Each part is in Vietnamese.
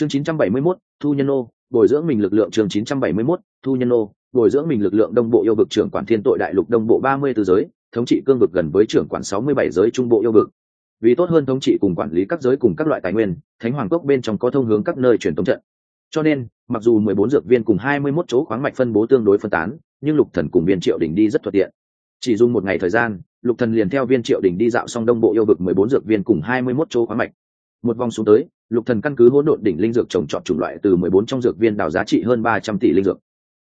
chương 971, thu nhân nô bồi dưỡng mình lực lượng chương 971, thu nhân nô bồi dưỡng mình lực lượng đông bộ yêu vực trưởng quản thiên tội đại lục đông bộ ba mươi tư giới thống trị cương vực gần với trưởng quản sáu mươi bảy giới trung bộ yêu vực. Vì tốt hơn thống trị cùng quản lý các giới cùng các loại tài nguyên thánh hoàng cốc bên trong có thông hướng các nơi truyền thống trận. Cho nên mặc dù mười bốn dược viên cùng hai mươi 21 chỗ khoáng mạch phân bố tương đối phân tán nhưng lục thần cùng viên triệu đỉnh đi rất thuận tiện. Chỉ dùng một ngày thời gian lục thần liền theo viên triệu đỉnh đi dạo xong đông bộ yêu vực mười bốn dược viên cùng hai mươi 21 chỗ khoáng mạch một vòng xuống tới, lục thần căn cứ hỗn độn đỉnh linh dược trồng trọt chủng loại từ mười bốn trong dược viên đào giá trị hơn ba trăm tỷ linh dược.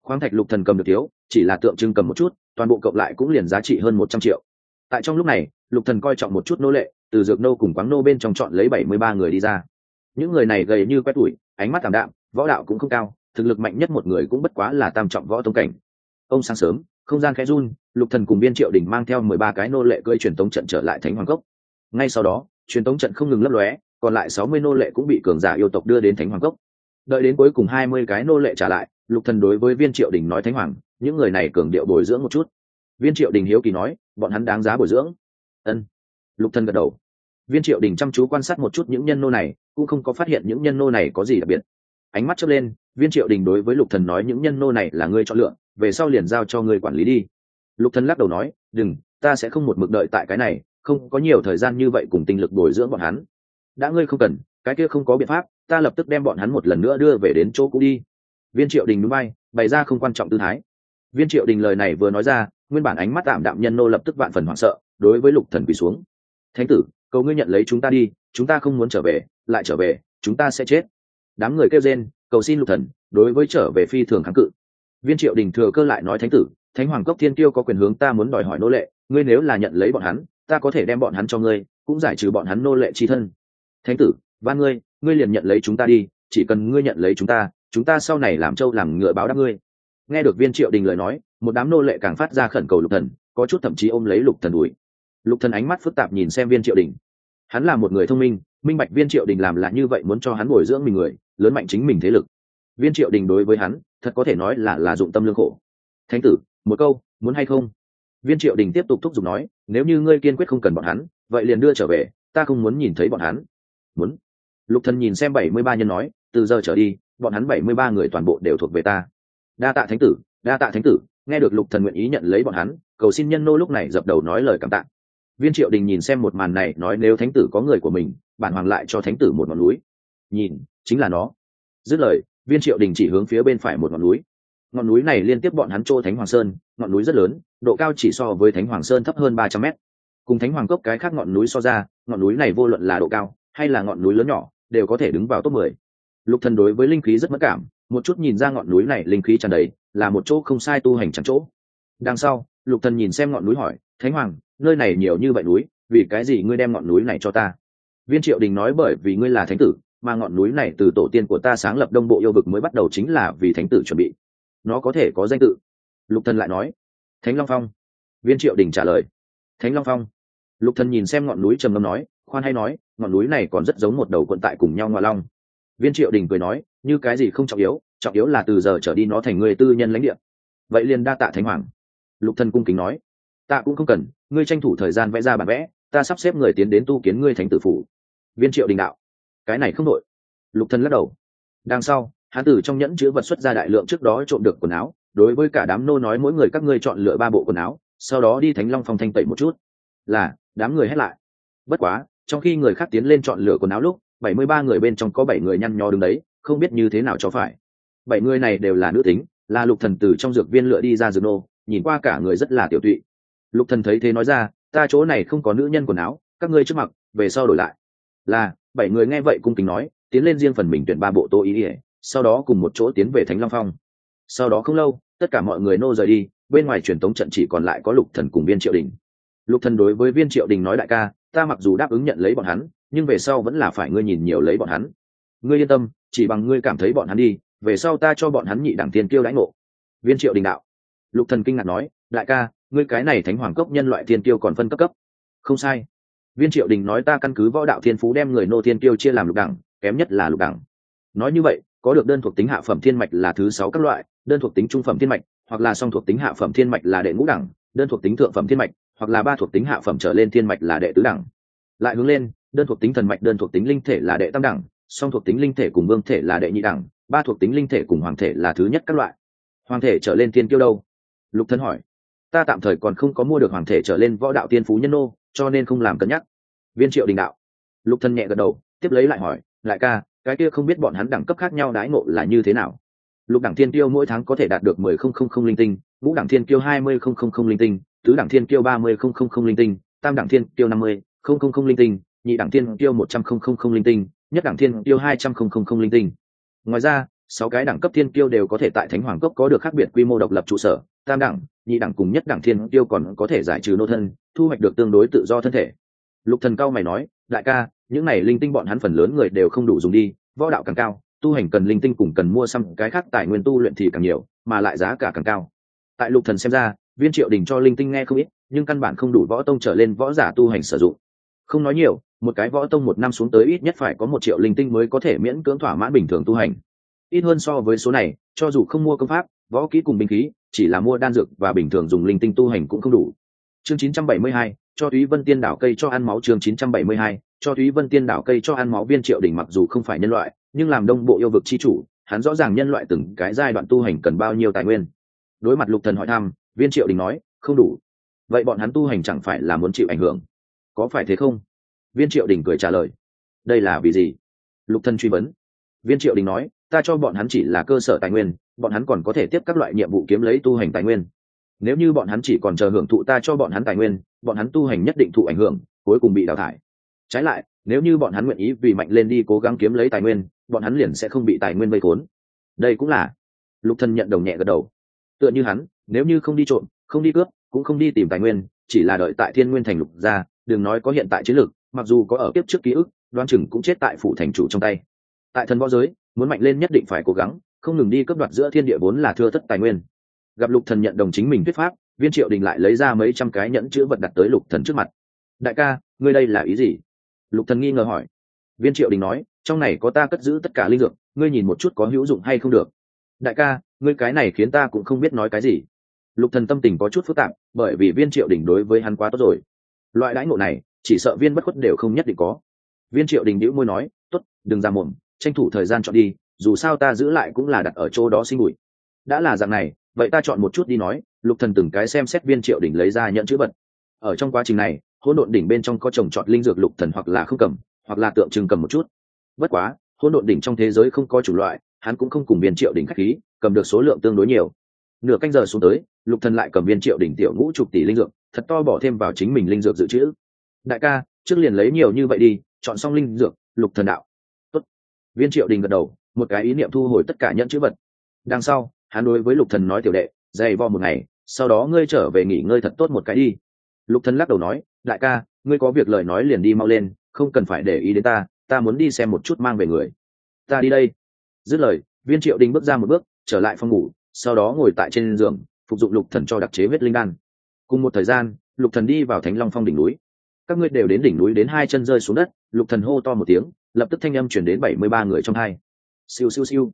Khoáng thạch lục thần cầm được thiếu, chỉ là tượng trưng cầm một chút, toàn bộ cộng lại cũng liền giá trị hơn một trăm triệu. Tại trong lúc này, lục thần coi trọng một chút nô lệ, từ dược nô cùng quáng nô bên trong chọn lấy bảy mươi ba người đi ra. Những người này gầy như quét tuổi ánh mắt thảm đạm, võ đạo cũng không cao, thực lực mạnh nhất một người cũng bất quá là tam trọng võ tông cảnh. Ông sáng sớm, không gian khẽ run, lục thần cùng biên triệu đình mang theo mười ba cái nô lệ cưỡi truyền tống trận trở lại thánh hoàng cốc. Ngay sau đó, truyền tống trận không ngừng lấp lóe còn lại sáu mươi nô lệ cũng bị cường giả yêu tộc đưa đến thánh hoàng cốc. Đợi đến cuối cùng hai mươi cái nô lệ trả lại, lục thần đối với viên triệu đình nói thánh hoàng, những người này cường điệu bồi dưỡng một chút. Viên triệu đình hiếu kỳ nói, bọn hắn đáng giá bồi dưỡng. Ân. Lục thần gật đầu. Viên triệu đình chăm chú quan sát một chút những nhân nô này, cũng không có phát hiện những nhân nô này có gì đặc biệt. Ánh mắt chớp lên, viên triệu đình đối với lục thần nói những nhân nô này là ngươi chọn lựa, về sau liền giao cho ngươi quản lý đi. Lục thần lắc đầu nói, đừng, ta sẽ không một mực đợi tại cái này, không có nhiều thời gian như vậy cùng tinh lực bồi dưỡng bọn hắn đã ngươi không cần, cái kia không có biện pháp, ta lập tức đem bọn hắn một lần nữa đưa về đến chỗ cũ đi. Viên triệu đình núi bay bày ra không quan trọng tư thái. Viên triệu đình lời này vừa nói ra, nguyên bản ánh mắt tạm đạm nhân nô lập tức vạn phần hoảng sợ, đối với lục thần quỳ xuống. Thánh tử, cầu ngươi nhận lấy chúng ta đi, chúng ta không muốn trở về, lại trở về, chúng ta sẽ chết. Đám người kêu rên, cầu xin lục thần, đối với trở về phi thường kháng cự. Viên triệu đình thừa cơ lại nói, thánh tử, thánh hoàng cốc thiên tiêu có quyền hướng ta muốn đòi hỏi nô lệ, ngươi nếu là nhận lấy bọn hắn, ta có thể đem bọn hắn cho ngươi, cũng giải trừ bọn hắn nô lệ chi thân thánh tử, van ngươi ngươi liền nhận lấy chúng ta đi, chỉ cần ngươi nhận lấy chúng ta chúng ta sau này làm trâu làm ngựa báo đáp ngươi. Nghe được viên triệu đình lời nói, một đám nô lệ càng phát ra khẩn cầu lục thần, có chút thậm chí ôm lấy lục thần đuổi. Lục thần ánh mắt phức tạp nhìn xem viên triệu đình. Hắn là một người thông minh minh bạch viên triệu đình làm là như vậy muốn cho hắn bồi dưỡng mình người, lớn mạnh chính mình thế lực. Viên triệu đình đối với hắn, thật có thể nói là là dụng tâm lương khổ. Thánh tử, một câu, muốn hay không? Viên triệu đình tiếp tục thúc giục nói, nếu như ngươi kiên quyết không cần bọn hắn, vậy liền đưa trở về, ta không muốn nhìn thấy bọn hắn muốn. Lục thần nhìn xem bảy mươi ba nhân nói, từ giờ trở đi, bọn hắn bảy mươi ba người toàn bộ đều thuộc về ta. Đa tạ thánh tử, đa tạ thánh tử, nghe được lục thần nguyện ý nhận lấy bọn hắn, cầu xin nhân nô lúc này dập đầu nói lời cảm tạ. Viên triệu đình nhìn xem một màn này, nói nếu thánh tử có người của mình, bản hoàng lại cho thánh tử một ngọn núi. Nhìn, chính là nó. Dứt lời, viên triệu đình chỉ hướng phía bên phải một ngọn núi. Ngọn núi này liên tiếp bọn hắn chỗ thánh hoàng sơn, ngọn núi rất lớn, độ cao chỉ so với thánh hoàng sơn thấp hơn ba trăm mét. Cùng thánh hoàng cốc cái khác ngọn núi so ra, ngọn núi này vô luận là độ cao hay là ngọn núi lớn nhỏ, đều có thể đứng vào top mười. Lục thần đối với linh khí rất mất cảm, một chút nhìn ra ngọn núi này linh khí tràn đầy, là một chỗ không sai tu hành chẳng chỗ. Đằng sau, lục thần nhìn xem ngọn núi hỏi, thánh hoàng, nơi này nhiều như vậy núi, vì cái gì ngươi đem ngọn núi này cho ta? Viên triệu đình nói, bởi vì ngươi là thánh tử, mà ngọn núi này từ tổ tiên của ta sáng lập đông bộ yêu vực mới bắt đầu chính là vì thánh tử chuẩn bị. Nó có thể có danh tự. Lục thần lại nói, thánh long phong. Viên triệu đình trả lời, thánh long phong. Lục thần nhìn xem ngọn núi trầm ngâm nói khoan hay nói, ngọn núi này còn rất giống một đầu quận tại cùng nhau ngoại long. Viên triệu đình cười nói, như cái gì không trọng yếu trọng yếu là từ giờ trở đi nó thành người tư nhân lãnh địa. Vậy liền đa tạ thánh hoàng. Lục thần cung kính nói, ta cũng không cần, ngươi tranh thủ thời gian vẽ ra bản vẽ, ta sắp xếp người tiến đến tu kiến ngươi thành tử phủ. Viên triệu đình đạo, cái này không đội lục thần lắc đầu, đằng sau hán tử trong nhẫn chứa vật xuất ra đại lượng trước đó trộm được quần áo, đối với cả đám nô nói mỗi người các ngươi chọn lựa ba bộ quần áo, sau đó đi thánh long phong thanh tẩy một chút. Là, đám người hét lại, bất quá trong khi người khác tiến lên chọn lựa quần áo lúc, bảy mươi ba người bên trong có bảy người nhăn nhó đứng đấy, không biết như thế nào cho phải. Bảy người này đều là nữ tính, là lục thần từ trong dược viên lựa đi ra dược nô, nhìn qua cả người rất là tiểu tụy. Lục thần thấy thế nói ra, ta chỗ này không có nữ nhân quần áo, các ngươi trước mặc về sau đổi lại. Là, bảy người nghe vậy cung kính nói, tiến lên riêng phần mình tuyển ba bộ tô ý ỉa sau đó cùng một chỗ tiến về thánh long phong. Sau đó không lâu, tất cả mọi người nô rời đi, bên ngoài truyền tống trận chỉ còn lại có lục thần cùng viên triệu đình. Lục thần đối với viên triệu đình nói đại ca ta mặc dù đáp ứng nhận lấy bọn hắn, nhưng về sau vẫn là phải ngươi nhìn nhiều lấy bọn hắn. Ngươi yên tâm, chỉ bằng ngươi cảm thấy bọn hắn đi, về sau ta cho bọn hắn nhị đẳng tiền kiêu đãi ngộ. Viên triệu đình đạo. Lục thần kinh ngạc nói, đại ca, ngươi cái này thánh hoàng cốc nhân loại thiên tiêu còn phân cấp cấp. Không sai. Viên triệu đình nói, ta căn cứ võ đạo thiên phú đem người nô thiên tiêu chia làm lục đẳng, kém nhất là lục đẳng. Nói như vậy, có được đơn thuộc tính hạ phẩm thiên mạch là thứ sáu các loại, đơn thuộc tính trung phẩm thiên mạch, hoặc là song thuộc tính hạ phẩm thiên mạch là đệ ngũ đẳng, đơn thuộc tính thượng phẩm thiên mạch hoặc là ba thuộc tính hạ phẩm trở lên thiên mạch là đệ tứ đẳng. Lại hướng lên, đơn thuộc tính thần mạch, đơn thuộc tính linh thể là đệ tam đẳng, song thuộc tính linh thể cùng vương thể là đệ nhị đẳng, ba thuộc tính linh thể cùng hoàng thể là thứ nhất các loại. Hoàng thể trở lên tiên kiêu đâu? Lục thân hỏi. Ta tạm thời còn không có mua được hoàng thể trở lên võ đạo tiên phú nhân nô, cho nên không làm cân nhắc. Viên triệu đình đạo. Lục thân nhẹ gật đầu, tiếp lấy lại hỏi lại ca, cái kia không biết bọn hắn đẳng cấp khác nhau đái ngộ là như thế nào? Lục đẳng thiên tiêu mỗi tháng có thể đạt được mười không không không linh tinh, ngũ đẳng thiên kiêu hai mươi không không không linh tinh tứ đẳng thiên kiêu ba mươi không không không linh tinh, tam đẳng thiên kiêu năm mươi không không không linh tinh, nhị đẳng thiên kiêu một trăm không không không linh tinh, nhất đẳng thiên kiêu hai trăm không không không linh tinh. Ngoài ra, sáu cái đẳng cấp thiên kiêu đều có thể tại thánh hoàng cốc có được khác biệt quy mô độc lập trụ sở, tam đẳng, nhị đẳng cùng nhất đẳng thiên kiêu còn có thể giải trừ nô thân, thu hoạch được tương đối tự do thân thể. Lục thần cao mày nói, đại ca, những này linh tinh bọn hắn phần lớn người đều không đủ dùng đi, võ đạo càng cao, tu hành cần linh tinh cùng cần mua xăm, cái khác tài nguyên tu luyện thì càng nhiều, mà lại giá cả càng cao. Tại lục thần xem ra viên triệu đình cho linh tinh nghe không ít nhưng căn bản không đủ võ tông trở lên võ giả tu hành sử dụng. Không nói nhiều một cái võ tông một năm xuống tới ít nhất phải có một triệu linh tinh mới có thể miễn cưỡng thỏa mãn bình thường tu hành. Ít hơn so với số này cho dù không mua công pháp võ kỹ cùng binh khí chỉ là mua đan dược và bình thường dùng linh tinh tu hành cũng không đủ. Chương 972, cho Thúy Vân Tiên đảo cây cho ăn máu chương 972, cho Thúy Vân Tiên đảo cây cho ăn máu viên triệu đỉnh mặc dù không phải nhân loại, nhưng làm đông bộ yêu vực chi chủ, hắn rõ ràng nhân loại từng cái giai đoạn tu hành cần bao nhiêu tài nguyên. Đối mặt Lục Thần hỏi thăm, viên triệu đình nói, không đủ. Vậy bọn hắn tu hành chẳng phải là muốn chịu ảnh hưởng? Có phải thế không? Viên triệu đình cười trả lời. Đây là vì gì? Lục Thân truy vấn. Viên triệu đình nói, ta cho bọn hắn chỉ là cơ sở tài nguyên, bọn hắn còn có thể tiếp các loại nhiệm vụ kiếm lấy tu hành tài nguyên nếu như bọn hắn chỉ còn chờ hưởng thụ ta cho bọn hắn tài nguyên bọn hắn tu hành nhất định thụ ảnh hưởng cuối cùng bị đào thải trái lại nếu như bọn hắn nguyện ý vì mạnh lên đi cố gắng kiếm lấy tài nguyên bọn hắn liền sẽ không bị tài nguyên vây khốn đây cũng là lục Thân nhận đồng nhẹ gật đầu tựa như hắn nếu như không đi trộm, không đi cướp, cũng không đi tìm tài nguyên, chỉ là đợi tại thiên nguyên thành lục gia đừng nói có hiện tại chiến lược, mặc dù có ở kiếp trước ký ức đoan chừng cũng chết tại phủ thành chủ trong tay. Tại thần võ giới, muốn mạnh lên nhất định phải cố gắng, không ngừng đi cướp đoạt giữa thiên địa vốn là thưa thất tài nguyên. Gặp lục thần nhận đồng chính mình thuyết pháp, viên triệu đình lại lấy ra mấy trăm cái nhẫn chữ vật đặt tới lục thần trước mặt. Đại ca, ngươi đây là ý gì? Lục thần nghi ngờ hỏi. Viên triệu đình nói, trong này có ta cất giữ tất cả linh dược, ngươi nhìn một chút có hữu dụng hay không được. Đại ca, ngươi cái này khiến ta cũng không biết nói cái gì lục thần tâm tình có chút phức tạp, bởi vì viên triệu đình đối với hắn quá tốt rồi. Loại đãi ngộ này, chỉ sợ viên bất khuất đều không nhất định có. Viên triệu đình nhữ môi nói, tốt, đừng ra mồm tranh thủ thời gian chọn đi, dù sao ta giữ lại cũng là đặt ở chỗ đó sinh bụi. Đã là dạng này, vậy ta chọn một chút đi nói, lục thần từng cái xem xét viên triệu đỉnh lấy ra nhận chữ vật. Ở trong quá trình này, hỗn độn đỉnh bên trong có trồng trọt linh dược lục thần hoặc là không cầm, hoặc là tượng trưng cầm một chút. Bất quá, hỗn độn đỉnh trong thế giới không có chủ loại, hắn cũng không cùng viên triệu đỉnh khách khí, cầm được số lượng tương đối nhiều nửa canh giờ xuống tới, lục thần lại cầm viên triệu đỉnh tiểu ngũ chục tỷ linh dược, thật to bỏ thêm vào chính mình linh dược dự trữ. Đại ca, trước liền lấy nhiều như vậy đi, chọn xong linh dược, lục thần đạo. Tốt. viên triệu đình gật đầu, một cái ý niệm thu hồi tất cả nhận chữ vật. Đằng sau, hắn đối với lục thần nói tiểu đệ, dày vò một ngày, sau đó ngươi trở về nghỉ ngơi thật tốt một cái đi. Lục thần lắc đầu nói, đại ca, ngươi có việc lời nói liền đi mau lên, không cần phải để ý đến ta ta muốn đi xem một chút mang về người. Ta đi đây. Dứt lời, viên triệu đình bước ra một bước, trở lại phòng ngủ sau đó ngồi tại trên giường, phục dụng lục thần cho đặc chế huyết linh đan. Cùng một thời gian, lục thần đi vào thánh long phong đỉnh núi. Các ngươi đều đến đỉnh núi đến hai chân rơi xuống đất, lục thần hô to một tiếng, lập tức thanh âm chuyển đến bảy mươi ba người trong hai. Siêu siêu siêu.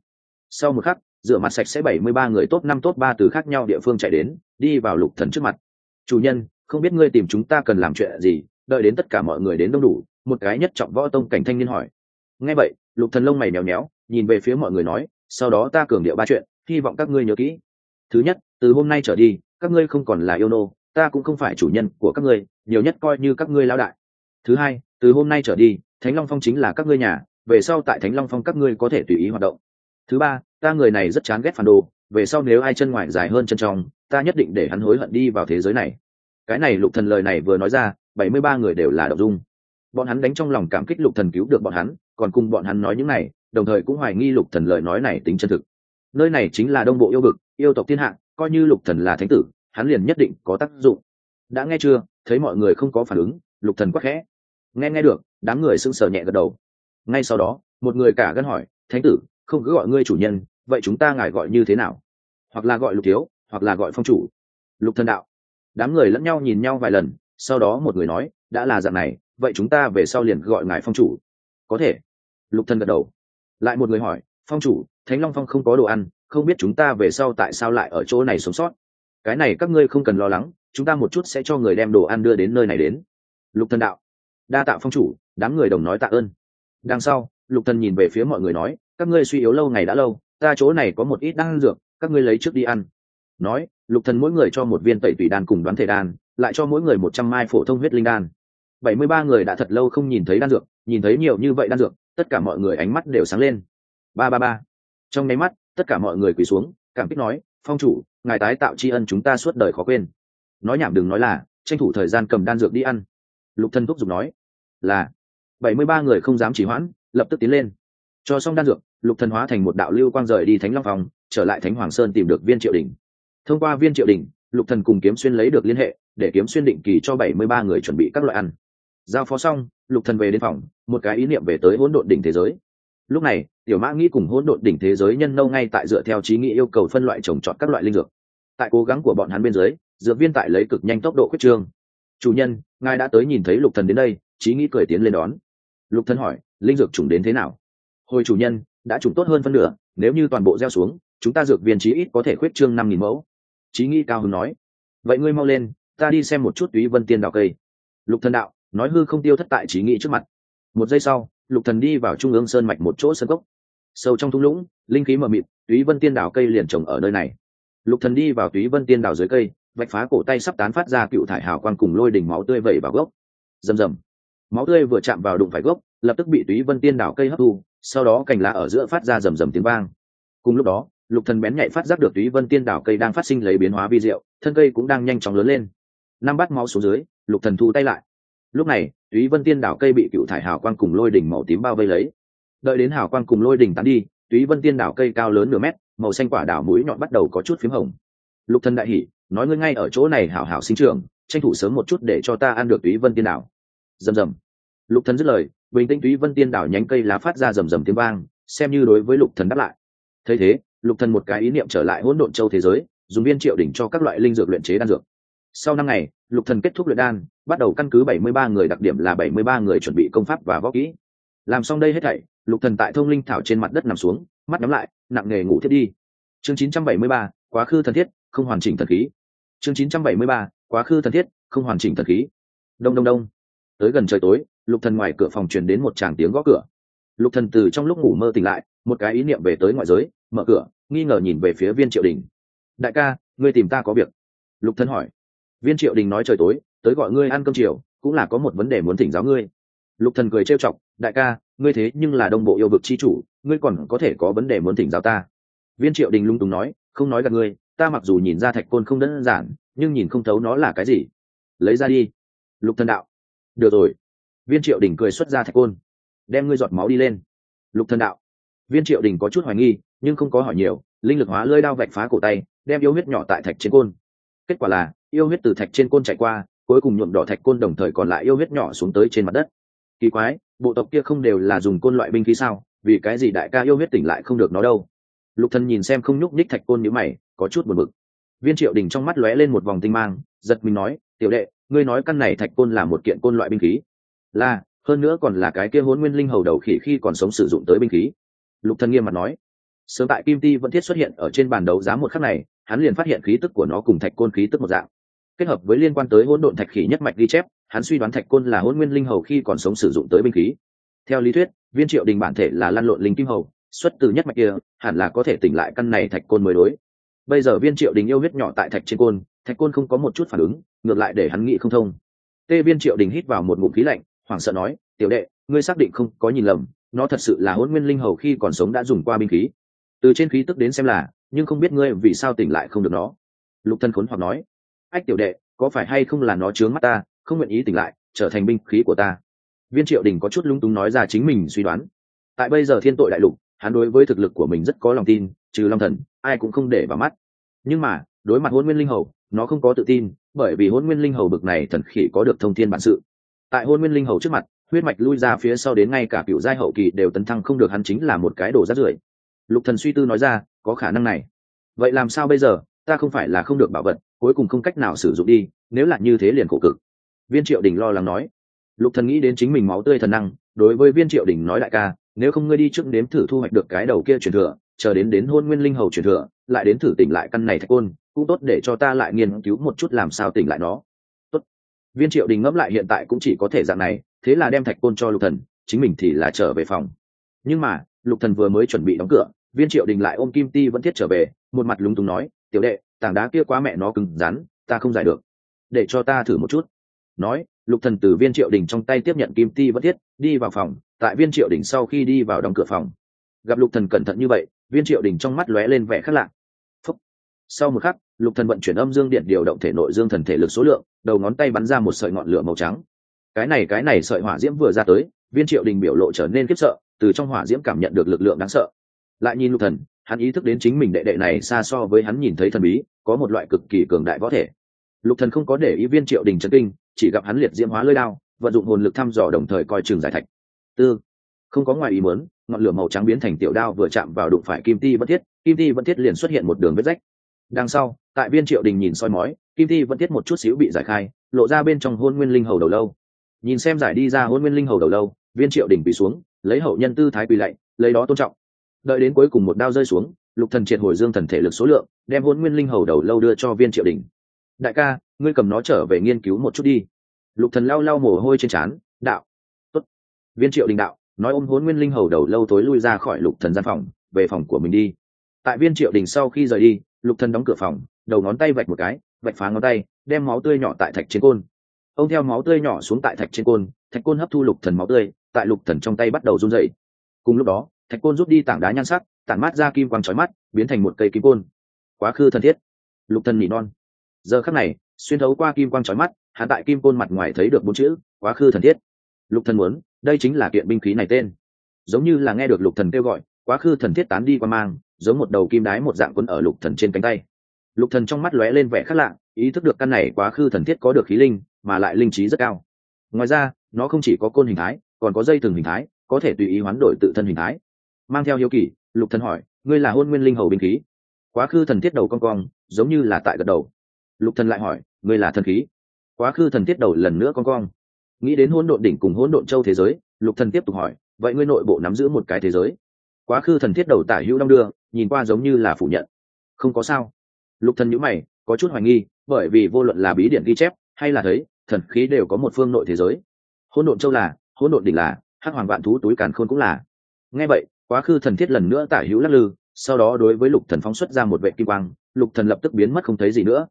Sau một khắc, rửa mặt sạch sẽ bảy mươi ba người top năm top ba từ khác nhau địa phương chạy đến, đi vào lục thần trước mặt. Chủ nhân, không biết ngươi tìm chúng ta cần làm chuyện gì, đợi đến tất cả mọi người đến đông đủ. Một cái nhất trọng võ tông cảnh thanh niên hỏi. Nghe vậy, lục thần lông mày nhéo nhéo nhìn về phía mọi người nói, sau đó ta cường điệu ba chuyện hy vọng các ngươi nhớ kỹ. Thứ nhất, từ hôm nay trở đi, các ngươi không còn là yêu nô, ta cũng không phải chủ nhân của các ngươi, nhiều nhất coi như các ngươi lao đại. Thứ hai, từ hôm nay trở đi, thánh long phong chính là các ngươi nhà, về sau tại thánh long phong các ngươi có thể tùy ý hoạt động. Thứ ba, ta người này rất chán ghét phản đồ, về sau nếu ai chân ngoài dài hơn chân trong, ta nhất định để hắn hối hận đi vào thế giới này. Cái này lục thần lời này vừa nói ra, bảy mươi ba người đều là động dung. Bọn hắn đánh trong lòng cảm kích lục thần cứu được bọn hắn, còn cùng bọn hắn nói những này, đồng thời cũng hoài nghi lục thần lời nói này tính chân thực nơi này chính là đông bộ yêu vực, yêu tộc thiên hạ, coi như lục thần là thánh tử, hắn liền nhất định có tác dụng. Đã nghe chưa? Thấy mọi người không có phản ứng, lục thần quắc khẽ. Nghe nghe được, đám người sưng sờ nhẹ gật đầu. Ngay sau đó, một người cả gân hỏi, thánh tử, không cứ gọi ngươi chủ nhân, vậy chúng ta ngài gọi như thế nào? Hoặc là gọi lục thiếu, hoặc là gọi phong chủ? Lục thần đạo. Đám người lẫn nhau nhìn nhau vài lần, sau đó một người nói, đã là dạng này, vậy chúng ta về sau liền gọi ngài phong chủ. Có thể. Lục thần gật đầu. Lại một người hỏi phong chủ, thánh long phong không có đồ ăn, không biết chúng ta về sau tại sao lại ở chỗ này sống sót. Cái này các ngươi không cần lo lắng, chúng ta một chút sẽ cho người đem đồ ăn đưa đến nơi này đến. Lục thần đạo, đa tạ phong chủ, đám người đồng nói tạ ơn. Đằng sau, lục thần nhìn về phía mọi người nói, các ngươi suy yếu lâu ngày đã lâu, ta chỗ này có một ít đan dược, các ngươi lấy trước đi ăn. Nói, lục thần mỗi người cho một viên tẩy tùy đan cùng đoán thể đan, lại cho mỗi người một trăm mai phổ thông huyết linh đan. Bảy mươi ba người đã thật lâu không nhìn thấy đan dược, nhìn thấy nhiều như vậy đan dược, tất cả mọi người ánh mắt đều sáng lên ba ba ba. Trong nháy mắt, tất cả mọi người quỳ xuống, cảm kích nói, phong chủ, ngài tái tạo tri ân chúng ta suốt đời khó quên. Nói nhảm đừng nói là, tranh thủ thời gian cầm đan dược đi ăn. Lục thân thúc giục nói, là. Bảy mươi ba người không dám chỉ hoãn, lập tức tiến lên. Cho xong đan dược, lục thần hóa thành một đạo lưu quang rời đi thánh long phòng trở lại thánh hoàng sơn tìm được viên triệu đình thông qua viên triệu đình lục thần cùng kiếm xuyên lấy được liên hệ, để kiếm xuyên định kỳ cho bảy mươi ba người chuẩn bị các loại ăn. Giao phó xong, lục thần về đến phòng, một cái ý niệm về tới hỗn độn đỉnh thế giới lúc này, tiểu mã nghĩ cùng hỗn độn đỉnh thế giới nhân nâu ngay tại dựa theo trí nghĩ yêu cầu phân loại trồng trọt các loại linh dược. Tại cố gắng của bọn hắn bên dưới, dược viên tại lấy cực nhanh tốc độ khuyết trương. Chủ nhân, ngài đã tới nhìn thấy lục thần đến đây, trí nghĩ cười tiến lên đón. Lục thần hỏi, linh dược trùng đến thế nào? Hồi chủ nhân, đã trùng tốt hơn phân nửa, nếu như toàn bộ gieo xuống, chúng ta dược viên chí ít có thể khuyết trương năm nghìn mẫu. Trí nghĩ cao hứng nói, vậy ngươi mau lên, ta đi xem một chút túy vân tiên đào cây. Lục thần đạo, nói hư không tiêu thất tại trí nghĩ trước mặt. Một giây sau lục thần đi vào trung ương sơn mạch một chỗ sân gốc sâu trong thung lũng, linh khí mờ mịt, túy vân tiên đảo cây liền trồng ở nơi này. Lục thần đi vào túy vân tiên đảo dưới cây, vạch phá cổ tay sắp tán phát ra cựu thải hào quang cùng lôi đỉnh máu tươi vẩy vào gốc. Rầm rầm. Máu tươi vừa chạm vào đụng phải gốc, lập tức bị túy vân tiên đảo cây hấp thu, sau đó cành lá ở giữa phát ra rầm rầm tiếng vang. Cùng lúc đó, lục thần bén nhạy phát giác được túy vân tiên đảo cây đang phát sinh lấy biến hóa vi diệu, thân cây cũng đang nhanh chóng lớn lên. Năm bát máu xuống dưới, lục thần thu tay lại lúc này, túy vân tiên đảo cây bị cựu thải hào quang cùng lôi đỉnh màu tím bao vây lấy. Đợi đến hào quang cùng lôi đỉnh tán đi, túy vân tiên đảo cây cao lớn nửa mét, màu xanh quả đảo mũi nhọn bắt đầu có chút p h í m hồng. Lục thần đại hỉ nói ngươi ngay ở chỗ này hảo hảo sinh trường tranh thủ sớm một chút để cho ta ăn được túy vân tiên đảo. Rầm rầm. Lục thần dứt lời, bình tĩnh túy vân tiên đảo nhánh cây lá phát ra rầm rầm tiếng vang, xem như đối với lục thần đáp lại. Thấy thế, lục thần một cái ý niệm trở lại hỗn độn châu thế giới, dùng viên triệu đỉnh cho các loại linh dược luyện chế đan dược. Sau năm ngày lục thần kết thúc luyện đan bắt đầu căn cứ 73 người đặc điểm là 73 người chuẩn bị công pháp và võ kỹ. Làm xong đây hết thảy lục thần tại thông linh thảo trên mặt đất nằm xuống mắt nhắm lại nặng nghề ngủ thiết đi. Chương 973, quá khứ thần thiết không hoàn chỉnh thần khí. Chương 973, quá khứ thần thiết không hoàn chỉnh thần khí. Đông đông đông. Tới gần trời tối lục thần ngoài cửa phòng truyền đến một tràng tiếng gõ cửa. Lục thần từ trong lúc ngủ mơ tỉnh lại một cái ý niệm về tới ngoại giới mở cửa nghi ngờ nhìn về phía viên triệu đình. Đại ca ngươi tìm ta có việc. Lục thần hỏi viên triệu đình nói trời tối, tới gọi ngươi ăn cơm chiều, cũng là có một vấn đề muốn thỉnh giáo ngươi. Lục thần cười trêu chọc, đại ca, ngươi thế nhưng là đông bộ yêu vực chi chủ, ngươi còn có thể có vấn đề muốn thỉnh giáo ta? Viên triệu đình lung túng nói, không nói gặp ngươi, ta mặc dù nhìn ra thạch côn không đơn giản, nhưng nhìn không thấu nó là cái gì. Lấy ra đi. Lục thần đạo, được rồi. Viên triệu đình cười xuất ra thạch côn, đem ngươi giọt máu đi lên. Lục thần đạo, viên triệu đình có chút hoài nghi, nhưng không có hỏi nhiều, linh lực hóa lơi đao vạch phá cổ tay, đem yêu huyết nhỏ tại thạch trên côn. Kết quả là yêu huyết từ thạch trên côn chạy qua, cuối cùng nhuộm đỏ thạch côn đồng thời còn lại yêu huyết nhỏ xuống tới trên mặt đất. Kỳ quái, bộ tộc kia không đều là dùng côn loại binh khí sao? Vì cái gì đại ca yêu huyết tỉnh lại không được nó đâu? Lục thần nhìn xem không nhúc nhích thạch côn nhíu mày, có chút buồn bực. Viên triệu đình trong mắt lóe lên một vòng tinh mang, giật mình nói, tiểu đệ, ngươi nói căn này thạch côn là một kiện côn loại binh khí? Là, hơn nữa còn là cái kia huấn nguyên linh hầu đầu khỉ khi còn sống sử dụng tới binh khí. Lục thần nghiêm mặt nói. Sớm tại kim ti vẫn thiết xuất hiện ở trên bàn đấu giá một khắc này, hắn liền phát hiện khí tức của nó cùng thạch côn khí tức một dạng kết hợp với liên quan tới hỗn độn thạch khỉ nhất mạch ghi chép, hắn suy đoán thạch côn là hỗn nguyên linh hầu khi còn sống sử dụng tới binh khí. Theo lý thuyết, viên triệu đình bản thể là lăn lộn linh kim hầu, xuất từ nhất mạch kia, hẳn là có thể tỉnh lại căn này thạch côn mới đối. Bây giờ viên triệu đình yêu huyết nhỏ tại thạch trên côn, thạch côn không có một chút phản ứng, ngược lại để hắn nghĩ không thông. Tê viên triệu đình hít vào một ngụm khí lạnh, hoảng sợ nói, tiểu đệ, ngươi xác định không có nhìn lầm, nó thật sự là hôn nguyên linh hầu khi còn sống đã dùng qua binh khí. Từ trên khí tức đến xem là, nhưng không biết ngươi vì sao tỉnh lại không được nó. Lục thân khốn hoặc nói ách tiểu đệ, có phải hay không là nó chướng mắt ta, không nguyện ý tỉnh lại, trở thành binh khí của ta? Viên triệu đình có chút lung túng nói ra chính mình suy đoán. Tại bây giờ thiên tội đại lục, hắn đối với thực lực của mình rất có lòng tin, trừ long thần, ai cũng không để vào mắt. Nhưng mà, đối mặt hôn nguyên linh hầu, nó không có tự tin, bởi vì hôn nguyên linh hầu bực này thần khỉ có được thông thiên bản sự. Tại hôn nguyên linh hầu trước mặt, huyết mạch lui ra phía sau đến ngay cả cựu giai hậu kỳ đều tấn thăng không được, hắn chính là một cái đồ rát rưởi. Lục thần suy tư nói ra, có khả năng này. Vậy làm sao bây giờ? Ta không phải là không được bảo vật cuối cùng không cách nào sử dụng đi, nếu là như thế liền khổ cực. Viên triệu đình lo lắng nói. Lục thần nghĩ đến chính mình máu tươi thần năng, đối với viên triệu đình nói đại ca, nếu không ngươi đi trước đếm thử thu hoạch được cái đầu kia truyền thừa, chờ đến đến hôn nguyên linh hầu truyền thừa, lại đến thử tỉnh lại căn này thạch côn, cũng tốt để cho ta lại nghiên cứu một chút làm sao tỉnh lại nó. Tốt. Viên triệu đình ngẫm lại hiện tại cũng chỉ có thể dạng này, thế là đem thạch côn cho lục thần, chính mình thì là trở về phòng. Nhưng mà, lục thần vừa mới chuẩn bị đóng cửa, viên triệu đình lại ôm kim ti vẫn thiết trở về, một mặt lúng túng nói, tiểu đệ tảng đá kia quá mẹ nó cứng rắn, ta không giải được. Để cho ta thử một chút. Nói, lục thần từ viên triệu đình trong tay tiếp nhận kim ti vẫn thiết, đi vào phòng, tại viên triệu đình sau khi đi vào đóng cửa phòng. Gặp lục thần cẩn thận như vậy, viên triệu đình trong mắt lóe lên vẻ khác lạ. Phúc. sau một khắc, lục thần vận chuyển âm dương điện điều động thể nội dương thần thể lực số lượng, đầu ngón tay bắn ra một sợi ngọn lửa màu trắng. Cái này cái này sợi hỏa diễm vừa ra tới, viên triệu đình biểu lộ trở nên khiếp sợ, từ trong hỏa diễm cảm nhận được lực lượng đáng sợ. Lại nhìn lục thần hắn ý thức đến chính mình đệ đệ này xa so với hắn nhìn thấy thần bí, có một loại cực kỳ cường đại võ thể. Lục thần không có để ý viên triệu đình chấn kinh, chỉ gặp hắn liệt diễm hóa lơi đao, vận dụng hồn lực thăm dò đồng thời coi trường giải thạch. Tư. Không có ngoài ý muốn, ngọn lửa màu trắng biến thành tiểu đao vừa chạm vào đụng phải kim ti vẫn thiết, kim ti vẫn thiết liền xuất hiện một đường vết rách. Đằng sau, tại viên triệu đình nhìn soi mói, kim ti vẫn thiết một chút xíu bị giải khai, lộ ra bên trong hôn nguyên linh hầu đầu lâu. Nhìn xem giải đi ra hôn nguyên linh hầu đầu lâu, viên triệu đình bị xuống, lấy hậu nhân tư thái quỳ lạy, lấy đó tôn trọng đợi đến cuối cùng một đao rơi xuống, lục thần triệt hồi dương thần thể lực số lượng, đem hôn nguyên linh hầu đầu lâu đưa cho viên triệu đình. Đại ca, ngươi cầm nó trở về nghiên cứu một chút đi. Lục thần lau lau mồ hôi trên trán, đạo. Tốt. Viên triệu đình đạo, nói ôm hôn nguyên linh hầu đầu lâu tối lui ra khỏi lục thần gian phòng, về phòng của mình đi. Tại viên triệu đình sau khi rời đi, lục thần đóng cửa phòng, đầu ngón tay vạch một cái, vạch phá ngón tay, đem máu tươi nhỏ tại thạch trên côn. Ông theo máu tươi nhỏ xuống tại thạch trên côn, thạch côn hấp thu lục thần máu tươi, tại lục thần trong tay bắt đầu run rẩy. Cùng lúc đó thạch côn rút đi tảng đá nhan sắc, tản mát ra kim quang chói mắt, biến thành một cây kim côn. Quá khứ thân thiết. Lục thần nỉ non. Giờ khắc này, xuyên thấu qua kim quang chói mắt hạ tại kim côn mặt ngoài thấy được bốn chữ, quá khứ thần thiết. Lục thần muốn, đây chính là kiện binh khí này tên. Giống như là nghe được lục thần kêu gọi, quá khứ thần thiết tán đi qua mang, giống một đầu kim đái một dạng quấn ở lục thần trên cánh tay. Lục thần trong mắt lóe lên vẻ khác lạ, ý thức được căn này quá khứ thần thiết có được khí linh, mà lại linh trí rất cao. Ngoài ra, nó không chỉ có côn hình thái, còn có dây thừng hình thái, có thể tùy ý hoán đổi tự thân hình thái mang theo hiếu kỳ, lục thần hỏi, ngươi là hôn nguyên linh hầu binh khí? Quá khứ thần thiết đầu cong cong giống như là tại gật đầu. Lục thần lại hỏi, ngươi là thần khí? Quá khứ thần thiết đầu lần nữa cong cong nghĩ đến hỗn độn đỉnh cùng hỗn độn châu thế giới, lục thần tiếp tục hỏi, vậy ngươi nội bộ nắm giữ một cái thế giới? Quá khứ thần thiết đầu tả hữu đong đưa, nhìn qua giống như là phủ nhận. Không có sao. Lục thần nhíu mày, có chút hoài nghi, bởi vì vô luận là bí điển ghi chép, hay là thấy, thần khí đều có một phương nội thế giới. Hỗn độn châu là, hỗn độn đỉnh là, hắc hoàng vạn thú túi càn khôn cũng là. Nghe vậy quá khứ thần thiết lần nữa tả hữu lắc lư, sau đó đối với lục thần phóng xuất ra một vệ kim quang, lục thần lập tức biến mất không thấy gì nữa.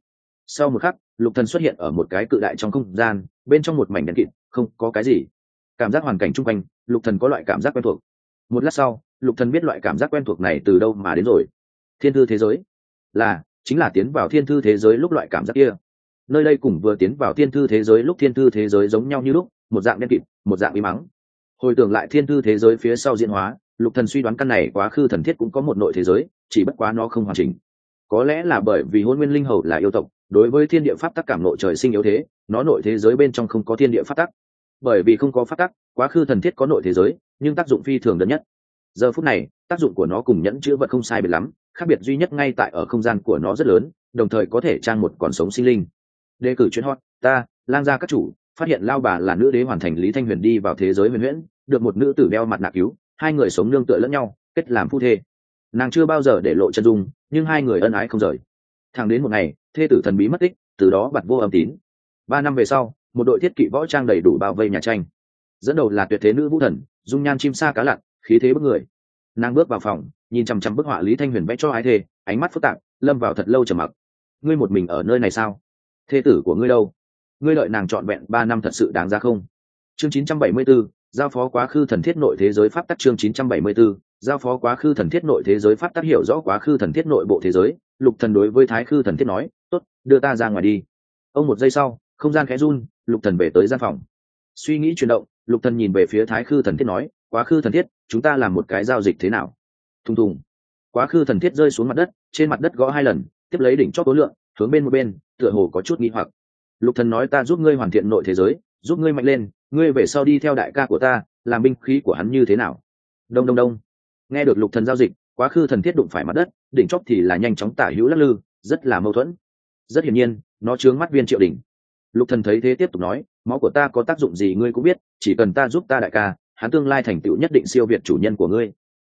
Sau một khắc, lục thần xuất hiện ở một cái cự đại trong không gian, bên trong một mảnh đen kịt, không có cái gì. Cảm giác hoàn cảnh chung quanh, lục thần có loại cảm giác quen thuộc. Một lát sau, lục thần biết loại cảm giác quen thuộc này từ đâu mà đến rồi. Thiên thư thế giới. Là, chính là tiến vào thiên thư thế giới lúc loại cảm giác kia. Nơi đây cũng vừa tiến vào thiên thư thế giới lúc thiên thư thế giới giống nhau như lúc, một dạng đen kịt, một dạng im mắng hồi tưởng lại thiên thư thế giới phía sau diễn hóa lục thần suy đoán căn này quá khứ thần thiết cũng có một nội thế giới, chỉ bất quá nó không hoàn chỉnh. Có lẽ là bởi vì hôn nguyên linh hầu là yêu tộc, đối với thiên địa pháp tắc cảm nội trời sinh yếu thế, nó nội thế giới bên trong không có thiên địa pháp tắc. Bởi vì không có pháp tắc, quá khứ thần thiết có nội thế giới, nhưng tác dụng phi thường đơn nhất. Giờ phút này, tác dụng của nó cùng nhẫn chữ vật không sai biệt lắm, khác biệt duy nhất ngay tại ở không gian của nó rất lớn, đồng thời có thể trang một còn sống sinh linh. Đề cử chuyến hot, ta, lang gia các chủ, phát hiện lao bà là nữ đế hoàn thành lý thanh huyền đi vào thế giới huyền huyễn, được một nữ tử đeo mặt nạ cứu hai người sống nương tựa lẫn nhau kết làm phu thê. Nàng chưa bao giờ để lộ chân dung nhưng hai người ân ái không rời. Thẳng đến một ngày thê tử thần bí mất tích từ đó bật vô âm tín. Ba năm về sau một đội thiết kỵ võ trang đầy đủ bao vây nhà tranh. Dẫn đầu là tuyệt thế nữ vũ thần dung nhan chim sa cá lặn khí thế bức người. Nàng bước vào phòng nhìn chằm chằm bức họa lý thanh huyền vẽ cho ái thê ánh mắt phức tạp lâm vào thật lâu trầm mặc. Ngươi một mình ở nơi này sao? Thê tử của ngươi đâu? Ngươi đợi nàng trọn vẹn ba năm thật sự đáng ra không? Chương 974, giao phó quá khứ thần thiết nội thế giới pháp tắc chương 974, giao phó quá khứ thần thiết nội thế giới pháp tắc hiểu rõ quá khứ thần thiết nội bộ thế giới. Lục thần đối với thái khư thần thiết nói tốt đưa ta ra ngoài đi. Ông một giây sau không gian khẽ run lục thần về tới gian phòng. Suy nghĩ chuyển động lục thần nhìn về phía thái khư thần thiết nói quá khứ thần thiết chúng ta làm một cái giao dịch thế nào? Thùng thùng. Quá khứ thần thiết rơi xuống mặt đất trên mặt đất gõ hai lần tiếp lấy đỉnh chóp tối lượng hướng bên một bên tựa hồ có chút nghi hoặc. Lục thần nói ta giúp ngươi hoàn thiện nội thế giới giúp ngươi mạnh lên ngươi về sau đi theo đại ca của ta, làm binh khí của hắn như thế nào? Đông đông đông. Nghe được lục thần giao dịch, quá khứ thần thiết đụng phải mặt đất, đỉnh chóp thì là nhanh chóng tả hữu lắc lư, rất là mâu thuẫn. Rất hiển nhiên, nó chướng mắt viên triệu đỉnh lục thần thấy thế tiếp tục nói, máu của ta có tác dụng gì ngươi cũng biết, chỉ cần ta giúp ta đại ca, hắn tương lai thành tựu nhất định siêu việt chủ nhân của ngươi.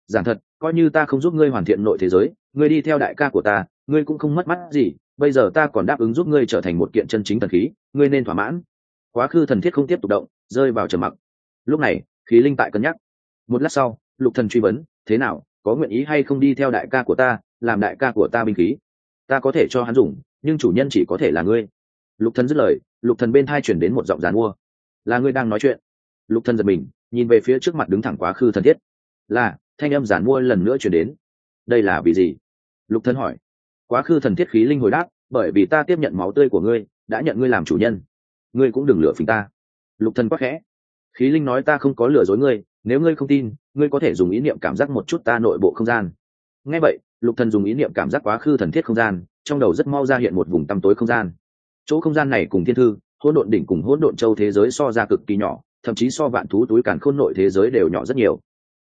Giản thật, coi như ta không giúp ngươi hoàn thiện nội thế giới, ngươi đi theo đại ca của ta, ngươi cũng không mất mắt gì, bây giờ ta còn đáp ứng giúp ngươi trở thành một kiện chân chính thần khí, ngươi nên thỏa mãn quá khứ thần thiết không tiếp tục động, rơi vào trầm mặc. Lúc này, khí linh tại cân nhắc. Một lát sau, lục thần truy vấn, thế nào, có nguyện ý hay không đi theo đại ca của ta, làm đại ca của ta binh khí? Ta có thể cho hắn dùng, nhưng chủ nhân chỉ có thể là ngươi. Lục thần dứt lời, lục thần bên thai chuyển đến một giọng giàn mua. Là ngươi đang nói chuyện. Lục thần giật mình, nhìn về phía trước mặt đứng thẳng quá khứ thần thiết. Là, thanh âm giản mua lần nữa chuyển đến. Đây là vì gì? Lục thần hỏi. Quá khứ thần thiết khí linh hồi đáp, bởi vì ta tiếp nhận máu tươi của ngươi, đã nhận ngươi làm chủ nhân ngươi cũng đừng lừa phình ta. Lục thần quắc khẽ. Khí linh nói ta không có lừa dối ngươi, nếu ngươi không tin, ngươi có thể dùng ý niệm cảm giác một chút ta nội bộ không gian. Ngay vậy, lục thần dùng ý niệm cảm giác quá khứ thần thiết không gian, trong đầu rất mau ra hiện một vùng tăm tối không gian. Chỗ không gian này cùng thiên thư, hỗn độn đỉnh cùng hỗn độn châu thế giới so ra cực kỳ nhỏ, thậm chí so vạn thú túi càn khôn nội thế giới đều nhỏ rất nhiều.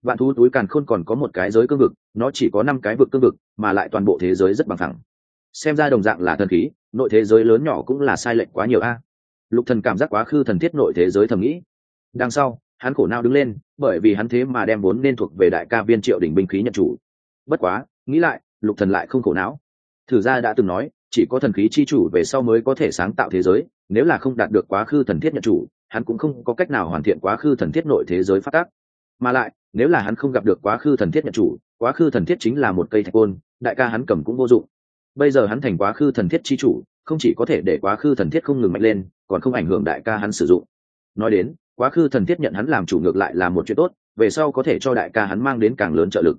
Vạn thú túi càn khôn còn có một cái giới cương vực, nó chỉ có năm cái vực cương vực, mà lại toàn bộ thế giới rất bằng thẳng xem ra đồng dạng là thần khí, nội thế giới lớn nhỏ cũng là sai lệch quá nhiều a lục thần cảm giác quá khứ thần thiết nội thế giới thầm nghĩ. Đằng sau, hắn khổ não đứng lên, bởi vì hắn thế mà đem vốn nên thuộc về đại ca viên triệu đỉnh binh khí nhận chủ. Bất quá, nghĩ lại, lục thần lại không khổ não thử ra đã từng nói, chỉ có thần khí chi chủ về sau mới có thể sáng tạo thế giới, nếu là không đạt được quá khứ thần thiết nhận chủ, hắn cũng không có cách nào hoàn thiện quá khứ thần thiết nội thế giới phát tác. Mà lại, nếu là hắn không gặp được quá khứ thần thiết nhận chủ, quá khứ thần thiết chính là một cây thạch côn, đại ca hắn cầm cũng vô dụng. Bây giờ hắn thành quá khứ thần thiết chi chủ, không chỉ có thể để quá khứ thần thiết không ngừng mạnh lên còn không ảnh hưởng đại ca hắn sử dụng. Nói đến, quá khứ thần thiết nhận hắn làm chủ ngược lại là một chuyện tốt, về sau có thể cho đại ca hắn mang đến càng lớn trợ lực.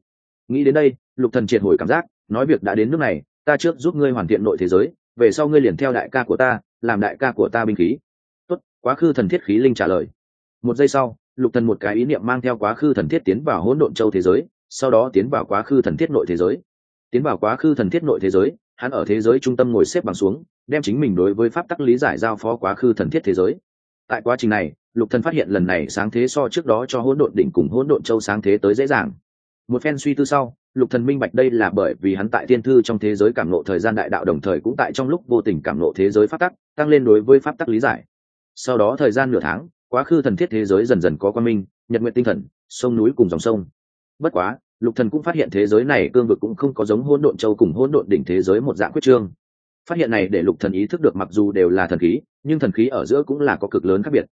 Nghĩ đến đây, lục thần triệt hồi cảm giác, nói việc đã đến nước này, ta trước giúp ngươi hoàn thiện nội thế giới, về sau ngươi liền theo đại ca của ta, làm đại ca của ta binh khí. Tốt, quá khứ thần thiết khí linh trả lời. Một giây sau, lục thần một cái ý niệm mang theo quá khứ thần thiết tiến vào hỗn độn châu thế giới, sau đó tiến vào quá khứ thần thiết nội thế giới. Tiến vào quá khứ thần thiết nội thế giới, hắn ở thế giới trung tâm ngồi xếp bằng xuống đem chính mình đối với pháp tắc lý giải giao phó quá khứ thần thiết thế giới. Tại quá trình này, lục thần phát hiện lần này sáng thế so trước đó cho hỗn độn đỉnh cùng hỗn độn châu sáng thế tới dễ dàng. Một phen suy tư sau, lục thần minh bạch đây là bởi vì hắn tại thiên thư trong thế giới cảm nộ thời gian đại đạo đồng thời cũng tại trong lúc vô tình cảm nộ thế giới pháp tắc, tăng lên đối với pháp tắc lý giải. Sau đó thời gian nửa tháng, quá khứ thần thiết thế giới dần dần có quan minh, nhật nguyện tinh thần, sông núi cùng dòng sông. Bất quá, lục thần cũng phát hiện thế giới này cương vực cũng không có giống hỗn độn châu cùng hỗn độn đỉnh thế giới một dạng quyết trương phát hiện này để lục thần ý thức được mặc dù đều là thần khí, nhưng thần khí ở giữa cũng là có cực lớn khác biệt.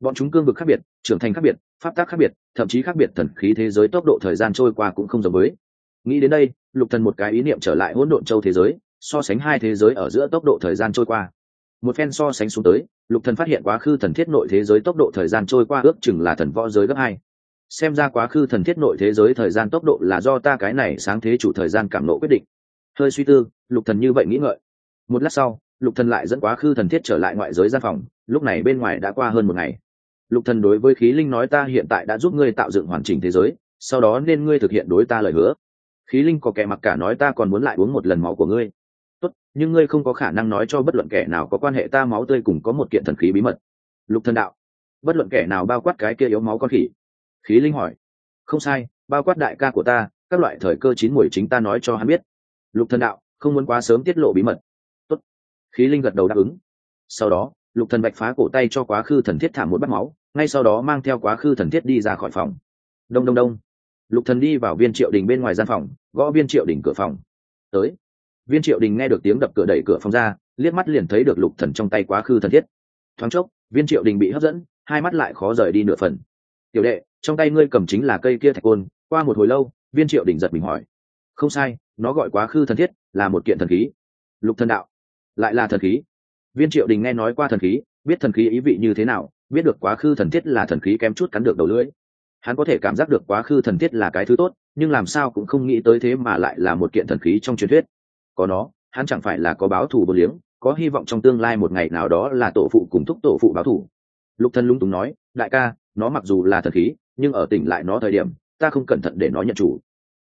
Bọn chúng cương vực khác biệt, trưởng thành khác biệt, pháp tác khác biệt, thậm chí khác biệt thần khí thế giới tốc độ thời gian trôi qua cũng không giống với. Nghĩ đến đây, lục thần một cái ý niệm trở lại hỗn độn châu thế giới, so sánh hai thế giới ở giữa tốc độ thời gian trôi qua. Một phen so sánh xuống tới, lục thần phát hiện quá khứ thần thiết nội thế giới tốc độ thời gian trôi qua ước chừng là thần võ giới gấp hai. Xem ra quá khứ thần thiết nội thế giới thời gian tốc độ là do ta cái này sáng thế chủ thời gian cảm nộ quyết định. Hơi suy tư, lục thần như vậy nghĩ ngợi một lát sau, lục thần lại dẫn quá khứ thần thiết trở lại ngoại giới gian phòng, lúc này bên ngoài đã qua hơn một ngày. Lục thần đối với khí linh nói ta hiện tại đã giúp ngươi tạo dựng hoàn chỉnh thế giới, sau đó nên ngươi thực hiện đối ta lời hứa. Khí linh có kẻ mặc cả nói ta còn muốn lại uống một lần máu của ngươi. Tốt, nhưng ngươi không có khả năng nói cho bất luận kẻ nào có quan hệ ta máu tươi cùng có một kiện thần khí bí mật. Lục thần đạo, bất luận kẻ nào bao quát cái kia yếu máu con khỉ. Khí linh hỏi, không sai, bao quát đại ca của ta, các loại thời cơ chín mùi chính ta nói cho hắn biết. Lục thần đạo, không muốn quá sớm tiết lộ bí mật khí linh gật đầu đáp ứng. Sau đó, lục thần bạch phá cổ tay cho quá khứ thần thiết thả một bát máu, ngay sau đó mang theo quá khứ thần thiết đi ra khỏi phòng. Đông đông đông. Lục thần đi vào viên triệu đình bên ngoài gian phòng, gõ viên triệu đình cửa phòng. Tới. Viên triệu đình nghe được tiếng đập cửa đẩy cửa phòng ra, liếc mắt liền thấy được lục thần trong tay quá khứ thần thiết. Thoáng chốc, viên triệu đình bị hấp dẫn, hai mắt lại khó rời đi nửa phần. Tiểu đệ, trong tay ngươi cầm chính là cây kia thạch côn. Qua một hồi lâu, viên triệu đình giật mình hỏi. Không sai, nó gọi quá khứ thần thiết là một kiện thần khí. Lục thần đạo lại là thần khí. Viên triệu đình nghe nói qua thần khí, biết thần khí ý vị như thế nào, biết được quá khứ thần thiết là thần khí kém chút cắn được đầu lưỡi. Hắn có thể cảm giác được quá khứ thần thiết là cái thứ tốt, nhưng làm sao cũng không nghĩ tới thế mà lại là một kiện thần khí trong truyền thuyết. Có nó, hắn chẳng phải là có báo thù vô liếng, có hy vọng trong tương lai một ngày nào đó là tổ phụ cùng thúc tổ phụ báo thù. Lục thân lung túng nói, đại ca, nó mặc dù là thần khí, nhưng ở tỉnh lại nó thời điểm, ta không cẩn thận để nó nhận chủ.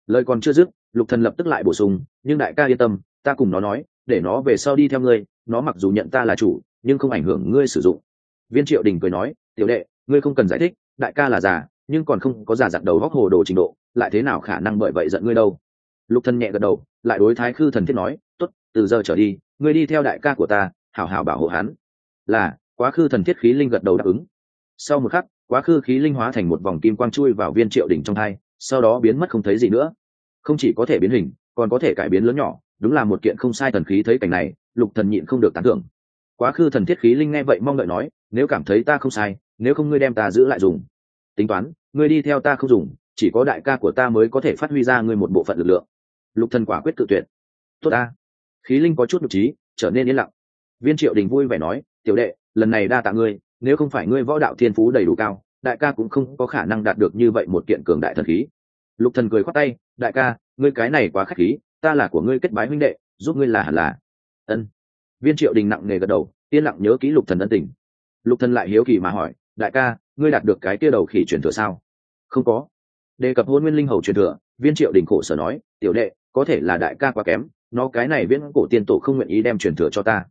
Lời còn chưa dứt, lục thần lập tức lại bổ sung, nhưng đại ca yên tâm, ta cùng nó nói để nó về sau đi theo ngươi, nó mặc dù nhận ta là chủ, nhưng không ảnh hưởng ngươi sử dụng. Viên triệu đình cười nói, tiểu đệ, ngươi không cần giải thích, đại ca là già, nhưng còn không có già dặn đầu góc hồ đồ trình độ, lại thế nào khả năng bởi vậy giận ngươi đâu? Lục thân nhẹ gật đầu, lại đối thái khư thần thiết nói, tốt, từ giờ trở đi, ngươi đi theo đại ca của ta, hảo hảo bảo hộ hắn. Là, quá khứ thần thiết khí linh gật đầu đáp ứng. Sau một khắc, quá khứ khí linh hóa thành một vòng kim quang chui vào viên triệu đỉnh trong thai sau đó biến mất không thấy gì nữa. Không chỉ có thể biến hình, còn có thể cải biến lớn nhỏ đúng là một kiện không sai thần khí thấy cảnh này, lục thần nhịn không được tán thưởng. Quá khứ thần thiết khí linh nghe vậy mong đợi nói, nếu cảm thấy ta không sai, nếu không ngươi đem ta giữ lại dùng. Tính toán, ngươi đi theo ta không dùng, chỉ có đại ca của ta mới có thể phát huy ra ngươi một bộ phận lực lượng. Lục thần quả quyết tự tuyệt. Tốt ta. Khí linh có chút nhục trí, trở nên yên lặng. Viên triệu đình vui vẻ nói, tiểu đệ, lần này đa tạ ngươi, nếu không phải ngươi võ đạo thiên phú đầy đủ cao, đại ca cũng không có khả năng đạt được như vậy một kiện cường đại thần khí. Lục thần cười khoát tay, đại ca, ngươi cái này quá khách khí ta là của ngươi kết bái huynh đệ, giúp ngươi là hẳn là. Ân. Viên triệu đình nặng nề gật đầu, yên lặng nhớ kỹ lục thần ân tình. Lục thần lại hiếu kỳ mà hỏi, đại ca, ngươi đạt được cái kia đầu khỉ truyền thừa sao? Không có. Đề cập hôn nguyên linh hầu truyền thừa, viên triệu đình khổ sở nói, tiểu đệ, có thể là đại ca quá kém, nó cái này viễn cổ tiên tổ không nguyện ý đem truyền thừa cho ta.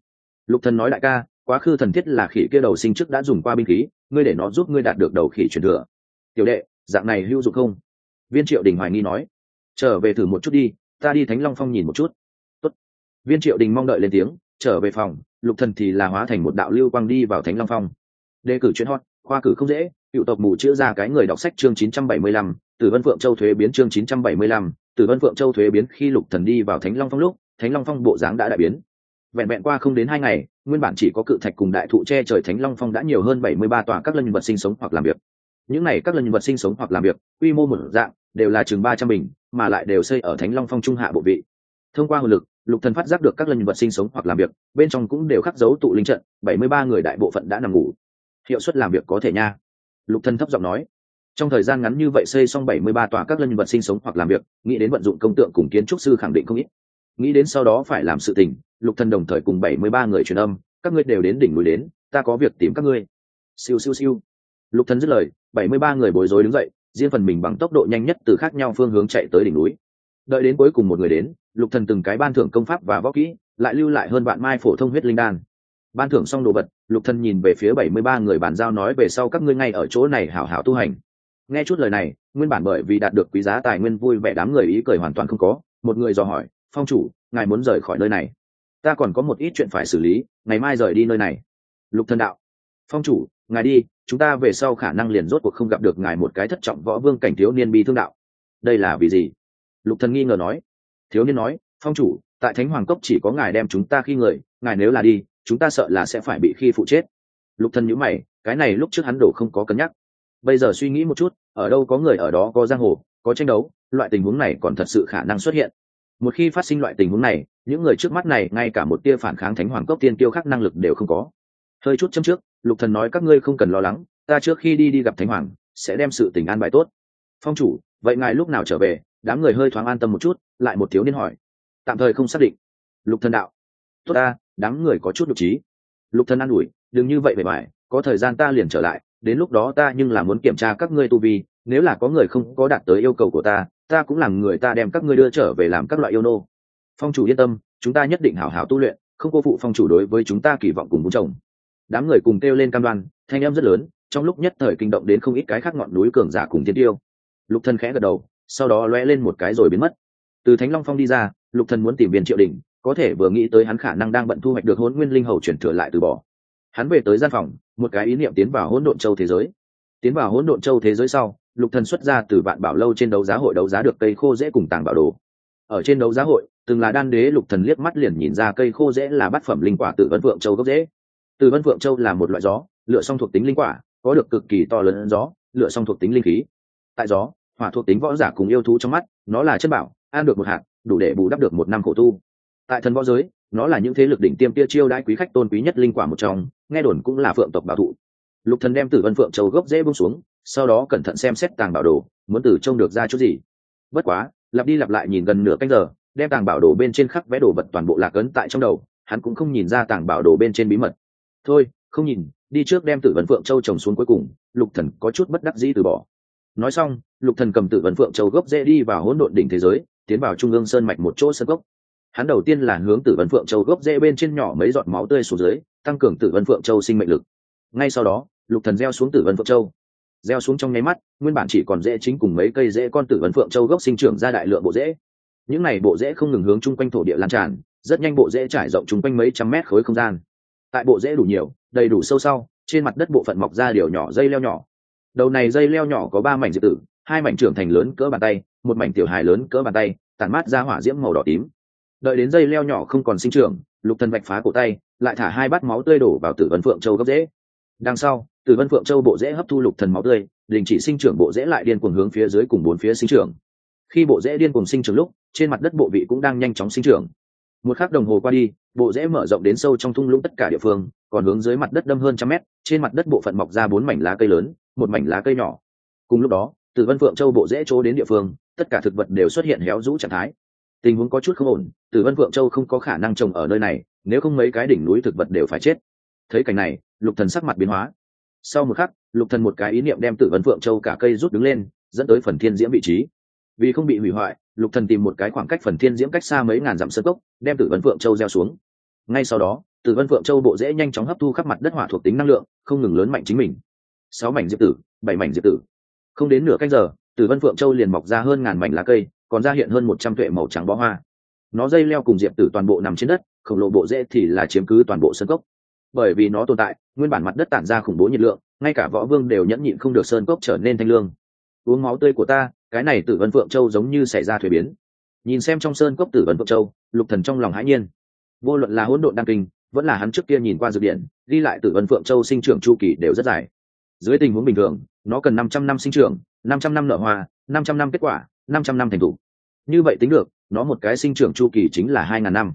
Lục thần nói, đại ca, quá khứ thần thiết là khỉ kia đầu sinh trước đã dùng qua binh khí, ngươi để nó giúp ngươi đạt được đầu khỉ truyền thừa. Tiểu đệ, dạng này hữu dụng không? Viên triệu đình hoài nghi nói, trở về thử một chút đi ta đi thánh long phong nhìn một chút. Tốt. viên triệu đình mong đợi lên tiếng trở về phòng lục thần thì là hóa thành một đạo lưu quang đi vào thánh long phong. Đề cử chuyên hot khoa cử không dễ cựu tộc mù chữa ra cái người đọc sách chương 975, tử vân phượng châu thuế biến chương 975, tử vân phượng châu thuế biến khi lục thần đi vào thánh long phong lúc thánh long phong bộ dáng đã đại biến. Vẹn vẹn qua không đến hai ngày nguyên bản chỉ có cự thạch cùng đại thụ che trời thánh long phong đã nhiều hơn bảy mươi ba tòa các lân vật sinh sống hoặc làm việc. Những này các lân vật sinh sống hoặc làm việc quy mô một dạng đều là chừng ba trăm bình mà lại đều xây ở thánh long phong trung hạ bộ vị. Thông qua hồn lực, lục thần phát giác được các lân vật sinh sống hoặc làm việc, bên trong cũng đều khắc dấu tụ linh trận, bảy mươi ba người đại bộ phận đã nằm ngủ. Hiệu suất làm việc có thể nha. Lục thần thấp giọng nói. Trong thời gian ngắn như vậy xây xong bảy mươi ba tòa các lân vật sinh sống hoặc làm việc, nghĩ đến vận dụng công tượng cùng kiến trúc sư khẳng định không ít. Nghĩ đến sau đó phải làm sự tình, lục thần đồng thời cùng bảy mươi ba người truyền âm, các ngươi đều đến đỉnh núi đến, ta có việc tìm các ngươi. Siêu siêu siêu. Lục thần dứt lời, bảy mươi ba người bối rối đứng dậy riêng phần mình bằng tốc độ nhanh nhất từ khác nhau phương hướng chạy tới đỉnh núi. Đợi đến cuối cùng một người đến, lục thần từng cái ban thưởng công pháp và võ kỹ, lại lưu lại hơn bạn mai phổ thông huyết linh đan. Ban thưởng xong đồ vật, lục thần nhìn về phía bảy mươi ba người bàn giao nói về sau các ngươi ngay ở chỗ này hảo hảo tu hành. Nghe chút lời này, nguyên bản bởi vì đạt được quý giá tài nguyên vui vẻ đám người ý cười hoàn toàn không có, một người dò hỏi, phong chủ, ngài muốn rời khỏi nơi này? Ta còn có một ít chuyện phải xử lý, ngày mai rời đi nơi này. Lục thần đạo, phong chủ ngài đi, chúng ta về sau khả năng liền rốt cuộc không gặp được ngài một cái thất trọng võ vương cảnh thiếu niên bi thương đạo. Đây là vì gì? Lục thần nghi ngờ nói. Thiếu niên nói, phong chủ, tại thánh hoàng cốc chỉ có ngài đem chúng ta khi người, ngài nếu là đi, chúng ta sợ là sẽ phải bị khi phụ chết. Lục thần nhíu mày, cái này lúc trước hắn đổ không có cân nhắc. Bây giờ suy nghĩ một chút, ở đâu có người ở đó có giang hồ, có tranh đấu, loại tình huống này còn thật sự khả năng xuất hiện. Một khi phát sinh loại tình huống này, những người trước mắt này, ngay cả một tia phản kháng thánh hoàng cốc tiên tiêu khắc năng lực đều không có hơi chút châm trước, lục thần nói các ngươi không cần lo lắng, ta trước khi đi đi gặp thánh hoàng, sẽ đem sự tình an bài tốt. Phong chủ, vậy ngài lúc nào trở về? Đám người hơi thoáng an tâm một chút, lại một thiếu niên hỏi. Tạm thời không xác định. Lục thần đạo. Tốt ta, đám người có chút nhục trí. Lục thần an ủi, đừng như vậy bề bài có thời gian ta liền trở lại, đến lúc đó ta nhưng là muốn kiểm tra các ngươi tu vi, nếu là có người không có đạt tới yêu cầu của ta ta cũng làm người ta đem các ngươi đưa trở về làm các loại yêu nô. Phong chủ yên tâm, chúng ta nhất định hảo hảo tu luyện, không cô phụ phong chủ đối với chúng ta kỳ vọng cùng bố chồng đám người cùng kêu lên cam đoan, thanh em rất lớn, trong lúc nhất thời kinh động đến không ít cái khác ngọn núi cường giả cùng thiên tiêu. Lục thần khẽ gật đầu, sau đó lóe lên một cái rồi biến mất. Từ thánh long phong đi ra, lục thần muốn tìm viên triệu đình có thể vừa nghĩ tới hắn khả năng đang bận thu hoạch được hồn nguyên linh hầu chuyển thừa lại từ bỏ. Hắn về tới gian phòng, một cái ý niệm tiến vào hỗn độn châu thế giới. Tiến vào hỗn độn châu thế giới sau, lục thần xuất ra từ vạn bảo lâu trên đấu giá hội đấu giá được cây khô dễ cùng tàng bảo đồ. Ở trên đấu giá hội, từng là đan đế lục thần liếc mắt liền nhìn ra cây khô dễ là bát phẩm linh quả tự vấn vượng châu gốc dễ từ vân phượng châu là một loại gió lựa song thuộc tính linh quả, có được cực kỳ to lớn gió lựa song thuộc tính linh khí. Tại gió, hỏa thuộc tính võ giả cùng yêu thú trong mắt, nó là chân bảo, ăn được một hạt, đủ để bù đắp được một năm khổ tu. Tại thần võ giới, nó là những thế lực đỉnh tiêm kia chiêu đãi quý khách tôn quý nhất linh quả một trong, nghe đồn cũng là phượng tộc bảo thụ lục thần đem tử vân phượng châu gốc dễ buông xuống, sau đó cẩn thận xem xét tàng bảo đồ, muốn từ trông được ra chút gì. Bất quá, lặp đi lặp lại nhìn gần nửa canh giờ, đem tàng bảo đồ bên trên khắc vẽ đồ vật toàn bộ lạc ấn tại trong đầu, hắn cũng không nhìn ra tàng bảo đồ bên trên bí mật thôi, không nhìn, đi trước đem tử vân phượng châu trồng xuống cuối cùng, lục thần có chút bất đắc dĩ từ bỏ. Nói xong, lục thần cầm tử vân phượng châu gốc dễ đi vào hỗn độn đỉnh thế giới, tiến vào trung ương sơn mạch một chỗ sân gốc. Hắn đầu tiên là hướng tử vân phượng châu gốc dễ bên trên nhỏ mấy giọt máu tươi xuống dưới, tăng cường tử vân phượng châu sinh mệnh lực. Ngay sau đó, lục thần gieo xuống tử vân phượng châu. Gieo xuống trong nháy mắt, nguyên bản chỉ còn dễ chính cùng mấy cây dễ con tử vân phượng châu gốc sinh trưởng ra đại lượng bộ dễ những này bộ dễ không ngừng hướng chung quanh thổ địa lan tràn, rất nhanh bộ dễ trải rộng chung quanh mấy trăm mét khối không gian tại bộ dễ đủ nhiều, đầy đủ sâu sau, trên mặt đất bộ phận mọc ra điều nhỏ dây leo nhỏ. Đầu này dây leo nhỏ có ba mảnh diệt tử, hai mảnh trưởng thành lớn cỡ bàn tay, một mảnh tiểu hài lớn cỡ bàn tay tàn mát ra hỏa diễm màu đỏ tím. Đợi đến dây leo nhỏ không còn sinh trưởng, lục thần vạch phá cổ tay, lại thả hai bát máu tươi đổ vào tử vân phượng châu gốc rễ. đằng sau, tử vân phượng châu bộ rễ hấp thu lục thần máu tươi, đình chỉ sinh trưởng bộ rễ lại điên cuồng hướng phía dưới cùng bốn phía sinh trưởng. Khi bộ rễ điên cuồng sinh trưởng lúc, trên mặt đất bộ vị cũng đang nhanh chóng sinh trưởng một khắc đồng hồ qua đi, bộ rễ mở rộng đến sâu trong thung lũng tất cả địa phương, còn hướng dưới mặt đất đâm hơn trăm mét, trên mặt đất bộ phận mọc ra bốn mảnh lá cây lớn, một mảnh lá cây nhỏ. Cùng lúc đó, từ vân phượng châu bộ rễ chỗ đến địa phương, tất cả thực vật đều xuất hiện héo rũ trạng thái. Tình huống có chút không ổn, từ vân phượng châu không có khả năng trồng ở nơi này, nếu không mấy cái đỉnh núi thực vật đều phải chết. Thấy cảnh này, lục thần sắc mặt biến hóa. Sau một khắc, lục thần một cái ý niệm đem tử vân phượng châu cả cây rút đứng lên, dẫn tới phần thiên diễm vị trí. Vì không bị hủy hoại lục thần tìm một cái khoảng cách phần thiên diễm cách xa mấy ngàn dặm sơ cốc, đem tử vân phượng châu gieo xuống. Ngay sau đó, tử vân phượng châu bộ dễ nhanh chóng hấp thu khắp mặt đất hỏa thuộc tính năng lượng, không ngừng lớn mạnh chính mình. Sáu mảnh diệp tử, bảy mảnh diệp tử. Không đến nửa canh giờ, tử vân phượng châu liền mọc ra hơn ngàn mảnh lá cây, còn ra hiện hơn một trăm tuệ màu trắng bó hoa. Nó dây leo cùng diệp tử toàn bộ nằm trên đất, khổng lồ bộ dễ thì là chiếm cứ toàn bộ sân cốc. Bởi vì nó tồn tại, nguyên bản mặt đất tản ra khủng bố nhiệt lượng, ngay cả võ vương đều nhẫn nhịn không được sơn cốc trở nên thanh lương. Uống máu tươi của ta cái này tử vân phượng châu giống như xảy ra thuế biến. Nhìn xem trong sơn cốc tử vân phượng châu, lục thần trong lòng hãi nhiên. Vô luận là hỗn độn đăng kinh, vẫn là hắn trước kia nhìn qua dược điện đi lại tử vân phượng châu sinh trưởng chu kỳ đều rất dài. Dưới tình huống bình thường, nó cần năm trăm năm sinh trưởng, năm trăm năm nở hoa, năm trăm năm kết quả, năm trăm năm thành thủ. Như vậy tính được, nó một cái sinh trưởng chu kỳ chính là hai ngàn năm.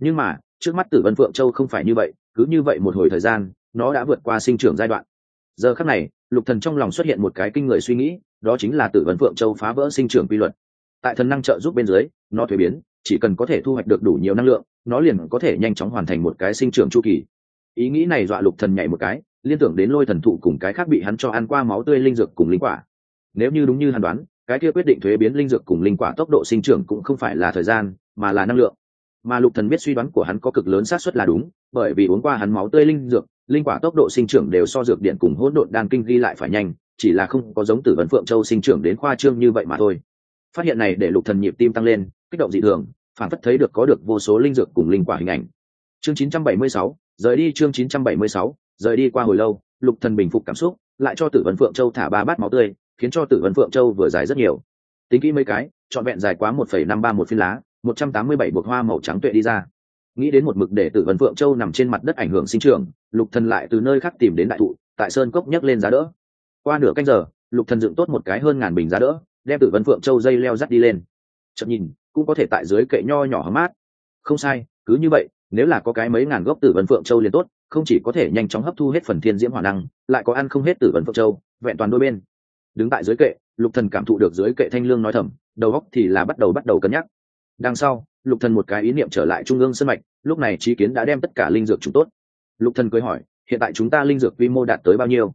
Nhưng mà, trước mắt tử vân phượng châu không phải như vậy, cứ như vậy một hồi thời gian, nó đã vượt qua sinh trưởng giai đoạn. Giờ khắc này, lục thần trong lòng xuất hiện một cái kinh người suy nghĩ đó chính là tử vấn phượng châu phá vỡ sinh trưởng quy luật. Tại thần năng trợ giúp bên dưới, nó thuế biến, chỉ cần có thể thu hoạch được đủ nhiều năng lượng, nó liền có thể nhanh chóng hoàn thành một cái sinh trưởng chu kỳ. Ý nghĩ này dọa lục thần nhảy một cái, liên tưởng đến lôi thần thụ cùng cái khác bị hắn cho ăn qua máu tươi linh dược cùng linh quả. Nếu như đúng như hắn đoán, cái kia quyết định thuế biến linh dược cùng linh quả tốc độ sinh trưởng cũng không phải là thời gian, mà là năng lượng. Mà lục thần biết suy đoán của hắn có cực lớn xác suất là đúng, bởi vì uống qua hắn máu tươi linh dược, linh quả tốc độ sinh trưởng đều so dược điện cùng hỗn độn đan kinh ghi lại phải nhanh chỉ là không có giống tử vấn phượng châu sinh trưởng đến khoa trương như vậy mà thôi. Phát hiện này để lục thần nhịp tim tăng lên kích động dị thường phản phất thấy được có được vô số linh dược cùng linh quả hình ảnh. Chương 976, rời đi chương 976, rời đi qua hồi lâu lục thần bình phục cảm xúc lại cho tử vấn phượng châu thả ba bát máu tươi khiến cho tử vấn phượng châu vừa dài rất nhiều. Tính kỹ mấy cái trọn vẹn dài quá một phẩy năm ba một phiên lá một trăm tám mươi bảy bột hoa màu trắng tuệ đi ra. Nghĩ đến một mực để tử vấn phượng châu nằm trên mặt đất ảnh hưởng sinh trưởng lục thần lại từ nơi khác tìm đến đại thụ tại sơn cốc nhấc lên giá đỡ qua nửa canh giờ, lục thần dựng tốt một cái hơn ngàn bình giá đỡ, đem tử Vân phượng châu dây leo dắt đi lên. Chậm nhìn, cũng có thể tại dưới kệ nho nhỏ hóng mát. Không sai, cứ như vậy, nếu là có cái mấy ngàn gốc tử Vân phượng châu liền tốt, không chỉ có thể nhanh chóng hấp thu hết phần thiên diễm hỏa năng, lại có ăn không hết tử Vân phượng châu, vẹn toàn đôi bên. Đứng tại dưới kệ, lục thần cảm thụ được dưới kệ thanh lương nói thầm, đầu óc thì là bắt đầu bắt đầu cân nhắc. Đằng sau, lục thần một cái ý niệm trở lại trung ương sân mạch, lúc này trí kiến đã đem tất cả linh dược chúng tốt. Lục thần cười hỏi, hiện tại chúng ta linh dược quy mô đạt tới bao nhiêu?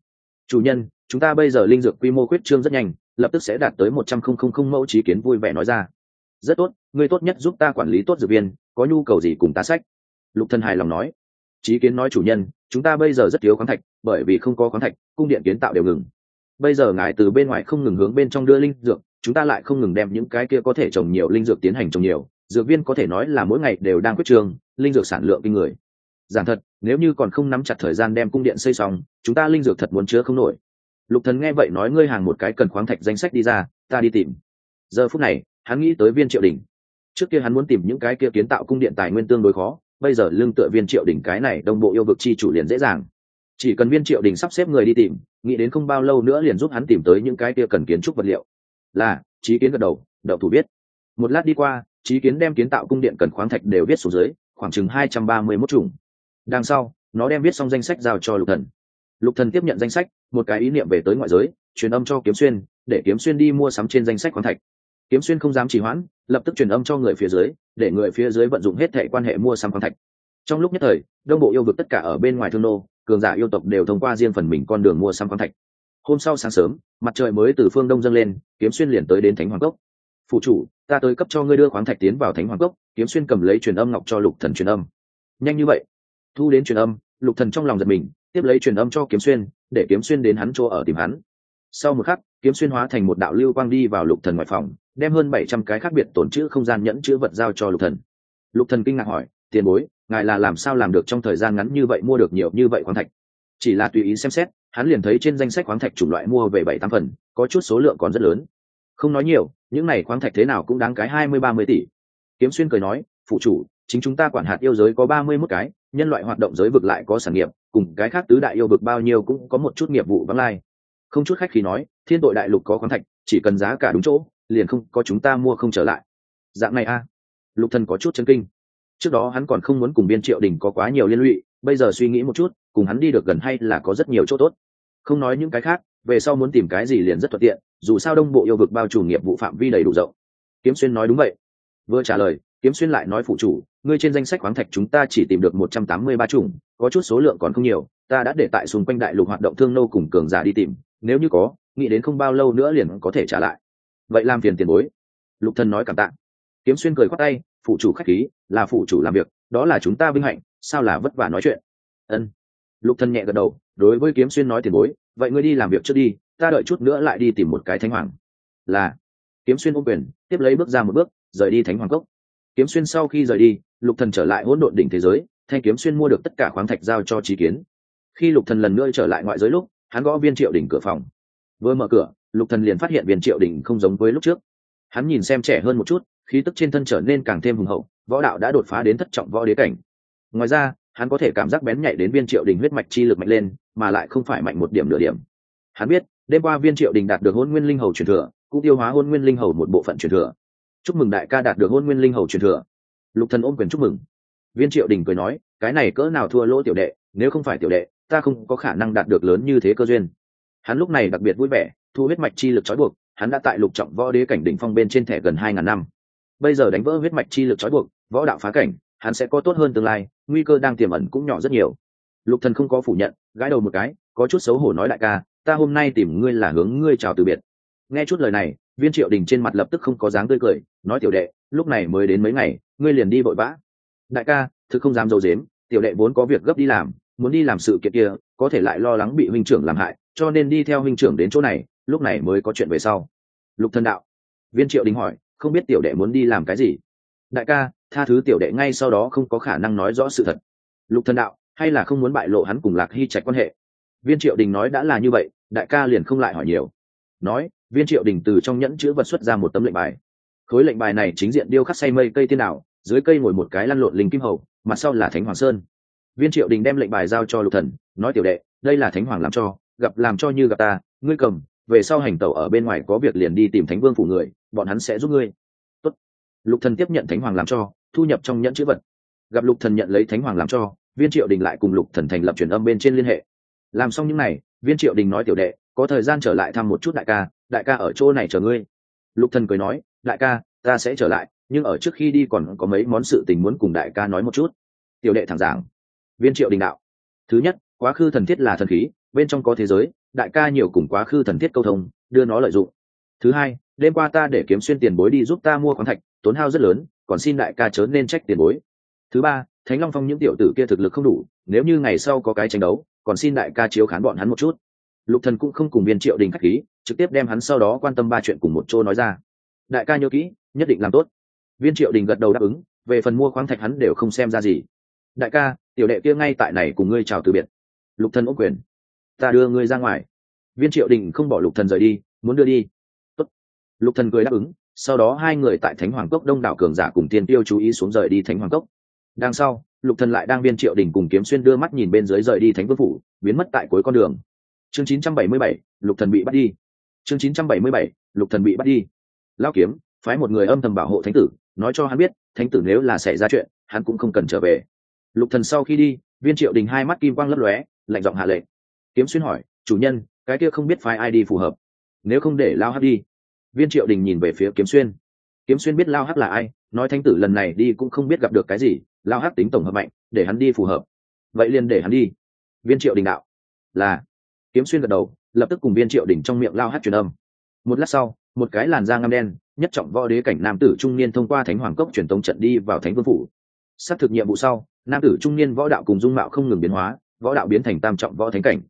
Chủ nhân, chúng ta bây giờ linh dược quy mô quyết trương rất nhanh, lập tức sẽ đạt tới một trăm không không không mẫu trí kiến vui vẻ nói ra. Rất tốt, ngươi tốt nhất giúp ta quản lý tốt dược viên, có nhu cầu gì cùng ta sách. Lục thân hài lòng nói. Trí kiến nói chủ nhân, chúng ta bây giờ rất thiếu khoáng thạch, bởi vì không có khoáng thạch, cung điện kiến tạo đều ngừng. Bây giờ ngài từ bên ngoài không ngừng hướng bên trong đưa linh dược, chúng ta lại không ngừng đem những cái kia có thể trồng nhiều linh dược tiến hành trồng nhiều. Dược viên có thể nói là mỗi ngày đều đang quyết trường linh dược sản lượng kinh người giản thật, nếu như còn không nắm chặt thời gian đem cung điện xây xong, chúng ta linh dược thật muốn chứa không nổi. Lục thần nghe vậy nói ngươi hàng một cái cần khoáng thạch danh sách đi ra, ta đi tìm. Giờ phút này, hắn nghĩ tới viên triệu đình trước kia hắn muốn tìm những cái kia kiến tạo cung điện tài nguyên tương đối khó, bây giờ lương tựa viên triệu đỉnh cái này đồng bộ yêu vực chi chủ liền dễ dàng. Chỉ cần viên triệu đình sắp xếp người đi tìm, nghĩ đến không bao lâu nữa liền giúp hắn tìm tới những cái kia cần kiến trúc vật liệu. Là trí kiến gật đầu, đậu thủ biết. Một lát đi qua trí kiến đem kiến tạo cung điện cần khoáng thạch đều viết xuống dưới, khoảng chừng hai trăm ba mươi mốt chủng đằng sau, nó đem viết xong danh sách giao cho lục thần. Lục thần tiếp nhận danh sách, một cái ý niệm về tới ngoại giới, truyền âm cho kiếm xuyên, để kiếm xuyên đi mua sắm trên danh sách khoáng thạch. Kiếm xuyên không dám trì hoãn, lập tức truyền âm cho người phía dưới, để người phía dưới vận dụng hết thệ quan hệ mua sắm khoáng thạch. Trong lúc nhất thời, đông bộ yêu vực tất cả ở bên ngoài thương nô, cường giả yêu tộc đều thông qua riêng phần mình con đường mua sắm khoáng thạch. Hôm sau sáng sớm, mặt trời mới từ phương đông dâng lên, kiếm xuyên liền tới đến thánh hoàng cốc. Phụ chủ, ta tới cấp cho ngươi đưa khoáng thạch tiến vào thánh hoàng cốc. Kiếm xuyên cầm lấy truyền âm ngọc cho lục thần truyền âm. Nhanh như vậy thu đến truyền âm, lục thần trong lòng giật mình, tiếp lấy truyền âm cho kiếm xuyên, để kiếm xuyên đến hắn chỗ ở tìm hắn. Sau một khắc, kiếm xuyên hóa thành một đạo lưu quang đi vào lục thần ngoài phòng, đem hơn bảy trăm cái khác biệt tổn chữ không gian nhẫn chữ vật giao cho lục thần. Lục thần kinh ngạc hỏi, tiền bối, ngài là làm sao làm được trong thời gian ngắn như vậy mua được nhiều như vậy khoáng thạch? Chỉ là tùy ý xem xét, hắn liền thấy trên danh sách khoáng thạch chủng loại mua về bảy tám phần, có chút số lượng còn rất lớn. Không nói nhiều, những này khoáng thạch thế nào cũng đáng cái hai mươi ba mươi tỷ. Kiếm xuyên cười nói, phụ chủ, chính chúng ta quản hạt yêu giới có ba mươi mốt cái nhân loại hoạt động giới vực lại có sản nghiệp, cùng cái khác tứ đại yêu vực bao nhiêu cũng có một chút nghiệp vụ vắng lai. Không chút khách khi nói, thiên tội đại lục có khoáng thạch, chỉ cần giá cả đúng chỗ, liền không có chúng ta mua không trở lại. Dạng này a. Lục thần có chút chân kinh. Trước đó hắn còn không muốn cùng biên triệu đình có quá nhiều liên lụy, bây giờ suy nghĩ một chút, cùng hắn đi được gần hay là có rất nhiều chỗ tốt. Không nói những cái khác, về sau muốn tìm cái gì liền rất thuận tiện, dù sao đông bộ yêu vực bao trùm nghiệp vụ phạm vi đầy đủ rộng. Kiếm xuyên nói đúng vậy. Vừa trả lời kiếm xuyên lại nói, phụ chủ, ngươi trên danh sách khoáng thạch chúng ta chỉ tìm được một trăm tám mươi ba chủng, có chút số lượng còn không nhiều, ta đã để tại xung quanh đại lục hoạt động thương nô cùng cường giả đi tìm, nếu như có, nghĩ đến không bao lâu nữa liền có thể trả lại. Vậy làm phiền tiền bối. Lục thần nói cảm tạ. Kiếm xuyên cười khoát tay, phụ chủ khách khí, là phụ chủ làm việc, đó là chúng ta vinh hạnh, sao là vất vả nói chuyện? Ân. Lục thần nhẹ gật đầu, đối với kiếm xuyên nói, tiền bối, vậy ngươi đi làm việc trước đi, ta đợi chút nữa lại đi tìm một cái thánh hoàng. Là, kiếm xuyên ôm quyền, tiếp lấy bước ra một bước, rời đi thánh hoàng cốc kiếm xuyên sau khi rời đi, lục thần trở lại hỗn độn đỉnh thế giới, thanh kiếm xuyên mua được tất cả khoáng thạch giao cho trí kiến. Khi lục thần lần nữa trở lại ngoại giới lúc, hắn gõ viên triệu đỉnh cửa phòng. Vừa mở cửa, lục thần liền phát hiện viên triệu đỉnh không giống với lúc trước. Hắn nhìn xem trẻ hơn một chút, khí tức trên thân trở nên càng thêm hùng hậu, võ đạo đã đột phá đến thất trọng võ đế cảnh. Ngoài ra, hắn có thể cảm giác bén nhạy đến viên triệu đình huyết mạch chi lực mạnh lên, mà lại không phải mạnh một điểm nửa điểm. Hắn biết, đêm qua viên triệu đình đạt được hôn nguyên linh hầu truyền thừa, cũng tiêu hóa hôn nguyên linh hầu một bộ phận truyền thừa chúc mừng đại ca đạt được hôn nguyên linh hầu truyền thừa. Lục thần ôm quyền chúc mừng. Viên triệu đình cười nói, cái này cỡ nào thua lỗ tiểu đệ, nếu không phải tiểu đệ, ta không có khả năng đạt được lớn như thế cơ duyên. Hắn lúc này đặc biệt vui vẻ, thu huyết mạch chi lực trói buộc, hắn đã tại lục trọng võ đế cảnh đỉnh phong bên trên thẻ gần hai ngàn năm. Bây giờ đánh vỡ huyết mạch chi lực trói buộc, võ đạo phá cảnh, hắn sẽ có tốt hơn tương lai, nguy cơ đang tiềm ẩn cũng nhỏ rất nhiều. Lục thần không có phủ nhận, gãi đầu một cái, có chút xấu hổ nói đại ca, ta hôm nay tìm ngươi là hướng ngươi chào từ biệt nghe chút lời này, viên triệu đình trên mặt lập tức không có dáng tươi cười, nói tiểu đệ, lúc này mới đến mấy ngày, ngươi liền đi vội vã. Đại ca thực không dám dầu dếm tiểu đệ vốn có việc gấp đi làm, muốn đi làm sự kiện kia, có thể lại lo lắng bị huynh trưởng làm hại, cho nên đi theo huynh trưởng đến chỗ này, lúc này mới có chuyện về sau. Lục thần đạo. Viên triệu đình hỏi, không biết tiểu đệ muốn đi làm cái gì? Đại ca, tha thứ tiểu đệ ngay sau đó không có khả năng nói rõ sự thật. Lục thần đạo, hay là không muốn bại lộ hắn cùng lạc hy trạch quan hệ? Viên triệu đình nói đã là như vậy, đại ca liền không lại hỏi nhiều. Nói viên triệu đình từ trong nhẫn chữ vật xuất ra một tấm lệnh bài. Khối lệnh bài này chính diện điêu khắc say mây cây tiên đạo dưới cây ngồi một cái lăn lộn linh kim hầu, mặt sau là thánh hoàng sơn. Viên triệu đình đem lệnh bài giao cho lục thần, nói tiểu đệ, đây là thánh hoàng làm cho, gặp làm cho như gặp ta, ngươi cầm, về sau hành tẩu ở bên ngoài có việc liền đi tìm thánh vương phủ người, bọn hắn sẽ giúp ngươi. Tốt. lục thần tiếp nhận thánh hoàng làm cho, thu nhập trong nhẫn chữ vật. Gặp lục thần nhận lấy thánh hoàng làm cho, viên triệu đình lại cùng lục thần thành lập truyền âm bên trên liên hệ. Làm xong những này, viên triệu đình nói tiểu đệ, có thời gian trở lại thăm một chút đại ca đại ca ở chỗ này chờ ngươi. Lục thần cười nói, đại ca, ta sẽ trở lại, nhưng ở trước khi đi còn có mấy món sự tình muốn cùng đại ca nói một chút. Tiểu đệ thẳng giảng. Viên triệu đình đạo. Thứ nhất, quá khứ thần thiết là thần khí, bên trong có thế giới, đại ca nhiều cùng quá khứ thần thiết câu thông, đưa nó lợi dụng. Thứ hai, đêm qua ta để kiếm xuyên tiền bối đi giúp ta mua khoáng thạch, tốn hao rất lớn, còn xin đại ca chớ nên trách tiền bối. Thứ ba, thánh long phong những tiểu tử kia thực lực không đủ, nếu như ngày sau có cái tranh đấu, còn xin đại ca chiếu khán bọn hắn một chút. Lục thần cũng không cùng viên triệu đình khách khí trực tiếp đem hắn sau đó quan tâm ba chuyện cùng một chỗ nói ra. Đại ca nhớ kỹ nhất định làm tốt. Viên triệu đình gật đầu đáp ứng về phần mua khoáng thạch hắn đều không xem ra gì. Đại ca tiểu đệ kia ngay tại này cùng ngươi chào từ biệt. Lục thần ốc quyền. Ta đưa ngươi ra ngoài. Viên triệu đình không bỏ lục thần rời đi muốn đưa đi. Tốt. lục thần cười đáp ứng sau đó hai người tại thánh hoàng cốc đông đảo cường giả cùng tiên tiêu chú ý xuống rời đi thánh hoàng cốc. Đằng sau lục thần lại đang viên triệu đình cùng kiếm xuyên đưa mắt nhìn bên dưới rời đi thánh vương phủ biến mất tại cuối con đường. Chương 977, lục thần bị bắt đi chương 977, lục thần bị bắt đi. Lao kiếm phái một người âm thầm bảo hộ thánh tử nói cho hắn biết thánh tử nếu là xảy ra chuyện hắn cũng không cần trở về. Lục thần sau khi đi viên triệu đình hai mắt kim quang lấp lóe lạnh giọng hạ lệnh. Kiếm xuyên hỏi chủ nhân cái kia không biết phái ai đi phù hợp? Nếu không để lao hắc đi. Viên triệu đình nhìn về phía kiếm xuyên. Kiếm xuyên biết lao hắc là ai nói thánh tử lần này đi cũng không biết gặp được cái gì lao hắc tính tổng hợp mạnh để hắn đi phù hợp. Vậy liền để hắn đi. Viên triệu đình đạo. Là. Kiếm xuyên gật đầu lập tức cùng viên triệu đình trong miệng lao hát truyền âm. Một lát sau, một cái làn da ngăm đen, nhất trọng võ đế cảnh nam tử trung niên thông qua thánh hoàng cốc truyền tống trận đi vào thánh vương phủ. Xác thực nhiệm vụ sau, nam tử trung niên võ đạo cùng dung mạo không ngừng biến hóa, võ đạo biến thành tam trọng võ thánh cảnh.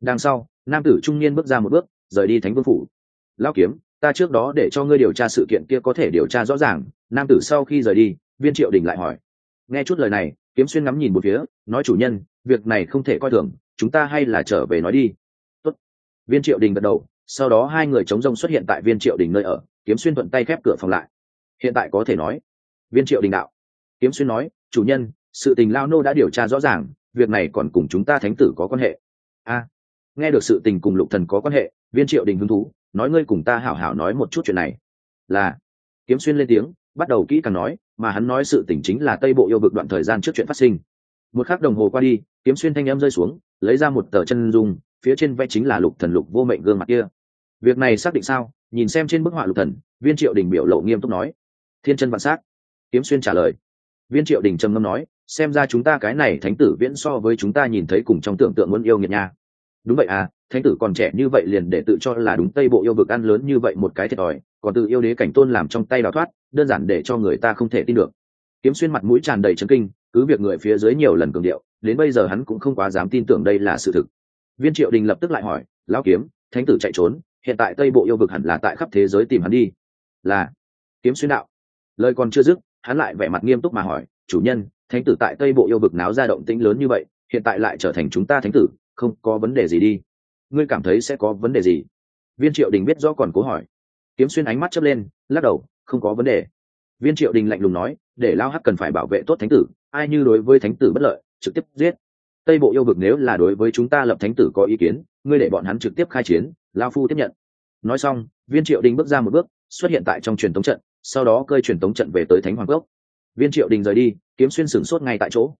Đằng sau, nam tử trung niên bước ra một bước, rời đi thánh vương phủ. Lao kiếm, ta trước đó để cho ngươi điều tra sự kiện kia có thể điều tra rõ ràng. Nam tử sau khi rời đi, viên triệu đình lại hỏi. Nghe chút lời này, kiếm xuyên ngắm nhìn một phía, nói, chủ nhân, việc này không thể coi thường, chúng ta hay là trở về nói đi viên triệu đình gật đầu, sau đó hai người chống rông xuất hiện tại viên triệu đình nơi ở, kiếm xuyên thuận tay khép cửa phòng lại. Hiện tại có thể nói, viên triệu đình đạo. Kiếm xuyên nói, chủ nhân, sự tình lao nô đã điều tra rõ ràng, việc này còn cùng chúng ta thánh tử có quan hệ. A, nghe được sự tình cùng lục thần có quan hệ, viên triệu đình hứng thú, nói ngươi cùng ta hảo hảo nói một chút chuyện này. Là. Kiếm xuyên lên tiếng, bắt đầu kỹ càng nói, mà hắn nói sự tình chính là tây bộ yêu vực đoạn thời gian trước chuyện phát sinh. Một khắc đồng hồ qua đi, kiếm xuyên thanh âm rơi xuống, lấy ra một tờ chân dung phía trên vẽ chính là lục thần lục vô mệnh gương mặt kia. Việc này xác định sao? Nhìn xem trên bức họa lục thần, viên triệu đình biểu lộ nghiêm túc nói. Thiên chân vạn sát kiếm xuyên trả lời. Viên triệu đình trầm ngâm nói, xem ra chúng ta cái này thánh tử viễn so với chúng ta nhìn thấy cùng trong tưởng tượng muốn yêu nghiệt nha. Đúng vậy à thánh tử còn trẻ như vậy liền để tự cho là đúng tây bộ yêu vực ăn lớn như vậy một cái thiệt thòi, còn tự yêu đế cảnh tôn làm trong tay đào thoát, đơn giản để cho người ta không thể tin được. Kiếm xuyên mặt mũi tràn đầy chấn kinh, cứ việc người phía dưới nhiều lần cường điệu, đến bây giờ hắn cũng không quá dám tin tưởng đây là sự thực viên triệu đình lập tức lại hỏi, lão kiếm, thánh tử chạy trốn, hiện tại tây bộ yêu vực hẳn là tại khắp thế giới tìm hắn đi. Là, kiếm xuyên đạo. Lời còn chưa dứt, hắn lại vẻ mặt nghiêm túc mà hỏi, chủ nhân, thánh tử tại tây bộ yêu vực náo ra động tĩnh lớn như vậy, hiện tại lại trở thành chúng ta thánh tử, không có vấn đề gì đi. Ngươi cảm thấy sẽ có vấn đề gì? Viên triệu đình biết rõ còn cố hỏi. Kiếm xuyên ánh mắt chớp lên, lắc đầu, không có vấn đề. Viên triệu đình lạnh lùng nói, để lao hắc cần phải bảo vệ tốt thánh tử, ai như đối với thánh tử bất lợi, trực tiếp giết tây bộ yêu vực nếu là đối với chúng ta lập thánh tử có ý kiến, ngươi để bọn hắn trực tiếp khai chiến, lao phu tiếp nhận. Nói xong, viên triệu đình bước ra một bước, xuất hiện tại trong truyền tống trận, sau đó cơi truyền tống trận về tới thánh hoàng cốc. Viên triệu đình rời đi, kiếm xuyên sửng sốt ngay tại chỗ.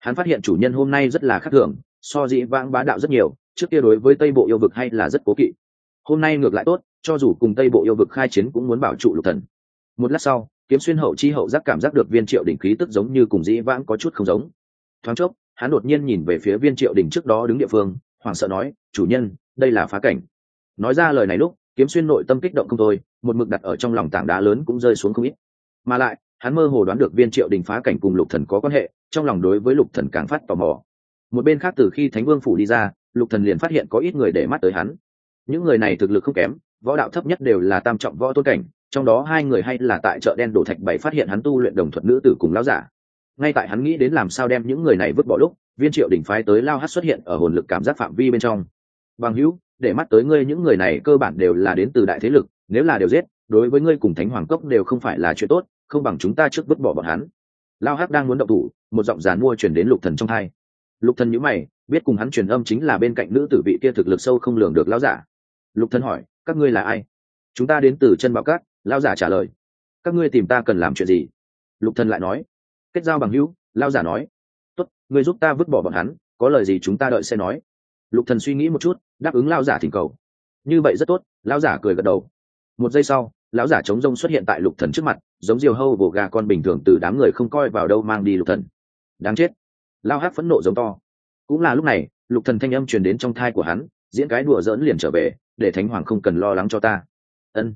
Hắn phát hiện chủ nhân hôm nay rất là khác thường, so dĩ vãng bá đạo rất nhiều, trước kia đối với tây bộ yêu vực hay là rất cố kỵ. Hôm nay ngược lại tốt, cho dù cùng tây bộ yêu vực khai chiến cũng muốn bảo trụ lục thần. Một lát sau, kiếm xuyên hậu chi hậu giác cảm giác được viên triệu đỉnh khí tức giống như cùng dĩ vãng có chút không giống. Thoáng chốc hắn đột nhiên nhìn về phía viên triệu Đình trước đó đứng địa phương, hoảng sợ nói, chủ nhân, đây là phá cảnh. Nói ra lời này lúc, kiếm xuyên nội tâm kích động không thôi, một mực đặt ở trong lòng tảng đá lớn cũng rơi xuống không ít. Mà lại, hắn mơ hồ đoán được viên triệu đình phá cảnh cùng lục thần có quan hệ, trong lòng đối với lục thần càng phát tò mò. Một bên khác từ khi thánh vương phủ đi ra, lục thần liền phát hiện có ít người để mắt tới hắn. Những người này thực lực không kém, võ đạo thấp nhất đều là tam trọng võ tôn cảnh, trong đó hai người hay là tại chợ đen đổ thạch bảy phát hiện hắn tu luyện đồng thuật nữ tử cùng lão giả ngay tại hắn nghĩ đến làm sao đem những người này vứt bỏ lúc, viên triệu đỉnh phái tới lao hát xuất hiện ở hồn lực cảm giác phạm vi bên trong. Bằng hữu, để mắt tới ngươi những người này cơ bản đều là đến từ đại thế lực, nếu là đều giết, đối với ngươi cùng thánh hoàng cốc đều không phải là chuyện tốt, không bằng chúng ta trước vứt bỏ bọn hắn. Lao hát đang muốn động thủ, một giọng giàn mua chuyển đến lục thần trong hai lục thần nhíu mày, biết cùng hắn truyền âm chính là bên cạnh nữ tử vị kia thực lực sâu không lường được lao giả. Lục thần hỏi, các ngươi là ai? Chúng ta đến từ chân bảo cát. Lao giả trả lời, các ngươi tìm ta cần làm chuyện gì? Lục thần lại nói kết giao bằng hữu lao giả nói. Tốt, ngươi giúp ta vứt bỏ bọn hắn, có lời gì chúng ta đợi sẽ nói. Lục thần suy nghĩ một chút, đáp ứng lao giả thỉnh cầu. Như vậy rất tốt lao giả cười gật đầu. Một giây sau, lão giả chống rông xuất hiện tại lục thần trước mặt, giống diều hâu vồ gà con bình thường từ đám người không coi vào đâu mang đi lục thần. Đáng chết. Lao hắc phẫn nộ giống to. Cũng là lúc này, lục thần thanh âm truyền đến trong thai của hắn, diễn cái đùa dỡn liền trở về, để thánh hoàng không cần lo lắng cho ta. Ân.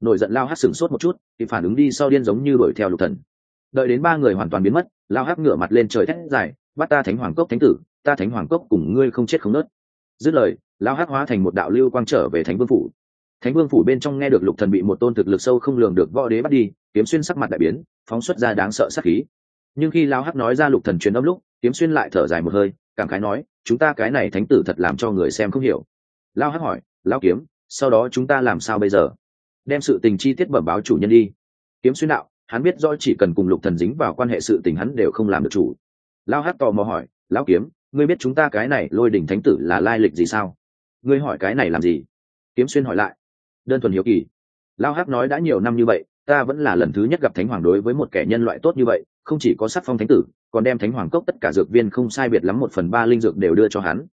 Nổi giận lao hắc sửng sốt một chút, thì phản ứng đi sau điên giống như đuổi theo lục thần đợi đến ba người hoàn toàn biến mất, lao hắc ngửa mặt lên trời thét dài, bắt ta thánh hoàng cốc thánh tử, ta thánh hoàng cốc cùng ngươi không chết không nớt. Dứt lời, lao hắc hóa thành một đạo lưu quang trở về thánh vương phủ. Thánh vương phủ bên trong nghe được lục thần bị một tôn thực lực sâu không lường được võ đế bắt đi, kiếm xuyên sắc mặt đại biến, phóng xuất ra đáng sợ sắc khí. Nhưng khi lao hắc nói ra lục thần truyền âm lúc, kiếm xuyên lại thở dài một hơi, cảm khái nói, chúng ta cái này thánh tử thật làm cho người xem không hiểu. Lao hắc hỏi, lao kiếm, sau đó chúng ta làm sao bây giờ? Đem sự tình chi tiết bẩm báo chủ nhân đi. Kiếm xuyên đạo hắn biết rõ chỉ cần cùng lục thần dính vào quan hệ sự tình hắn đều không làm được chủ. Lao hắc tò mò hỏi, lão kiếm, ngươi biết chúng ta cái này lôi đỉnh thánh tử là lai lịch gì sao? Ngươi hỏi cái này làm gì? Kiếm xuyên hỏi lại. Đơn thuần hiếu kỳ. Lao hắc nói, đã nhiều năm như vậy, ta vẫn là lần thứ nhất gặp thánh hoàng đối với một kẻ nhân loại tốt như vậy, không chỉ có sắc phong thánh tử, còn đem thánh hoàng cốc tất cả dược viên không sai biệt lắm một phần ba linh dược đều đưa cho hắn.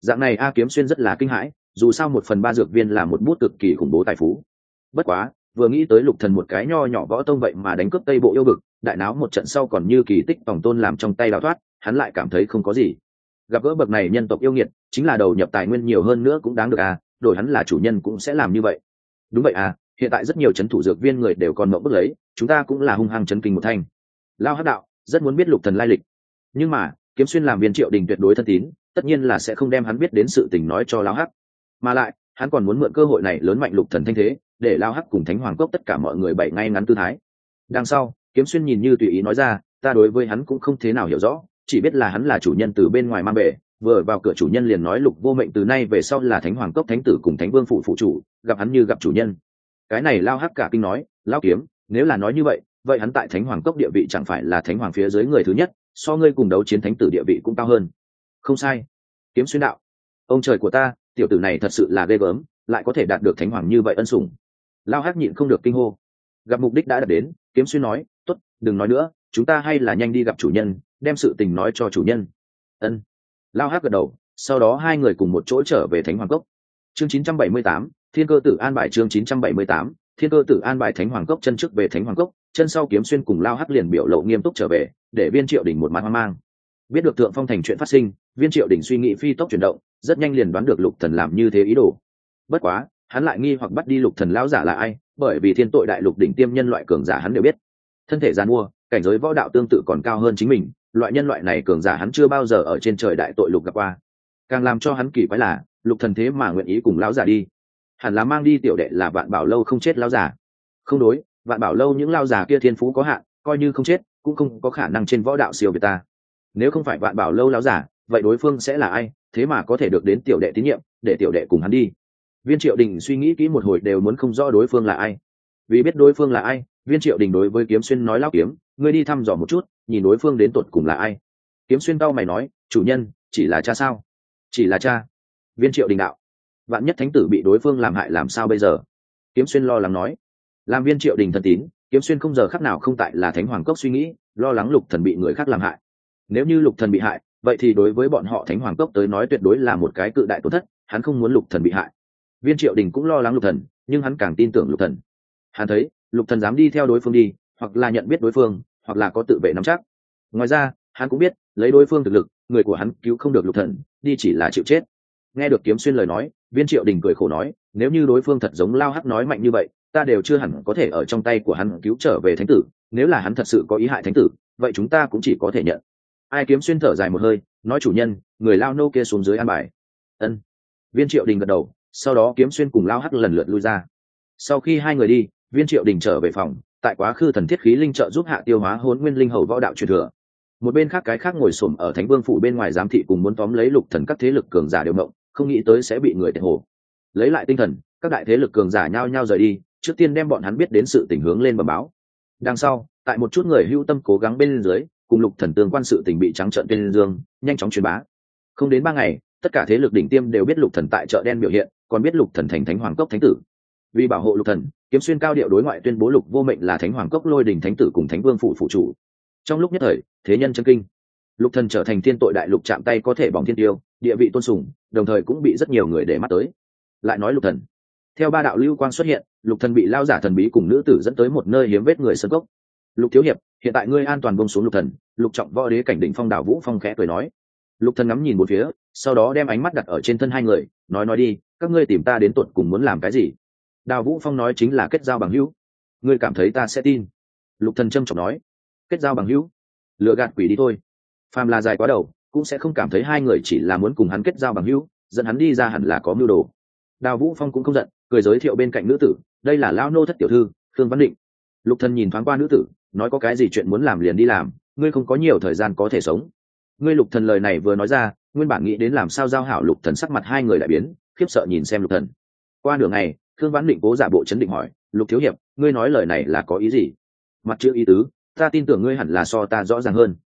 Dạng này a kiếm xuyên rất là kinh hãi, dù sao một phần ba dược viên là một bút cực kỳ khủng bố tài phú. Bất quá vừa nghĩ tới lục thần một cái nho nhỏ võ tông vậy mà đánh cướp tây bộ yêu vực, đại náo một trận sau còn như kỳ tích tổng tôn làm trong tay đào thoát, hắn lại cảm thấy không có gì. Gặp gỡ bậc này nhân tộc yêu nghiệt, chính là đầu nhập tài nguyên nhiều hơn nữa cũng đáng được à đổi hắn là chủ nhân cũng sẽ làm như vậy. Đúng vậy à hiện tại rất nhiều chấn thủ dược viên người đều còn mộng bức lấy, chúng ta cũng là hung hăng chấn kinh một thanh. Lao hát đạo, rất muốn biết lục thần lai lịch. Nhưng mà, kiếm xuyên làm viên triệu đình tuyệt đối thân tín, tất nhiên là sẽ không đem hắn biết đến sự tình nói cho lao hắc. Mà lại, hắn còn muốn mượn cơ hội này lớn mạnh lục thần thanh thế để lao hắc cùng thánh hoàng cốc tất cả mọi người bày ngay ngắn tư thái. Đằng sau, kiếm xuyên nhìn như tùy ý nói ra, ta đối với hắn cũng không thế nào hiểu rõ, chỉ biết là hắn là chủ nhân từ bên ngoài mang bể vừa vào cửa chủ nhân liền nói lục vô mệnh từ nay về sau là thánh hoàng cốc thánh tử cùng thánh vương phụ phụ chủ, gặp hắn như gặp chủ nhân. Cái này lao hắc cả kinh nói lao kiếm, nếu là nói như vậy vậy hắn tại thánh hoàng cốc địa vị chẳng phải là thánh hoàng phía dưới người thứ nhất, so ngươi cùng đấu chiến thánh tử địa vị cũng cao hơn. Không sai. Kiếm xuyên đạo, ông trời của ta, tiểu tử này thật sự là ghê gớm, lại có thể đạt được thánh hoàng như vậy ân sủng lao hắc nhịn không được kinh hô. Gặp mục đích đã đạt đến kiếm xuyên nói t ố t đừng nói nữa chúng ta hay là nhanh đi gặp chủ nhân đem sự tình nói cho chủ nhân. Ân. Lao hắc gật đầu sau đó hai người cùng một chỗ trở về thánh hoàng cốc. Chương 978, thiên cơ tử an bài chương 978, thiên cơ tử an bài thánh hoàng cốc chân trước về thánh hoàng cốc chân sau kiếm xuyên cùng lao hắc liền biểu lộ nghiêm túc trở về để viên triệu Đình một mặt hoang mang. Biết được thượng phong thành chuyện phát sinh viên triệu Đình suy nghĩ phi tốc chuyển động rất nhanh liền đoán được lục thần làm như thế ý đồ. Bất quá hắn lại nghi hoặc bắt đi lục thần lão giả là ai, bởi vì thiên tội đại lục đỉnh tiêm nhân loại cường giả hắn đều biết. Thân thể gian mua cảnh giới võ đạo tương tự còn cao hơn chính mình, loại nhân loại này cường giả hắn chưa bao giờ ở trên trời đại tội lục gặp qua. Càng làm cho hắn kỳ quái là, lục thần thế mà nguyện ý cùng lão giả đi. Hẳn là mang đi tiểu đệ là vạn bảo lâu không chết lão giả. Không đối, vạn bảo lâu những lão giả kia thiên phú có hạn, coi như không chết, cũng không có khả năng trên võ đạo siêu việt ta. Nếu không phải vạn bảo lâu lão giả, vậy đối phương sẽ là ai? Thế mà có thể được đến tiểu đệ tín nhiệm, để tiểu đệ cùng hắn đi viên triệu đình suy nghĩ kỹ một hồi đều muốn không rõ đối phương là ai. Vì biết đối phương là ai, viên triệu đình đối với kiếm xuyên nói lao kiếm, ngươi đi thăm dò một chút, nhìn đối phương đến tột cùng là ai. Kiếm xuyên cao mày nói, chủ nhân, chỉ là cha sao? Chỉ là cha. Viên triệu đình đạo, vạn nhất thánh tử bị đối phương làm hại làm sao bây giờ? Kiếm xuyên lo lắng nói, làm viên triệu đình thần tín, kiếm xuyên không giờ khác nào không tại là thánh hoàng cốc suy nghĩ, lo lắng lục thần bị người khác làm hại. Nếu như lục thần bị hại, vậy thì đối với bọn họ thánh hoàng cốc tới nói tuyệt đối là một cái cự đại tổn thất, hắn không muốn lục thần bị hại viên triệu đình cũng lo lắng lục thần, nhưng hắn càng tin tưởng lục thần. Hắn thấy, lục thần dám đi theo đối phương đi, hoặc là nhận biết đối phương, hoặc là có tự vệ nắm chắc. Ngoài ra, hắn cũng biết, lấy đối phương thực lực, người của hắn cứu không được lục thần, đi chỉ là chịu chết. Nghe được kiếm xuyên lời nói, viên triệu đình cười khổ nói, nếu như đối phương thật giống lao hắc nói mạnh như vậy, ta đều chưa hẳn có thể ở trong tay của hắn cứu trở về thánh tử. Nếu là hắn thật sự có ý hại thánh tử, vậy chúng ta cũng chỉ có thể nhận. Ai kiếm xuyên thở dài một hơi, nói, chủ nhân, người lao nô kia xuống dưới an bài. Ân. Viên triệu đình gật đầu sau đó kiếm xuyên cùng lao hắc lần lượt lui ra. Sau khi hai người đi, viên triệu đình trở về phòng, tại quá khứ thần thiết khí linh trợ giúp hạ tiêu hóa hôn nguyên linh hầu võ đạo truyền thừa. Một bên khác cái khác ngồi xổm ở thánh vương phủ bên ngoài giám thị cùng muốn tóm lấy lục thần các thế lực cường giả đều mộng, không nghĩ tới sẽ bị người tệ hồ. Lấy lại tinh thần, các đại thế lực cường giả nhao nhao rời đi, trước tiên đem bọn hắn biết đến sự tình hướng lên bờ báo. Đằng sau, tại một chút người hưu tâm cố gắng bên dưới, cùng lục thần tương quan sự tình bị trắng trợn tên dương, nhanh chóng truyền bá. Không đến ba ngày, tất cả thế lực đỉnh tiêm đều biết lục thần tại chợ đen biểu hiện còn biết lục thần thành thánh hoàng cốc thánh tử. Vì bảo hộ lục thần, kiếm xuyên cao điệu đối ngoại tuyên bố lục vô mệnh là thánh hoàng cốc lôi đình thánh tử cùng thánh vương phụ phụ chủ. Trong lúc nhất thời, thế nhân chân kinh. Lục thần trở thành thiên tội đại lục chạm tay có thể bỏng thiên tiêu, địa vị tôn sùng, đồng thời cũng bị rất nhiều người để mắt tới. Lại nói lục thần. Theo ba đạo lưu quang xuất hiện, lục thần bị lao giả thần bí cùng nữ tử dẫn tới một nơi hiếm vết người sân cốc. Lục thiếu hiệp, hiện tại ngươi an toàn bông xuống lục thần, lục trọng võ đế cảnh đỉnh phong đảo vũ phong khẽ cười nói. Lục thần ngắm nhìn một phía, sau đó đem ánh mắt đặt ở trên thân hai người, nói nói đi các ngươi tìm ta đến tuột cùng muốn làm cái gì? Đào vũ phong nói chính là kết giao bằng hữu. Ngươi cảm thấy ta sẽ tin? Lục thần trâm trọng nói. Kết giao bằng hữu? Lựa gạt quỷ đi thôi. Phàm là dài quá đầu, cũng sẽ không cảm thấy hai người chỉ là muốn cùng hắn kết giao bằng hữu, dẫn hắn đi ra hẳn là có mưu đồ. Đào vũ phong cũng không giận, cười giới thiệu bên cạnh nữ tử, đây là lao nô thất tiểu thư, khương văn định. Lục thần nhìn thoáng qua nữ tử, nói, có cái gì chuyện muốn làm liền đi làm, ngươi không có nhiều thời gian có thể sống. Ngươi lục thần lời này vừa nói ra, nguyên bản nghĩ đến làm sao giao hảo lục thần sắc mặt hai người lại biến khiếp sợ nhìn xem lục thần. Qua nửa ngày thương vãn định cố giả bộ chấn định hỏi, lục thiếu hiệp, ngươi nói lời này là có ý gì? Mặt chữ ý tứ, ta tin tưởng ngươi hẳn là so ta rõ ràng hơn.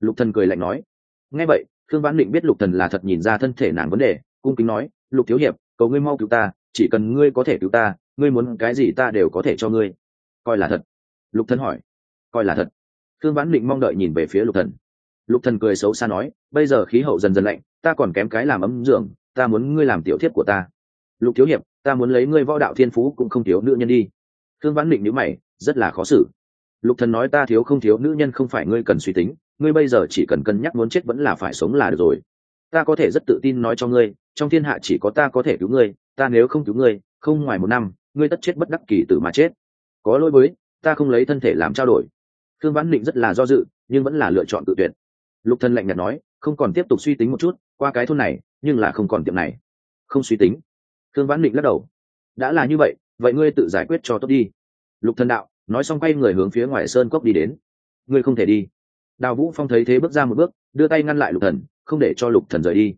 Lục thần cười lạnh nói. Nghe vậy thương vãn định biết lục thần là thật nhìn ra thân thể nàng vấn đề, cung kính nói, lục thiếu hiệp, cầu ngươi mau cứu ta, chỉ cần ngươi có thể cứu ta, ngươi muốn cái gì ta đều có thể cho ngươi. Coi là thật. Lục thần hỏi. Coi là thật. Thương vãn định mong đợi nhìn về phía lục thần. Lục thần cười xấu xa nói, bây giờ khí hậu dần dần lạnh, ta còn kém cái làm ấm giường ta muốn ngươi làm tiểu thiếp của ta. Lục thiếu hiệp, ta muốn lấy ngươi võ đạo thiên phú cũng không thiếu nữ nhân đi. Thương vãn định nhữ mày, rất là khó xử. Lục thần nói ta thiếu không thiếu nữ nhân không phải ngươi cần suy tính, ngươi bây giờ chỉ cần cân nhắc muốn chết vẫn là phải sống là được rồi. Ta có thể rất tự tin nói cho ngươi, trong thiên hạ chỉ có ta có thể cứu ngươi, ta nếu không cứu ngươi, không ngoài một năm, ngươi tất chết bất đắc kỳ tử mà chết. Có lỗi với, ta không lấy thân thể làm trao đổi. Thương vãn định rất là do dự, nhưng vẫn là lựa chọn tự tuyệt. Lục thần lạnh nhạt nói, không còn tiếp tục suy tính một chút, qua cái thôn này nhưng là không còn tiệm này. Không suy tính. Thương vãn định lắc đầu. Đã là như vậy vậy ngươi tự giải quyết cho tốt đi. Lục thần đạo, nói xong quay người hướng phía ngoài sơn cốc đi đến. Ngươi không thể đi. Đào vũ phong thấy thế bước ra một bước, đưa tay ngăn lại lục thần, không để cho lục thần rời đi.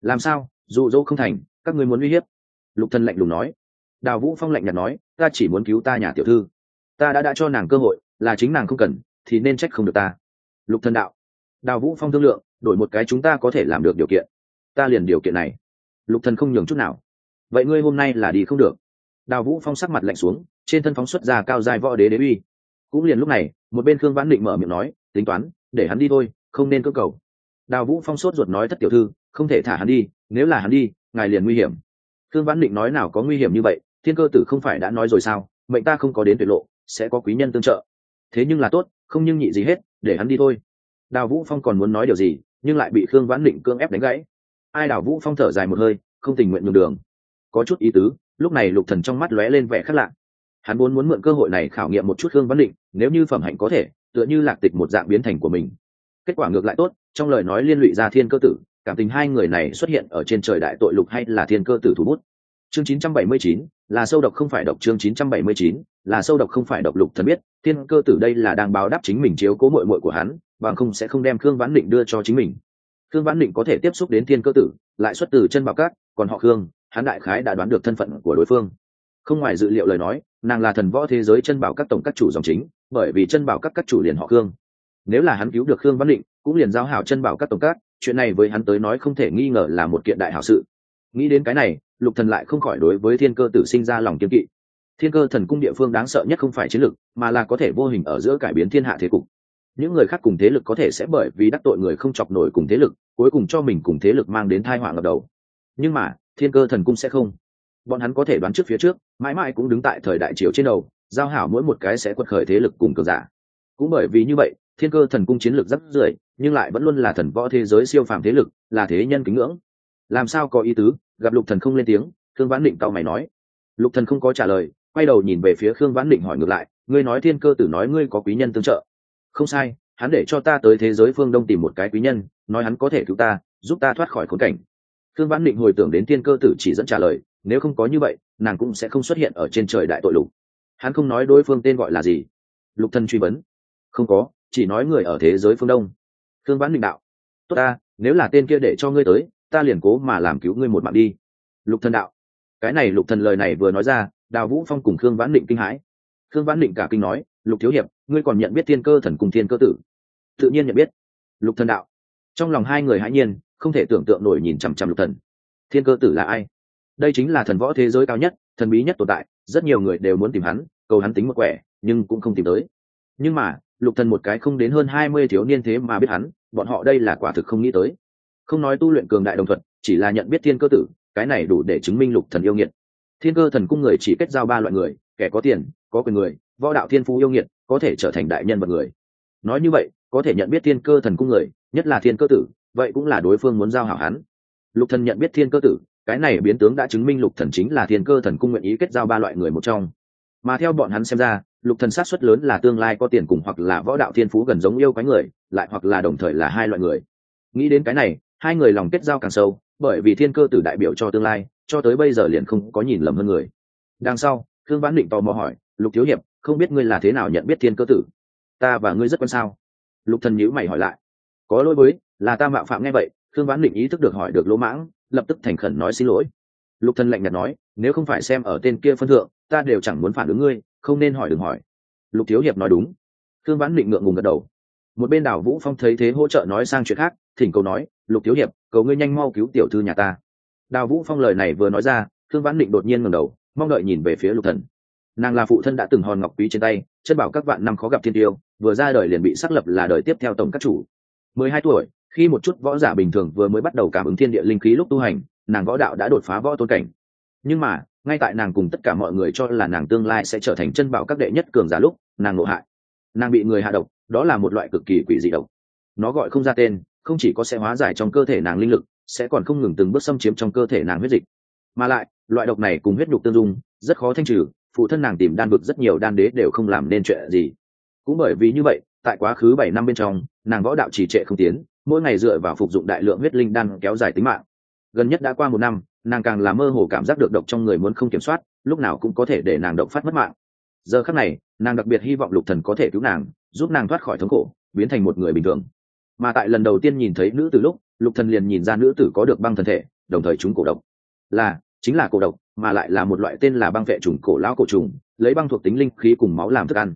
Làm sao? Dụ dỗ không thành, các ngươi muốn uy hiếp. Lục thần lạnh lùng nói. Đào vũ phong lạnh nhạt nói, ta chỉ muốn cứu ta nhà tiểu thư. Ta đã đã cho nàng cơ hội, là chính nàng không cần, thì nên trách không được ta. Lục thần đạo. Đào vũ phong thương lượng, đổi một cái chúng ta có thể làm được điều kiện ta liền điều kiện này. Lục thần không nhường chút nào. Vậy ngươi hôm nay là đi không được. Đào vũ phong sắc mặt lạnh xuống, trên thân phóng xuất ra cao dài võ đế đế uy. Cũng liền lúc này, một bên khương vãn định mở miệng nói, tính toán, để hắn đi thôi, không nên cơ cầu. Đào vũ phong sốt ruột nói thất tiểu thư, không thể thả hắn đi, nếu là hắn đi, ngài liền nguy hiểm. Khương vãn định nói nào có nguy hiểm như vậy, thiên cơ tử không phải đã nói rồi sao, mệnh ta không có đến tuyệt lộ, sẽ có quý nhân tương trợ. Thế nhưng là tốt, không nhưng nhị gì hết, để hắn đi thôi. Đào vũ phong còn muốn nói điều gì, nhưng lại bị khương vãn định cương ép đánh gãy ai đảo vũ phong thở dài một hơi không tình nguyện nhường đường. Có chút ý tứ lúc này lục thần trong mắt lóe lên vẻ khác lạ. Hắn muốn muốn mượn cơ hội này khảo nghiệm một chút hương văn định nếu như phẩm hạnh có thể tựa như lạc tịch một dạng biến thành của mình. Kết quả ngược lại tốt trong lời nói liên lụy ra thiên cơ tử cảm tình hai người này xuất hiện ở trên trời đại tội lục hay là thiên cơ tử thủ bút? Chương 979, là sâu độc không phải độc chương 979, là sâu độc không phải độc lục thần biết thiên cơ tử đây là đang báo đáp chính mình chiếu cố muội muội của hắn bằng không sẽ không đem khương vãn định đưa cho chính mình khương vãn định có thể tiếp xúc đến thiên cơ tử, lại xuất từ chân bảo cát còn họ khương, hắn đại khái đã đoán được thân phận của đối phương. Không ngoài dự liệu lời nói, nàng là thần võ thế giới chân bảo các tổng các chủ dòng chính, bởi vì chân bảo các các chủ liền họ khương. Nếu là hắn cứu được khương văn định, cũng liền giao hảo chân bảo các tổng các, chuyện này với hắn tới nói không thể nghi ngờ là một kiện đại hảo sự. Nghĩ đến cái này, lục thần lại không khỏi đối với thiên cơ tử sinh ra lòng kiên kỵ. Thiên cơ thần cung địa phương đáng sợ nhất không phải chiến lực mà là có thể vô hình ở giữa cải biến thiên hạ thế cục những người khác cùng thế lực có thể sẽ bởi vì đắc tội người không chọc nổi cùng thế lực, cuối cùng cho mình cùng thế lực mang đến thai họa ngập đầu. Nhưng mà, thiên cơ thần cung sẽ không. Bọn hắn có thể đoán trước phía trước, mãi mãi cũng đứng tại thời đại triều trên đầu, giao hảo mỗi một cái sẽ quật khởi thế lực cùng cường giả. Cũng bởi vì như vậy, thiên cơ thần cung chiến lược rất rưỡi, nhưng lại vẫn luôn là thần võ thế giới siêu phàm thế lực, là thế nhân kính ngưỡng. Làm sao có ý tứ? Gặp lục thần không lên tiếng, khương vãn định cau mày nói. Lục thần không có trả lời, quay đầu nhìn về phía khương vãn định hỏi ngược lại, ngươi nói thiên cơ tử nói ngươi có quý nhân tương trợ? Không sai, hắn để cho ta tới thế giới phương đông tìm một cái quý nhân, nói hắn có thể cứu ta, giúp ta thoát khỏi khốn cảnh. Khương vãn định hồi tưởng đến thiên cơ tử chỉ dẫn trả lời, nếu không có như vậy, nàng cũng sẽ không xuất hiện ở trên trời đại tội lục. Hắn không nói đối phương tên gọi là gì. Lục thân truy vấn. Không có, chỉ nói người ở thế giới phương đông. Khương vãn định đạo. Tốt ta, nếu là tên kia để cho ngươi tới, ta liền cố mà làm cứu ngươi một mạng đi. Lục thần đạo. Cái này lục thần lời này vừa nói ra, đào vũ phong cùng khương vãn định kinh hãi. Khương vãn định cả kinh nói, lục thiếu hiệp ngươi còn nhận biết thiên cơ thần cùng thiên cơ tử? Tự nhiên nhận biết. Lục thần đạo. Trong lòng hai người hãi nhiên, không thể tưởng tượng nổi nhìn chằm chằm lục thần. Thiên cơ tử là ai? Đây chính là thần võ thế giới cao nhất, thần bí nhất tồn tại, rất nhiều người đều muốn tìm hắn, cầu hắn tính một quẻ, nhưng cũng không tìm tới. Nhưng mà, lục thần một cái không đến hơn hai mươi thiếu niên thế mà biết hắn, bọn họ đây là quả thực không nghĩ tới. Không nói tu luyện cường đại đồng thuận chỉ là nhận biết thiên cơ tử, cái này đủ để chứng minh lục thần yêu nghiệt. Thiên cơ thần cung người chỉ kết giao ba loại người, kẻ có tiền, có quyền người, võ đạo thiên phú yêu nghiệt có thể trở thành đại nhân vật người. Nói như vậy, có thể nhận biết thiên cơ thần cung người, nhất là thiên cơ tử, vậy cũng là đối phương muốn giao hảo hắn. Lục thần nhận biết thiên cơ tử, cái này biến tướng đã chứng minh lục thần chính là thiên cơ thần cung nguyện ý kết giao ba loại người một trong. Mà theo bọn hắn xem ra, lục thần sát suất lớn là tương lai có tiền cùng hoặc là võ đạo thiên phú gần giống yêu quái người, lại hoặc là đồng thời là hai loại người. Nghĩ đến cái này, hai người lòng kết giao càng sâu, bởi vì thiên cơ tử đại biểu cho tương lai, cho tới bây giờ liền không có nhìn lầm hơn người. Đằng sau thương vãn định tò mò hỏi, lục thiếu hiệp không biết ngươi là thế nào nhận biết thiên cơ tử. Ta và ngươi rất quan sao? Lục thần nhíu mày hỏi lại. Có lỗi với, là ta mạo phạm nghe vậy thương vãn định ý thức được hỏi được lỗ mãng, lập tức thành khẩn nói xin lỗi. Lục thần lạnh nhạt nói, nếu không phải xem ở tên kia phân thượng, ta đều chẳng muốn phản ứng ngươi, không nên hỏi đừng hỏi. Lục thiếu hiệp nói đúng. Thương vãn định ngượng ngùng gật đầu. Một bên đảo vũ phong thấy thế hỗ trợ nói sang chuyện khác, thỉnh cầu nói, lục thiếu hiệp, cầu ngươi nhanh mau cứu tiểu thư nhà ta. Đào vũ phong lời này vừa nói ra thương vãn định đột nhiên ngẩng đầu, mong đợi nhìn về phía lục thần nàng là phụ thân đã từng hòn ngọc quý trên tay chân bảo các vạn năm khó gặp thiên tiêu, vừa ra đời liền bị xác lập là đời tiếp theo tổng các chủ. Mười hai tuổi, khi một chút võ giả bình thường vừa mới bắt đầu cảm ứng thiên địa linh khí lúc tu hành, nàng võ đạo đã đột phá võ tôn cảnh. Nhưng mà, ngay tại nàng cùng tất cả mọi người cho là nàng tương lai sẽ trở thành chân bảo các đệ nhất cường giả lúc, nàng ngộ hại. Nàng bị người hạ độc, đó là một loại cực kỳ quỷ dị độc. Nó gọi không ra tên, không chỉ có sẽ hóa giải trong cơ thể nàng linh lực, sẽ còn không ngừng từng bước xâm chiếm trong cơ thể nàng huyết dịch. Mà lại, loại độc này cùng huyết nhục tương dung, rất khó thanh trừ phụ thân nàng tìm đan vực rất nhiều đan đế đều không làm nên chuyện gì. Cũng bởi vì như vậy, tại quá khứ bảy năm bên trong, nàng võ đạo trì trệ không tiến, mỗi ngày dựa vào phục dụng đại lượng huyết linh đan kéo dài tính mạng. Gần nhất đã qua một năm, nàng càng là mơ hồ cảm giác được độc trong người muốn không kiểm soát, lúc nào cũng có thể để nàng độc phát mất mạng. Giờ khắc này, nàng đặc biệt hy vọng lục thần có thể cứu nàng, giúp nàng thoát khỏi thống khổ, biến thành một người bình thường. Mà tại lần đầu tiên nhìn thấy nữ tử lúc, lục thần liền nhìn ra nữ tử có được băng thân thể, đồng thời chúng cổ độc. Là, chính là cổ độc mà lại là một loại tên là băng vệ trùng cổ lão cổ trùng, lấy băng thuộc tính linh khí cùng máu làm thức ăn.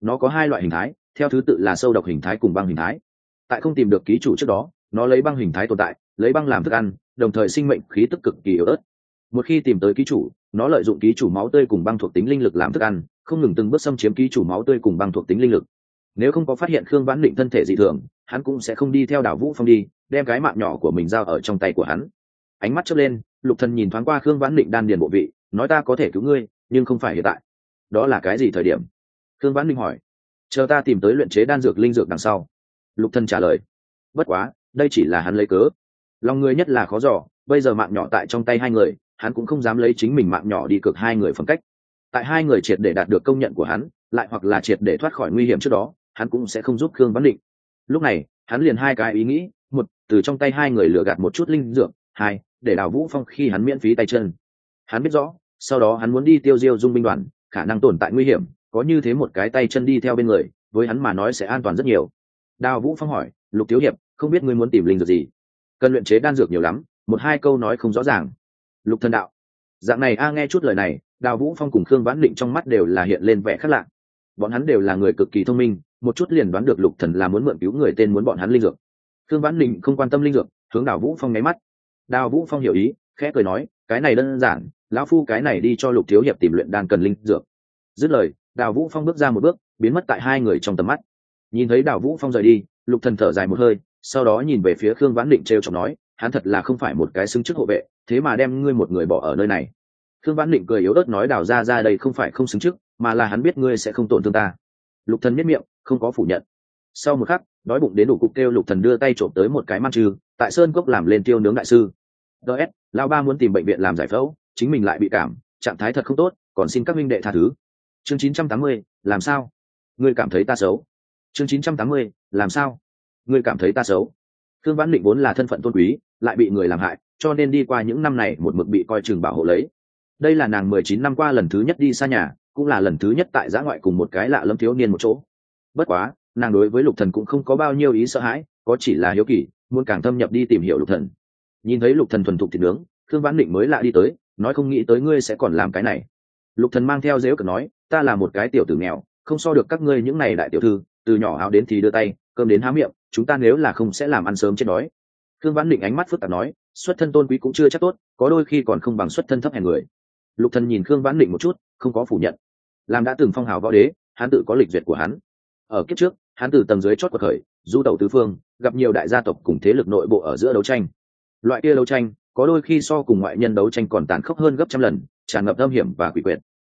Nó có hai loại hình thái, theo thứ tự là sâu độc hình thái cùng băng hình thái. Tại không tìm được ký chủ trước đó, nó lấy băng hình thái tồn tại, lấy băng làm thức ăn, đồng thời sinh mệnh khí tức cực kỳ yếu ớt. Một khi tìm tới ký chủ, nó lợi dụng ký chủ máu tươi cùng băng thuộc tính linh lực làm thức ăn, không ngừng từng bước xâm chiếm ký chủ máu tươi cùng băng thuộc tính linh lực. Nếu không có phát hiện khương vãn định thân thể dị thường, hắn cũng sẽ không đi theo đảo vũ phong đi, đem cái mạng nhỏ của mình giao ở trong tay của hắn. Ánh mắt chớp lên lục thần nhìn thoáng qua khương vãn định đan điền bộ vị, nói ta có thể cứu ngươi, nhưng không phải hiện tại. Đó là cái gì thời điểm? Khương vãn định hỏi. Chờ ta tìm tới luyện chế đan dược linh dược đằng sau. Lục thần trả lời. Bất quá, đây chỉ là hắn lấy cớ. Lòng người nhất là khó dò, bây giờ mạng nhỏ tại trong tay hai người, hắn cũng không dám lấy chính mình mạng nhỏ đi cược hai người phẩm cách. Tại hai người triệt để đạt được công nhận của hắn, lại hoặc là triệt để thoát khỏi nguy hiểm trước đó, hắn cũng sẽ không giúp khương vãn định lúc này, hắn liền hai cái ý nghĩ, một, từ trong tay hai người lừa gạt một chút linh dược, hai để đào vũ phong khi hắn miễn phí tay chân. Hắn biết rõ, sau đó hắn muốn đi tiêu diêu dung binh đoàn, khả năng tồn tại nguy hiểm, có như thế một cái tay chân đi theo bên người, với hắn mà nói sẽ an toàn rất nhiều. Đào vũ phong hỏi, lục thiếu hiệp, không biết ngươi muốn tìm linh dược gì? Cần luyện chế đan dược nhiều lắm, một hai câu nói không rõ ràng. Lục thần đạo, dạng này a, nghe chút lời này, đào vũ phong cùng khương vãn định trong mắt đều là hiện lên vẻ khác lạ. Bọn hắn đều là người cực kỳ thông minh, một chút liền đoán được lục thần là muốn mượn cứu người tên muốn bọn hắn linh dược. Khương vãn định không quan tâm linh dược, hướng đào vũ phong nháy mắt đào vũ phong hiểu ý, khẽ cười nói, cái này đơn giản, lão phu cái này đi cho lục thiếu hiệp tìm luyện đan cần linh dược. Dứt lời, đào vũ phong bước ra một bước, biến mất tại hai người trong tầm mắt. Nhìn thấy đào vũ phong rời đi, lục thần thở dài một hơi, sau đó nhìn về phía khương vãn định trêu chọc nói, hắn thật là không phải một cái xứng chức hộ vệ, thế mà đem ngươi một người bỏ ở nơi này. Khương vãn định cười yếu ớt nói, đào ra ra đây không phải không xứng chức, mà là hắn biết ngươi sẽ không tổn thương ta. Lục thần miết miệng, không có phủ nhận. Sau một khắc đói bụng đến đủ cục kêu lục thần đưa tay trộm tới một cái man trừ tại sơn cốc làm lên tiêu nướng đại sư. Ds lão ba muốn tìm bệnh viện làm giải phẫu chính mình lại bị cảm trạng thái thật không tốt còn xin các minh đệ tha thứ. Chương 980, làm sao? Ngươi cảm thấy ta xấu. Chương 980, làm sao? Ngươi cảm thấy ta xấu. Thương vãn định vốn là thân phận tôn quý lại bị người làm hại cho nên đi qua những năm này một mực bị coi chừng bảo hộ lấy. Đây là nàng mười chín năm qua lần thứ nhất đi xa nhà cũng là lần thứ nhất tại giã ngoại cùng một cái lạ lâm thiếu niên một chỗ. Bất quá nàng đối với lục thần cũng không có bao nhiêu ý sợ hãi, có chỉ là hiếu kỳ, muốn càng thâm nhập đi tìm hiểu lục thần. Nhìn thấy lục thần thuần thục thịt nướng thương vãn định mới lạ đi tới, nói không nghĩ tới ngươi sẽ còn làm cái này. Lục thần mang theo dếu cờ nói, ta là một cái tiểu tử nghèo, không so được các ngươi những này đại tiểu thư, từ nhỏ áo đến thì đưa tay, cơm đến há miệng, chúng ta nếu là không sẽ làm ăn sớm chết đói. Thương vãn định ánh mắt phức tạp nói, xuất thân tôn quý cũng chưa chắc tốt, có đôi khi còn không bằng xuất thân thấp hèn người. Lục thần nhìn khương vãn định một chút, không có phủ nhận. Làm đã từng phong hào võ đế, hắn tự có lịch duyệt của hắn. Ở kiếp trước hắn từ tầng dưới chót cuộc khởi du tẩu tứ phương, gặp nhiều đại gia tộc cùng thế lực nội bộ ở giữa đấu tranh. Loại kia đấu tranh, có đôi khi so cùng ngoại nhân đấu tranh còn tàn khốc hơn gấp trăm lần, tràn ngập âm hiểm và quỷ quyệt.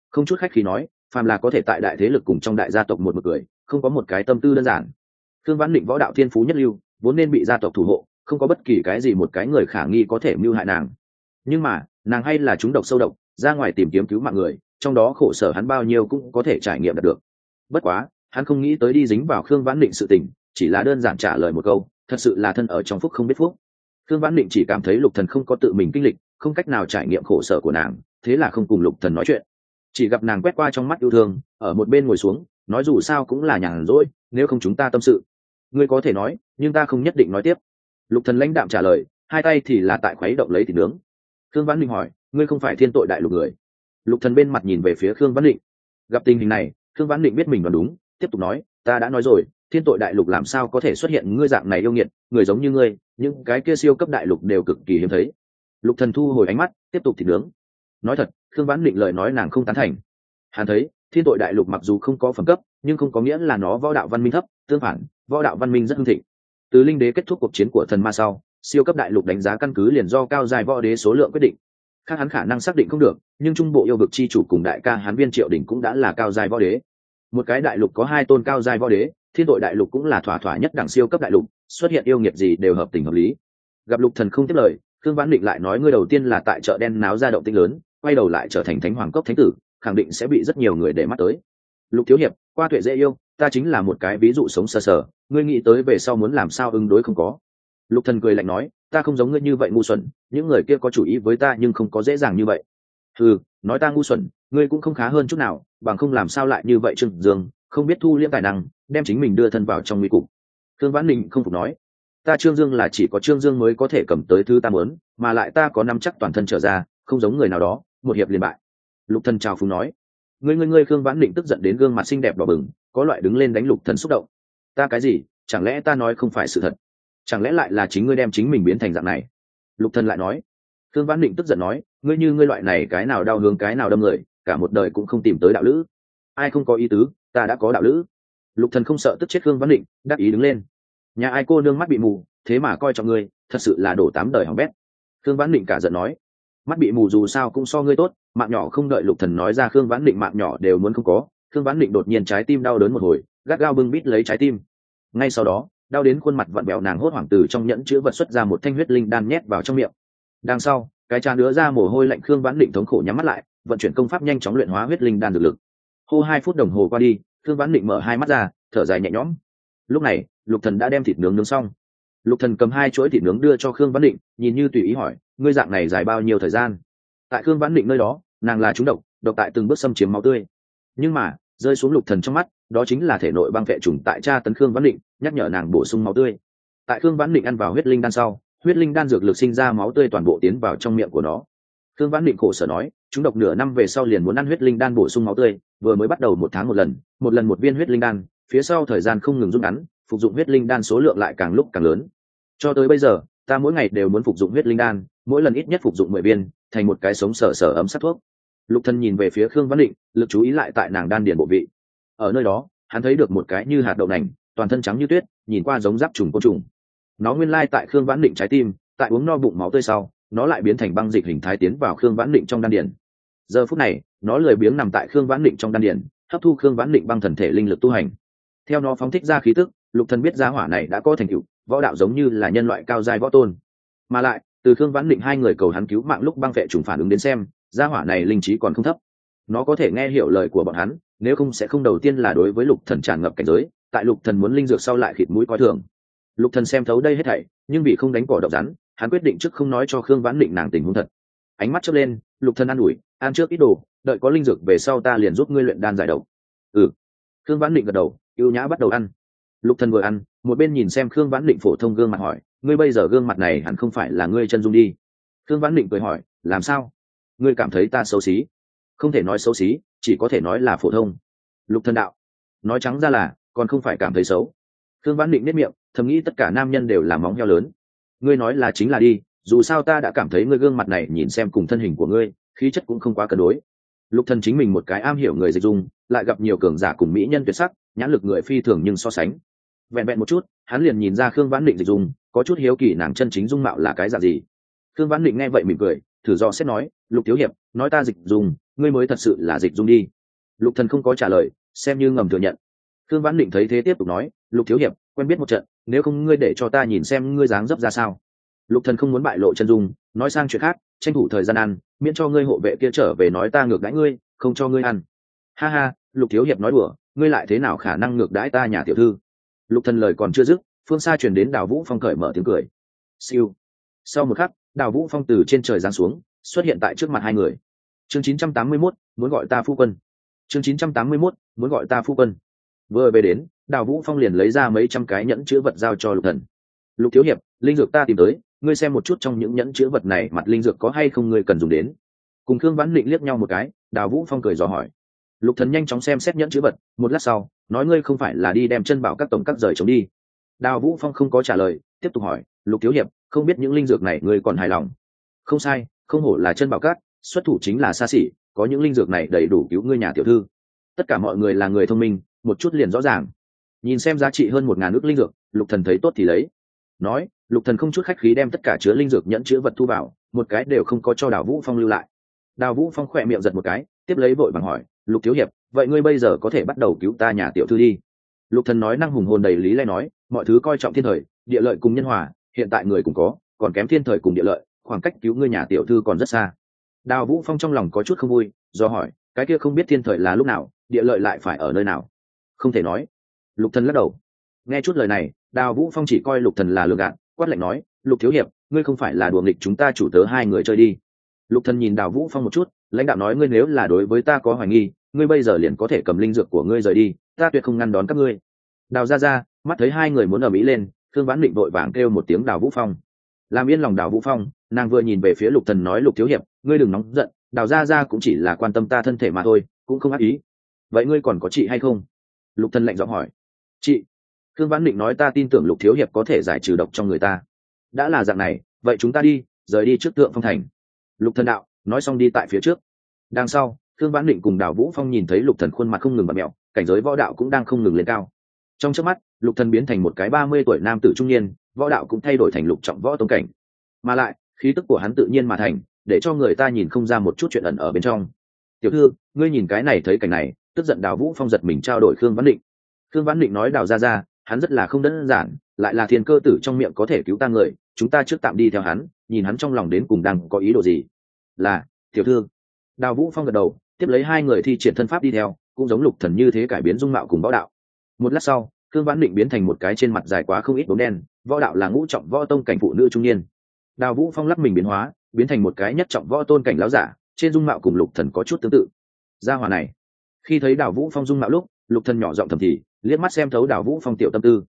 Không chút khách khi nói, phàm là có thể tại đại thế lực cùng trong đại gia tộc một một người không có một cái tâm tư đơn giản. Thương vãn định võ đạo thiên phú nhất lưu, vốn nên bị gia tộc thủ hộ, không có bất kỳ cái gì một cái người khả nghi có thể mưu hại nàng. Nhưng mà, nàng hay là chúng độc sâu độc, ra ngoài tìm kiếm cứu mạng người, trong đó khổ sở hắn bao nhiêu cũng có thể trải nghiệm được. Bất quá hắn không nghĩ tới đi dính vào khương vãn định sự tình, chỉ là đơn giản trả lời một câu, thật sự là thân ở trong phúc không biết phúc. Khương vãn định chỉ cảm thấy lục thần không có tự mình kinh lịch, không cách nào trải nghiệm khổ sở của nàng, thế là không cùng lục thần nói chuyện. Chỉ gặp nàng quét qua trong mắt yêu thương, ở một bên ngồi xuống, nói dù sao cũng là nhàn rỗi, nếu không chúng ta tâm sự. Ngươi có thể nói, nhưng ta không nhất định nói tiếp. Lục thần lãnh đạm trả lời, hai tay thì là tại khuấy động lấy thịt nướng. Khương vãn định hỏi, ngươi không phải thiên tội đại lục người? Lục thần bên mặt nhìn về phía khương vãn định gặp tình hình này, khương vãn định biết mình đoán đúng tiếp tục nói, ta đã nói rồi, thiên tội đại lục làm sao có thể xuất hiện ngươi dạng này yêu nghiệt, người giống như ngươi, những cái kia siêu cấp đại lục đều cực kỳ hiếm thấy. Lục thần thu hồi ánh mắt, tiếp tục thịt nướng. Nói thật, khương vãn định lời nói nàng không tán thành. Hắn thấy, thiên tội đại lục mặc dù không có phẩm cấp, nhưng không có nghĩa là nó võ đạo văn minh thấp, tương phản, võ đạo văn minh rất hưng thịnh. Từ linh đế kết thúc cuộc chiến của thần ma sau, siêu cấp đại lục đánh giá căn cứ liền do cao dài võ đế số lượng quyết định. Khác hắn khả năng xác định không được, nhưng trung bộ yêu vực chi chủ cùng đại ca hán viên triệu đỉnh cũng đã là cao dài võ đế một cái đại lục có hai tôn cao giai võ đế, thiên đội đại lục cũng là thỏa thỏa nhất đẳng siêu cấp đại lục, xuất hiện yêu nghiệt gì đều hợp tình hợp lý. Gặp lục thần không tiếp lời thương vãn định lại nói ngươi đầu tiên là tại chợ đen náo ra động tinh lớn, quay đầu lại trở thành thánh hoàng cốc thánh tử, khẳng định sẽ bị rất nhiều người để mắt tới. Lục thiếu hiệp, qua tuệ dễ yêu, ta chính là một cái ví dụ sống sờ sờ, ngươi nghĩ tới về sau muốn làm sao ứng đối không có. Lục thần cười lạnh nói, ta không giống ngươi như vậy ngu xuẩn, những người kia có chủ ý với ta nhưng không có dễ dàng như vậy. Ừ nói ta ngu xuẩn, ngươi cũng không khá hơn chút nào, bằng không làm sao lại như vậy trương dương, không biết thu liễm tài năng, đem chính mình đưa thân vào trong nguy cục. Thương vãn ninh không phục nói, ta trương dương là chỉ có trương dương mới có thể cầm tới thứ ta muốn, mà lại ta có năm chắc toàn thân trở ra, không giống người nào đó, một hiệp liền bại. Lục thần chào phúng nói, ngươi ngươi ngươi khương vãn định tức giận đến gương mặt xinh đẹp đỏ bừng, có loại đứng lên đánh lục thần xúc động. Ta cái gì, chẳng lẽ ta nói không phải sự thật? Chẳng lẽ lại là chính ngươi đem chính mình biến thành dạng này? Lục thần lại nói thương vãn định tức giận nói, ngươi như ngươi loại này cái nào đau hướng cái nào đâm người, cả một đời cũng không tìm tới đạo lữ. Ai không có ý tứ, ta đã có đạo lữ. Lục thần không sợ tức chết thương vãn định, đắc ý đứng lên. Nhà ai cô nương mắt bị mù, thế mà coi trọng ngươi, thật sự là đổ tám đời hỏng bét. Thương vãn định cả giận nói, mắt bị mù dù sao cũng so ngươi tốt, mạng nhỏ không đợi lục thần nói ra khương vãn định mạng nhỏ đều muốn không có. Khương vãn định đột nhiên trái tim đau đớn một hồi, gắt gao bưng bít lấy trái tim. Ngay sau đó, đau đến khuôn mặt vặn vẹo nàng hốt hoảng từ trong nhẫn chứa vật xuất ra một thanh huyết linh đan nhét vào trong miệng đằng sau, cái trà nữa ra mồ hôi lạnh khương vãn định thống khổ nhắm mắt lại, vận chuyển công pháp nhanh chóng luyện hóa huyết linh đan dược lực. Hô hai phút đồng hồ qua đi, khương vãn định mở hai mắt ra, thở dài nhẹ nhõm. Lúc này, lục thần đã đem thịt nướng nướng xong. Lục thần cầm hai chuỗi thịt nướng đưa cho khương vãn định, nhìn như tùy ý hỏi, ngươi dạng này dài bao nhiêu thời gian? Tại khương vãn định nơi đó, nàng là trúng độc độc tại từng bước xâm chiếm máu tươi. Nhưng mà, rơi xuống lục thần trong mắt, đó chính là thể nội băng vệ trùng tại cha tấn khương vãn định, nhắc nhở nàng bổ sung máu tươi. Tại khương vãn định ăn vào huyết linh đan sau huyết linh đan dược lực sinh ra máu tươi toàn bộ tiến vào trong miệng của nó. Thương vãn định khổ sở nói, chúng độc nửa năm về sau liền muốn ăn huyết linh đan bổ sung máu tươi, vừa mới bắt đầu một tháng một lần một lần một viên huyết linh đan, phía sau thời gian không ngừng rút ngắn, phục dụng huyết linh đan số lượng lại càng lúc càng lớn. Cho tới bây giờ, ta mỗi ngày đều muốn phục dụng huyết linh đan, mỗi lần ít nhất phục dụng mười viên, thành một cái sống sở sở ấm sát thuốc. Lục thân nhìn về phía khương văn định, lực chú ý lại tại nàng đan điền bộ vị. Ở nơi đó, hắn thấy được một cái như hạt đậu nành, toàn thân trắng như tuyết, nhìn qua giống giáp trùng côn trùng nó nguyên lai tại khương vãn định trái tim, tại uống no bụng máu tươi sau, nó lại biến thành băng dịch hình thái tiến vào khương vãn định trong đan điển giờ phút này, nó lười biếng nằm tại khương vãn định trong đan điển hấp thu khương vãn định băng thần thể linh lực tu hành. Theo nó phóng thích ra khí tức, lục thần biết gia hỏa này đã có thành tựu, võ đạo giống như là nhân loại cao giai võ tôn. Mà lại, từ khương vãn định hai người cầu hắn cứu mạng lúc băng vệ trùng phản ứng đến xem, gia hỏa này linh trí còn không thấp. Nó có thể nghe hiểu lời của bọn hắn, nếu không sẽ không đầu tiên là đối với lục thần tràn ngập cảnh giới, tại lục thần muốn linh dược sau lại khịt mũi coi thường lục thần xem thấu đây hết thảy, nhưng vì không đánh cỏ độc rắn, hắn quyết định trước không nói cho khương vãn định nàng tình huống thật. Ánh mắt chớp lên, lục thần ăn ủi, ăn trước ít đồ, đợi có linh dược về sau ta liền giúp ngươi luyện đan giải độc. Ừ. Khương vãn định gật đầu yêu nhã bắt đầu ăn. Lục thần vừa ăn, một bên nhìn xem khương vãn định phổ thông gương mặt hỏi, ngươi bây giờ gương mặt này hẳn không phải là ngươi chân dung đi? Khương vãn định cười hỏi, làm sao? Ngươi cảm thấy ta xấu xí? Không thể nói xấu xí, chỉ có thể nói là phổ thông. Lục thần đạo, nói trắng ra là, còn không phải cảm thấy xấu. Khương vãn định nếp miệng thầm nghĩ tất cả nam nhân đều là móng heo lớn. Ngươi nói là chính là đi, dù sao ta đã cảm thấy ngươi gương mặt này nhìn xem cùng thân hình của ngươi, khí chất cũng không quá cân đối. Lục thần chính mình một cái am hiểu người dịch dung, lại gặp nhiều cường giả cùng mỹ nhân tuyệt sắc, nhãn lực người phi thường nhưng so sánh. Vẹn vẹn một chút, hắn liền nhìn ra khương vãn định dịch dung, có chút hiếu kỳ nàng chân chính dung mạo là cái dạng gì. Khương vãn định nghe vậy mỉm cười, thử do xét nói, lục thiếu hiệp, nói ta dịch dung, ngươi mới thật sự là dịch dung đi. Lục thần không có trả lời, xem như ngầm thừa nhận. Khương vãn định thấy thế tiếp tục nói, lục thiếu hiệp, quen biết một trận nếu không ngươi để cho ta nhìn xem ngươi dáng dấp ra sao? Lục thần không muốn bại lộ chân dung nói sang chuyện khác tranh thủ thời gian ăn miễn cho ngươi hộ vệ kia trở về nói ta ngược đãi ngươi không cho ngươi ăn. Ha ha lục thiếu hiệp nói đùa ngươi lại thế nào khả năng ngược đãi ta nhà tiểu thư? Lục thần lời còn chưa dứt phương xa truyền đến đào vũ phong cởi mở tiếng cười. Siêu. Sau một khắc đào vũ phong từ trên trời giáng xuống xuất hiện tại trước mặt hai người. Chương 981, muốn gọi ta phu quân. Chương 981, muốn gọi ta phu quân. Vừa về đến đào vũ phong liền lấy ra mấy trăm cái nhẫn chữ vật giao cho lục thần. Lục thiếu hiệp, linh dược ta tìm tới, ngươi xem một chút trong những nhẫn chữ vật này mặt linh dược có hay không ngươi cần dùng đến. Cùng thương vãn định liếc nhau một cái, đào vũ phong cười dò hỏi. Lục thần nhanh chóng xem xét nhẫn chữ vật, một lát sau, nói ngươi không phải là đi đem chân bảo các tổng các rời chống đi. Đào vũ phong không có trả lời, tiếp tục hỏi, lục thiếu hiệp, không biết những linh dược này ngươi còn hài lòng? Không sai, không hổ là chân bảo các, xuất thủ chính là xa xỉ, có những linh dược này đầy đủ cứu ngươi nhà tiểu thư. Tất cả mọi người là người thông minh, một chút liền rõ ràng nhìn xem giá trị hơn một ngàn ước linh dược, lục thần thấy tốt thì lấy. Nói, lục thần không chút khách khí đem tất cả chứa linh dược nhẫn chứa vật thu vào, một cái đều không có cho đào vũ phong lưu lại. Đào vũ phong khỏe miệng giật một cái, tiếp lấy vội bằng hỏi, lục thiếu hiệp, vậy ngươi bây giờ có thể bắt đầu cứu ta nhà tiểu thư đi? Lục thần nói năng hùng hồn đầy lý lẽ nói, mọi thứ coi trọng thiên thời, địa lợi cùng nhân hòa, hiện tại người cũng có, còn kém thiên thời cùng địa lợi, khoảng cách cứu ngươi nhà tiểu thư còn rất xa. Đào vũ phong trong lòng có chút không vui, do hỏi, cái kia không biết thiên thời là lúc nào, địa lợi lại phải ở nơi nào? Không thể nói lục thần lắc đầu. Nghe chút lời này, đào vũ phong chỉ coi lục thần là lừa gạt, quát lạnh nói, lục thiếu hiệp, ngươi không phải là đùa nghịch chúng ta chủ tớ hai người chơi đi. Lục thần nhìn đào vũ phong một chút, lãnh đạo nói, ngươi nếu là đối với ta có hoài nghi, ngươi bây giờ liền có thể cầm linh dược của ngươi rời đi, ta tuyệt không ngăn đón các ngươi. Đào ra ra mắt thấy hai người muốn ở mỹ lên thương vãn định vội vàng kêu một tiếng đào vũ phong. Làm yên lòng đào vũ phong, nàng vừa nhìn về phía lục thần nói, lục thiếu hiệp, ngươi đừng nóng giận, đào ra ra cũng chỉ là quan tâm ta thân thể mà thôi, cũng không ác ý. Vậy ngươi còn có chị hay không? Lục thần lạnh giọng hỏi chị, khương vãn định nói ta tin tưởng lục thiếu hiệp có thể giải trừ độc trong người ta. Đã là dạng này, vậy chúng ta đi, rời đi trước tượng phong thành. Lục thần đạo, nói xong đi tại phía trước. Đằng sau, khương vãn định cùng đào vũ phong nhìn thấy lục thần khuôn mặt không ngừng bật mẹo, cảnh giới võ đạo cũng đang không ngừng lên cao. Trong trước mắt, lục thần biến thành một cái ba mươi tuổi nam tử trung niên, võ đạo cũng thay đổi thành lục trọng võ tông cảnh. Mà lại, khí tức của hắn tự nhiên mà thành, để cho người ta nhìn không ra một chút chuyện ẩn ở bên trong. Tiểu thư, ngươi nhìn cái này thấy cảnh này. Tức giận đào vũ phong giật mình trao đổi khương vãn định thương vãn định nói đào ra ra, hắn rất là không đơn giản, lại là thiên cơ tử trong miệng có thể cứu ta người, chúng ta trước tạm đi theo hắn, nhìn hắn trong lòng đến cùng đang có ý đồ gì. Là, tiểu thư. Đào vũ phong gật đầu, tiếp lấy hai người thi triển thân pháp đi theo, cũng giống lục thần như thế cải biến dung mạo cùng võ đạo. Một lát sau thương vãn định biến thành một cái trên mặt dài quá không ít bóng đen, võ đạo là ngũ trọng võ tông cảnh phụ nữ trung niên. Đào vũ phong lắc mình biến hóa, biến thành một cái nhất trọng võ tôn cảnh láo giả, trên dung mạo cùng lục thần có chút tương tự. Gia hòa này, khi thấy đào vũ phong dung mạo lúc, lục thần nhỏ giọng thầm thì liếc mắt xem thấu đào vũ phong tiểu tâm tư.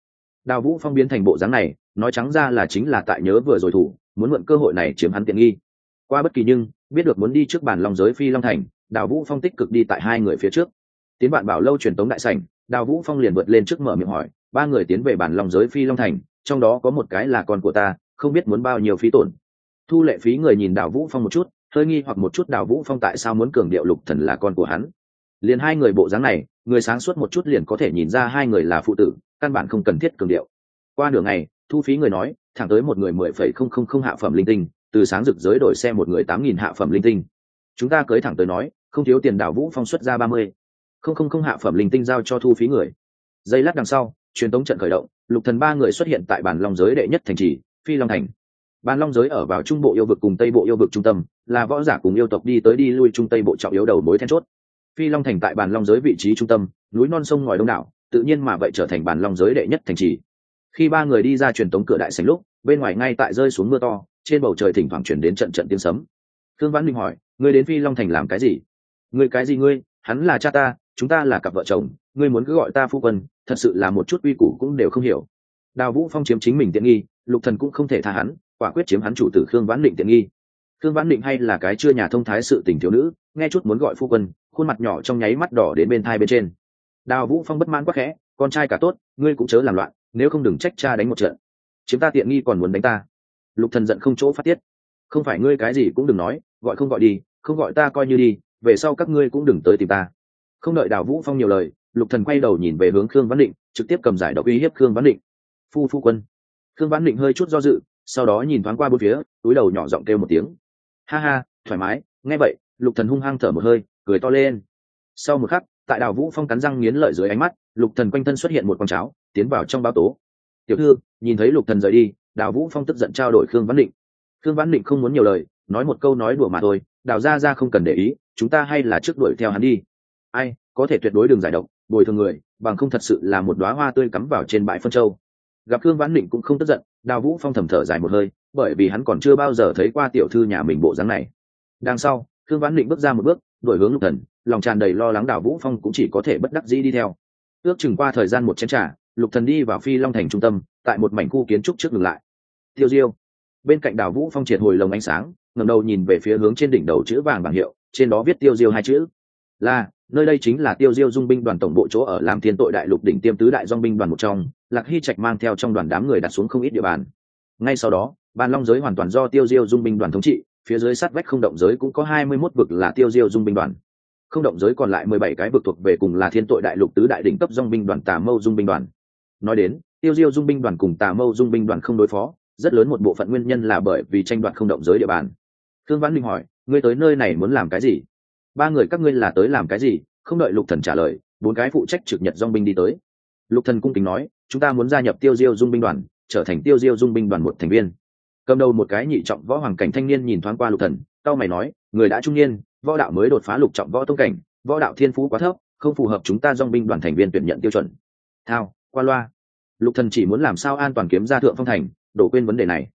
Đào vũ phong biến thành bộ dáng này, nói trắng ra là chính là tại nhớ vừa rồi thủ, muốn mượn cơ hội này chiếm hắn tiện nghi. Qua bất kỳ nhưng, biết được muốn đi trước bàn long giới phi long thành, đào vũ phong tích cực đi tại hai người phía trước. Tiến bạn bảo lâu truyền tống đại sảnh, đào vũ phong liền vượt lên trước mở miệng hỏi, ba người tiến về bàn long giới phi long thành, trong đó có một cái là con của ta, không biết muốn bao nhiêu phí tổn. Thu lệ phí người nhìn đào vũ phong một chút, hơi nghi hoặc một chút đào vũ phong tại sao muốn cường điệu lục thần là con của hắn. Liền hai người bộ dáng này người sáng suốt một chút liền có thể nhìn ra hai người là phụ tử, căn bản không cần thiết cường điệu. Qua nửa ngày, thu phí người nói, thẳng tới một người mười phẩy không không không hạ phẩm linh tinh, từ sáng rực giới đổi xe một người tám nghìn hạ phẩm linh tinh. Chúng ta cưới thẳng tới nói, không thiếu tiền đảo vũ phong xuất ra ba mươi. Không không không hạ phẩm linh tinh giao cho thu phí người. Giây lát đằng sau, truyền tống trận khởi động, lục thần ba người xuất hiện tại bản long giới đệ nhất thành trì, phi long thành. Bản long giới ở vào trung bộ yêu vực cùng tây bộ yêu vực trung tâm, là võ giả cùng yêu tộc đi tới đi lui trung tây bộ trọng yếu đầu mối then chốt phi long thành tại bàn long giới vị trí trung tâm, núi non sông ngòi đông đảo, tự nhiên mà vậy trở thành bàn long giới đệ nhất thành trì. Khi ba người đi ra truyền tống cửa đại sảnh lúc, bên ngoài ngay tại rơi xuống mưa to, trên bầu trời thỉnh thoảng chuyển đến trận trận tiếng sấm. Thương vãn minh hỏi, ngươi đến phi long thành làm cái gì? Ngươi cái gì ngươi? Hắn là cha ta, chúng ta là cặp vợ chồng, ngươi muốn cứ gọi ta phu quân, thật sự là một chút uy củ cũng đều không hiểu. Đào vũ phong chiếm chính mình tiện nghi, lục thần cũng không thể tha hắn, quả quyết chiếm hắn chủ tử khương vãn định tiện nghi. Khương vãn định hay là cái chưa nhà thông thái sự tình thiếu nữ, nghe chút muốn gọi phu quân khuôn mặt nhỏ trong nháy mắt đỏ đến bên thai bên trên. Đào vũ phong bất mãn quá khẽ, con trai cả tốt, ngươi cũng chớ làm loạn, nếu không đừng trách cha đánh một trận. Chiếm ta tiện nghi còn muốn đánh ta. Lục thần giận không chỗ phát tiết. Không phải ngươi cái gì cũng đừng nói, gọi không gọi đi, không gọi ta coi như đi, về sau các ngươi cũng đừng tới tìm ta. Không đợi đào vũ phong nhiều lời, lục thần quay đầu nhìn về hướng khương văn định, trực tiếp cầm giải độc uy hiếp khương văn định. Phu phu quân. Khương văn định hơi chút do dự, sau đó nhìn thoáng qua bốn phía, túi đầu nhỏ giọng kêu một tiếng. Ha ha, thoải mái, nghe vậy, lục thần hung hăng thở một hơi cười to lên. Sau một khắc, tại đào vũ phong cắn răng nghiến lợi dưới ánh mắt, lục thần quanh thân xuất hiện một con cháo, tiến vào trong bao tố. Tiểu thư, nhìn thấy lục thần rời đi, đào vũ phong tức giận trao đổi khương văn định. Khương văn định không muốn nhiều lời, nói một câu nói đùa mà thôi, đào ra ra không cần để ý, chúng ta hay là trước đuổi theo hắn đi. Ai, có thể tuyệt đối đừng giải độc, bồi thường người, bằng không thật sự là một đóa hoa tươi cắm vào trên bãi phân châu. Gặp khương văn định cũng không tức giận, đào vũ phong thầm thở dài một hơi, bởi vì hắn còn chưa bao giờ thấy qua tiểu thư nhà mình bộ dáng này. Đằng sau, khương văn định bước ra một bước đổi hướng lục thần, lòng tràn đầy lo lắng đào vũ phong cũng chỉ có thể bất đắc dĩ đi theo. Ước chừng qua thời gian một chén trà, lục thần đi vào phi long thành trung tâm, tại một mảnh khu kiến trúc trước ngừng lại. Tiêu diêu, bên cạnh đào vũ phong triệt hồi lồng ánh sáng, ngẩng đầu nhìn về phía hướng trên đỉnh đầu chữ vàng bảng hiệu, trên đó viết tiêu diêu hai chữ. Là, nơi đây chính là tiêu diêu dung binh đoàn tổng bộ chỗ ở làm thiên tội đại lục đỉnh tiêm tứ đại dong binh đoàn một trong, lạc hy trạch mang theo trong đoàn đám người đặt xuống không ít địa bàn. Ngay sau đó bàn long giới hoàn toàn do tiêu diêu dung binh đoàn thống trị phía dưới sát vách không động giới cũng có hai mươi 21 vực là tiêu diêu dung binh đoàn. Không động giới còn lại mười bảy cái vực thuộc về cùng là thiên tội đại lục tứ đại đỉnh cấp dung binh đoàn tà mâu dung binh đoàn. Nói đến, tiêu diêu dung binh đoàn cùng tà mâu dung binh đoàn không đối phó, rất lớn một bộ phận nguyên nhân là bởi vì tranh đoạt không động giới địa bàn. Thương vãn minh hỏi, ngươi tới nơi này muốn làm cái gì? Ba người các ngươi là tới làm cái gì? Không đợi lục thần trả lời, bốn cái phụ trách trực nhật dung binh đi tới. Lục thần cung kính nói, chúng ta muốn gia nhập tiêu diêu dung binh đoàn, trở thành tiêu diêu dung binh đoàn một thành viên cầm đầu một cái nhị trọng võ hoàng cảnh thanh niên nhìn thoáng qua lục thần, cao mày nói, người đã trung niên, võ đạo mới đột phá lục trọng võ tông cảnh, võ đạo thiên phú quá thấp, không phù hợp chúng ta dong binh đoàn thành viên tuyển nhận tiêu chuẩn. Thao, qua loa. Lục thần chỉ muốn làm sao an toàn kiếm ra thượng phong thành, đổ quên vấn đề này.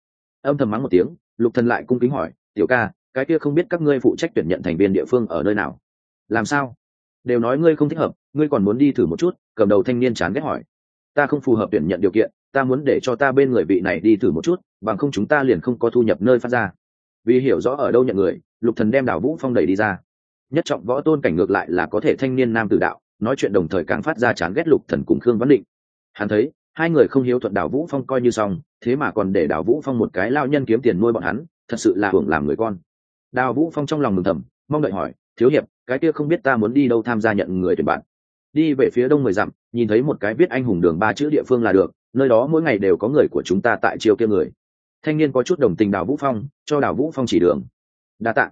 Âm thầm mắng một tiếng, lục thần lại cung kính hỏi, tiểu ca, cái kia không biết các ngươi phụ trách tuyển nhận thành viên địa phương ở nơi nào? Làm sao? Đều nói ngươi không thích hợp, ngươi còn muốn đi thử một chút, cầm đầu thanh niên chán ghét hỏi. Ta không phù hợp tuyển nhận điều kiện, ta muốn để cho ta bên người vị này đi thử một chút bằng không chúng ta liền không có thu nhập nơi phát ra. Vì hiểu rõ ở đâu nhận người, lục thần đem đào vũ phong đẩy đi ra. Nhất trọng võ tôn cảnh ngược lại là có thể thanh niên nam tử đạo, nói chuyện đồng thời càng phát ra chán ghét lục thần cùng khương văn định. Hắn thấy, hai người không hiếu thuận đào vũ phong coi như xong, thế mà còn để đào vũ phong một cái lao nhân kiếm tiền nuôi bọn hắn, thật sự là hưởng làm người con. Đào vũ phong trong lòng mừng thầm, mong đợi hỏi, thiếu hiệp, cái kia không biết ta muốn đi đâu tham gia nhận người tuyển bạn? Đi về phía đông mười dặm, nhìn thấy một cái viết anh hùng đường ba chữ địa phương là được, nơi đó mỗi ngày đều có người của chúng ta tại chiêu kia người thanh niên có chút đồng tình đào vũ phong cho đào vũ phong chỉ đường. Đa tạ.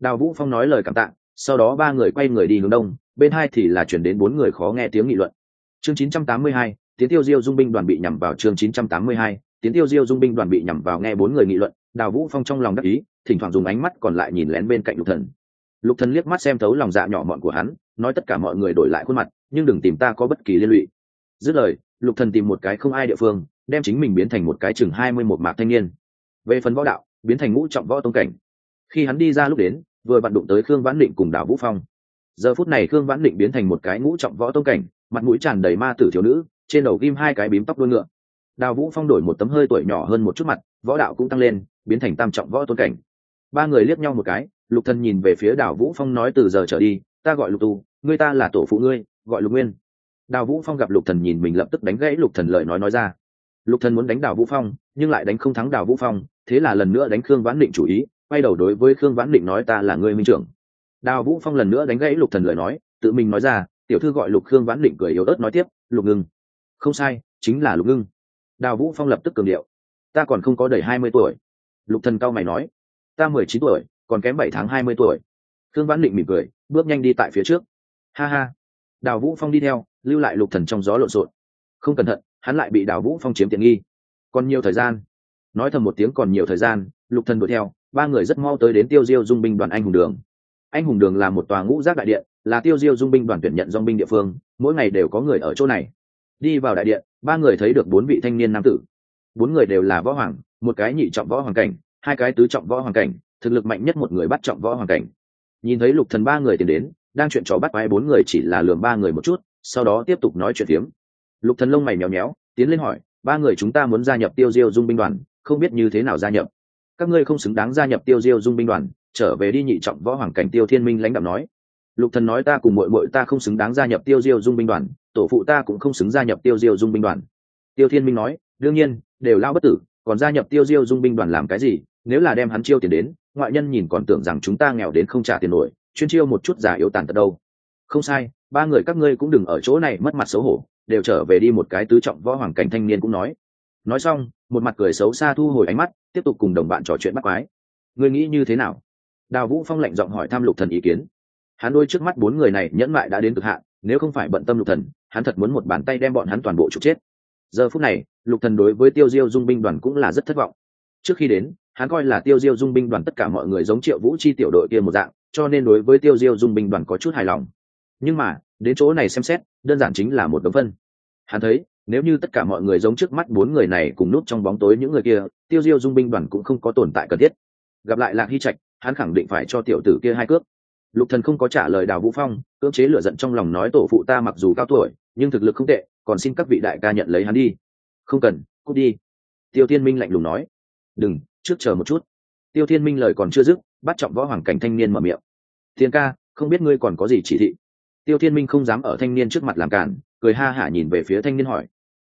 Đào vũ phong nói lời cảm tạ sau đó ba người quay người đi hướng đông bên hai thì là chuyển đến bốn người khó nghe tiếng nghị luận. Chương 982, tiến tiêu diêu dung binh đoàn bị nhằm vào chương 982, tiến tiêu diêu dung binh đoàn bị nhằm vào nghe bốn người nghị luận đào vũ phong trong lòng đắc ý thỉnh thoảng dùng ánh mắt còn lại nhìn lén bên cạnh lục thần. Lục thần liếc mắt xem thấu lòng dạ nhỏ mọn của hắn nói tất cả mọi người đổi lại khuôn mặt nhưng đừng tìm ta có bất kỳ liên lụy. Dứt lời lục thần tìm một cái không ai địa phương đem chính mình biến thành một cái chừng hai mươi một mạc thanh niên. Về phần võ đạo, biến thành ngũ trọng võ tông cảnh. Khi hắn đi ra lúc đến, vừa vặn đụng tới khương vãn định cùng đào vũ phong. Giờ phút này khương vãn định biến thành một cái ngũ trọng võ tông cảnh, mặt mũi tràn đầy ma tử thiếu nữ, trên đầu ghim hai cái bím tóc đuôi ngựa. Đào vũ phong đổi một tấm hơi tuổi nhỏ hơn một chút mặt, võ đạo cũng tăng lên, biến thành tam trọng võ tôn cảnh. Ba người liếc nhau một cái, lục thần nhìn về phía đào vũ phong nói từ giờ trở đi, ta gọi lục tu, ngươi ta là tổ phụ ngươi, gọi lục nguyên. Đào vũ phong gặp lục thần nhìn mình lập tức đánh gãy lục thần lời nói nói ra lục thần muốn đánh đào vũ phong, nhưng lại đánh không thắng đào vũ phong, thế là lần nữa đánh khương vãn định chủ ý, quay đầu đối với khương vãn định nói ta là người minh trưởng. Đào vũ phong lần nữa đánh gãy lục thần lời nói, tự mình nói ra, tiểu thư gọi lục khương vãn định cười yếu ớt nói tiếp, lục ngưng. Không sai, chính là lục ngưng. Đào vũ phong lập tức cường điệu. Ta còn không có đầy hai mươi tuổi. Lục thần cao mày nói. Ta mười chín tuổi, còn kém bảy tháng hai mươi tuổi. Khương vãn định mỉm cười, bước nhanh đi tại phía trước. Ha ha. Đào vũ phong đi theo, lưu lại lục thần trong gió lộn xộn. Không cẩn thận hắn lại bị đào vũ phong chiếm tiện nghi. Còn nhiều thời gian. Nói thầm một tiếng còn nhiều thời gian, lục thần đuổi theo, ba người rất mau tới đến tiêu diêu dung binh đoàn anh hùng đường. Anh hùng đường là một tòa ngũ giác đại điện, là tiêu diêu dung binh đoàn tuyển nhận dong binh địa phương, mỗi ngày đều có người ở chỗ này. Đi vào đại điện, ba người thấy được bốn vị thanh niên nam tử. Bốn người đều là võ hoàng, một cái nhị trọng võ hoàng cảnh, hai cái tứ trọng võ hoàng cảnh, thực lực mạnh nhất một người bắt trọng võ hoàng cảnh. Nhìn thấy lục thần ba người tiến đến, đang chuyện trò bắt quái bốn người chỉ là lường ba người một chút, sau đó tiếp tục nói chuyện tiếng lục thần lông mày méo méo, tiến lên hỏi, ba người chúng ta muốn gia nhập tiêu diêu dung binh đoàn, không biết như thế nào gia nhập? Các ngươi không xứng đáng gia nhập tiêu diêu dung binh đoàn, trở về đi nhị trọng võ hoàng cảnh tiêu thiên minh lãnh đạo nói. Lục thần nói, ta cùng muội muội ta không xứng đáng gia nhập tiêu diêu dung binh đoàn, tổ phụ ta cũng không xứng gia nhập tiêu diêu dung binh đoàn. Tiêu thiên minh nói, đương nhiên, đều lao bất tử, còn gia nhập tiêu diêu dung binh đoàn làm cái gì? Nếu là đem hắn chiêu tiền đến, ngoại nhân nhìn còn tưởng rằng chúng ta nghèo đến không trả tiền nổi, chuyên chiêu một chút giả yếu tàn tật đâu. Không sai, ba người các ngươi cũng đừng ở chỗ này mất mặt xấu hổ đều trở về đi một cái tứ trọng võ hoàng cảnh thanh niên cũng nói. Nói xong, một mặt cười xấu xa thu hồi ánh mắt, tiếp tục cùng đồng bạn trò chuyện bắt quái. Ngươi nghĩ như thế nào? Đào vũ phong lạnh giọng hỏi thăm lục thần ý kiến. Hắn đôi trước mắt bốn người này nhẫn mại đã đến cực hạn, nếu không phải bận tâm lục thần, hắn thật muốn một bàn tay đem bọn hắn toàn bộ trục chết. Giờ phút này, lục thần đối với tiêu diêu dung binh đoàn cũng là rất thất vọng. Trước khi đến, hắn coi là tiêu diêu dung binh đoàn tất cả mọi người giống triệu vũ chi tiểu đội kia một dạng, cho nên đối với tiêu diêu dung binh đoàn có chút hài lòng. Nhưng mà đến chỗ này xem xét, đơn giản chính là một đống phân. Hắn thấy, nếu như tất cả mọi người giống trước mắt bốn người này cùng núp trong bóng tối những người kia, tiêu diêu dung binh đoàn cũng không có tồn tại cần thiết. Gặp lại lạc hy trạch, hắn khẳng định phải cho tiểu tử kia hai cước. Lục thần không có trả lời đào vũ phong, cưỡng chế lửa giận trong lòng nói tổ phụ ta mặc dù cao tuổi, nhưng thực lực không tệ, còn xin các vị đại ca nhận lấy hắn đi. Không cần, cút đi. Tiêu thiên minh lạnh lùng nói. Đừng, trước chờ một chút. Tiêu thiên minh lời còn chưa dứt, bắt trọng võ hoàng cảnh thanh niên mở miệng. Thiên ca, không biết ngươi còn có gì chỉ thị tiêu thiên minh không dám ở thanh niên trước mặt làm cản, cười ha hả nhìn về phía thanh niên hỏi.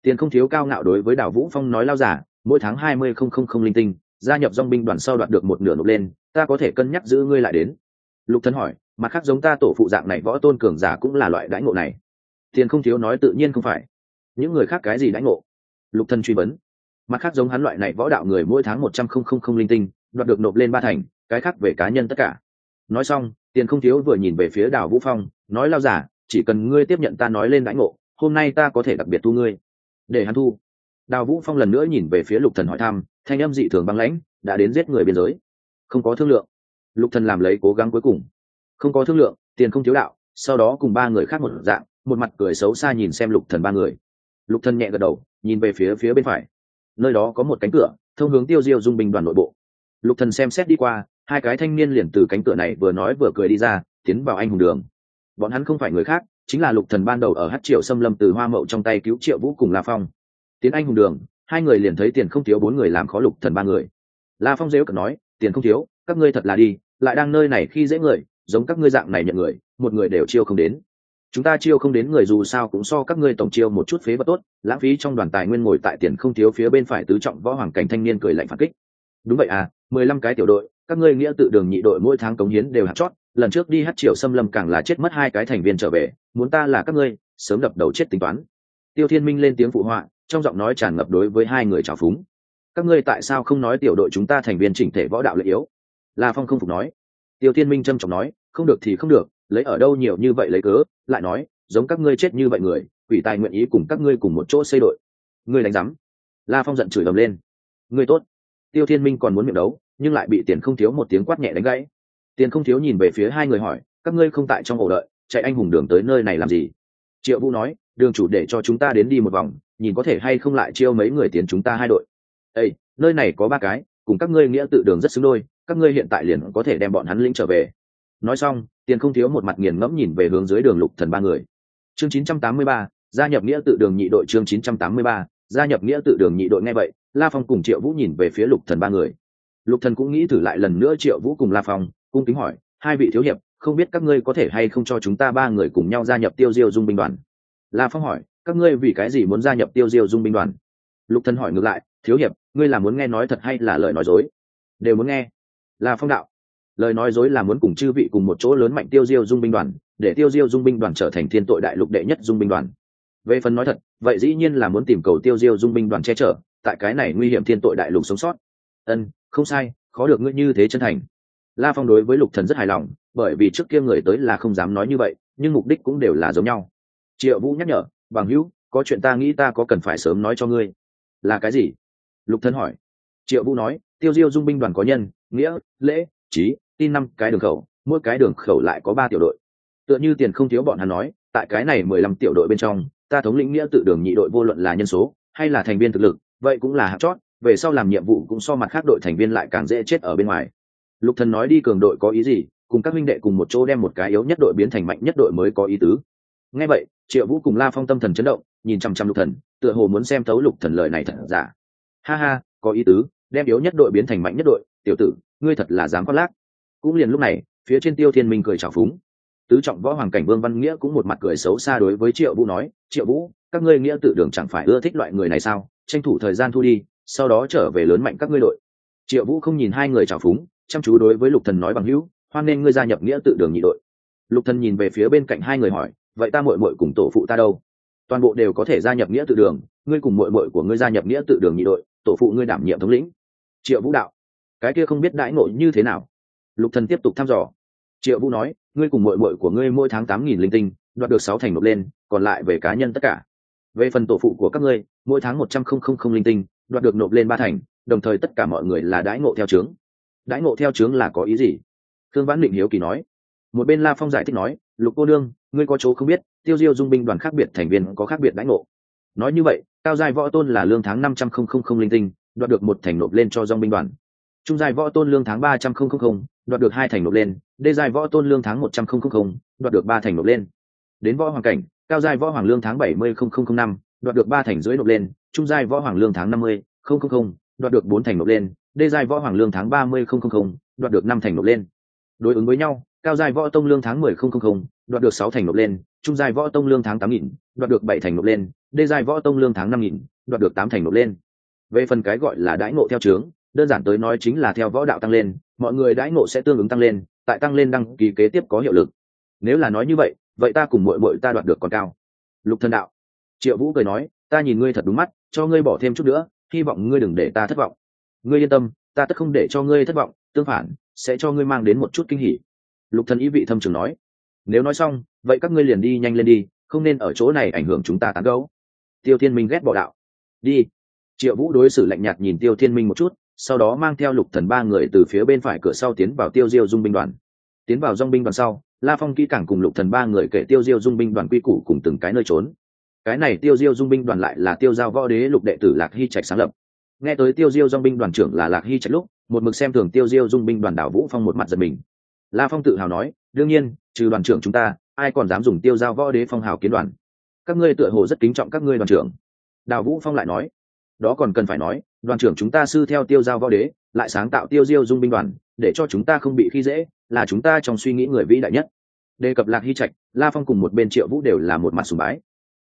Tiền không thiếu cao ngạo đối với đào vũ phong nói lao giả, mỗi tháng hai mươi không không không linh tinh, gia nhập dong binh đoàn sau đoạt được một nửa nộp lên, ta có thể cân nhắc giữ ngươi lại đến. Lục thân hỏi, mặt khác giống ta tổ phụ dạng này võ tôn cường giả cũng là loại đãi ngộ này. Tiền không thiếu nói tự nhiên không phải. Những người khác cái gì đãi ngộ? Lục thân truy vấn. Mặt khác giống hắn loại này võ đạo người mỗi tháng một trăm không không không linh tinh, đoạt được nộp lên ba thành, cái khác về cá nhân tất cả. Nói xong, tiền không thiếu vừa nhìn về phía đào vũ phong nói lao giả, chỉ cần ngươi tiếp nhận ta nói lên đãi ngộ, hôm nay ta có thể đặc biệt thu ngươi. Để hắn thu. Đào vũ phong lần nữa nhìn về phía lục thần hỏi thăm, thanh âm dị thường băng lãnh, đã đến giết người biên giới. Không có thương lượng. Lục thần làm lấy cố gắng cuối cùng. Không có thương lượng, tiền không thiếu đạo, sau đó cùng ba người khác một dạng, một mặt cười xấu xa nhìn xem lục thần ba người. Lục thần nhẹ gật đầu, nhìn về phía phía bên phải. Nơi đó có một cánh cửa, thông hướng tiêu diêu dung binh đoàn nội bộ. Lục thần xem xét đi qua, hai cái thanh niên liền từ cánh cửa này vừa nói vừa cười đi ra, tiến vào anh hùng đường bọn hắn không phải người khác, chính là lục thần ban đầu ở hát triệu xâm lâm từ hoa mậu trong tay cứu triệu vũ cùng la phong. Tiến anh hùng đường, hai người liền thấy tiền không thiếu bốn người làm khó lục thần ba người. La phong dếu cận nói, tiền không thiếu, các ngươi thật là đi, lại đang nơi này khi dễ người, giống các ngươi dạng này nhận người, một người đều chiêu không đến. Chúng ta chiêu không đến người dù sao cũng so các ngươi tổng chiêu một chút phế vật tốt, lãng phí trong đoàn tài nguyên ngồi tại tiền không thiếu phía bên phải tứ trọng võ hoàng cảnh thanh niên cười lạnh phản kích. Đúng vậy à mười lăm cái tiểu đội, các ngươi nghĩa tự đường nhị đội mỗi tháng cống hiến đều hạt chót lần trước đi hát triều xâm lâm càng là chết mất hai cái thành viên trở về, muốn ta là các ngươi, sớm đập đầu chết tính toán. Tiêu thiên minh lên tiếng phụ họa, trong giọng nói tràn ngập đối với hai người trào phúng. Các ngươi tại sao không nói tiểu đội chúng ta thành viên chỉnh thể võ đạo lợi yếu? La phong không phục nói. Tiêu thiên minh trâm trọng nói, không được thì không được, lấy ở đâu nhiều như vậy lấy cớ, lại nói, giống các ngươi chết như vậy người, quỷ tài nguyện ý cùng các ngươi cùng một chỗ xây đội. Ngươi đánh giám. La phong giận chửi ầm lên. Ngươi tốt. Tiêu thiên minh còn muốn miệng đấu, nhưng lại bị tiền không thiếu một tiếng quát nhẹ đánh gãy tiền không thiếu nhìn về phía hai người hỏi các ngươi không tại trong ổ đợi chạy anh hùng đường tới nơi này làm gì? Triệu vũ nói đường chủ để cho chúng ta đến đi một vòng nhìn có thể hay không lại chiêu mấy người tiền chúng ta hai đội. Ây nơi này có ba cái cùng các ngươi nghĩa tự đường rất xứng đôi các ngươi hiện tại liền có thể đem bọn hắn lĩnh trở về. Nói xong tiền không thiếu một mặt nghiền ngẫm nhìn về hướng dưới đường lục thần ba người. Chương 983, gia nhập nghĩa tự đường nhị đội chương 983, gia nhập nghĩa tự đường nhị đội nghe vậy la phong cùng triệu vũ nhìn về phía lục thần ba người. Lục thần cũng nghĩ thử lại lần nữa triệu vũ cùng la phong cung kính hỏi, hai vị thiếu hiệp, không biết các ngươi có thể hay không cho chúng ta ba người cùng nhau gia nhập tiêu diêu dung binh đoàn? La phong hỏi, các ngươi vì cái gì muốn gia nhập tiêu diêu dung binh đoàn? Lục thần hỏi ngược lại, thiếu hiệp, ngươi là muốn nghe nói thật hay là lời nói dối? Đều muốn nghe. La phong đạo, lời nói dối là muốn cùng chư vị cùng một chỗ lớn mạnh tiêu diêu dung binh đoàn, để tiêu diêu dung binh đoàn trở thành thiên tội đại lục đệ nhất dung binh đoàn. Về phần nói thật, vậy dĩ nhiên là muốn tìm cầu tiêu diêu dung binh đoàn che chở, tại cái này nguy hiểm thiên tội đại lục sống sót. Ân, không sai, khó được ngươi như thế chân thành la phong đối với lục thần rất hài lòng, bởi vì trước kia người tới là không dám nói như vậy, nhưng mục đích cũng đều là giống nhau. Triệu vũ nhắc nhở, bằng hữu, có chuyện ta nghĩ ta có cần phải sớm nói cho ngươi. Là cái gì? Lục thần hỏi. Triệu vũ nói, tiêu diêu dung binh đoàn có nhân, nghĩa, lễ, trí, tin năm cái đường khẩu, mỗi cái đường khẩu lại có ba tiểu đội. Tựa như tiền không thiếu bọn hắn nói, tại cái này mười lăm tiểu đội bên trong, ta thống lĩnh nghĩa tự đường nhị đội vô luận là nhân số, hay là thành viên thực lực, vậy cũng là hạt chót, về sau làm nhiệm vụ cũng so mặt khác đội thành viên lại càng dễ chết ở bên ngoài lục thần nói đi cường đội có ý gì, cùng các minh đệ cùng một chỗ đem một cái yếu nhất đội biến thành mạnh nhất đội mới có ý tứ. Nghe vậy, triệu vũ cùng la phong tâm thần chấn động, nhìn chăm chăm lục thần, tựa hồ muốn xem thấu lục thần lời này thật giả. Ha ha, có ý tứ, đem yếu nhất đội biến thành mạnh nhất đội, tiểu tử, ngươi thật là dám khoác lác. Cũng liền lúc này, phía trên tiêu thiên minh cười chào phúng. Tứ trọng võ hoàng cảnh vương văn nghĩa cũng một mặt cười xấu xa đối với triệu vũ nói, triệu vũ, các ngươi nghĩa tự đường chẳng phải ưa thích loại người này sao? Tranh thủ thời gian thu đi, sau đó trở về lớn mạnh các ngươi đội. Triệu vũ không nhìn hai người chào phúng chăm chú đối với lục thần nói bằng hữu, hoan nên ngươi gia nhập nghĩa tự đường nhị đội. Lục thần nhìn về phía bên cạnh hai người hỏi, vậy ta muội muội cùng tổ phụ ta đâu? Toàn bộ đều có thể gia nhập nghĩa tự đường, ngươi cùng muội muội của ngươi gia nhập nghĩa tự đường nhị đội, tổ phụ ngươi đảm nhiệm thống lĩnh. Triệu vũ đạo, cái kia không biết đãi ngộ như thế nào? Lục thần tiếp tục thăm dò. Triệu vũ nói, ngươi cùng muội muội của ngươi mỗi tháng tám nghìn linh tinh, đoạt được sáu thành nộp lên, còn lại về cá nhân tất cả. Về phần tổ phụ của các ngươi, mỗi tháng một trăm không không không linh tinh, đoạt được nộp lên ba thành, đồng thời tất cả mọi người là đãi ngộ theo trướng đãi ngộ theo trướng là có ý gì? Thương vãn định hiếu kỳ nói. Một bên la phong giải thích nói, lục cô đương ngươi có chỗ không biết, tiêu diêu dung binh đoàn khác biệt thành viên có khác biệt đãi ngộ. Nói như vậy, cao giai võ tôn là lương tháng năm trăm không không không linh tinh, đoạt được một thành nộp lên cho dong binh đoàn. Trung giai võ tôn lương tháng ba trăm không không không, đoạt được hai thành nộp lên. Đê giai võ tôn lương tháng một trăm không không không, đoạt được ba thành nộp lên. Đến võ hoàng cảnh, cao giai võ hoàng lương tháng bảy mươi không không không năm, đoạt được ba thành dưới nộp lên. Trung giai võ hoàng lương tháng năm mươi không không không, đoạt được bốn thành nộp lên đê giai võ hoàng lương tháng ba mươi không không không, đoạt được năm thành nộp lên. Đối ứng với nhau, cao giai võ tông lương tháng mười không không không, đoạt được sáu thành nộp lên. Trung giai võ tông lương tháng tám nghìn, đoạt được bảy thành nộp lên. Đê giai võ tông lương tháng năm nghìn, đoạt được tám thành nộp lên. Về phần cái gọi là đãi ngộ theo trướng đơn giản tới nói chính là theo võ đạo tăng lên, mọi người đãi ngộ sẽ tương ứng tăng lên, tại tăng lên đăng ký kế tiếp có hiệu lực. Nếu là nói như vậy vậy ta cùng mội mội ta đoạt được còn cao. Lục thần đạo, triệu vũ cười nói, ta nhìn ngươi thật đúng mắt, cho ngươi bỏ thêm chút nữa, hy vọng ngươi đừng để ta thất vọng ngươi yên tâm, ta tất không để cho ngươi thất vọng, tương phản, sẽ cho ngươi mang đến một chút kinh hỉ. Lục thần ý vị thâm trường nói. Nếu nói xong, vậy các ngươi liền đi nhanh lên đi, không nên ở chỗ này ảnh hưởng chúng ta tán gẫu. Tiêu thiên minh ghét bỏ đạo. Đi. Triệu vũ đối xử lạnh nhạt nhìn tiêu thiên minh một chút, sau đó mang theo lục thần ba người từ phía bên phải cửa sau tiến vào tiêu diêu dung binh đoàn. Tiến vào Dung binh đoàn sau, la phong kỹ càng cùng lục thần ba người kể tiêu diêu dung binh đoàn quy củ cùng từng cái nơi trốn. Cái này tiêu diêu dung binh đoàn lại là tiêu giao võ đế lục đệ tử lạc hy trạch sáng lập nghe tới tiêu diêu dong binh đoàn trưởng là lạc hy trạch lúc, một mực xem thường tiêu diêu dung binh đoàn đảo vũ phong một mặt giật mình. La phong tự hào nói, đương nhiên, trừ đoàn trưởng chúng ta, ai còn dám dùng tiêu giao võ đế phong hào kiến đoàn? Các ngươi tựa hồ rất kính trọng các ngươi đoàn trưởng. Đào vũ phong lại nói, đó còn cần phải nói, đoàn trưởng chúng ta sư theo tiêu giao võ đế, lại sáng tạo tiêu diêu dung binh đoàn, để cho chúng ta không bị khi dễ, là chúng ta trong suy nghĩ người vĩ đại nhất. Đề cập lạc hy trạch, la phong cùng một bên triệu vũ đều là một mặt sùng bái.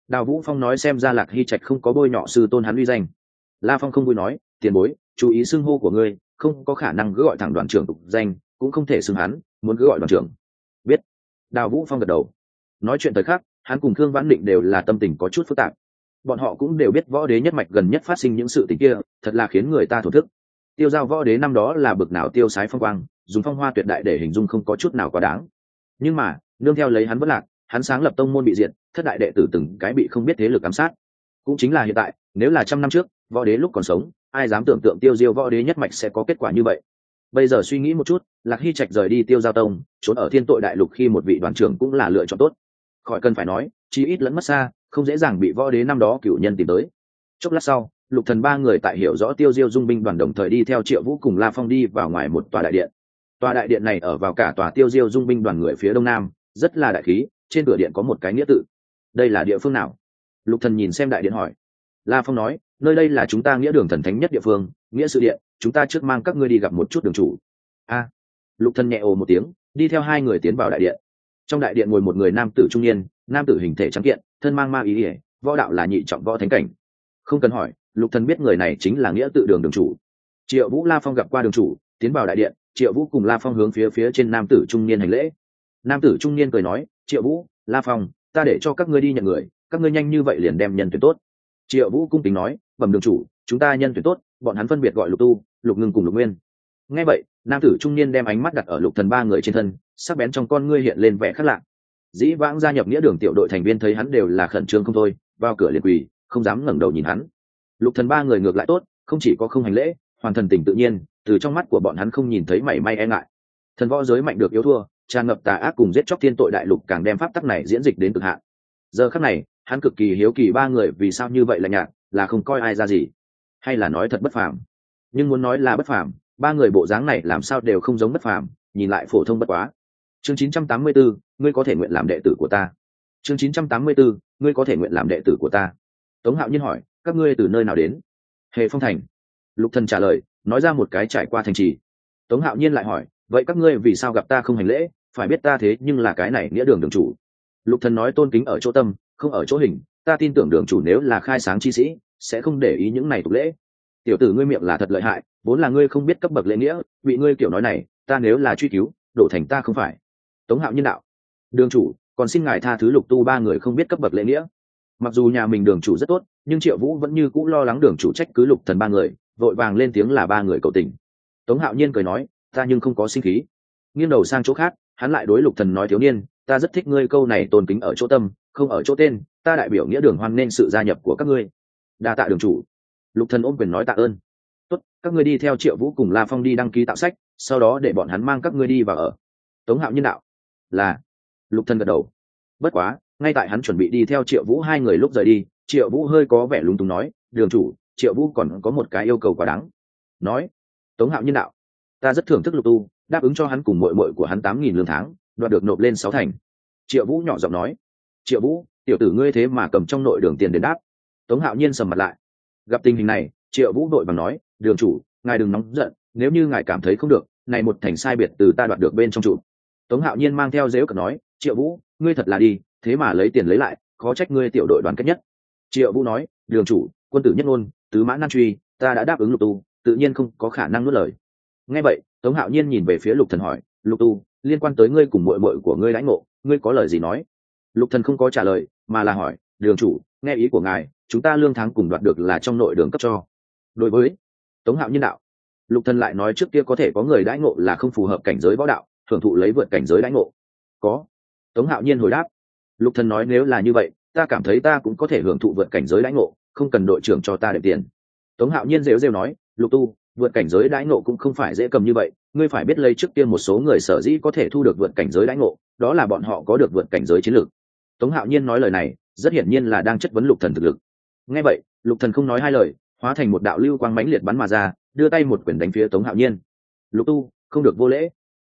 Đào vũ phong nói xem ra lạc hy trạch không có bôi nhọ sư tôn hắn uy danh la phong không vui nói, tiền bối, chú ý xưng hô của ngươi, không có khả năng cứ gọi thẳng đoàn trưởng tục danh, cũng không thể xưng hắn, muốn cứ gọi đoàn trưởng. Biết. Đào vũ phong gật đầu. Nói chuyện thời khắc, hắn cùng thương vãn định đều là tâm tình có chút phức tạp. Bọn họ cũng đều biết võ đế nhất mạch gần nhất phát sinh những sự tình kia, thật là khiến người ta thổ thức. Tiêu giao võ đế năm đó là bực nào tiêu sái phong quang, dùng phong hoa tuyệt đại để hình dung không có chút nào quá đáng. Nhưng mà, nương theo lấy hắn bất lạc, hắn sáng lập tông môn bị diệt, thất đại đệ tử từng cái bị không biết thế lực ám sát. Cũng chính là hiện tại, nếu là trăm năm trước võ đế lúc còn sống, ai dám tưởng tượng tiêu diêu võ đế nhất mạch sẽ có kết quả như vậy? Bây giờ suy nghĩ một chút, lạc hy trạch rời đi tiêu giao tông, trốn ở thiên tội đại lục khi một vị đoàn trưởng cũng là lựa chọn tốt. Khỏi cần phải nói, chí ít lẫn mất xa, không dễ dàng bị võ đế năm đó cựu nhân tìm tới. Chốc lát sau, lục thần ba người tại hiểu rõ tiêu diêu dung binh đoàn đồng thời đi theo triệu vũ cùng la phong đi vào ngoài một tòa đại điện. Tòa đại điện này ở vào cả tòa tiêu diêu dung binh đoàn người phía đông nam, rất là đại khí, trên cửa điện có một cái nghĩa tự. Đây là địa phương nào? Lục thần nhìn xem đại điện hỏi. La phong nói nơi đây là chúng ta nghĩa đường thần thánh nhất địa phương, nghĩa sự điện, chúng ta trước mang các ngươi đi gặp một chút đường chủ. A. Lục thần nhẹ ồ một tiếng, đi theo hai người tiến vào đại điện. Trong đại điện ngồi một người nam tử trung niên, nam tử hình thể trắng kiện, thân mang ma ý ỉa, võ đạo là nhị trọng võ thánh cảnh. Không cần hỏi, lục thần biết người này chính là nghĩa tự đường đường chủ. Triệu vũ la phong gặp qua đường chủ, tiến vào đại điện, triệu vũ cùng la phong hướng phía phía trên nam tử trung niên hành lễ. Nam tử trung niên cười nói, triệu vũ, la phong, ta để cho các ngươi đi nhận người, các ngươi nhanh như vậy liền đem nhân tuyển tốt triệu vũ cung kính nói, bẩm đường chủ, chúng ta nhân tuyển tốt, bọn hắn phân biệt gọi lục tu, lục ngưng cùng lục nguyên. Nghe vậy, nam tử trung niên đem ánh mắt đặt ở lục thần ba người trên thân, sắc bén trong con ngươi hiện lên vẻ khác lạ. Dĩ vãng gia nhập nghĩa đường tiểu đội thành viên thấy hắn đều là khẩn trương không thôi, vào cửa liền quỳ, không dám ngẩng đầu nhìn hắn. Lục thần ba người ngược lại tốt, không chỉ có không hành lễ, hoàn thần tỉnh tự nhiên, từ trong mắt của bọn hắn không nhìn thấy mảy may e ngại. Thần võ giới mạnh được yếu thua, tràn ngập tà ác cùng giết chóc thiên tội đại lục càng đem pháp tắc này diễn dịch đến cực hạn. Giờ khắc này hắn cực kỳ hiếu kỳ ba người vì sao như vậy là nhạt là không coi ai ra gì. Hay là nói thật bất phàm? Nhưng muốn nói là bất phàm ba người bộ dáng này làm sao đều không giống bất phàm nhìn lại phổ thông bất quá. Chương 984, ngươi có thể nguyện làm đệ tử của ta. Chương 984, ngươi có thể nguyện làm đệ tử của ta. Tống hạo nhiên hỏi các ngươi từ nơi nào đến? Hề phong thành. Lục thần trả lời nói ra một cái trải qua thành trì. Tống hạo nhiên lại hỏi vậy các ngươi vì sao gặp ta không hành lễ? Phải biết ta thế nhưng là cái này nghĩa đường đường chủ. Lục thần nói tôn kính ở chỗ tâm không ở chỗ hình, ta tin tưởng đường chủ nếu là khai sáng chi sĩ, sẽ không để ý những này tục lễ. Tiểu tử ngươi miệng là thật lợi hại, vốn là ngươi không biết cấp bậc lễ nghĩa, bị ngươi kiểu nói này, ta nếu là truy cứu, đổ thành ta không phải. Tống hạo nhân đạo. Đường chủ, còn xin ngài tha thứ lục tu ba người không biết cấp bậc lễ nghĩa. Mặc dù nhà mình đường chủ rất tốt, nhưng triệu vũ vẫn như c ũ lo lắng đường chủ trách cứ lục thần ba người, vội vàng lên tiếng là ba người cầu tình. Tống hạo nhiên cười nói, ta nhưng không có sinh khí. Nghiêng đầu sang chỗ khác, hắn lại đối lục thần nói, thiếu niên, ta rất thích ngươi câu này tôn kính ở chỗ tâm không ở chỗ tên, ta đại biểu nghĩa đường hoan nên sự gia nhập của các ngươi. Đa tạ đường chủ. Lục thần ôm quyền nói tạ ơn. Tốt, các ngươi đi theo triệu vũ cùng la phong đi đăng ký tạo sách, sau đó để bọn hắn mang các ngươi đi vào ở. Tống hạo nhân đạo. Là. Lục thần gật đầu. Bất quá, ngay tại hắn chuẩn bị đi theo triệu vũ hai người lúc rời đi, triệu vũ hơi có vẻ lúng túng nói, đường chủ, triệu vũ còn có một cái yêu cầu quá đáng. Nói, tống hạo nhân đạo, ta rất thưởng thức lục tu, đáp ứng cho hắn cùng mội mội của hắn tám nghìn lương tháng, đoạt được nộp lên sáu thành. Triệu vũ nhỏ giọng nói triệu vũ, tiểu tử ngươi thế mà cầm trong nội đường tiền đến đáp. Tống hạo nhiên sầm mặt lại. Gặp tình hình này, triệu vũ đội bằng nói, đường chủ, ngài đừng nóng giận, nếu như ngài cảm thấy không được, này một thành sai biệt từ ta đoạt được bên trong trụ tống hạo nhiên mang theo dếu cờ nói, triệu vũ, ngươi thật là đi, thế mà lấy tiền lấy lại, khó trách ngươi tiểu đội đoàn kết nhất. Triệu vũ nói, đường chủ, quân tử nhất ngôn, tứ mã nan truy, ta đã đáp ứng lục tu, tự nhiên không có khả năng nuốt lời. Nghe vậy, tống hạo nhiên nhìn về phía lục thần hỏi, lục tu, liên quan tới ngươi cùng mội mội của ngươi lãnh ngộ, ngươi có lời gì nói? Lục thần không có trả lời, mà là hỏi, đường chủ, nghe ý của ngài, chúng ta lương tháng cùng đoạt được là trong nội đường cấp cho. Đối với tống hạo nhân đạo, lục thần lại nói trước kia có thể có người đãi ngộ là không phù hợp cảnh giới võ đạo, thưởng thụ lấy vượt cảnh giới đãi ngộ. Có. Tống hạo nhiên hồi đáp, lục thần nói nếu là như vậy, ta cảm thấy ta cũng có thể hưởng thụ vượt cảnh giới đãi ngộ, không cần đội trưởng cho ta đệm tiền. Tống hạo nhiên rêu rêu nói, lục tu, vượt cảnh giới đãi ngộ cũng không phải dễ cầm như vậy, ngươi phải biết lấy trước kia một số người sở dĩ có thể thu được vượt cảnh giới đãi ngộ, đó là bọn họ có được vượt cảnh giới chiến lược tống hạo nhiên nói lời này, rất hiển nhiên là đang chất vấn lục thần thực lực. Nghe vậy, lục thần không nói hai lời, hóa thành một đạo lưu quang mãnh liệt bắn mà ra, đưa tay một quyền đánh phía tống hạo nhiên. Lục tu, không được vô lễ.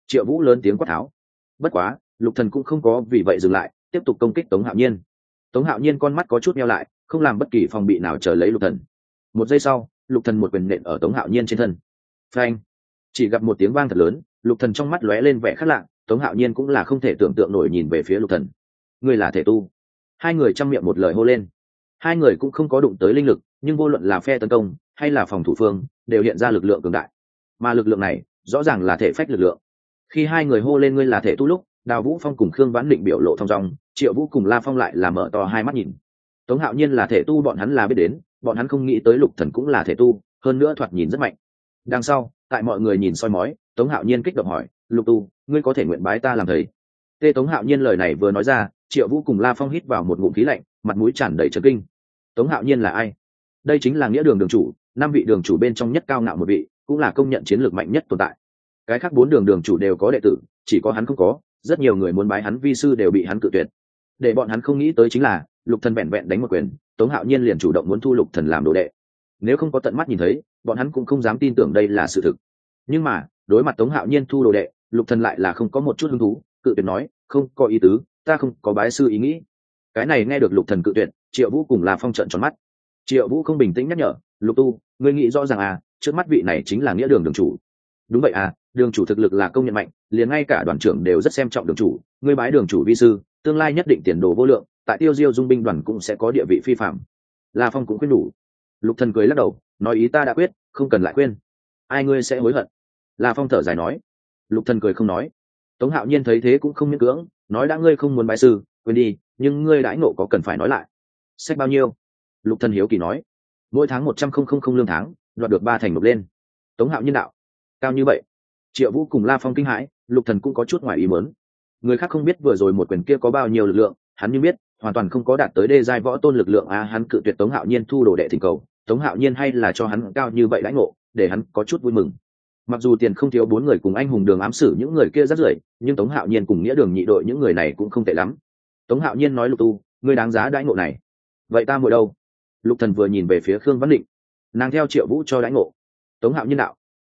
Triệu vũ lớn tiếng quát tháo. Bất quá, lục thần cũng không có vì vậy dừng lại, tiếp tục công kích tống hạo nhiên. Tống hạo nhiên con mắt có chút meo lại, không làm bất kỳ phòng bị nào chờ lấy lục thần. Một giây sau, lục thần một quyền nện ở tống hạo nhiên trên thân. Phanh! Chỉ gặp một tiếng vang thật lớn, lục thần trong mắt lóe lên vẻ khác lạ, tống hạo nhiên cũng là không thể tưởng tượng nổi nhìn về phía lục thần ngươi là thể tu. Hai người chăm miệng một lời hô lên. Hai người cũng không có đụng tới linh lực, nhưng vô luận là phe tấn công hay là phòng thủ phương, đều hiện ra lực lượng cường đại. Mà lực lượng này, rõ ràng là thể phách lực lượng. Khi hai người hô lên ngươi là thể tu lúc, đào vũ phong cùng khương vãn định biểu lộ thong dong, triệu vũ cùng la phong lại là mở to hai mắt nhìn. Tống hạo nhiên là thể tu bọn hắn là biết đến, bọn hắn không nghĩ tới lục thần cũng là thể tu, hơn nữa thoạt nhìn rất mạnh. Đằng sau, tại mọi người nhìn soi mói, tống hạo nhiên kích động hỏi, lục tu, ngươi có thể nguyện bái ta làm thầy? Tê tống hạo nhiên lời này vừa nói ra triệu vũ cùng la phong hít vào một ngụm khí lạnh, mặt mũi tràn đầy trấn kinh. Tống hạo nhiên là ai? Đây chính là nghĩa đường đường chủ, năm vị đường chủ bên trong nhất cao ngạo một vị, cũng là công nhận chiến lược mạnh nhất tồn tại. Cái khác bốn đường đường chủ đều có đệ tử, chỉ có hắn không có, rất nhiều người muốn bái hắn vi sư đều bị hắn cự tuyệt. Để bọn hắn không nghĩ tới chính là, lục thần vẹn vẹn đánh một quyền, tống hạo nhiên liền chủ động muốn thu lục thần làm đồ đệ. Nếu không có tận mắt nhìn thấy, bọn hắn cũng không dám tin tưởng đây là sự thực. Nhưng mà, đối mặt tống hạo nhiên thu đồ đệ, lục thần lại là không có một chút hứng thú, cự tuyệt nói, không có ý tứ ta không có bái sư ý nghĩ. Cái này nghe được lục thần cự tuyệt, triệu vũ cùng là phong trận tròn mắt. Triệu vũ không bình tĩnh nhắc nhở, lục tu, ngươi nghĩ rõ ràng à trước mắt vị này chính là nghĩa đường đường chủ. Đúng vậy à đường chủ thực lực là công nhận mạnh, liền ngay cả đoàn trưởng đều rất xem trọng đường chủ, ngươi bái đường chủ vi sư, tương lai nhất định tiền đồ vô lượng, tại tiêu diêu dung binh đoàn cũng sẽ có địa vị phi phạm la phong cũng khuyên đủ. Lục thần cười lắc đầu, nói ý ta đã quyết, không cần lại khuyên. Ai ngươi sẽ hối hận? La phong thở dài nói. Lục thần cười không nói. Tống hạo nhiên thấy thế cũng không miễn cưỡng nói đã ngươi không muốn bái sư, quên đi, nhưng ngươi đãi nộ có cần phải nói lại. Sách bao nhiêu? Lục thần hiếu kỳ nói. Mỗi tháng một trăm không không không lương tháng, đoạt được ba thành nộp lên. Tống hạo nhân đạo. Cao như vậy? Triệu vũ cùng la phong kinh hãi, lục thần cũng có chút ngoài ý mớn người khác không biết vừa rồi một quyền kia có bao nhiêu lực lượng, hắn như biết, hoàn toàn không có đạt tới đê giai võ tôn lực lượng, a, hắn cự tuyệt tống hạo nhiên thu đồ đệ thỉnh cầu. Tống hạo nhiên hay là cho hắn cao như vậy lãnh ngộ, để hắn có chút vui mừng mặc dù tiền không thiếu bốn người cùng anh hùng đường ám xử những người kia rất rưởi, nhưng tống hạo nhiên cùng nghĩa đường nhị đội những người này cũng không tệ lắm. Tống hạo nhiên nói lục tu, ngươi đáng giá đãi ngộ này. Vậy ta ngồi đâu? Lục thần vừa nhìn về phía khương văn định. Nàng theo triệu vũ cho đãi ngộ. Tống hạo nhiên đạo.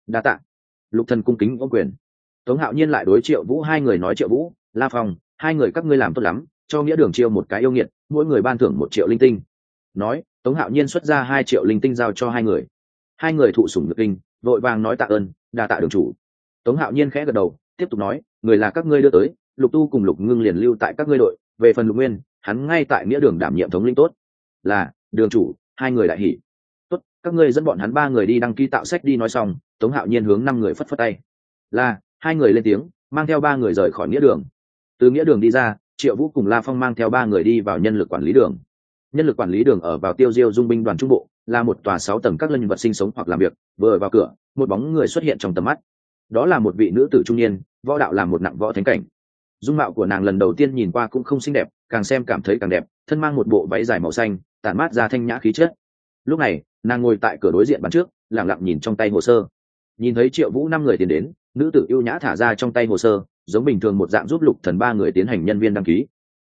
Đa tạ. Lục thần cung kính ô quyền. Tống hạo nhiên lại đối triệu vũ hai người nói, triệu vũ, la phong, hai người các ngươi làm tốt lắm, cho nghĩa đường chiêu một cái yêu nghiệt, mỗi người ban thưởng một triệu linh tinh. Nói, tống hạo nhiên xuất ra hai triệu linh tinh giao cho hai người hai người thụ sủng nhược kinh, vội vàng nói tạ ơn, đa tạ đường chủ. Tống hạo nhiên khẽ gật đầu, tiếp tục nói, người là các ngươi đưa tới, lục tu cùng lục ngưng liền lưu tại các ngươi đội, về phần lục nguyên, hắn ngay tại nghĩa đường đảm nhiệm thống linh tốt. Là, đường chủ, hai người đại hỉ. Tốt, các ngươi dẫn bọn hắn ba người đi đăng ký tạo sách đi nói xong, tống hạo nhiên hướng năm người phất phất tay. Là, hai người lên tiếng, mang theo ba người rời khỏi nghĩa đường. Từ nghĩa đường đi ra, triệu vũ cùng la phong mang theo ba người đi vào nhân lực quản lý đường. Nhân lực quản lý đường ở vào tiêu diêu dung binh đoàn trung bộ là một tòa sáu tầng các lân vật sinh sống hoặc làm việc, vừa vào cửa, một bóng người xuất hiện trong tầm mắt. Đó là một vị nữ tử trung niên, võ đạo làm một nặng võ thánh cảnh. Dung mạo của nàng lần đầu tiên nhìn qua cũng không xinh đẹp, càng xem cảm thấy càng đẹp, thân mang một bộ váy dài màu xanh, tản mát ra thanh nhã khí chất. Lúc này, nàng ngồi tại cửa đối diện bàn trước lẳng lặng nhìn trong tay hồ sơ. Nhìn thấy triệu vũ năm người tiến đến, nữ tử ưu nhã thả ra trong tay hồ sơ, giống bình thường một dạng giúp lục thần ba người tiến hành nhân viên đăng ký.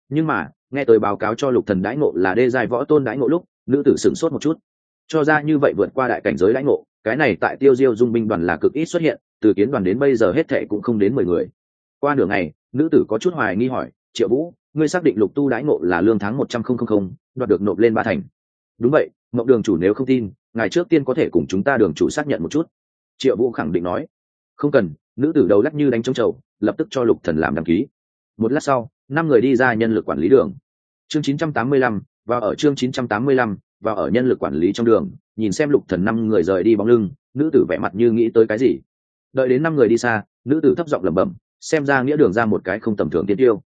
Nhưng mà, nghe tới báo cáo cho lục thần đãi ngộ là đê giai võ tôn đãi ngộ lúc, nữ tử sửng sốt một chút cho ra như vậy vượt qua đại cảnh giới lãnh ngộ cái này tại tiêu diêu dung binh đoàn là cực ít xuất hiện từ kiến đoàn đến bây giờ hết thệ cũng không đến mười người. Qua nửa ngày nữ tử có chút hoài nghi hỏi triệu vũ ngươi xác định lục tu đãi ngộ là lương tháng một trăm không không không đoạt được nộp lên ba thành? Đúng vậy mộng đường chủ nếu không tin ngài trước tiên có thể cùng chúng ta đường chủ xác nhận một chút. Triệu vũ khẳng định nói. Không cần. Nữ tử đầu lắc như đánh trống trầu lập tức cho lục thần làm đăng ký. Một lát sau năm người đi ra nhân lực quản lý đường. Chương 985, và ở chương 985, và ở nhân lực quản lý trong đường, nhìn xem lục thần năm người rời đi bóng lưng, nữ tử vẻ mặt như nghĩ tới cái gì. Đợi đến năm người đi xa, nữ tử thấp giọng lẩm bẩm, xem ra nghĩa đường ra một cái không tầm thường tiên tiêu.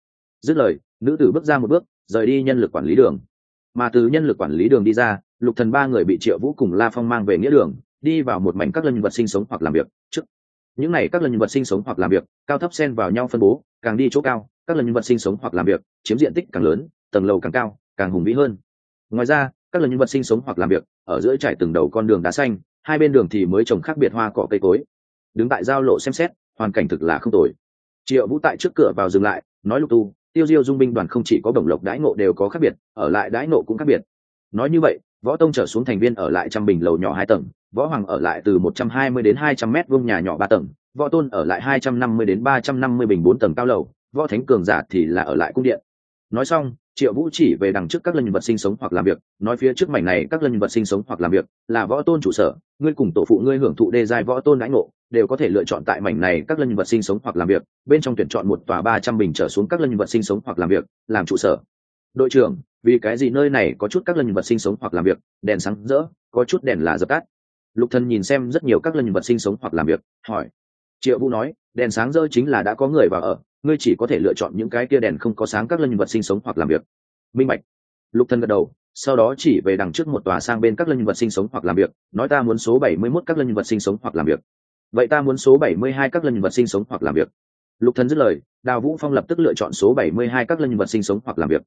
Dứt lời, nữ tử bước ra một bước, rời đi nhân lực quản lý đường. Mà từ nhân lực quản lý đường đi ra, lục thần ba người bị triệu vũ cùng la phong mang về nghĩa đường, đi vào một mảnh các lân vật sinh sống hoặc làm việc trước. Những này các lần vật sinh sống hoặc làm việc, cao thấp xen vào nhau phân bố, càng đi chỗ cao, các lần vật sinh sống hoặc làm việc, chiếm diện tích càng lớn, tầng lầu càng cao, càng hùng vĩ hơn. Ngoài ra các lần nhân vật sinh sống hoặc làm việc ở giữa trải từng đầu con đường đá xanh, hai bên đường thì mới trồng khác biệt hoa cỏ cây cối. Đứng tại giao lộ xem xét, hoàn cảnh thực là không tồi. Triệu vũ tại trước cửa vào dừng lại, nói lục tu, tiêu diêu dung binh đoàn không chỉ có đồng lộc đãi ngộ đều có khác biệt, ở lại đãi ngộ cũng khác biệt. Nói như vậy, võ tông trở xuống thành viên ở lại trăm bình lầu nhỏ hai tầng, võ hoàng ở lại từ một trăm hai mươi đến hai trăm mét vuông nhà nhỏ ba tầng, võ tôn ở lại hai trăm năm mươi đến ba trăm năm mươi bình bốn tầng cao lầu, võ thánh cường giả thì là ở lại cung điện. Nói xong triệu vũ chỉ về đằng trước các lân vật sinh sống hoặc làm việc, nói phía trước mảnh này các lân vật sinh sống hoặc làm việc là võ tôn trụ sở, ngươi cùng tổ phụ ngươi hưởng thụ đê giai võ tôn lãnh ngộ, đều có thể lựa chọn tại mảnh này các lân vật sinh sống hoặc làm việc, bên trong tuyển chọn một tòa ba trăm bình trở xuống các lân vật sinh sống hoặc làm việc, làm trụ sở. Đội trưởng, vì cái gì nơi này có chút các lân vật sinh sống hoặc làm việc, đèn sáng rỡ, có chút đèn là dập tắt. Lục thần nhìn xem rất nhiều các lân vật sinh sống hoặc làm việc, hỏi. Triệu vũ nói, đèn sáng rỡ chính là đã có người vào ở ngươi chỉ có thể lựa chọn những cái kia đèn không có sáng các lân vật sinh sống hoặc làm việc. Minh bạch. Lục thần gật đầu, sau đó chỉ về đằng trước một tòa sang bên các lân vật sinh sống hoặc làm việc, nói ta muốn số bảy mươi 71 các lân vật sinh sống hoặc làm việc. Vậy ta muốn số bảy mươi hai các lân vật sinh sống hoặc làm việc. Lục thần dứt lời, đào vũ phong lập tức lựa chọn số bảy mươi hai các lân vật sinh sống hoặc làm việc.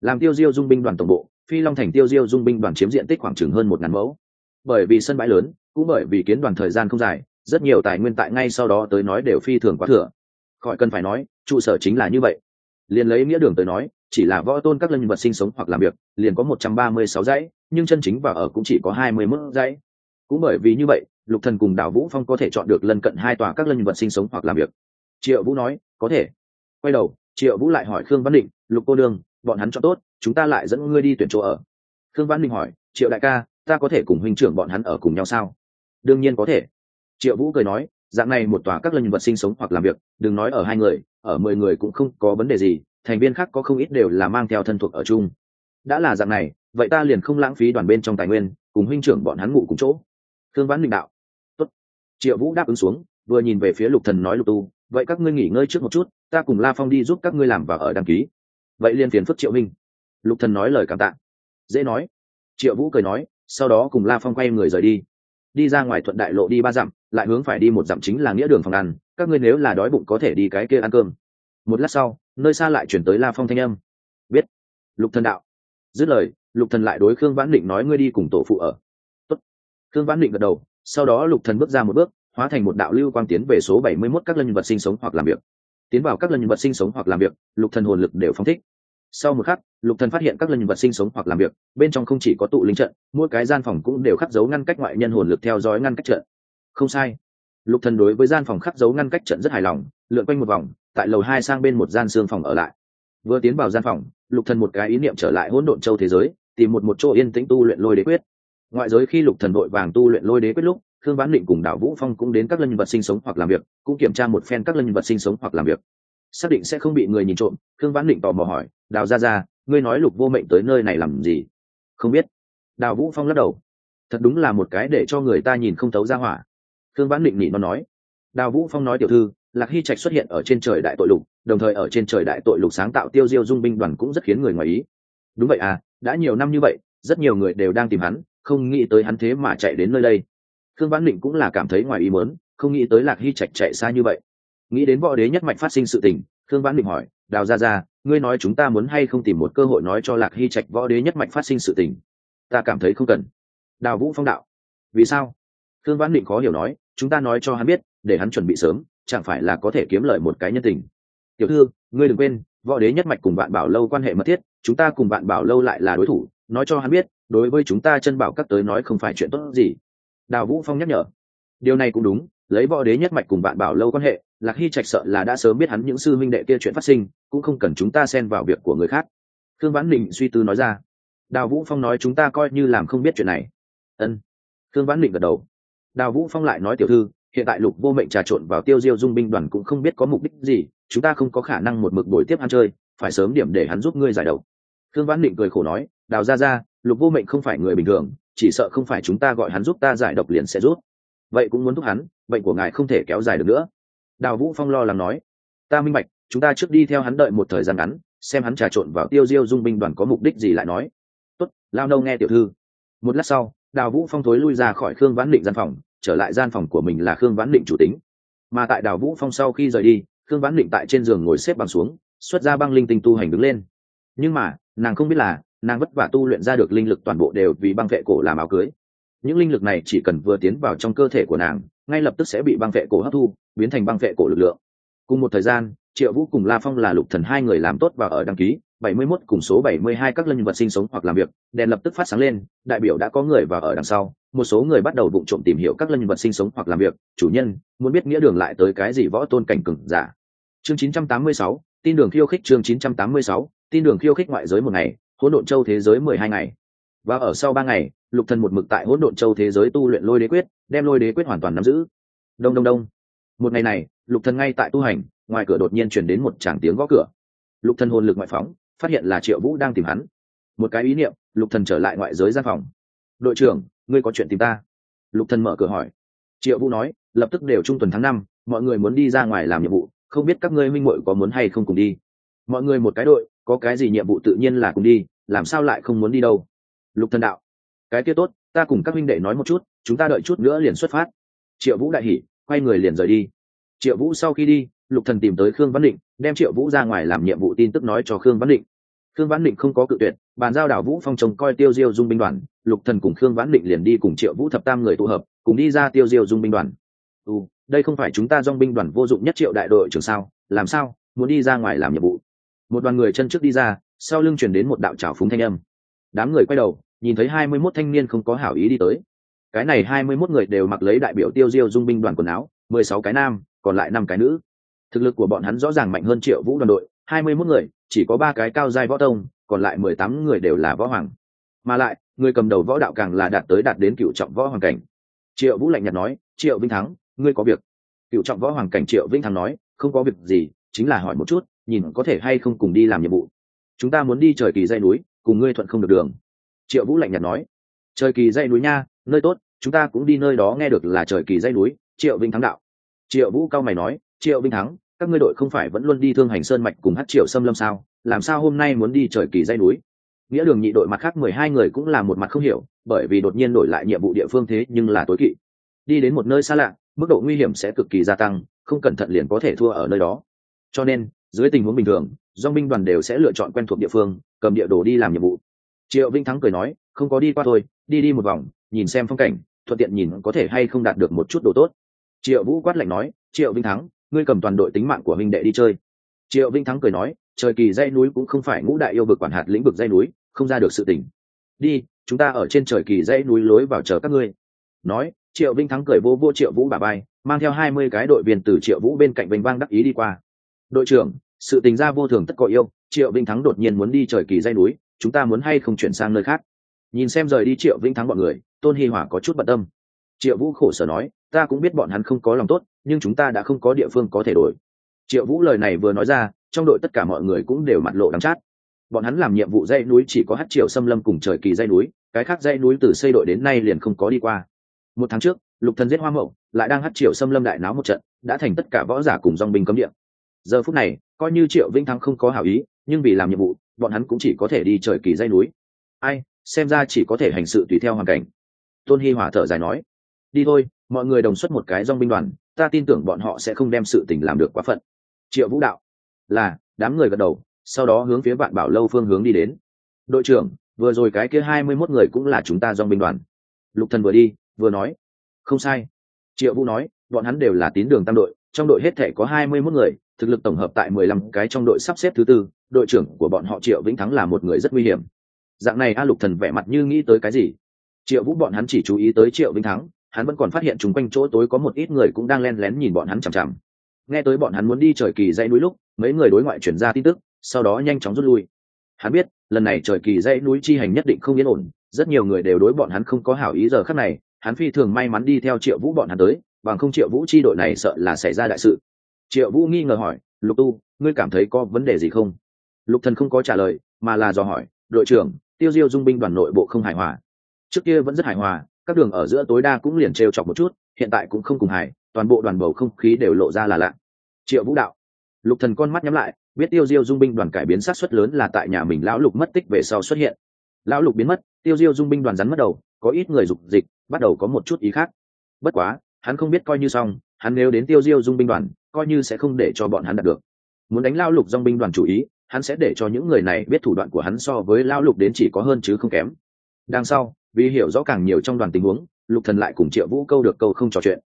Làm tiêu diêu dung binh đoàn tổng bộ, phi long thành tiêu diêu dung binh đoàn chiếm diện tích khoảng chừng hơn một ngàn mẫu. Bởi vì sân bãi lớn, cũng bởi vì kiến đoàn thời gian không dài, rất nhiều tài nguyên tại ngay sau đó tới nói đều phi thường quá thừa. Khỏi cần phải nói trụ sở chính là như vậy. Liền lấy nghĩa đường tới nói, chỉ là võ tôn các lân vật sinh sống hoặc làm việc, liền có một trăm ba mươi sáu dãy, nhưng chân chính và ở cũng chỉ có hai mươi mốt dãy. Cũng bởi vì như vậy, lục thần cùng đảo vũ phong có thể chọn được lân cận hai tòa các lân vật sinh sống hoặc làm việc. Triệu vũ nói, có thể. Quay đầu, triệu vũ lại hỏi khương văn định, lục cô đương bọn hắn chọn tốt, chúng ta lại dẫn ngươi đi tuyển chỗ ở. Khương văn định hỏi, triệu đại ca, ta có thể cùng huynh trưởng bọn hắn ở cùng nhau sao? Đương nhiên có thể. Triệu vũ cười nói, dạng này một tòa các lân vật sinh sống hoặc làm việc, đừng nói ở hai người ở mười người cũng không có vấn đề gì, thành viên khác có không ít đều là mang theo thân thuộc ở chung. Đã là dạng này, vậy ta liền không lãng phí đoàn bên trong tài nguyên, cùng huynh trưởng bọn hắn ngủ cùng chỗ. Thương vãn định đạo. Tốt. triệu vũ đáp ứng xuống, vừa nhìn về phía lục thần nói lục tu, vậy các ngươi nghỉ ngơi trước một chút, ta cùng la phong đi giúp các ngươi làm và ở đăng ký. Vậy liền phiền phức triệu minh. Lục thần nói lời cảm tạ. Dễ nói. Triệu vũ cười nói, sau đó cùng la phong quay người rời đi. Đi ra ngoài thuận đại lộ đi ba dặm lại hướng phải đi một dặm chính là nghĩa đường phòng ăn, các ngươi nếu là đói bụng có thể đi cái kia ăn cơm. Một lát sau, nơi xa lại chuyển tới la phong thanh âm. Biết. Lục thần đạo. Dứt lời, lục thần lại đối khương vãn định nói ngươi đi cùng tổ phụ ở. Tốt. khương vãn định gật đầu, sau đó lục thần bước ra một bước, hóa thành một đạo lưu quang tiến về số bảy mươi 71 các lân vật sinh sống hoặc làm việc. Tiến vào các lân vật sinh sống hoặc làm việc, lục thần hồn lực đều phóng thích. Sau một khắc, lục thần phát hiện các lân vật sinh sống hoặc làm việc, bên trong không chỉ có tụ linh trận, mỗi cái gian phòng cũng đều khắc dấu ngăn cách ngoại nhân hồn lực theo dõi ngăn cách trận không sai. Lục thần đối với gian phòng khắc dấu ngăn cách trận rất hài lòng, lượn quanh một vòng, tại lầu hai sang bên một gian xương phòng ở lại. Vừa tiến vào gian phòng, lục thần một cái ý niệm trở lại hỗn độn châu thế giới, tìm một một chỗ yên tĩnh tu luyện lôi đế quyết. Ngoại giới khi lục thần đội vàng tu luyện lôi đế quyết lúc thương vãn định cùng đạo vũ phong cũng đến các lân vật sinh sống hoặc làm việc, cũng kiểm tra một phen các lân vật sinh sống hoặc làm việc. Xác định sẽ không bị người nhìn trộm thương vãn định tò mò hỏi, đào ra ra ngươi nói lục vô mệnh tới nơi này làm gì? Không biết. Đào vũ phong lắc đầu. Thật đúng là một cái để cho người ta nhìn không thấu ra hỏa khương vãn định nhị nó nói. Đào vũ phong nói tiểu thư, lạc hy trạch xuất hiện ở trên trời đại tội lục, đồng thời ở trên trời đại tội lục sáng tạo tiêu diêu dung binh đoàn cũng rất khiến người ngoài ý. Đúng vậy à đã nhiều năm như vậy, rất nhiều người đều đang tìm hắn, không nghĩ tới hắn thế mà chạy đến nơi đây. Khương vãn định cũng là cảm thấy ngoài ý muốn, không nghĩ tới lạc hy trạch chạy xa như vậy. Nghĩ đến võ đế nhất mạch phát sinh sự tình, khương vãn định hỏi, đào ra ra ngươi nói chúng ta muốn hay không tìm một cơ hội nói cho lạc hy trạch võ đế nhất mạch phát sinh sự tình? Ta cảm thấy không cần. Đào vũ phong đạo. Vì sao? Khương vãn định khó hiểu nói chúng ta nói cho hắn biết, để hắn chuẩn bị sớm, chẳng phải là có thể kiếm lợi một cái nhân tình. Tiểu thư, ngươi đừng quên, võ đế nhất mạch cùng bạn bảo lâu quan hệ mật thiết, chúng ta cùng bạn bảo lâu lại là đối thủ, nói cho hắn biết, đối với chúng ta chân bảo các tới nói không phải chuyện tốt gì. Đào vũ phong nhắc nhở. Điều này cũng đúng, lấy võ đế nhất mạch cùng bạn bảo lâu quan hệ, lạc hy trạch sợ là đã sớm biết hắn những sư minh đệ kia chuyện phát sinh, cũng không cần chúng ta xen vào việc của người khác. Thương vãn định suy tư nói ra. Đào vũ phong nói chúng ta coi như làm không biết chuyện này. Ân. Thương vãn định gật đầu đào vũ phong lại nói tiểu thư, hiện tại lục vô mệnh trà trộn vào tiêu diêu dung binh đoàn cũng không biết có mục đích gì, chúng ta không có khả năng một mực đổi tiếp ăn chơi, phải sớm điểm để hắn giúp ngươi giải độc. Thương vãn định cười khổ nói, đào ra ra lục vô mệnh không phải người bình thường, chỉ sợ không phải chúng ta gọi hắn giúp ta giải độc liền sẽ rút vậy cũng muốn thúc hắn, bệnh của ngài không thể kéo dài được nữa. Đào vũ phong lo lắng nói, ta minh bạch, chúng ta trước đi theo hắn đợi một thời gian ngắn, xem hắn trà trộn vào tiêu diêu dung binh đoàn có mục đích gì lại nói. Tốt, lao nâu nghe tiểu thư. Một lát sau đào vũ phong thối lui ra khỏi khương vãn định gian phòng, trở lại gian phòng của mình là khương vãn định chủ tính. Mà tại đào vũ phong sau khi rời đi, khương vãn định tại trên giường ngồi xếp bằng xuống, xuất ra băng linh tinh tu hành đứng lên. Nhưng mà, nàng không biết là, nàng vất vả tu luyện ra được linh lực toàn bộ đều vì băng vệ cổ làm áo cưới. Những linh lực này chỉ cần vừa tiến vào trong cơ thể của nàng, ngay lập tức sẽ bị băng vệ cổ hấp thu, biến thành băng vệ cổ lực lượng. Cùng một thời gian, triệu vũ cùng la phong là lục thần hai người làm tốt và ở đăng ký. 71 cùng số bảy mươi hai các linh vật sinh sống hoặc làm việc, đèn lập tức phát sáng lên, đại biểu đã có người vào ở đằng sau. Một số người bắt đầu vụ trộm tìm hiểu các linh vật sinh sống hoặc làm việc, chủ nhân muốn biết nghĩa đường lại tới cái gì võ tôn cảnh cường giả. Chương chín trăm tám mươi sáu, tin đường khiêu khích chương chín trăm tám mươi sáu, tin đường khiêu khích ngoại giới một ngày, hỗn độn châu thế giới mười hai ngày. Và ở sau ba ngày, lục thần một mực tại hỗn độn châu thế giới tu luyện lôi đế quyết, đem lôi đế quyết hoàn toàn nắm giữ. Đông đông đông. Một ngày này, lục thần ngay tại tu hành, ngoài cửa đột nhiên truyền đến một tràng tiếng gõ cửa. Lục thần hồn lực ngoại phóng phát hiện là triệu vũ đang tìm hắn. Một cái ý niệm, lục thần trở lại ngoại giới gian phòng. Đội trưởng, ngươi có chuyện tìm ta. Lục thần mở cửa hỏi. Triệu vũ nói, lập tức đều trung tuần tháng năm, mọi người muốn đi ra ngoài làm nhiệm vụ, không biết các ngươi minh muội có muốn hay không cùng đi. Mọi người một cái đội, có cái gì nhiệm vụ tự nhiên là cùng đi, làm sao lại không muốn đi đâu? Lục thần đạo. Cái kia tốt, ta cùng các minh đệ nói một chút, chúng ta đợi chút nữa liền xuất phát. Triệu vũ đại hỉ, quay người liền rời đi. Triệu vũ sau khi đi, lục thần tìm tới khương văn định, đem triệu vũ ra ngoài làm nhiệm vụ tin tức nói cho khương văn định khương Vãn định không có cự tuyệt bàn giao đảo vũ phong trông coi tiêu diêu dung binh đoàn lục thần cùng khương Vãn định liền đi cùng triệu vũ thập tam người tụ hợp cùng đi ra tiêu diêu dung binh đoàn. Ừ, đây không phải chúng ta dong binh đoàn vô dụng nhất triệu đại đội trưởng sao? Làm sao? Muốn đi ra ngoài làm nhiệm vụ? Một đoàn người chân trước đi ra sau lưng chuyển đến một đạo trào phúng thanh âm. Đám người quay đầu nhìn thấy hai mươi 21 thanh niên không có hảo ý đi tới. Cái này hai mươi 21 người đều mặc lấy đại biểu tiêu diêu dung binh đoàn quần áo mười sáu cái nam còn lại năm cái nữ. Thực lực của bọn hắn rõ ràng mạnh hơn triệu vũ đoàn đội hai mươi 21 người, chỉ có ba cái cao giai võ tông, còn lại mười tám người đều là võ hoàng. Mà lại, người cầm đầu võ đạo càng là đạt tới đạt đến cựu trọng võ hoàng cảnh. Triệu vũ lạnh nhạt nói, triệu vinh thắng, ngươi có việc? Cựu trọng võ hoàng cảnh triệu vinh thắng nói, không có việc gì, chính là hỏi một chút, nhìn có thể hay không cùng đi làm nhiệm vụ. Chúng ta muốn đi trời kỳ dây núi, cùng ngươi thuận không được đường. Triệu vũ lạnh nhạt nói, trời kỳ dây núi nha, nơi tốt, chúng ta cũng đi nơi đó nghe được là trời kỳ dây núi, triệu vinh thắng đạo. Triệu vũ cao mày nói, triệu vinh thắng các ngươi đội không phải vẫn luôn đi thương hành sơn mạch cùng hát triệu xâm lâm sao? Làm sao hôm nay muốn đi trời kỳ dây núi? Nghĩa đường nhị đội mặt khác mười hai người cũng là một mặt không hiểu, bởi vì đột nhiên đổi lại nhiệm vụ địa phương thế nhưng là tối kỵ. Đi đến một nơi xa lạ, mức độ nguy hiểm sẽ cực kỳ gia tăng, không cẩn thận liền có thể thua ở nơi đó. Cho nên, dưới tình huống bình thường, do binh đoàn đều sẽ lựa chọn quen thuộc địa phương, cầm địa đồ đi làm nhiệm vụ. Triệu vinh thắng cười nói, không có đi qua thôi, đi đi một vòng, nhìn xem phong cảnh, thuận tiện nhìn có thể hay không đạt được một chút đồ tốt. Triệu vũ quát lạnh nói, triệu vinh thắng ngươi cầm toàn đội tính mạng của minh đệ đi chơi. Triệu vinh thắng cười nói, trời kỳ dây núi cũng không phải ngũ đại yêu vực quản hạt lĩnh vực dây núi, không ra được sự tỉnh đi, chúng ta ở trên trời kỳ dây núi lối vào chờ các ngươi. Nói, triệu vinh thắng cười vô vô triệu vũ bà bay mang theo hai mươi cái đội viên từ triệu vũ bên cạnh vinh vang đắc ý đi qua. Đội trưởng, sự tình ra vô thường tất có yêu, triệu vinh thắng đột nhiên muốn đi trời kỳ dây núi, chúng ta muốn hay không chuyển sang nơi khác? Nhìn xem rời đi triệu vinh thắng bọn người, tôn hi hỏa có chút bận tâm. Triệu vũ khổ sở nói, ta cũng biết bọn hắn không có lòng tốt nhưng chúng ta đã không có địa phương có thể đổi. Triệu vũ lời này vừa nói ra, trong đội tất cả mọi người cũng đều mặt lộ đắng chát. Bọn hắn làm nhiệm vụ dây núi chỉ có hát triệu xâm lâm cùng trời kỳ dây núi, cái khác dây núi từ xây đội đến nay liền không có đi qua. Một tháng trước, lục thần giết hoa mậu lại đang hát triệu xâm lâm đại náo một trận, đã thành tất cả võ giả cùng dòng binh cấm địa. Giờ phút này, coi như triệu vĩnh thắng không có hảo ý, nhưng vì làm nhiệm vụ, bọn hắn cũng chỉ có thể đi trời kỳ dây núi. Ai, xem ra chỉ có thể hành sự tùy theo hoàn cảnh. Tôn hi hòa thở dài nói, đi thôi, mọi người đồng xuất một cái dòng binh đoàn ta tin tưởng bọn họ sẽ không đem sự tình làm được quá phận. Triệu vũ đạo, là, đám người gật đầu, sau đó hướng phía vạn bảo lâu phương hướng đi đến. Đội trưởng, vừa rồi cái kia hai mươi mốt người cũng là chúng ta dong binh đoàn. Lục thần vừa đi, vừa nói, không sai. Triệu vũ nói, bọn hắn đều là tín đường tam đội, trong đội hết thể có hai mươi mốt người, thực lực tổng hợp tại mười lăm cái trong đội sắp xếp thứ tư, đội trưởng của bọn họ triệu vĩnh thắng là một người rất nguy hiểm. Dạng này a lục thần vẻ mặt như nghĩ tới cái gì? Triệu vũ bọn hắn chỉ chú ý tới triệu vĩnh thắng hắn vẫn còn phát hiện chung quanh chỗ tối có một ít người cũng đang len lén nhìn bọn hắn chằm chằm. Nghe tới bọn hắn muốn đi trời kỳ dãy núi lúc, mấy người đối ngoại chuyển ra tin tức, sau đó nhanh chóng rút lui. Hắn biết, lần này trời kỳ dãy núi chi hành nhất định không yên ổn, rất nhiều người đều đối bọn hắn không có hảo ý giờ khắc này, hắn phi thường may mắn đi theo triệu vũ bọn hắn tới, bằng không triệu vũ chi đội này sợ là xảy ra đại sự. Triệu vũ nghi ngờ hỏi, lục tu, ngươi cảm thấy có vấn đề gì không? Lục thần không có trả lời, mà là dò hỏi, đội trưởng, tiêu diêu dung binh đoàn nội bộ không hài hòa. Trước kia vẫn rất hài hòa các đường ở giữa tối đa cũng liền trêu chọc một chút, hiện tại cũng không cùng hài, toàn bộ đoàn bầu không khí đều lộ ra là lạ. Triệu vũ đạo. Lục thần con mắt nhắm lại, biết tiêu diêu dung binh đoàn cải biến sát suất lớn là tại nhà mình lão lục mất tích về sau xuất hiện. Lão lục biến mất, tiêu diêu dung binh đoàn rắn mất đầu, có ít người dục dịch, bắt đầu có một chút ý khác. Bất quá, hắn không biết coi như xong, hắn nếu đến tiêu diêu dung binh đoàn, coi như sẽ không để cho bọn hắn đạt được. Muốn đánh lao lục dong binh đoàn chủ ý, hắn sẽ để cho những người này biết thủ đoạn của hắn so với lao lục đến chỉ có hơn chứ không kém. Đằng sau vì hiểu rõ càng nhiều trong đoàn tình huống, lục thần lại cùng triệu vũ câu được câu không trò chuyện.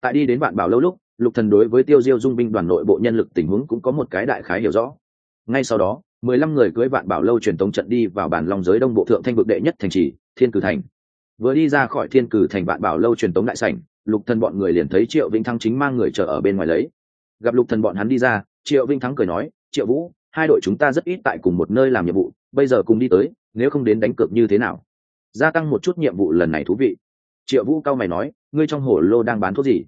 Tại đi đến bạn bảo lâu lúc, lục thần đối với tiêu diêu dung binh đoàn nội bộ nhân lực tình huống cũng có một cái đại khái hiểu rõ. Ngay sau đó, mười lăm người cưới vạn bảo lâu truyền tống trận đi vào bản long giới đông bộ thượng thanh vực đệ nhất thành trì, thiên cử thành. Vừa đi ra khỏi thiên cử thành vạn bảo lâu truyền tống đại sảnh, lục thần bọn người liền thấy triệu vĩnh thắng chính mang người chờ ở bên ngoài lấy. Gặp lục thần bọn hắn đi ra, triệu vĩnh thắng cười nói, triệu vũ, hai đội chúng ta rất ít tại cùng một nơi làm nhiệm vụ, bây giờ cùng đi tới, nếu không đến đánh cược như thế nào? Gia tăng một chút nhiệm vụ lần này thú vị. Triệu vũ cao mày nói, ngươi trong hồ lô đang bán thuốc gì?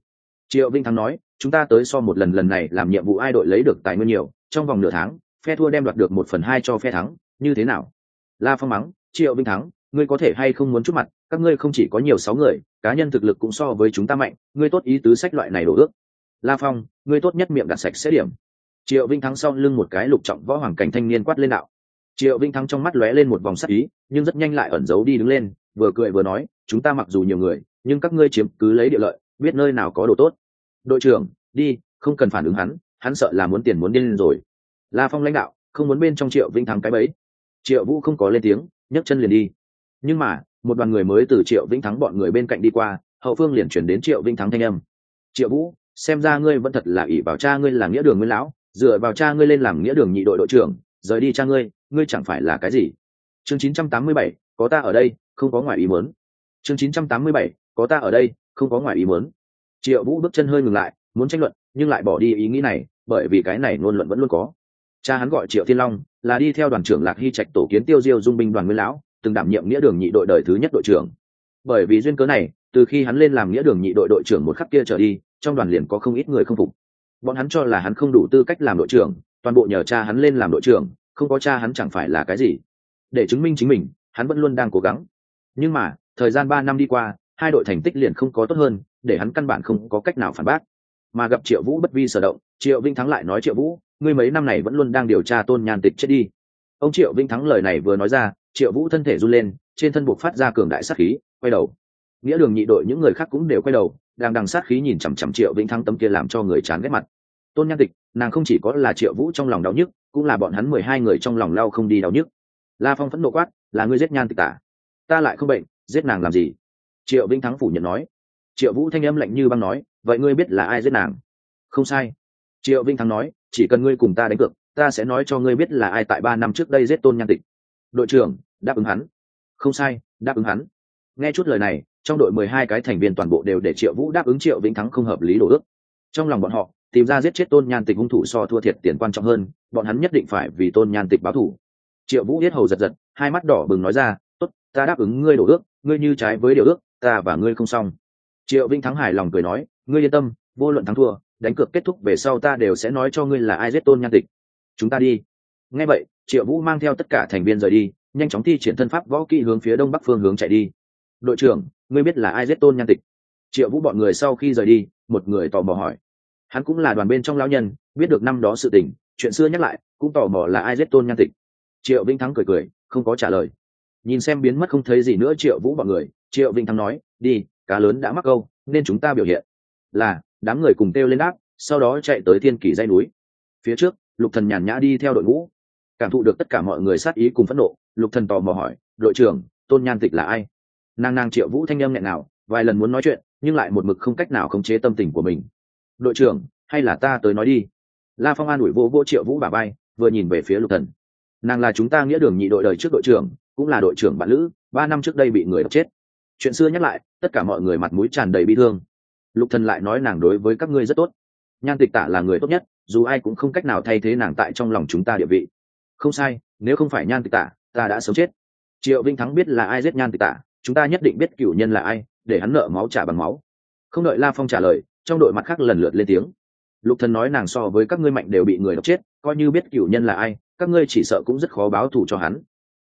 Triệu vinh thắng nói, chúng ta tới so một lần lần này làm nhiệm vụ ai đội lấy được tài nguyên nhiều, trong vòng nửa tháng, phe thua đem đoạt được một phần hai cho phe thắng, như thế nào? La phong mắng, triệu vinh thắng, ngươi có thể hay không muốn chút mặt, các ngươi không chỉ có nhiều sáu người, cá nhân thực lực cũng so với chúng ta mạnh, ngươi tốt ý tứ sách loại này đổ ước. La phong, ngươi tốt nhất miệng đặt sạch xét điểm. Triệu vinh thắng sau lưng một cái lục trọng võ hoàng cảnh thanh niên quát lên đạo triệu vinh thắng trong mắt lóe lên một vòng sắc ý, nhưng rất nhanh lại ẩn giấu đi đứng lên, vừa cười vừa nói, chúng ta mặc dù nhiều người, nhưng các ngươi chiếm cứ lấy địa lợi, biết nơi nào có đồ tốt. Đội trưởng, đi, không cần phản ứng hắn hắn sợ là muốn tiền muốn điên lên rồi. La phong lãnh đạo, không muốn bên trong triệu vinh thắng cái bấy triệu vũ không có lên tiếng, nhấc chân liền đi. Nhưng mà, một đoàn người mới từ triệu vĩnh thắng bọn người bên cạnh đi qua, hậu phương liền chuyển đến triệu vĩnh thắng thanh âm. Triệu vũ, xem ra ngươi vẫn thật là ỷ vào cha ngươi là nghĩa đường nguyên lão, dựa vào cha ngươi lên làm nghĩa đường nhị đội đội trưởng rời đi cha ngươi ngươi chẳng phải là cái gì? Chương 987, có ta ở đây không có ngoài ý muốn. Chương 987, có ta ở đây không có ngoài ý muốn. Triệu vũ bước chân hơi ngừng lại muốn tranh luận nhưng lại bỏ đi ý nghĩ này bởi vì cái này ngôn luận vẫn luôn có. Cha hắn gọi triệu thiên long là đi theo đoàn trưởng lạc hy trạch tổ kiến tiêu diêu dung binh đoàn nguyên lão từng đảm nhiệm nghĩa đường nhị đội đời thứ nhất đội trưởng. Bởi vì duyên cớ này từ khi hắn lên làm nghĩa đường nhị đội đội trưởng một khắc kia trở đi trong đoàn liền có không ít người không phục. Bọn hắn cho là hắn không đủ tư cách làm đội trưởng toàn bộ nhờ cha hắn lên làm đội trưởng, không có cha hắn chẳng phải là cái gì. Để chứng minh chính mình, hắn vẫn luôn đang cố gắng. Nhưng mà, thời gian ba năm đi qua, hai đội thành tích liền không có tốt hơn, để hắn căn bản không có cách nào phản bác. Mà gặp triệu vũ bất vi sở động, triệu vinh thắng lại nói, triệu vũ, ngươi mấy năm này vẫn luôn đang điều tra tôn nhàn tịch chết đi. Ông triệu vinh thắng lời này vừa nói ra, triệu vũ thân thể run lên, trên thân buộc phát ra cường đại sát khí, quay đầu. Nghĩa đường nhị đội những người khác cũng đều quay đầu, đang đằng sát khí nhìn chằm chằm triệu vĩnh thắng tâm kia làm cho người chán ghét mặt tôn nhan tịch, nàng không chỉ có là triệu vũ trong lòng đau nhức, cũng là bọn hắn mười hai người trong lòng lao không đi đau nhức. La phong phẫn nộ quát, là ngươi giết nhan tịch tả ta lại không bệnh, giết nàng làm gì? Triệu vĩnh thắng phủ nhận nói. Triệu vũ thanh âm lạnh như băng nói, vậy ngươi biết là ai giết nàng? Không sai. Triệu vĩnh thắng nói, chỉ cần ngươi cùng ta đánh cược, ta sẽ nói cho ngươi biết là ai tại ba năm trước đây giết tôn nhan tịch. Đội trưởng, đáp ứng hắn. Không sai, đáp ứng hắn. Nghe chút lời này, trong đội mười hai cái thành viên toàn bộ đều để triệu vũ đáp ứng triệu vĩnh thắng không hợp lý đồ ước. Trong lòng bọn họ tìm ra giết chết tôn nhan tịch hung thủ so thua thiệt tiền quan trọng hơn, bọn hắn nhất định phải vì tôn nhan tịch báo thủ triệu vũ biết hầu giật giật, hai mắt đỏ bừng nói ra, tốt, ta đáp ứng ngươi đổ ước, ngươi như trái với điều ước, ta và ngươi không xong. Triệu vĩnh thắng hài lòng cười nói, ngươi yên tâm, vô luận thắng thua, đánh cược kết thúc về sau ta đều sẽ nói cho ngươi là ai giết tôn nhan tịch. Chúng ta đi. Nghe vậy, triệu vũ mang theo tất cả thành viên rời đi, nhanh chóng thi triển thân pháp võ kỹ hướng phía đông bắc phương hướng chạy đi. Đội trưởng, ngươi biết là ai giết tôn nhan tịch? Triệu vũ bọn người sau khi rời đi, một người tò mò hỏi hắn cũng là đoàn bên trong lão nhân, biết được năm đó sự tình, chuyện xưa nhắc lại, cũng tò mò là ai giết tôn nhan tịch. Triệu vĩnh thắng cười cười, không có trả lời. Nhìn xem biến mất không thấy gì nữa triệu vũ bọn người, triệu vĩnh thắng nói, đi, cá lớn đã mắc câu, nên chúng ta biểu hiện. Là, đám người cùng kêu lên đáp, sau đó chạy tới thiên kỷ dây núi. Phía trước, lục thần nhàn nhã đi theo đội ngũ. Cảm thụ được tất cả mọi người sát ý cùng phẫn nộ, lục thần tò mò hỏi, đội trưởng, tôn nhan tịch là ai? Nàng nàng triệu vũ thanh â m nghẹn nào vài lần muốn nói chuyện, nhưng lại một mực không cách nào khống chế tâm tình của mình đội trưởng hay là ta tới nói đi. La phong an ủi vô vô triệu vũ bà bay vừa nhìn về phía lục thần. Nàng là chúng ta nghĩa đường nhị đội đời trước đội trưởng cũng là đội trưởng bạn lữ ba năm trước đây bị người đập chết. Chuyện xưa nhắc lại tất cả mọi người mặt mũi tràn đầy bi thương. Lục thần lại nói nàng đối với các ngươi rất tốt. Nhan tịch Tả là người tốt nhất dù ai cũng không cách nào thay thế nàng tại trong lòng chúng ta địa vị. Không sai nếu không phải nhan tịch Tả, ta đã sống chết. Triệu vinh thắng biết là ai giết nhan tịch Tả, chúng ta nhất định biết cửu nhân là ai để hắn nợ máu trả bằng máu. Không đợi la phong trả lời trong đội mặt khác lần lượt lên tiếng. Lục thần nói nàng so với các ngươi mạnh đều bị người độc chết, coi như biết cửu nhân là ai, các ngươi chỉ sợ cũng rất khó báo thù cho hắn.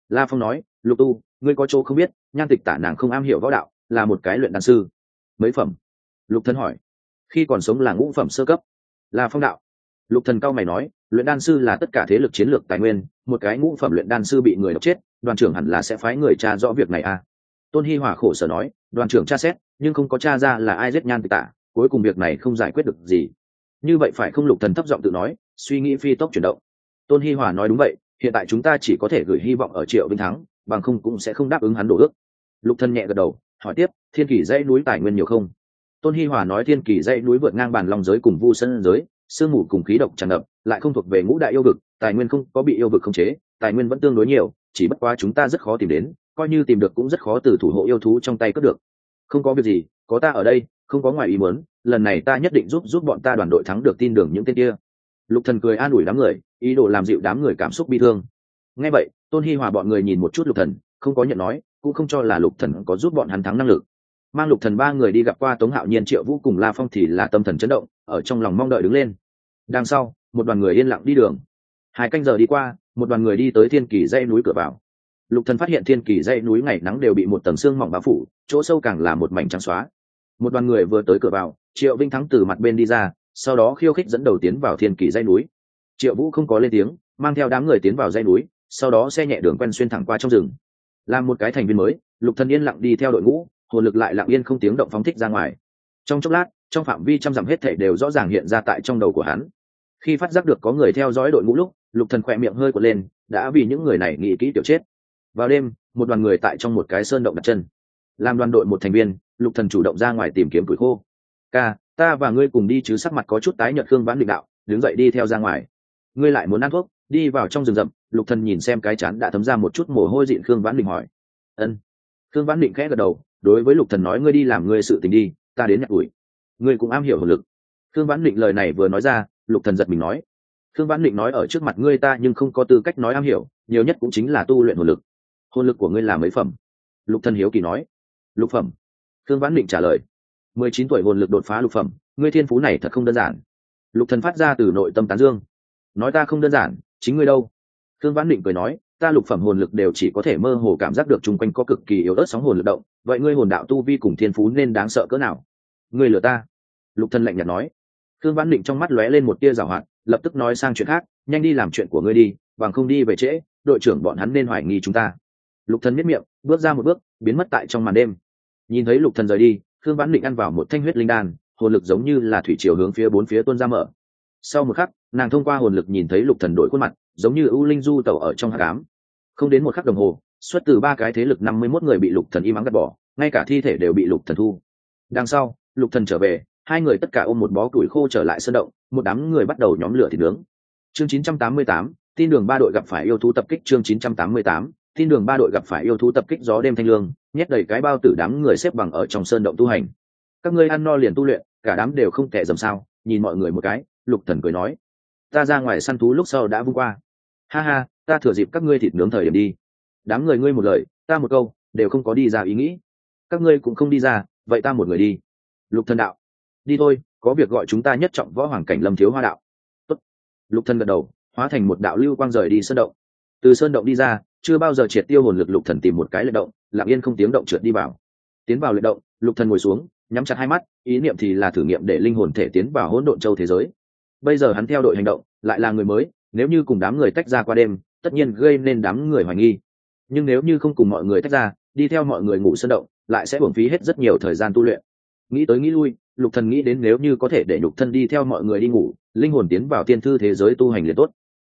La phong nói, lục tu, ngươi có chỗ không biết, nhan tịch tả nàng không am hiểu võ đạo, là một cái luyện đan sư. Mấy phẩm? Lục thần hỏi. Khi còn sống là ngũ phẩm sơ cấp. La phong đạo. Lục thần cao mày nói, luyện đan sư là tất cả thế lực chiến lược tài nguyên, một cái ngũ phẩm luyện đan sư bị người độc chết, đoàn trưởng hẳn là sẽ phái người tra rõ việc này à? Tôn hi hòa khổ sở nói, đoàn trưởng tra xét, nhưng không có tra ra là ai giết nhan tịch tả cuối cùng việc này không giải quyết được gì. Như vậy phải không lục thần thấp giọng tự nói, suy nghĩ phi tốc chuyển động. Tôn hi hòa nói đúng vậy, hiện tại chúng ta chỉ có thể gửi hy vọng ở triệu vinh thắng, bằng không cũng sẽ không đáp ứng hắn đổ ước. Lục thần nhẹ gật đầu, hỏi tiếp, thiên kỳ dãy núi tài nguyên nhiều không? Tôn hi hòa nói thiên kỳ dãy núi vượt ngang bàn long giới cùng vu sân giới, sương mù cùng khí độc tràn ngập, lại không thuộc về ngũ đại yêu vực, tài nguyên không có bị yêu vực khống chế, tài nguyên vẫn tương đối nhiều, chỉ bất quá chúng ta rất khó tìm đến, coi như tìm được cũng rất khó từ thủ hộ yêu thú trong tay cướp được. Không có việc gì có ta ở đây, không có ngoài ý muốn, lần này ta nhất định giúp giúp bọn ta đoàn đội thắng được tin đường những tên kia. Lục thần cười an ủi đám người, ý đồ làm dịu đám người cảm xúc bi thương. Nghe vậy, tôn hi hòa bọn người nhìn một chút lục thần, không có nhận nói, cũng không cho là lục thần có giúp bọn hắn thắng năng lực. Mang lục thần ba người đi gặp qua tống hạo nhiên, triệu vũ cùng la phong thì là tâm thần chấn động, ở trong lòng mong đợi đứng lên. Đằng sau, một đoàn người yên lặng đi đường. Hai canh giờ đi qua, một đoàn người đi tới thiên kỳ dãy núi cửa vào. Lục thần phát hiện thiên kỳ dãy núi ngày nắng đều bị một tầng sương mỏng bao phủ, chỗ sâu càng là một mảnh trắng xóa một đoàn người vừa tới cửa vào, triệu vinh thắng từ mặt bên đi ra, sau đó khiêu khích dẫn đầu tiến vào thiên kỳ dây núi. Triệu vũ không có lên tiếng, mang theo đám người tiến vào dây núi, sau đó xe nhẹ đường quen xuyên thẳng qua trong rừng. Làm một cái thành viên mới, lục thần yên lặng đi theo đội ngũ, hồn lực lại lặng yên không tiếng động phóng thích ra ngoài. Trong chốc lát, trong phạm vi trăm dặm hết thể đều rõ ràng hiện ra tại trong đầu của hắn. Khi phát giác được có người theo dõi đội ngũ lúc, lục thần khỏe miệng hơi quật lên, đã vì những người này nghĩ kỹ tiểu chết. Vào đêm, một đoàn người tại trong một cái sơn động đặt chân. Làm đoàn đội một thành viên lục thần chủ động ra ngoài tìm kiếm củi khô. Ca, ta và ngươi cùng đi chứ sắc mặt có chút tái nhợt khương vãn định đạo, đứng dậy đi theo ra ngoài. Ngươi lại muốn ăn thuốc, đi vào trong rừng rậm. Lục thần nhìn xem cái chán đã thấm ra một chút mồ hôi dịn khương vãn định hỏi. Ân. Khương vãn định khẽ gật đầu, đối với lục thần nói ngươi đi làm ngươi sự tình đi, ta đến nhặt ủi ngươi cũng am hiểu hồn lực. Khương vãn định lời này vừa nói ra, lục thần giật mình nói. Khương vãn định nói ở trước mặt ngươi ta nhưng không có tư cách nói am hiểu, nhiều nhất cũng chính là tu luyện hồn lực. Hồn lực của ngươi là mấy phẩm? Lục thần hiếu kỳ nói. Lục phẩm khương vãn định trả lời, mười chín tuổi hồn lực đột phá lục phẩm, ngươi thiên phú này thật không đơn giản. Lục thần phát ra từ nội tâm tán dương, nói ta không đơn giản, chính ngươi đâu? Khương vãn định cười nói, ta lục phẩm hồn lực đều chỉ có thể mơ hồ cảm giác được chung quanh có cực kỳ yếu ớt sóng hồn lực động, vậy ngươi hồn đạo tu vi cùng thiên phú nên đáng sợ cỡ nào? Ngươi lừa ta. Lục thần lạnh nhạt nói. Khương vãn định trong mắt lóe lên một tia rào hoạt, lập tức nói sang chuyện khác, nhanh đi làm chuyện của ngươi đi, bằng không đi về trễ, đội trưởng bọn hắn nên hoài nghi chúng ta. Lục thần miết miệng, bước ra một bước, biến mất tại trong màn đêm nhìn thấy lục thần rời đi khương vãn định ăn vào một thanh huyết linh đan hồn lực giống như là thủy chiều hướng phía bốn phía tuôn ra mở. Sau một khắc nàng thông qua hồn lực nhìn thấy lục thần đổi khuôn mặt giống như ưu linh du tẩu ở trong hạ ám. Không đến một khắc đồng hồ xuất từ ba cái thế lực năm mươi mốt người bị lục thần im ắng gạt bỏ ngay cả thi thể đều bị lục thần thu. Đằng sau lục thần trở về hai người tất cả ôm một bó củi khô trở lại sân động một đám người bắt đầu nhóm lửa thịt nướng. Chương 988, tin đường ba đội gặp phải yêu thú tập kích chương 988, tin đường ba đội gặp phải yêu thú tập kích gió đêm thanh lương, nhét đầy cái bao tử đám người xếp bằng ở trong sơn động tu hành. Các ngươi ăn no liền tu luyện, cả đám đều không kẻ dầm sao, nhìn mọi người một cái, lục thần cười nói. Ta ra ngoài săn thú lúc sau đã vung qua. Ha ha, ta thừa dịp các ngươi thịt nướng thời điểm đi. Đám người ngươi một lời, ta một câu, đều không có đi ra ý nghĩ. Các ngươi cũng không đi ra, vậy ta một người đi. Lục thần đạo. Đi thôi, có việc gọi chúng ta nhất trọng võ hoàng cảnh lâm thiếu hoa đạo. Tốt. lục thần gật đầu, hóa thành một đạo lưu quang rời đi sơn động. Từ sơn động đi ra chưa bao giờ triệt tiêu hồn lực lục thần tìm một cái lệ động, lặng yên không tiếng động trượt đi vào. Tiến vào lệ động, lục thần ngồi xuống, nhắm chặt hai mắt, ý niệm thì là thử nghiệm để linh hồn thể tiến vào hỗn độn châu thế giới. Bây giờ hắn theo đội hành động, lại là người mới, nếu như cùng đám người tách ra qua đêm, tất nhiên gây nên đám người hoài nghi. Nhưng nếu như không cùng mọi người tách ra, đi theo mọi người ngủ sân động, lại sẽ uổng phí hết rất nhiều thời gian tu luyện. Nghĩ tới nghĩ lui, lục thần nghĩ đến nếu như có thể để lục thân đi theo mọi người đi ngủ, linh hồn tiến vào tiên thư thế giới tu hành liền tốt.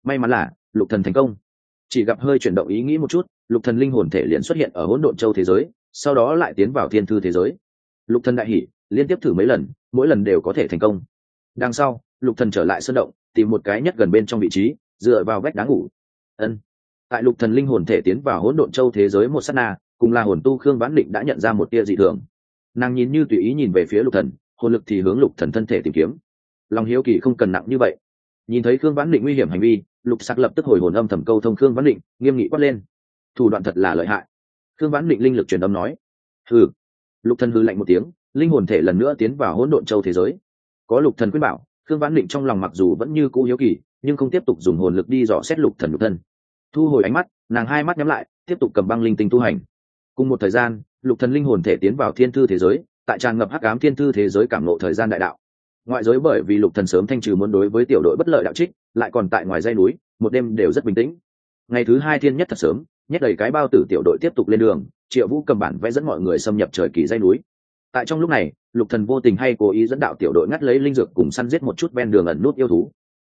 May mắn là, lục thần thành công chỉ gặp hơi chuyển động ý nghĩ một chút, lục thần linh hồn thể liền xuất hiện ở hỗn độn châu thế giới, sau đó lại tiến vào thiên thư thế giới. Lục thần đại hỉ, liên tiếp thử mấy lần, mỗi lần đều có thể thành công. Đằng sau, lục thần trở lại sơn động, tìm một cái nhất gần bên trong vị trí, dựa vào vách đá ngủ. Ân. Tại lục thần linh hồn thể tiến vào hỗn độn châu thế giới một sát na, cùng là hồn tu khương vãn định đã nhận ra một tia dị thường. Nàng nhìn như tùy ý nhìn về phía lục thần, hồn lực thì hướng lục thần thân thể tìm kiếm. Lòng hiếu kỳ không cần nặng như vậy. Nhìn thấy khương vãn định nguy hiểm hành vi lục sắc lập tức hồi hồn âm thầm câu thông khương vãn định, nghiêm nghị quát lên. Thủ đoạn thật là lợi hại. Khương vãn định linh lực truyền âm nói. Hừ. Lục thần hư lạnh một tiếng, linh hồn thể lần nữa tiến vào hỗn độn châu thế giới. Có lục thần quyết bảo, khương vãn định trong lòng mặc dù vẫn như cũ hiếu kỳ, nhưng không tiếp tục dùng hồn lực đi dò xét lục thần lục thân. Thu hồi ánh mắt, nàng hai mắt nhắm lại, tiếp tục cầm băng linh tinh tu hành. Cùng một thời gian, lục thần linh hồn thể tiến vào thiên thư thế giới, tại tràn ngập hắc ám thiên thư thế giới cảm ngộ thời gian đại đạo ngoại giới bởi vì lục thần sớm thanh trừ muốn đối với tiểu đội bất lợi đạo trích, lại còn tại ngoài dây núi, một đêm đều rất bình tĩnh. Ngày thứ hai thiên nhất thật sớm nhét đầy cái bao tử tiểu đội tiếp tục lên đường, triệu vũ cầm bản vẽ dẫn mọi người xâm nhập trời kỳ dây núi. Tại trong lúc này, lục thần vô tình hay cố ý dẫn đạo tiểu đội ngắt lấy linh dược cùng săn giết một chút ven đường ẩn nút yêu thú.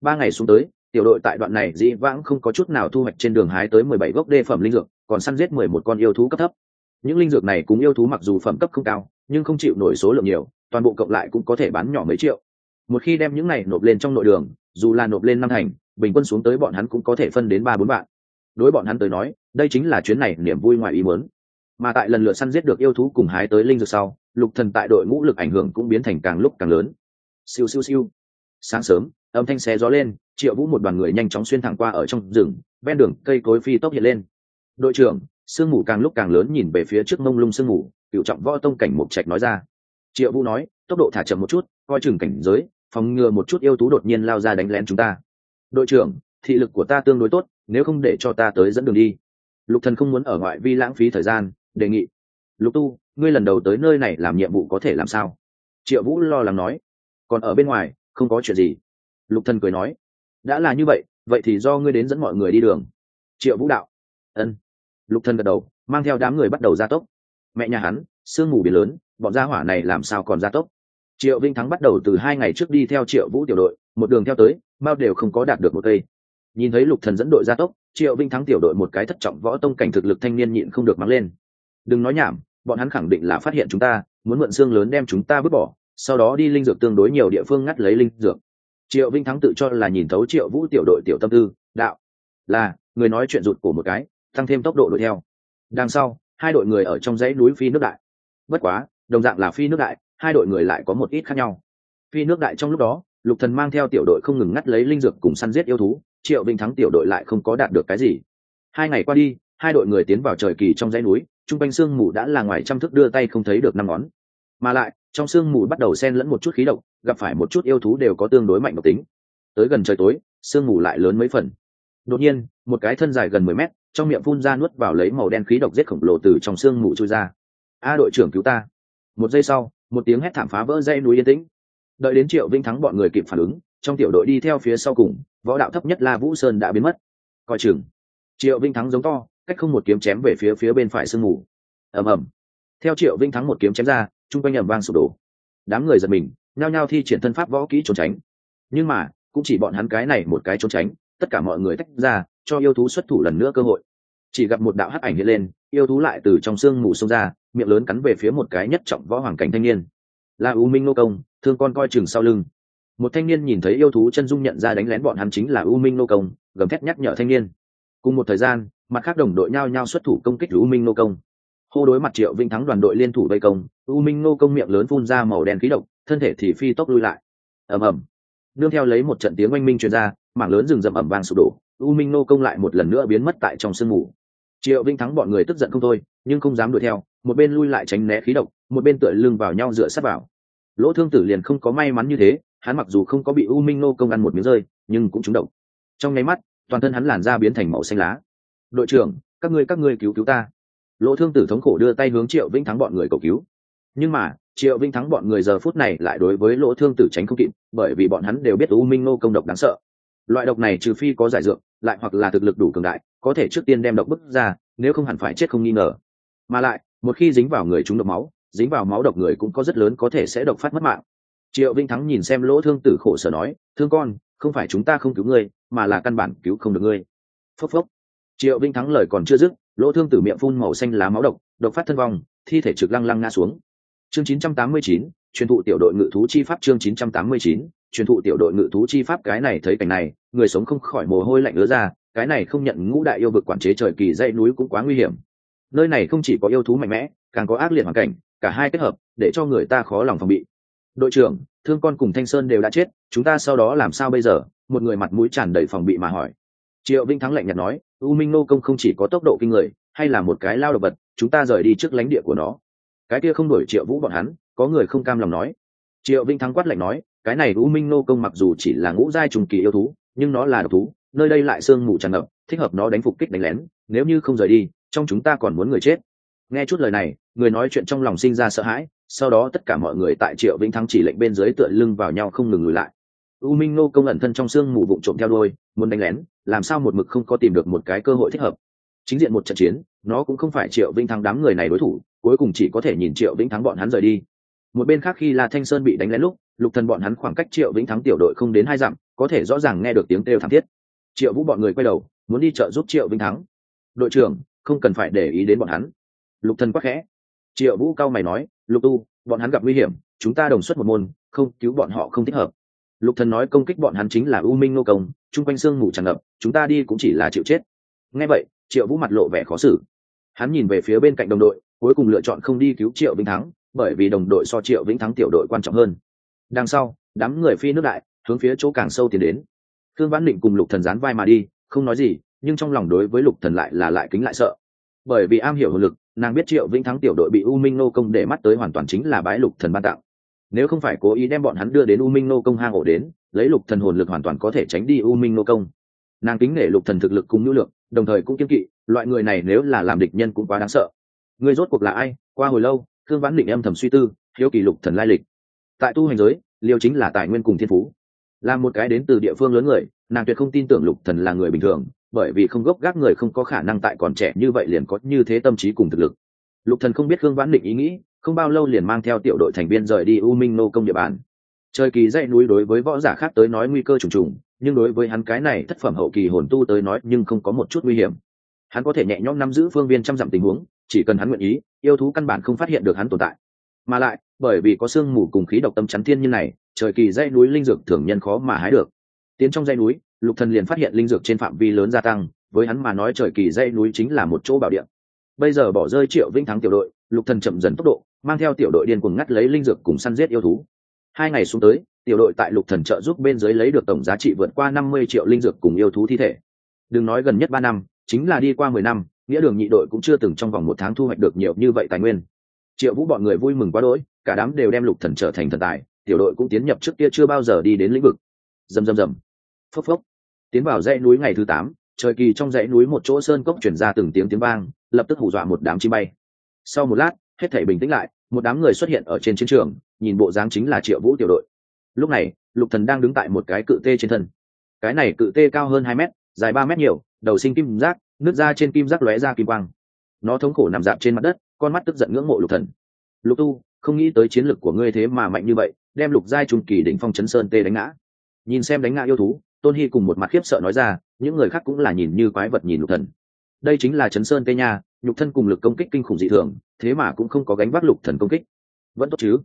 Ba ngày xuống tới, tiểu đội tại đoạn này dĩ vãng không có chút nào thu hoạch trên đường hái tới mười bảy gốc đê phẩm linh dược, còn săn giết mười một con yêu thú cấp thấp. Những linh dược này cũng yêu thú mặc dù phẩm cấp không cao nhưng không chịu nổi số lượng nhiều, toàn bộ cộng lại cũng có thể bán nhỏ mấy triệu. Một khi đem những này nộp lên trong nội đường, dù là nộp lên năm thành, bình quân xuống tới bọn hắn cũng có thể phân đến ba bốn bạn đối bọn hắn tới nói, đây chính là chuyến này niềm vui ngoài ý muốn. Mà tại lần lượt săn giết được yêu thú cùng hái tới linh dược sau, lục thần tại đội ngũ lực ảnh hưởng cũng biến thành càng lúc càng lớn. Siêu siêu siêu. Sáng sớm, âm thanh xe gió lên, triệu vũ một đoàn người nhanh chóng xuyên thẳng qua ở trong rừng, ven đường cây cối phi tốc hiện lên. Đội trưởng, sương mù càng lúc càng lớn nhìn về phía trước mông lung sương mù cựu trọng võ tông cảnh mục trạch nói ra. Triệu vũ nói, tốc độ thả chậm một chút, coi chừng cảnh giới, phòng ngừa một chút yêu tú đột nhiên lao ra đánh lén chúng ta. Đội trưởng, thị lực của ta tương đối tốt, nếu không để cho ta tới dẫn đường đi. Lục thần không muốn ở ngoại vi lãng phí thời gian, đề nghị. Lục tu, ngươi lần đầu tới nơi này làm nhiệm vụ có thể làm sao? Triệu vũ lo lắng nói. Còn ở bên ngoài, không có chuyện gì. Lục thần cười nói. Đã là như vậy vậy thì do ngươi đến dẫn mọi người đi đường. Triệu vũ đạo. Ân. Lục thần gật đầu, mang theo đám người bắt đầu ra tốc mẹ nhà hắn, sương mù biển lớn, bọn gia hỏa này làm sao còn gia tốc? Triệu vinh thắng bắt đầu từ hai ngày trước đi theo triệu vũ tiểu đội, một đường theo tới mao đều không có đạt được một cây. Nhìn thấy lục thần dẫn đội gia tốc, triệu vinh thắng tiểu đội một cái thất trọng võ tông cảnh thực lực thanh niên nhịn không được mắng lên. Đừng nói nhảm, bọn hắn khẳng định là phát hiện chúng ta, muốn mượn xương lớn đem chúng ta vứt bỏ, sau đó đi linh dược tương đối nhiều địa phương ngắt lấy linh dược. Triệu vinh thắng tự cho là nhìn thấu triệu vũ tiểu đội tiểu tâm tư, đạo, là, người nói chuyện rụt của một cái, tăng thêm tốc độ đuổi theo. Đằng sau hai đội người ở trong dãy núi phi nước đại. Bất quá, đồng dạng là phi nước đại, hai đội người lại có một ít khác nhau. Phi nước đại trong lúc đó, lục thần mang theo tiểu đội không ngừng ngắt lấy linh dược cùng săn giết yêu thú, triệu vinh thắng tiểu đội lại không có đạt được cái gì. Hai ngày qua đi, hai đội người tiến vào trời kỳ trong dãy núi, trung quanh sương mù đã là ngoài trăm thước đưa tay không thấy được năm ngón. Mà lại, trong sương mù bắt đầu xen lẫn một chút khí độc, gặp phải một chút yêu thú đều có tương đối mạnh độc tính. Tới gần trời tối, sương mù lại lớn mấy phần. Đột nhiên, một cái thân dài gần mười mét trong miệng phun ra nuốt vào lấy màu đen khí độc giết khổng lồ từ trong xương mù trôi ra. A đội trưởng cứu ta. Một giây sau, một tiếng hét thảm phá vỡ dây núi yên tĩnh. Đợi đến triệu vinh thắng bọn người kịp phản ứng, trong tiểu đội đi theo phía sau cùng, võ đạo thấp nhất la vũ sơn đã biến mất. Coi chừng. Triệu vinh thắng giống to, cách không một kiếm chém về phía phía bên phải sương mù. Ầm ầm. Theo triệu vinh thắng một kiếm chém ra, chung quanh ầm vang sụp đổ. Đám người giật mình, nhao nhao thi triển thân pháp võ kỹ trốn tránh. Nhưng mà, cũng chỉ bọn hắn cái này một cái trốn tránh, tất cả mọi người tách ra cho yêu thú xuất thủ lần nữa cơ hội. Chỉ gặp một đạo hắc ảnh hiện lên, yêu thú lại từ trong xương mù xông ra, miệng lớn cắn về phía một cái nhất trọng võ hoàng cảnh thanh niên. Là u minh nô công, thương con coi chừng sau lưng. Một thanh niên nhìn thấy yêu thú chân dung nhận ra đánh lén bọn hắn chính là u minh nô công, gầm thét nhắc nhở thanh niên. Cùng một thời gian, mặt khác đồng đội nhao nhao xuất thủ công kích u minh nô công. Hô đối mặt triệu vinh thắng đoàn đội liên thủ vây công, u minh nô công miệng lớn phun ra màu đen khí độc, thân thể thì phi tốc lui lại. Ầm ầm. Nương theo lấy một trận tiếng oanh minh truyền ra, mảng lớn rừng rậm ẩm vang sụp đổ u minh nô công lại một lần nữa biến mất tại trong sương mù. Triệu vinh thắng bọn người tức giận không thôi, nhưng không dám đuổi theo, một bên lui lại tránh né khí độc, một bên tựa lưng vào nhau dựa sát vào. Lỗ thương tử liền không có may mắn như thế, hắn mặc dù không có bị u minh nô công ăn một miếng rơi, nhưng cũng trúng độc. Trong nháy mắt, toàn thân hắn làn da biến thành màu xanh lá. Đội trưởng, các ngươi các ngươi cứu cứu ta. Lỗ thương tử thống khổ đưa tay hướng triệu vĩnh thắng bọn người cầu cứu. Nhưng mà, triệu vĩnh thắng bọn người giờ phút này lại đối với lỗ thương tử tránh không kịp, bởi vì bọn hắn đều biết u minh nô công độc đáng sợ loại độc này trừ phi có giải dược lại hoặc là thực lực đủ cường đại có thể trước tiên đem độc bức ra nếu không hẳn phải chết không nghi ngờ. Mà lại một khi dính vào người chúng độc máu dính vào máu độc người cũng có rất lớn có thể sẽ độc phát mất mạng. Triệu vinh thắng nhìn xem lỗ thương tử khổ sở nói thương con không phải chúng ta không cứu ngươi mà là căn bản cứu không được ngươi. Phốc phốc. Triệu vinh thắng lời còn chưa dứt lỗ thương tử miệng phun màu xanh lá máu độc độc phát thân vong thi thể trực lăng lăng ngã xuống. Chương 989, truyền thụ tiểu đội ngự thú chi pháp chương 989, truyền thụ tiểu đội ngự thú chi pháp cái này thấy cảnh này người sống không khỏi mồ hôi lạnh ứa ra cái này không nhận ngũ đại yêu vực quản chế trời kỳ dãy núi cũng quá nguy hiểm. Nơi này không chỉ có yêu thú mạnh mẽ càng có ác liệt hoàn cảnh cả hai kết hợp để cho người ta khó lòng phòng bị. Đội trưởng thương con cùng thanh sơn đều đã chết chúng ta sau đó làm sao bây giờ? Một người mặt mũi tràn đầy phòng bị mà hỏi. Triệu vinh thắng lạnh nhạt nói u minh nô công không chỉ có tốc độ kinh người hay là một cái lao đồ vật chúng ta rời đi trước lãnh địa của nó. Cái kia không đổi triệu vũ bọn hắn có người không cam lòng nói. Triệu vinh thắng quát lạnh nói, cái này u minh nô công mặc dù chỉ là ngũ giai trùng kỳ yêu thú, nhưng nó là độc thú, nơi đây lại sương mù tràn ngập, thích hợp nó đánh phục kích đánh lén, nếu như không rời đi, trong chúng ta còn muốn người chết. Nghe chút lời này, người nói chuyện trong lòng sinh ra sợ hãi, sau đó tất cả mọi người tại triệu vĩnh thắng chỉ lệnh bên dưới tựa lưng vào nhau không ngừng lùi lại. U minh nô công ẩn thân trong sương mù vụn trộm theo đôi muốn đánh lén, làm sao một mực không có tìm được một cái cơ hội thích hợp. Chính diện một trận chiến, nó cũng không phải triệu vĩnh thắng đám người này đối thủ, cuối cùng chỉ có thể nhìn triệu vĩnh thắng bọn hắn rời đi một bên khác khi la thanh sơn bị đánh lén lúc, lục thần bọn hắn khoảng cách triệu vĩnh thắng tiểu đội không đến hai dặm, có thể rõ ràng nghe được tiếng kêu thảm thiết. Triệu vũ bọn người quay đầu, muốn đi chợ giúp triệu vĩnh thắng. Đội trưởng, không cần phải để ý đến bọn hắn. Lục thần quắc khẽ. Triệu vũ cao mày nói, lục tu, bọn hắn gặp nguy hiểm, chúng ta đồng xuất một môn, không cứu bọn họ không thích hợp. Lục thần nói, công kích bọn hắn chính là u minh nô công, chung quanh xương ngủ tràn ngập, chúng ta đi cũng chỉ là chịu chết. Nghe vậy, triệu vũ mặt lộ vẻ khó xử. Hắn nhìn về phía bên cạnh đồng đội, cuối cùng lựa chọn không đi cứu triệu vĩnh thắng bởi vì đồng đội so triệu vĩnh thắng tiểu đội quan trọng hơn. Đằng sau, đám người phi nước đại, hướng phía chỗ càng sâu tiến đến. Thương vãn định cùng lục thần dán vai mà đi, không nói gì, nhưng trong lòng đối với lục thần lại là lại kính lại sợ. Bởi vì am hiểu hồn lực, nàng biết triệu vĩnh thắng tiểu đội bị u minh nô công để mắt tới hoàn toàn chính là bái lục thần ban tặng. Nếu không phải cố ý đem bọn hắn đưa đến u minh nô công hang ổ đến, lấy lục thần hồn lực hoàn toàn có thể tránh đi u minh nô công. Nàng kính nể lục thần thực lực cùng nhu lượng, đồng thời cũng kiên kỵ, loại người này nếu là làm địch nhân cũng quá đáng sợ. Người rốt cuộc là ai? Qua hồi lâu thương vãn định âm thầm suy tư, hiếu kỳ lục thần lai lịch. Tại tu hành giới, liêu chính là tài nguyên cùng thiên phú. Là một cái đến từ địa phương lớn người, nàng tuyệt không tin tưởng lục thần là người bình thường, bởi vì không gốc gác người không có khả năng tại còn trẻ như vậy liền có như thế tâm trí cùng thực lực. Lục thần không biết khương vãn định ý nghĩ, không bao lâu liền mang theo tiểu đội thành viên rời đi u minh nô công địa bàn. Trời kỳ dãy núi đối với võ giả khác tới nói nguy cơ trùng trùng, nhưng đối với hắn cái này thất phẩm hậu kỳ hồn tu tới nói nhưng không có một chút nguy hiểm. Hắn có thể nhẹ nhõm nắm giữ phương viên trăm dặm tình huống chỉ cần hắn nguyện ý, yêu thú căn bản không phát hiện được hắn tồn tại. Mà lại, bởi vì có sương mù cùng khí độc tâm chắn thiên như này, trời kỳ dãy núi linh dược thường nhân khó mà hái được. Tiến trong dãy núi, lục thần liền phát hiện linh dược trên phạm vi lớn gia tăng, với hắn mà nói trời kỳ dãy núi chính là một chỗ bảo địa. Bây giờ bỏ rơi triệu vĩnh thắng tiểu đội, lục thần chậm dần tốc độ, mang theo tiểu đội điên cuồng ngắt lấy linh dược cùng săn giết yêu thú. Hai ngày xuống tới, tiểu đội tại lục thần trợ giúp bên dưới lấy được tổng giá trị vượt qua năm mươi triệu linh dược cùng yêu thú thi thể. Đừng nói gần nhất ba năm, chính là đi qua mười năm nghĩa đường nhị đội cũng chưa từng trong vòng một tháng thu hoạch được nhiều như vậy tài nguyên. Triệu vũ bọn người vui mừng quá đỗi, cả đám đều đem lục thần trở thành thần tài, tiểu đội cũng tiến nhập trước kia chưa bao giờ đi đến lĩnh vực. Rầm rầm rầm. Phốc phốc. Tiến vào dãy núi ngày thứ tám, trời kỳ trong dãy núi một chỗ sơn cốc chuyển ra từng tiếng tiếng vang, lập tức hù dọa một đám chim bay. Sau một lát, hết thảy bình tĩnh lại, một đám người xuất hiện ở trên chiến trường, nhìn bộ dáng chính là triệu vũ tiểu đội. Lúc này, lục thần đang đứng tại một cái cự tê trên thân. Cái này cự tê cao hơn hai mét, dài ba mét nhiều, đầu sinh kim giác nước ra trên kim giác lóe ra kim quang. Nó thống khổ nằm dạp trên mặt đất, con mắt tức giận ngưỡng mộ lục thần. Lục tu, không nghĩ tới chiến lực của ngươi thế mà mạnh như vậy, đem lục giai trung kỳ đỉnh phong chấn sơn tê đánh ngã. Nhìn xem đánh ngã yêu thú, tôn hy cùng một mặt khiếp sợ nói ra, những người khác cũng là nhìn như quái vật nhìn lục thần. Đây chính là chấn sơn tê nha, nhục thân cùng lực công kích kinh khủng dị thường, thế mà cũng không có gánh vác lục thần công kích. Vẫn tốt chứ?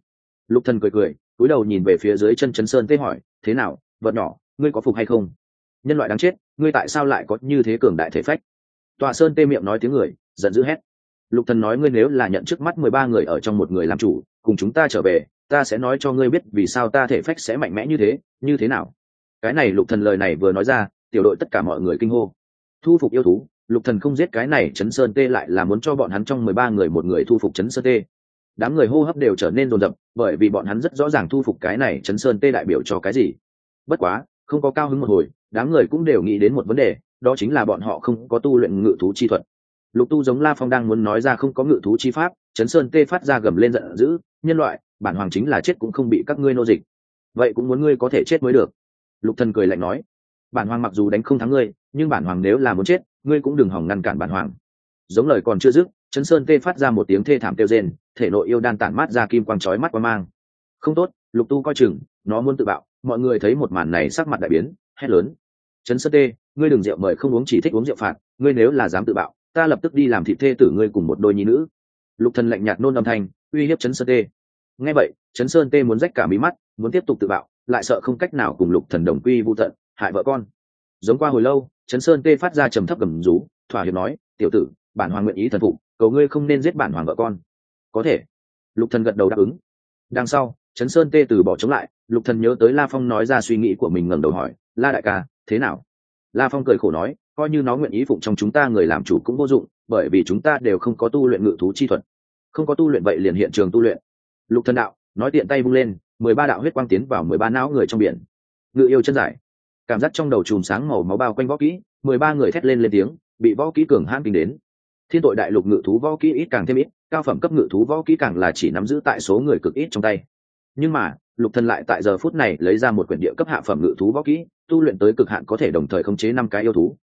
Lục thần cười cười cúi đầu nhìn về phía dưới chân chấn sơn tê hỏi, thế nào, vật nhỏ, ngươi có phục hay không? Nhân loại đáng chết, ngươi tại sao lại có như thế cường đại thể phách? Tọa sơn tê miệng nói tiếng người, giận dữ hét. Lục thần nói ngươi nếu là nhận trước mắt mười ba người ở trong một người làm chủ, cùng chúng ta trở về, ta sẽ nói cho ngươi biết vì sao ta thể phách sẽ mạnh mẽ như thế như thế nào. Cái này lục thần lời này vừa nói ra, tiểu đội tất cả mọi người kinh hô. Thu phục yêu thú, lục thần không giết cái này chấn sơn tê lại là muốn cho bọn hắn trong mười ba người một người thu phục chấn sơn tê. Đám người hô hấp đều trở nên rồn rập, bởi vì bọn hắn rất rõ ràng thu phục cái này chấn sơn tê đại biểu cho cái gì. Bất quá, không có cao hứng một hồi, đám người cũng đều nghĩ đến một vấn đề đó chính là bọn họ không có tu luyện ngự thú chi thuật. Lục tu giống la phong đang muốn nói ra không có ngự thú chi pháp, chấn sơn tê phát ra gầm lên giận dữ, nhân loại, bản hoàng chính là chết cũng không bị các ngươi nô dịch. Vậy cũng muốn ngươi có thể chết mới được. Lục thần cười lạnh nói, bản hoàng mặc dù đánh không thắng ngươi, nhưng bản hoàng nếu là muốn chết, ngươi cũng đừng hỏng ngăn cản bản hoàng. Giống lời còn chưa dứt, chấn sơn tê phát ra một tiếng thê thảm kêu rên, thể nội yêu đan tản mát ra kim quang chói mắt qua mang. Không tốt, lục tu coi chừng, nó muốn tự bạo. Mọi người thấy một màn này sắc mặt đại biến, hét lớn chấn sơn tê, ngươi đừng rượu mời không uống chỉ thích uống rượu phạt, ngươi nếu là dám tự bạo, ta lập tức đi làm thịt thê tử ngươi cùng một đôi nhi nữ. Lục thần lạnh nhạt nôn âm thanh, uy hiếp chấn sơn tê. Nghe vậy chấn sơn tê muốn rách cả mí mắt, muốn tiếp tục tự bạo, lại sợ không cách nào cùng lục thần đồng quy vu tận, hại vợ con. Giống qua hồi lâu chấn sơn tê phát ra trầm thấp gầm rú, thỏa hiệp nói, tiểu tử, bản hoàng nguyện ý thần phục, cầu ngươi không nên giết bản hoàng vợ con. Có thể. Lục thần gật đầu đáp ứng. Đằng sau chấn sơn tê từ bỏ chống lại, lục thần nhớ tới la phong nói ra suy nghĩ của mình ngẩng đầu hỏi, la đại ca thế nào? La phong cười khổ nói, coi như nó nguyện ý phụng trong chúng ta người làm chủ cũng vô dụng, bởi vì chúng ta đều không có tu luyện ngự thú chi thuật. Không có tu luyện vậy liền hiện trường tu luyện. Lục thần đạo, nói tiện tay vung lên, mười ba đạo huyết quang tiến vào mười ba não người trong biển. Ngự yêu chân giải. Cảm giác trong đầu chùm sáng màu máu bao quanh võ kỹ, mười ba người thét lên lên tiếng, bị võ kỹ cường hãn kinh đến. Thiên tội đại lục ngự thú võ kỹ ít càng thêm ít, cao phẩm cấp ngự thú võ kỹ càng là chỉ nắm giữ tại số người cực ít trong tay. Nhưng mà, lục thần lại tại giờ phút này lấy ra một quyển địa cấp hạ phẩm ngự thú võ kỹ tu luyện tới cực hạn có thể đồng thời khống chế năm cái yêu thú.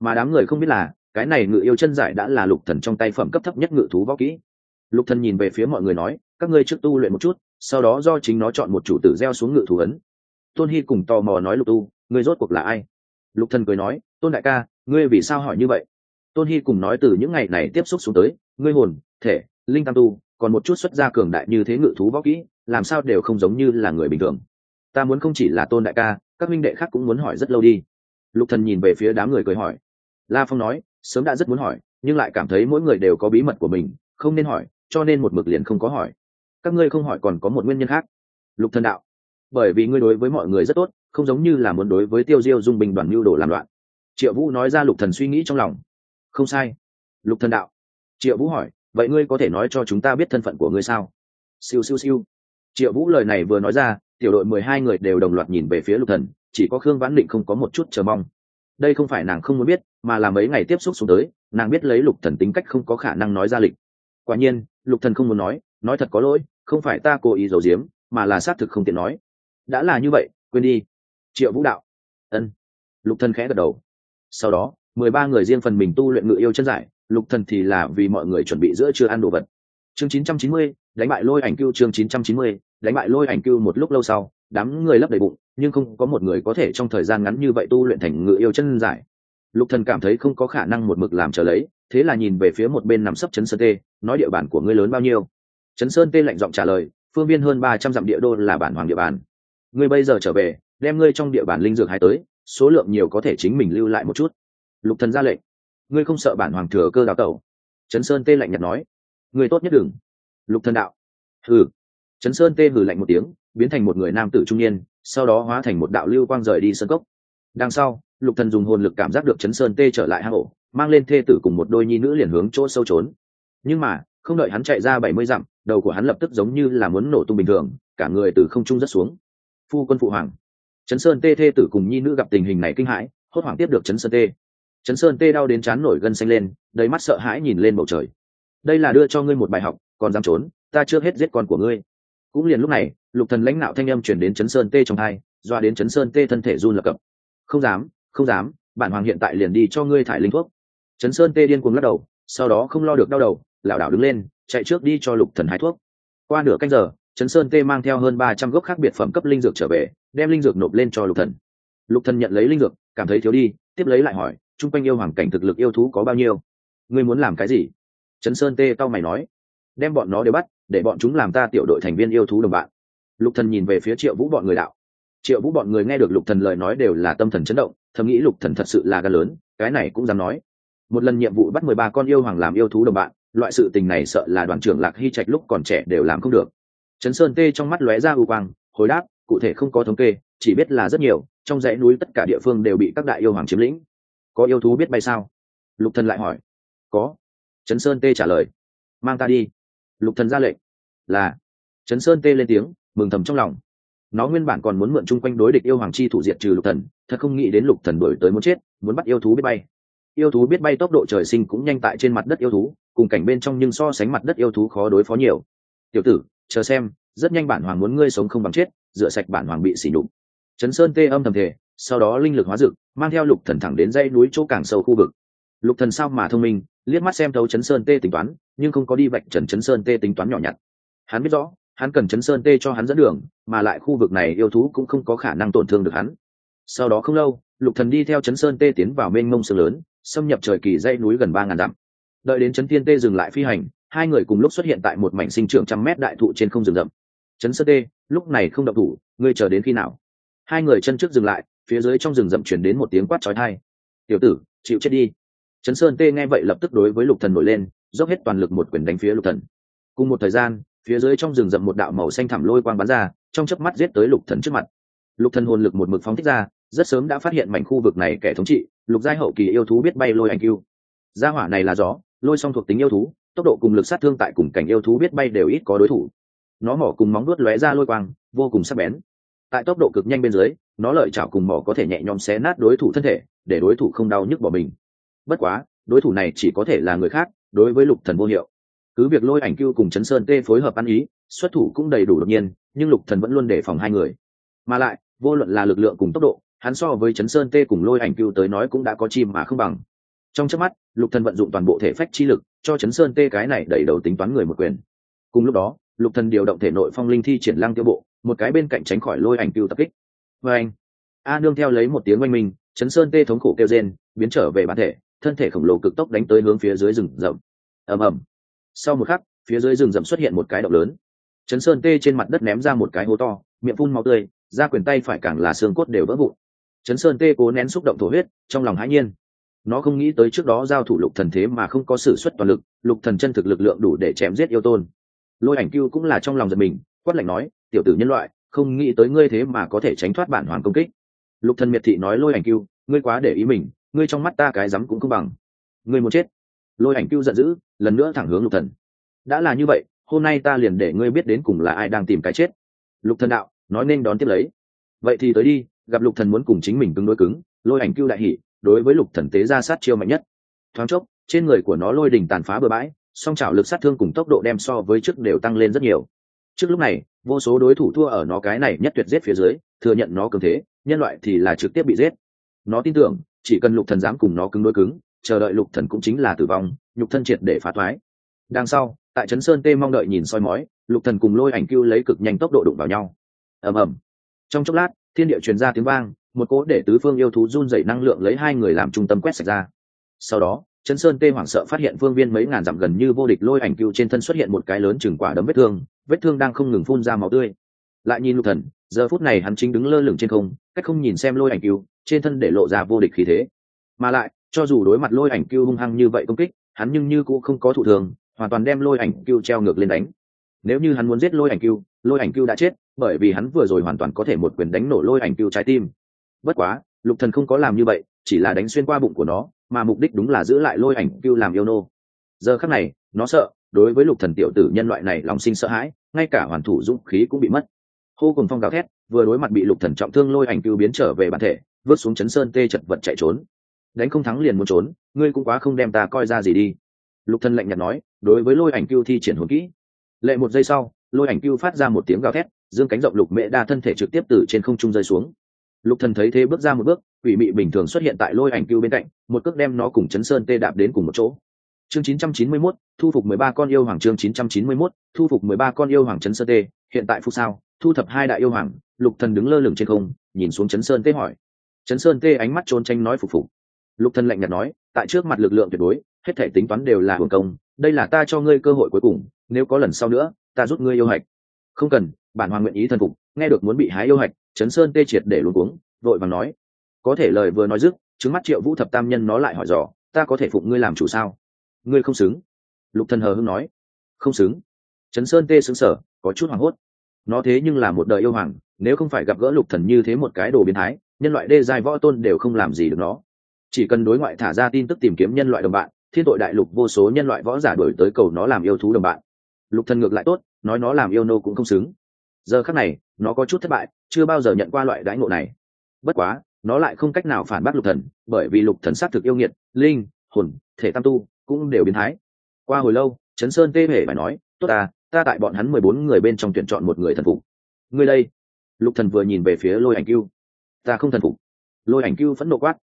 Mà đám người không biết là, cái này ngự yêu chân giải đã là lục thần trong tay phẩm cấp thấp nhất ngự thú võ kỹ. Lục thần nhìn về phía mọi người nói, các ngươi trước tu luyện một chút, sau đó do chính nó chọn một chủ tử gieo xuống ngự thú ấn. Tôn hy cùng tò mò nói lục tu, ngươi rốt cuộc là ai? Lục thần cười nói, tôn đại ca, ngươi vì sao hỏi như vậy? Tôn hy cùng nói, từ những ngày này tiếp xúc xuống tới, ngươi hồn, thể, linh tam tu, còn một chút xuất gia cường đại như thế ngự thú võ kỹ, làm sao đều không giống như là người bình thường ta muốn không chỉ là tôn đại ca, các minh đệ khác cũng muốn hỏi rất lâu đi. Lục thần nhìn về phía đám người cười hỏi. La phong nói, sớm đã rất muốn hỏi, nhưng lại cảm thấy mỗi người đều có bí mật của mình, không nên hỏi, cho nên một mực liền không có hỏi. Các ngươi không hỏi còn có một nguyên nhân khác. Lục thần đạo, bởi vì ngươi đối với mọi người rất tốt, không giống như là muốn đối với tiêu diêu dung bình đoàn mưu đồ làm loạn. Triệu vũ nói ra lục thần suy nghĩ trong lòng. Không sai. Lục thần đạo, triệu vũ hỏi, vậy ngươi có thể nói cho chúng ta biết thân phận của ngươi sao? Siêu siêu siêu. Triệu vũ lời này vừa nói ra tiểu đội mười hai người đều đồng loạt nhìn về phía lục thần, chỉ có khương vãn định không có một chút chờ mong. Đây không phải nàng không muốn biết, mà là mấy ngày tiếp xúc xuống tới, nàng biết lấy lục thần tính cách không có khả năng nói ra lịch. Quả nhiên, lục thần không muốn nói nói thật có lỗi, không phải ta cố ý giấu giếm, mà là xác thực không tiện nói. Đã là như vậy, quên đi. Triệu vũ đạo. Ân. Lục thần khẽ gật đầu. Sau đó, mười ba người riêng phần mình tu luyện ngự yêu chân giải, lục thần thì là vì mọi người chuẩn bị giữa chưa ăn đồ vật chương chín trăm chín mươi, đánh bại lôi ảnh cưu chương chín trăm chín mươi, đánh bại lôi ảnh cưu một lúc lâu sau, đám người lấp đầy bụng, nhưng không có một người có thể trong thời gian ngắn như vậy tu luyện thành ngự yêu chân giải. Lục thần cảm thấy không có khả năng một mực làm trở lấy, thế là nhìn về phía một bên nằm sấp chấn sơn tê, nói địa bàn của ngươi lớn bao nhiêu? Chấn sơn tê lạnh giọng trả lời, phương viên hơn ba trăm dặm địa đô là bản hoàng địa bàn. Ngươi bây giờ trở về, đem ngươi trong địa bàn linh dược hai tới, số lượng nhiều có thể chính mình lưu lại một chút. Lục thần ra lệnh, ngươi không sợ bản hoàng thừa cơ đào tẩu? Chấn sơn tê lạnh nhạt nói người tốt nhất đừng. Lục thần đạo. Hừ. Chấn sơn tê hừ lạnh một tiếng, biến thành một người nam tử trung niên, sau đó hóa thành một đạo lưu quang rời đi sân cốc. Đằng sau, lục thần dùng hồn lực cảm giác được chấn sơn tê trở lại hang ổ, mang lên thê tử cùng một đôi nhi nữ liền hướng chỗ sâu trốn. Nhưng mà, không đợi hắn chạy ra bảy mươi dặm, đầu của hắn lập tức giống như là muốn nổ tung bình thường, cả người từ không trung rất xuống. Phu quân phụ hoàng. Chấn sơn tê thê tử cùng nhi nữ gặp tình hình này kinh hãi, hốt hoảng tiếp được chấn sơn tê. Chấn sơn tê đau đến chán nổi gân xanh lên, đầy mắt sợ hãi nhìn lên bầu trời đây là đưa cho ngươi một bài học, còn dám trốn, ta chưa hết giết con của ngươi. Cũng liền lúc này, lục thần lãnh nạo thanh âm chuyển đến chấn sơn tê trong hai doa đến chấn sơn tê thân thể run lập cập. Không dám không dám, bản hoàng hiện tại liền đi cho ngươi thải linh thuốc. Chấn sơn tê điên cuồng lắc đầu, sau đó không lo được đau đầu, lảo đảo đứng lên, chạy trước đi cho lục thần hái thuốc. Qua nửa canh giờ, chấn sơn tê mang theo hơn ba trăm gốc khác biệt phẩm cấp linh dược trở về, đem linh dược nộp lên cho lục thần. Lục thần nhận lấy linh dược, cảm thấy thiếu đi, tiếp lấy lại hỏi chung quanh yêu hoàng cảnh thực lực yêu thú có bao nhiêu? Ngươi muốn làm cái gì? Trấn sơn tê tao mày nói, đem bọn nó đều bắt, để bọn chúng làm ta tiểu đội thành viên yêu thú đồng bạn. Lục thần nhìn về phía triệu vũ bọn người đạo. Triệu vũ bọn người nghe được lục thần lời nói đều là tâm thần chấn động, thầm nghĩ lục thần thật sự là gan lớn, cái này cũng dám nói. Một lần nhiệm vụ bắt mười ba con yêu hoàng làm yêu thú đồng bạn, loại sự tình này sợ là đoàn trưởng lạc hy trạch lúc còn trẻ đều làm không được. Trấn sơn tê trong mắt lóe ra u quang, hồi đáp, cụ thể không có thống kê, chỉ biết là rất nhiều, trong dãy núi tất cả địa phương đều bị các đại yêu hoàng chiếm lĩnh. Có yêu thú biết bay sao? Lục thần lại hỏi, có trấn sơn tê trả lời. Mang ta đi. Lục thần ra lệnh. Là. Trấn sơn tê lên tiếng, mừng thầm trong lòng. Nó nguyên bản còn muốn mượn chung quanh đối địch yêu hoàng chi thủ diệt trừ lục thần, thật không nghĩ đến lục thần đổi tới muốn chết, muốn bắt yêu thú biết bay. Yêu thú biết bay tốc độ trời sinh cũng nhanh tại trên mặt đất yêu thú, cùng cảnh bên trong nhưng so sánh mặt đất yêu thú khó đối phó nhiều. Tiểu tử, chờ xem, rất nhanh bản hoàng muốn ngươi sống không bằng chết, rửa sạch bản hoàng bị xỉ nhục. Trấn sơn tê âm thầm thể sau đó linh lực hóa dực mang theo lục thần thẳng đến dãy núi chỗ càng sâu khu vực. Lục thần sao mà thông minh liếc mắt xem thấu chấn sơn tê tính toán, nhưng không có đi vạch trần chấn sơn tê tính toán nhỏ nhặt. Hắn biết rõ, hắn cần chấn sơn tê cho hắn dẫn đường, mà lại khu vực này yêu thú cũng không có khả năng tổn thương được hắn. Sau đó không lâu, lục thần đi theo chấn sơn tê tiến vào mênh mông sương lớn, xâm nhập trời kỳ dãy núi gần ba ngàn dặm. Đợi đến chấn tiên tê dừng lại phi hành, hai người cùng lúc xuất hiện tại một mảnh sinh trưởng trăm mét đại thụ trên không rừng rậm. Chấn sơn tê, lúc này không động thủ, ngươi chờ đến khi nào? Hai người chân trước dừng lại, phía dưới trong rừng rậm chuyển đến một tiếng quát chói tai. Tiểu tử, chịu chết đi chấn sơn tê nghe vậy lập tức đối với lục thần nổi lên dốc hết toàn lực một quyền đánh phía lục thần. Cùng một thời gian phía dưới trong rừng rậm một đạo màu xanh thẳm lôi quang bắn ra trong chớp mắt giết tới lục thần trước mặt. Lục thần hồn lực một mực phóng thích ra rất sớm đã phát hiện mảnh khu vực này kẻ thống trị lục giai hậu kỳ yêu thú biết bay lôi ảnh kiêu, gia hỏa này là gió lôi song thuộc tính yêu thú tốc độ cùng lực sát thương tại cùng cảnh yêu thú biết bay đều ít có đối thủ. Nó mỏ cùng móng vuốt lóe ra lôi quang vô cùng sắc bén. Tại tốc độ cực nhanh bên dưới nó lợi chảo cùng mỏ có thể nhẹ nhõm xé nát đối thủ thân thể để đối thủ không đau nhức bỏ mình bất quá, đối thủ này chỉ có thể là người khác, đối với lục thần vô hiệu. Cứ việc lôi ảnh cưu cùng chấn sơn tê phối hợp ăn ý, xuất thủ cũng đầy đủ đột nhiên, nhưng lục thần vẫn luôn đề phòng hai người. Mà lại, vô luận là lực lượng cùng tốc độ, hắn so với chấn sơn tê cùng lôi ảnh cưu tới nói cũng đã có chim mà không bằng. Trong chớp mắt, lục thần vận dụng toàn bộ thể phách chi lực, cho chấn sơn tê cái này đẩy đầu tính toán người một quyền. Cùng lúc đó, lục thần điều động thể nội phong linh thi triển lăng tiêu bộ, một cái bên cạnh tránh khỏi lôi ảnh cưu tập kích. Với anh, a nương theo lấy một tiếng oanh minh, chấn sơn tê thống khổ kêu rên, biến trở về bản thể thân thể khổng lồ cực tốc đánh tới hướng phía dưới rừng rậm. Ầm ầm. Sau một khắc, phía dưới rừng rậm xuất hiện một cái động lớn. Chấn sơn tê trên mặt đất ném ra một cái hố to, miệng phun máu tươi ra quyền tay phải càng là xương cốt đều vỡ vụn. Chấn sơn tê cố nén xúc động thổ huyết, trong lòng hãi nhiên. Nó không nghĩ tới trước đó giao thủ lục thần thế mà không có sự xuất toàn lực, lục thần chân thực lực lượng đủ để chém giết yêu tôn. Lôi ảnh cưu cũng là trong lòng giật mình, quát lạnh nói, tiểu tử nhân loại, không nghĩ tới ngươi thế mà có thể tránh thoát bản hoàng công kích. Lục thần miệt thị nói lôi ảnh cưu, ngươi quá để ý mình ngươi trong mắt ta cái rắm cũng không bằng. Ngươi muốn chết. Lôi ảnh cưu giận dữ, lần nữa thẳng hướng lục thần. Đã là như vậy, hôm nay ta liền để ngươi biết đến cùng là ai đang tìm cái chết. Lục thần đạo, nói nên đón tiếp lấy. Vậy thì tới đi, gặp lục thần muốn cùng chính mình cứng đối cứng, lôi ảnh cưu đại hỉ, đối với lục thần tế ra sát chiêu mạnh nhất. Thoáng chốc, trên người của nó lôi đỉnh tàn phá bừa bãi, song chảo lực sát thương cùng tốc độ đem so với trước đều tăng lên rất nhiều. Trước lúc này, vô số đối thủ thua ở nó cái này nhất tuyệt giết phía dưới, thừa nhận nó cường thế, nhân loại thì là trực tiếp bị giết. Nó tin tưởng chỉ cần lục thần dám cùng nó cứng đối cứng, chờ đợi lục thần cũng chính là tử vong, nhục thân triệt để phá thoái. Đằng sau, tại trấn sơn tê mong đợi nhìn soi mói, lục thần cùng lôi ảnh cưu lấy cực nhanh tốc độ đụng vào nhau. Ầm ầm. Trong chốc lát, thiên địa truyền ra tiếng vang, một cỗ để tứ phương yêu thú run dậy năng lượng lấy hai người làm trung tâm quét sạch ra. Sau đó, trấn sơn tê hoảng sợ phát hiện phương viên mấy ngàn dặm gần như vô địch lôi ảnh cưu trên thân xuất hiện một cái lớn chừng quả đấm vết thương vết thương đang không ngừng phun ra máu tươi. Lại nhìn lục thần, giờ phút này hắn chính đứng lơ lửng trên không, cách không nhìn xem lôi ảnh cưu trên thân để lộ ra vô địch khí thế. Mà lại, cho dù đối mặt lôi ảnh cưu hung hăng như vậy công kích, hắn nhưng như cũng không có thụ thường, hoàn toàn đem lôi ảnh cưu treo ngược lên đánh. Nếu như hắn muốn giết lôi ảnh cưu, lôi ảnh cưu đã chết, bởi vì hắn vừa rồi hoàn toàn có thể một quyền đánh nổ lôi ảnh cưu trái tim. Bất quá, lục thần không có làm như vậy, chỉ là đánh xuyên qua bụng của nó, mà mục đích đúng là giữ lại lôi ảnh cưu làm yêu nô. Giờ khắc này, nó sợ, đối với lục thần tiểu tử nhân loại này lòng sinh sợ hãi, ngay cả hoàn thủ dũng khí cũng bị mất. Hô cùng phong gào thét, vừa đối mặt bị lục thần trọng thương lôi ảnh cưu biến trở về bản thể vớt xuống chấn sơn tê chật vật chạy trốn. Đánh không thắng liền muốn trốn ngươi cũng quá không đem ta coi ra gì đi. Lục thần lạnh nhạt nói đối với lôi ảnh cưu thi triển hồn kỹ. Lệ một giây sau lôi ảnh cưu phát ra một tiếng gào thét dương cánh rộng lục mễ đa thân thể trực tiếp từ trên không trung rơi xuống. Lục thần thấy thế bước ra một bước quỷ mị bình thường xuất hiện tại lôi ảnh cưu bên cạnh một cước đem nó cùng chấn sơn tê đạp đến cùng một chỗ. Chương 991, thu phục 13 con yêu hoàng chương 991, thu phục 13 con yêu hoàng chấn sơn tê hiện tại phu sao thu thập hai đại yêu hoàng lục thần đứng lơ lửng trên không nhìn xuống chấn sơn tê hỏi Trấn sơn tê ánh mắt trốn tranh nói phục phục. Lục thần lạnh nhạt nói, tại trước mặt lực lượng tuyệt đối, hết thể tính toán đều là hưởng công, đây là ta cho ngươi cơ hội cuối cùng, nếu có lần sau nữa, ta rút ngươi yêu hạch. Không cần, bản hoàng nguyện ý thần phục, nghe được muốn bị hái yêu hạch, Trấn sơn tê triệt để luống cuống, vội vàng nói. Có thể lời vừa nói dứt, trứng mắt triệu vũ thập tam nhân nó lại hỏi dò, ta có thể phụng ngươi làm chủ sao? Ngươi không xứng. Lục thần hờ hưng nói. Không xứng. Trấn sơn tê xứng sở có chút hoảng hốt. Nó thế nhưng là một đời yêu hoàng, nếu không phải gặp gỡ lục thần như thế một cái đồ biến thái nhân loại đê giai võ tôn đều không làm gì được nó. Chỉ cần đối ngoại thả ra tin tức tìm kiếm nhân loại đồng bạn, thiên tội đại lục vô số nhân loại võ giả đổi tới cầu nó làm yêu thú đồng bạn. Lục thần ngược lại tốt, nói nó làm yêu nô cũng không xứng. Giờ khắc này, nó có chút thất bại, chưa bao giờ nhận qua loại đãi ngộ này. Bất quá, nó lại không cách nào phản bác lục thần, bởi vì lục thần xác thực yêu nghiệt, linh, hồn, thể tam tu, cũng đều biến thái. Qua hồi lâu, trấn sơn tê hề phải nói, tốt à ta tại bọn hắn mười bốn người bên trong tuyển chọn một người thần phục. Ngươi đây. Lục thần vừa nhìn về phía lôi ảnh cưu ta không thần phục. Lôi ảnh cưu phẫn nộ quát.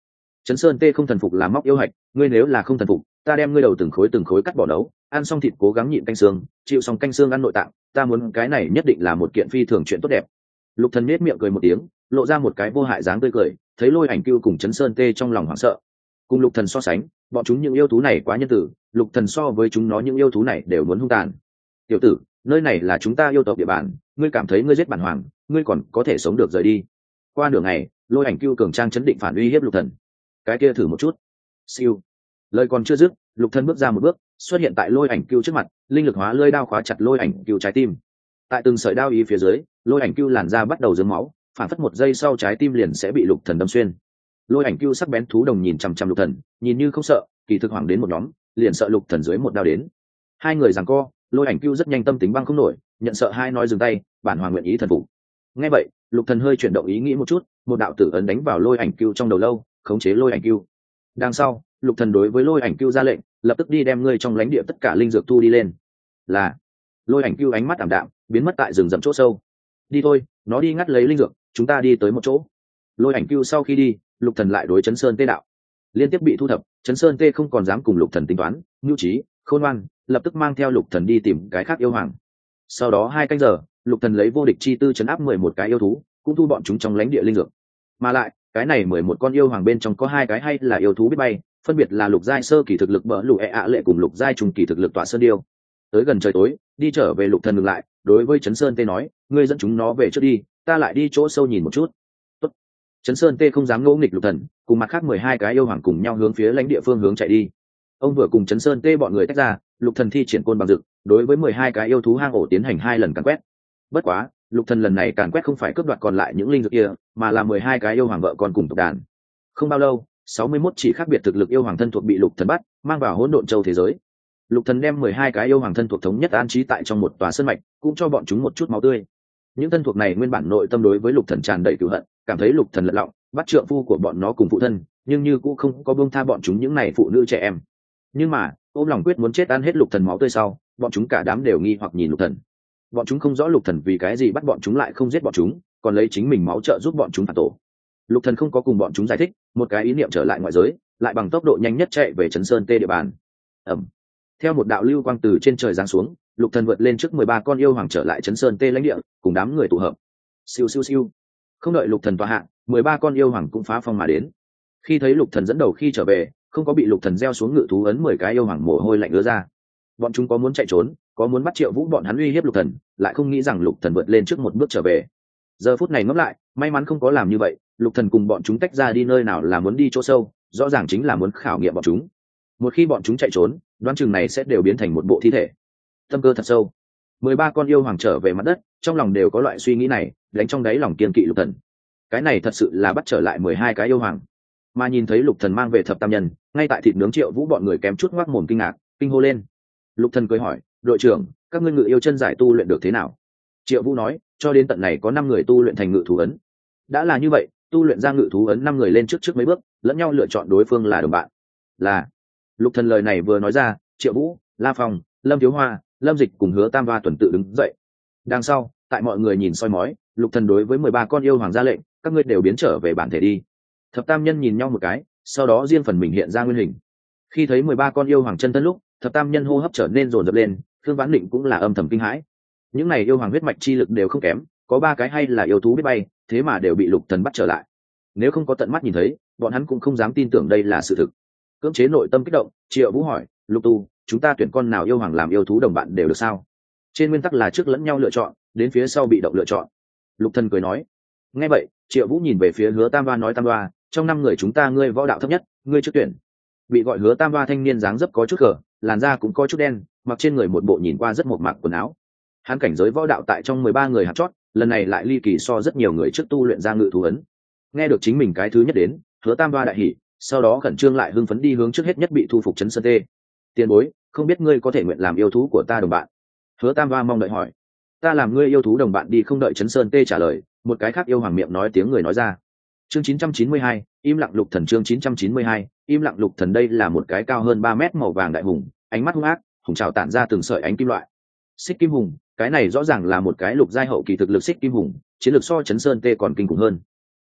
Chấn sơn tê không thần phục làm móc yêu hạch, ngươi nếu là không thần phục, ta đem ngươi đầu từng khối từng khối cắt bỏ nấu, ăn xong thịt cố gắng nhịn canh xương, chịu xong canh xương ăn nội tạng, ta muốn cái này nhất định là một kiện phi thường chuyện tốt đẹp. Lục thần nết miệng cười một tiếng, lộ ra một cái vô hại dáng tươi cười, thấy lôi ảnh cưu cùng chấn sơn tê trong lòng hoảng sợ. Cùng lục thần so sánh, bọn chúng những yêu thú này quá nhân tử, lục thần so với chúng nó những yêu thú này đều muốn hung tàn. Tiểu tử, nơi này là chúng ta yêu tộc địa bàn, ngươi cảm thấy ngươi giết bản hoàng, ngươi còn có thể sống được rời đi qua nửa ngày, lôi ảnh cưu cường trang chấn định phản uy hiếp lục thần. Cái kia thử một chút. Siêu. Lời còn chưa dứt, lục thần bước ra một bước, xuất hiện tại lôi ảnh cưu trước mặt, linh lực hóa lơi đao khóa chặt lôi ảnh cưu trái tim. Tại từng sợi đao ý phía dưới, lôi ảnh cưu làn da bắt đầu dướng máu, phản phất một giây sau trái tim liền sẽ bị lục thần đâm xuyên. Lôi ảnh cưu sắc bén thú đồng nhìn chằm chằm lục thần, nhìn như không sợ, kỳ thực hoảng đến một nhóm, liền sợ lục thần dưới một đao đến. Hai người giằng co, lôi ảnh cưu rất nhanh tâm tính băng không nổi, nhận sợ hai nói dừng tay, bản hoàng nguyện ý thần phục. Nghe vậy lục thần hơi chuyển động ý nghĩ một chút, một đạo tử ấn đánh vào lôi ảnh cưu trong đầu lâu, khống chế lôi ảnh cưu. Đằng sau, lục thần đối với lôi ảnh cưu ra lệnh, lập tức đi đem ngươi trong lãnh địa tất cả linh dược thu đi lên. Là, lôi ảnh cưu ánh mắt ảm đạm, biến mất tại rừng rậm chỗ sâu. Đi thôi, nó đi ngắt lấy linh dược, chúng ta đi tới một chỗ. Lôi ảnh cưu sau khi đi, lục thần lại đối chấn sơn tê đạo. Liên tiếp bị thu thập, chấn sơn tê không còn dám cùng lục thần tính toán, nhu trí, khôn ngoan, lập tức mang theo lục thần đi tìm cái khác yêu hoàng. Sau đó hai canh giờ lục thần lấy vô địch chi tư chấn áp mười một cái yêu thú, cũng thu bọn chúng trong lãnh địa linh dược. Mà lại, cái này mười một con yêu hoàng bên trong có hai cái hay là yêu thú biết bay, phân biệt là lục giai sơ kỳ thực lực bỡ lụ e ạ lệ cùng lục giai trùng kỳ thực lực tọa sơn điêu. Tới gần trời tối, đi trở về lục thần ngừng lại, đối với chấn sơn tê nói, ngươi dẫn chúng nó về trước đi, ta lại đi chỗ sâu nhìn một chút. Tốt. chấn sơn tê không dám ngỗ nghịch lục thần, cùng mặt khác mười hai cái yêu hoàng cùng nhau hướng phía lãnh địa phương hướng chạy đi. Ông vừa cùng chấn sơn tê bọn người tách ra, lục thần thi triển côn bằng dực đối với mười hai cái yêu thú hang ổ tiến hành hai lần cắn quét bất quá, lục thần lần này càn quét không phải cướp đoạt còn lại những linh dược kia, mà là mười hai cái yêu hoàng vợ con cùng tộc đàn. Không bao lâu, sáu mươi 61 chỉ khác biệt thực lực yêu hoàng thân thuộc bị lục thần bắt, mang vào hỗn độn châu thế giới. Lục thần đem mười hai cái yêu hoàng thân thuộc thống nhất an trí tại trong một tòa sân mạch, cũng cho bọn chúng một chút máu tươi. Những thân thuộc này nguyên bản nội tâm đối với lục thần tràn đầy cửu hận, cảm thấy lục thần lật lọng, bắt trượng phu của bọn nó cùng phụ thân, nhưng như cũng không có buông tha bọn chúng những này phụ nữ trẻ em. Nhưng mà, ôm lòng quyết muốn chết ăn hết lục thần máu tươi sau, bọn chúng cả đám đều nghi hoặc nhìn lục thần bọn chúng không rõ lục thần vì cái gì bắt bọn chúng lại không giết bọn chúng, còn lấy chính mình máu trợ giúp bọn chúng phản tổ. Lục thần không có cùng bọn chúng giải thích, một cái ý niệm trở lại ngoại giới, lại bằng tốc độ nhanh nhất chạy về trấn sơn tê địa bàn. Ẩm. Theo một đạo lưu quang từ trên trời giáng xuống, lục thần vượt lên trước mười ba con yêu hoàng trở lại trấn sơn tê lãnh địa, cùng đám người tụ hợp. Siêu siêu siêu. Không đợi lục thần tòa hạng mười ba con yêu hoàng cũng phá phong mà đến. Khi thấy lục thần dẫn đầu khi trở về, không có bị lục thần gieo xuống ngự thú ấn mười cái yêu hoàng mồ hôi lạnh ứa ra bọn chúng có muốn chạy trốn, có muốn bắt triệu vũ bọn hắn uy hiếp lục thần, lại không nghĩ rằng lục thần vượt lên trước một bước trở về. Giờ phút này ngẫm lại, may mắn không có làm như vậy, lục thần cùng bọn chúng tách ra đi nơi nào là muốn đi chỗ sâu, rõ ràng chính là muốn khảo nghiệm bọn chúng. Một khi bọn chúng chạy trốn, đoán chừng này sẽ đều biến thành một bộ thi thể. Tâm cơ thật sâu. Mười ba con yêu hoàng trở về mặt đất, trong lòng đều có loại suy nghĩ này, đánh trong đáy lòng kiên kỵ lục thần. Cái này thật sự là bắt trở lại mười hai cái yêu hoàng. Mà nhìn thấy lục thần mang về thập tam nhân, ngay tại thịt nướng triệu vũ bọn người kém chút ngoác mồm kinh ngạc, kinh hô lên lục thần cười hỏi, đội trưởng, các ngươi ngự yêu chân giải tu luyện được thế nào? Triệu vũ nói, cho đến tận này có năm người tu luyện thành ngự thú ấn. Đã là như vậy, tu luyện ra ngự thú ấn năm người lên trước trước mấy bước, lẫn nhau lựa chọn đối phương là đồng bạn. Là. Lục thần lời này vừa nói ra, triệu vũ, la phong, lâm thiếu hoa, lâm dịch cùng hứa tam ba tuần tự đứng dậy. Đằng sau, tại mọi người nhìn soi mói, lục thần đối với mười ba con yêu hoàng ra lệnh, các ngươi đều biến trở về bản thể đi. Thập tam nhân nhìn nhau một cái, sau đó riêng phần mình hiện ra nguyên hình. Khi thấy mười ba con yêu hoàng chân thân lúc thập tam nhân hô hấp trở nên rồn rập lên thương vãn định cũng là âm thầm kinh hãi. Những này yêu hoàng huyết mạch chi lực đều không kém, có ba cái hay là yêu thú biết bay, thế mà đều bị lục thần bắt trở lại. Nếu không có tận mắt nhìn thấy, bọn hắn cũng không dám tin tưởng đây là sự thực. Cưỡng chế nội tâm kích động, triệu vũ hỏi, lục tu, chúng ta tuyển con nào yêu hoàng làm yêu thú đồng bạn đều được sao? Trên nguyên tắc là trước lẫn nhau lựa chọn, đến phía sau bị động lựa chọn. Lục thần cười nói, nghe vậy, triệu vũ nhìn về phía hứa tam ba nói tam ba trong năm người chúng ta ngươi võ đạo thấp nhất, ngươi trước tuyển bị gọi hứa tam ba thanh niên dáng dấp có chút cờ làn da cũng có chút đen, mặc trên người một bộ nhìn qua rất một mạc quần áo. Hắn cảnh giới võ đạo tại trong mười ba người hạt chót, lần này lại ly kỳ so rất nhiều người trước tu luyện ra ngự thú ấn. Nghe được chính mình cái thứ nhất đến, hứa tam ba đại hỉ, sau đó khẩn trương lại hưng phấn đi hướng trước hết nhất bị thu phục chấn sơn tê. Tiền bối, không biết ngươi có thể nguyện làm yêu thú của ta đồng bạn? Hứa tam ba mong đợi hỏi. Ta làm ngươi yêu thú đồng bạn đi không đợi chấn sơn tê trả lời. Một cái khác yêu hoàng miệng nói tiếng người nói ra chương 992, im lặng lục thần chương 992, im lặng lục thần đây là một cái cao hơn ba mét màu vàng đại hùng ánh mắt hung ác hùng trào tản ra từng sợi ánh kim loại. Xích kim hùng cái này rõ ràng là một cái lục giai hậu kỳ thực lực xích kim hùng chiến lược so chấn sơn tê còn kinh khủng hơn.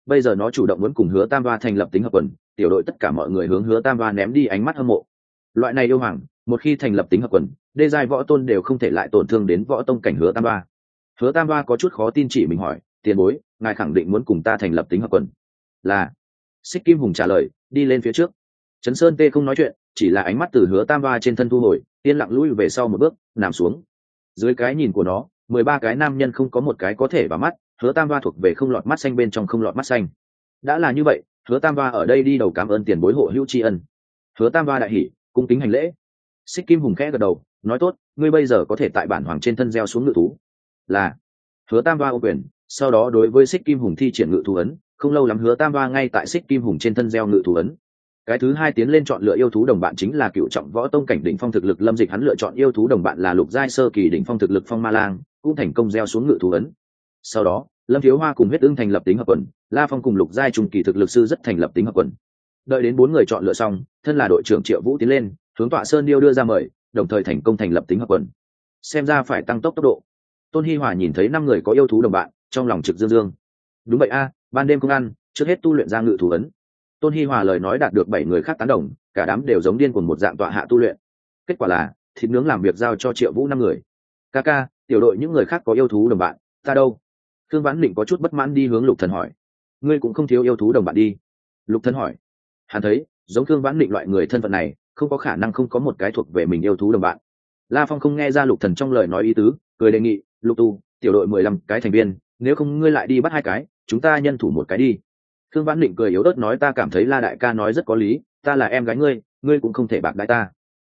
Bây giờ nó chủ động muốn cùng hứa tam ba thành lập tính hợp quần tiểu đội tất cả mọi người hướng hứa tam ba ném đi ánh mắt hâm mộ. Loại này yêu hoàng một khi thành lập tính hợp quần đê giai võ tôn đều không thể lại tổn thương đến võ tông cảnh hứa tam ba hứa tam ba có chút khó tin chỉ mình hỏi tiền bối ngài khẳng định muốn cùng ta thành lập tính hợp quần? Là, xích kim hùng trả lời, đi lên phía trước. Trấn sơn tê không nói chuyện, chỉ là ánh mắt từ hứa tam ba trên thân thu hồi, yên lặng lui về sau một bước, nằm xuống. Dưới cái nhìn của nó, mười ba cái nam nhân không có một cái có thể vào mắt, hứa tam ba thuộc về không lọt mắt xanh bên trong không lọt mắt xanh. Đã là như vậy, hứa tam ba ở đây đi đầu cảm ơn tiền bối hộ hữu tri ân. Hứa tam ba đại hỷ cung kính hành lễ. Xích kim hùng khẽ gật đầu, nói tốt, ngươi bây giờ có thể tại bản hoàng trên thân gieo xuống ngự thú. Là, hứa tam ba ô quyền, sau đó đối với xích kim hùng thi triển ngự thú ấn không lâu lắm hứa tam ba ngay tại xích kim hùng trên thân gieo ngự thú ấn. Cái thứ hai tiến lên chọn lựa yêu thú đồng bạn chính là cựu trọng võ tông cảnh đỉnh phong thực lực lâm dịch. Hắn lựa chọn yêu thú đồng bạn là lục giai sơ kỳ đỉnh phong thực lực phong ma lang, cũng thành công gieo xuống ngự thú ấn. Sau đó, lâm thiếu hoa cùng huyết ưng thành lập tính hợp quần, la phong cùng lục giai trùng kỳ thực lực sư rất thành lập tính hợp quần. Đợi đến bốn người chọn lựa xong, thân là đội trưởng triệu vũ tiến lên, hướng tọa sơn điêu đưa ra mời, đồng thời thành công thành lập tính hợp quần. Xem ra phải tăng tốc tốc độ. Tôn hi hòa nhìn thấy năm người có yêu thú đồng bạn, trong lòng trực dương dương đúng vậy a, ban đêm không ăn, trước hết tu luyện ra ngự thủ ấn. Tôn hi hòa lời nói đạt được bảy người khác tán đồng, cả đám đều giống điên cùng một dạng tọa hạ tu luyện. Kết quả là, thịt nướng làm việc giao cho triệu vũ năm người. Ca ca, tiểu đội những người khác có yêu thú đồng bạn, ta đâu? Thương vãn định có chút bất mãn đi hướng lục thần hỏi. Ngươi cũng không thiếu yêu thú đồng bạn đi. Lục thần hỏi. Hắn thấy, giống thương vãn định loại người thân phận này, không có khả năng không có một cái thuộc về mình yêu thú đồng bạn. La phong không nghe ra lục thần trong lời nói ý tứ, cười đề nghị, lục tu, tiểu đội mười lăm cái thành viên, nếu không ngươi lại đi bắt hai cái chúng ta nhân thủ một cái đi. Thương vãn định cười yếu ớt nói, ta cảm thấy la đại ca nói rất có lý, ta là em gái ngươi ngươi cũng không thể bạc đại ta.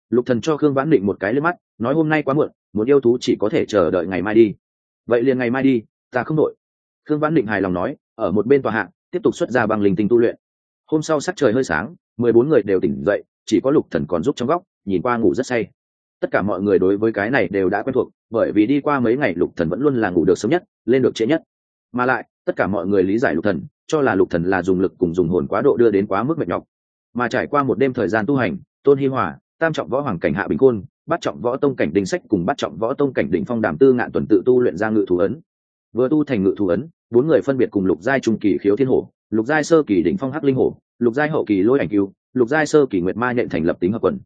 Lục thần cho khương vãn định một cái lên mắt, nói, hôm nay quá muộn, muốn yêu thú chỉ có thể chờ đợi ngày mai đi. Vậy liền ngày mai đi, ta không đội khương vãn định hài lòng nói, ở một bên tòa hạng, tiếp tục xuất ra băng linh tinh tu luyện. Hôm sau sắc trời hơi sáng, mười bốn người đều tỉnh dậy, chỉ có lục thần còn giúp trong góc, nhìn qua ngủ rất say. Tất cả mọi người đối với cái này đều đã quen thuộc, bởi vì đi qua mấy ngày lục thần vẫn luôn là ngủ được sớm nhất, lên được trễ nhất. Mà lại tất cả mọi người lý giải lục thần, cho là lục thần là dùng lực cùng dùng hồn quá độ đưa đến quá mức mệt nhọc. Mà trải qua một đêm thời gian tu hành, tôn hi hòa, tam trọng võ hoàng cảnh hạ bình côn bắt trọng võ tông cảnh đình sách cùng bắt trọng võ tông cảnh đỉnh phong đàm tư ngạn tuần tự tu luyện ra ngự thủ ấn. Vừa tu thành ngự thủ ấn, bốn người phân biệt cùng lục giai trung kỳ khiếu thiên hổ, lục giai sơ kỳ đỉnh phong hắc linh hổ, lục giai hậu kỳ lôi ảnh cứu lục giai sơ kỳ nguyệt ma nhận thành lập tính hợp quần.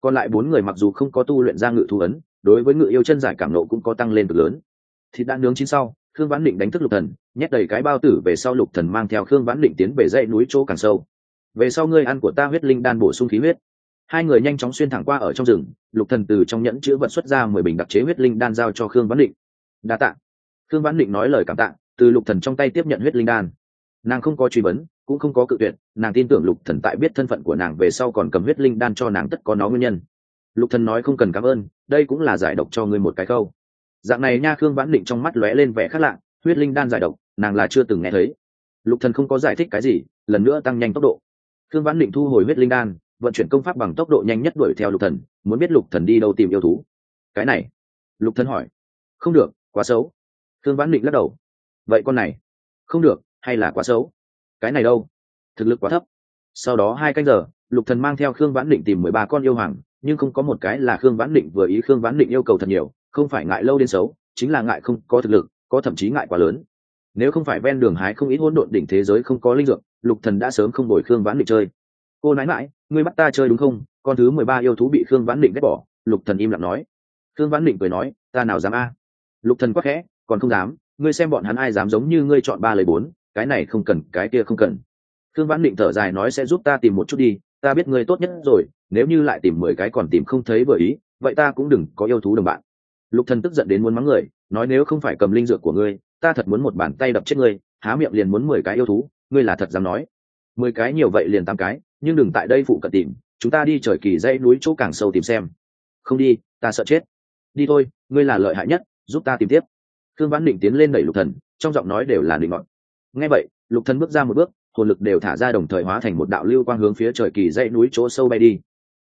Còn lại bốn người mặc dù không có tu luyện ra ngự thủ ấn, đối với ngự yêu chân giải cảm nộ cũng có tăng lên cực lớn. Thịt đã nướng chín sau khương vãn định đánh thức lục thần, nhét đầy cái bao tử về sau lục thần mang theo khương vãn định tiến về dãy núi chỗ càng sâu. Về sau ngươi ăn của ta huyết linh đan bổ sung khí huyết. Hai người nhanh chóng xuyên thẳng qua ở trong rừng, lục thần từ trong nhẫn chứa vật xuất ra mười bình đặc chế huyết linh đan giao cho khương vãn định. Đa tạ. Khương vãn định nói lời cảm tạ, từ lục thần trong tay tiếp nhận huyết linh đan. Nàng không có truy vấn, cũng không có cự tuyệt, nàng tin tưởng lục thần tại biết thân phận của nàng về sau còn cầm huyết linh đan cho nàng tất có nó nguyên nhân. Lục thần nói không cần cảm ơn, đây cũng là giải độc cho ngươi một cái câu dạng này nha khương vãn định trong mắt lóe lên vẻ khác lạ, huyết linh đan giải độc, nàng là chưa từng nghe thấy. Lục thần không có giải thích cái gì, lần nữa tăng nhanh tốc độ. Khương vãn định thu hồi huyết linh đan, vận chuyển công pháp bằng tốc độ nhanh nhất đuổi theo lục thần, muốn biết lục thần đi đâu tìm yêu thú. Cái này, lục thần hỏi. Không được, quá xấu. Khương vãn định lắc đầu. Vậy con này, không được, hay là quá xấu? Cái này đâu? Thực lực quá thấp. Sau đó hai canh giờ, lục thần mang theo khương vãn định tìm mười ba con yêu hoàng, nhưng không có một cái là khương vãn định vừa ý khương vãn định yêu cầu thật nhiều không phải ngại lâu đến xấu, chính là ngại không có thực lực, có thậm chí ngại quá lớn. Nếu không phải ven đường hái không ít hỗn độn đỉnh thế giới không có linh dược, lục thần đã sớm không đổi khương vãn định chơi. Cô nói mãi ngươi bắt ta chơi đúng không? Con thứ mười ba yêu thú bị khương vãn định ghét bỏ, lục thần im lặng nói. Khương vãn định cười nói, ta nào dám a? Lục thần quắc khẽ, còn không dám, ngươi xem bọn hắn ai dám giống như ngươi chọn ba lời bốn, cái này không cần, cái kia không cần. Khương vãn định thở dài nói, sẽ giúp ta tìm một chút đi, ta biết ngươi tốt nhất rồi, nếu như lại tìm mười cái còn tìm không thấy bởi ý, vậy ta cũng đừng có yêu thú đồng bạn lục thần tức giận đến muốn mắng người, nói nếu không phải cầm linh dược của ngươi, ta thật muốn một bàn tay đập chết ngươi, há miệng liền muốn mười cái yêu thú, ngươi là thật dám nói. Mười cái nhiều vậy liền tám cái, nhưng đừng tại đây phụ cận tìm, chúng ta đi trời kỳ dãy núi chỗ càng sâu tìm xem. Không đi, ta sợ chết. Đi thôi, ngươi là lợi hại nhất, giúp ta tìm tiếp. Thương vãn định tiến lên đẩy lục thần, trong giọng nói đều là định ngọn. Nghe vậy, lục thần bước ra một bước, hồn lực đều thả ra đồng thời hóa thành một đạo lưu quang hướng phía trời kỳ dãy núi chỗ sâu bay đi.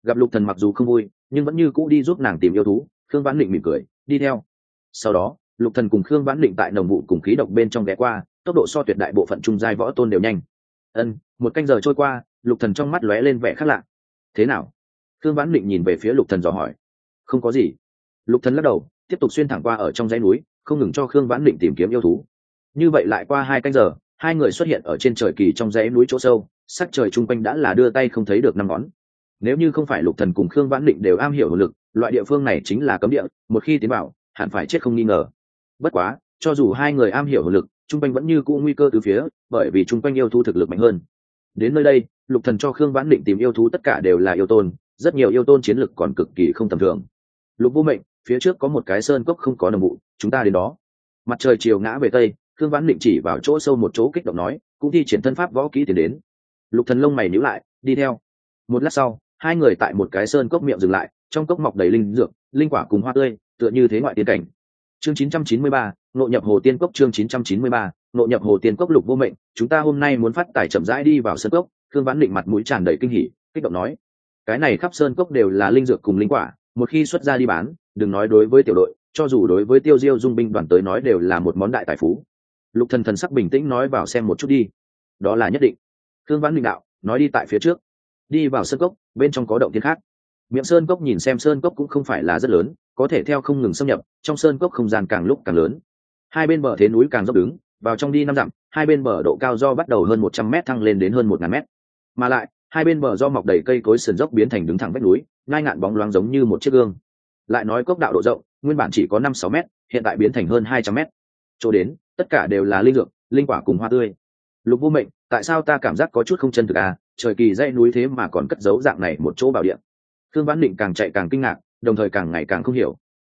Gặp lục thần mặc dù không vui, nhưng vẫn như cũ đi giúp nàng tìm yêu thú thương vãn định mỉm cười đi theo. Sau đó, lục thần cùng khương vãn định tại nồng vụ cùng khí độc bên trong ghé qua, tốc độ so tuyệt đại bộ phận trung giai võ tôn đều nhanh. Ân, một canh giờ trôi qua, lục thần trong mắt lóe lên vẻ khác lạ. Thế nào? Khương vãn định nhìn về phía lục thần dò hỏi. Không có gì. Lục thần lắc đầu, tiếp tục xuyên thẳng qua ở trong dãy núi, không ngừng cho khương vãn định tìm kiếm yêu thú. Như vậy lại qua hai canh giờ, hai người xuất hiện ở trên trời kỳ trong dãy núi chỗ sâu, sắc trời chung quanh đã là đưa tay không thấy được năm ngón. Nếu như không phải lục thần cùng khương vãn định đều am hiểu lực loại địa phương này chính là cấm địa, một khi tiến vào, hẳn phải chết không nghi ngờ. Bất quá, cho dù hai người am hiểu hồn lực, chung quanh vẫn như cũ nguy cơ từ phía, bởi vì chung quanh yêu thú thực lực mạnh hơn. Đến nơi đây, lục thần cho khương vãn định tìm yêu thú tất cả đều là yêu tôn, rất nhiều yêu tôn chiến lực còn cực kỳ không tầm thường. Lục vô mệnh, phía trước có một cái sơn cốc không có nồng vụ, chúng ta đến đó. Mặt trời chiều ngã về tây, khương vãn định chỉ vào chỗ sâu một chỗ kích động nói, cũng thi triển thân pháp võ kỹ tiến đến. Lục thần lông mày nhíu lại, đi theo. Một lát sau, hai người tại một cái sơn cốc miệng dừng lại trong cốc mọc đầy linh dược linh quả cùng hoa tươi tựa như thế ngoại tiên cảnh. Chương 993, nội nhập hồ tiên cốc chương 993, nội nhập hồ tiên cốc lục vô mệnh chúng ta hôm nay muốn phát tài chậm rãi đi vào sơn cốc khương vãn định mặt mũi tràn đầy kinh hỉ kích động nói. Cái này khắp sơn cốc đều là linh dược cùng linh quả một khi xuất ra đi bán đừng nói đối với tiểu đội cho dù đối với tiêu diêu dung binh đoàn tới nói đều là một món đại tài phú. Lục thần thần sắc bình tĩnh nói vào xem một chút đi. Đó là nhất định. Khương vãn định đạo nói đi tại phía trước. Đi vào sơn cốc bên trong có động thiên khác miệng sơn cốc nhìn xem sơn cốc cũng không phải là rất lớn, có thể theo không ngừng xâm nhập, trong sơn cốc không gian càng lúc càng lớn. Hai bên bờ thế núi càng dốc đứng, vào trong đi năm dặm, hai bên bờ độ cao do bắt đầu hơn một trăm m thăng lên đến hơn một ngàn m mà lại, hai bên bờ do mọc đầy cây cối sườn dốc biến thành đứng thẳng vách núi, ngai ngạn bóng loáng giống như một chiếc gương. Lại nói cốc đạo độ rộng, nguyên bản chỉ có năm sáu m hiện tại biến thành hơn hai trăm m chỗ đến, tất cả đều là linh dược, linh quả cùng hoa tươi. Lục vô mệnh, tại sao ta cảm giác có chút không chân thực à? Trời kỳ dãy núi thế mà còn cất giấu dạng này một chỗ bảo điện khương vãn định càng chạy càng kinh ngạc, đồng thời càng ngày càng không hiểu.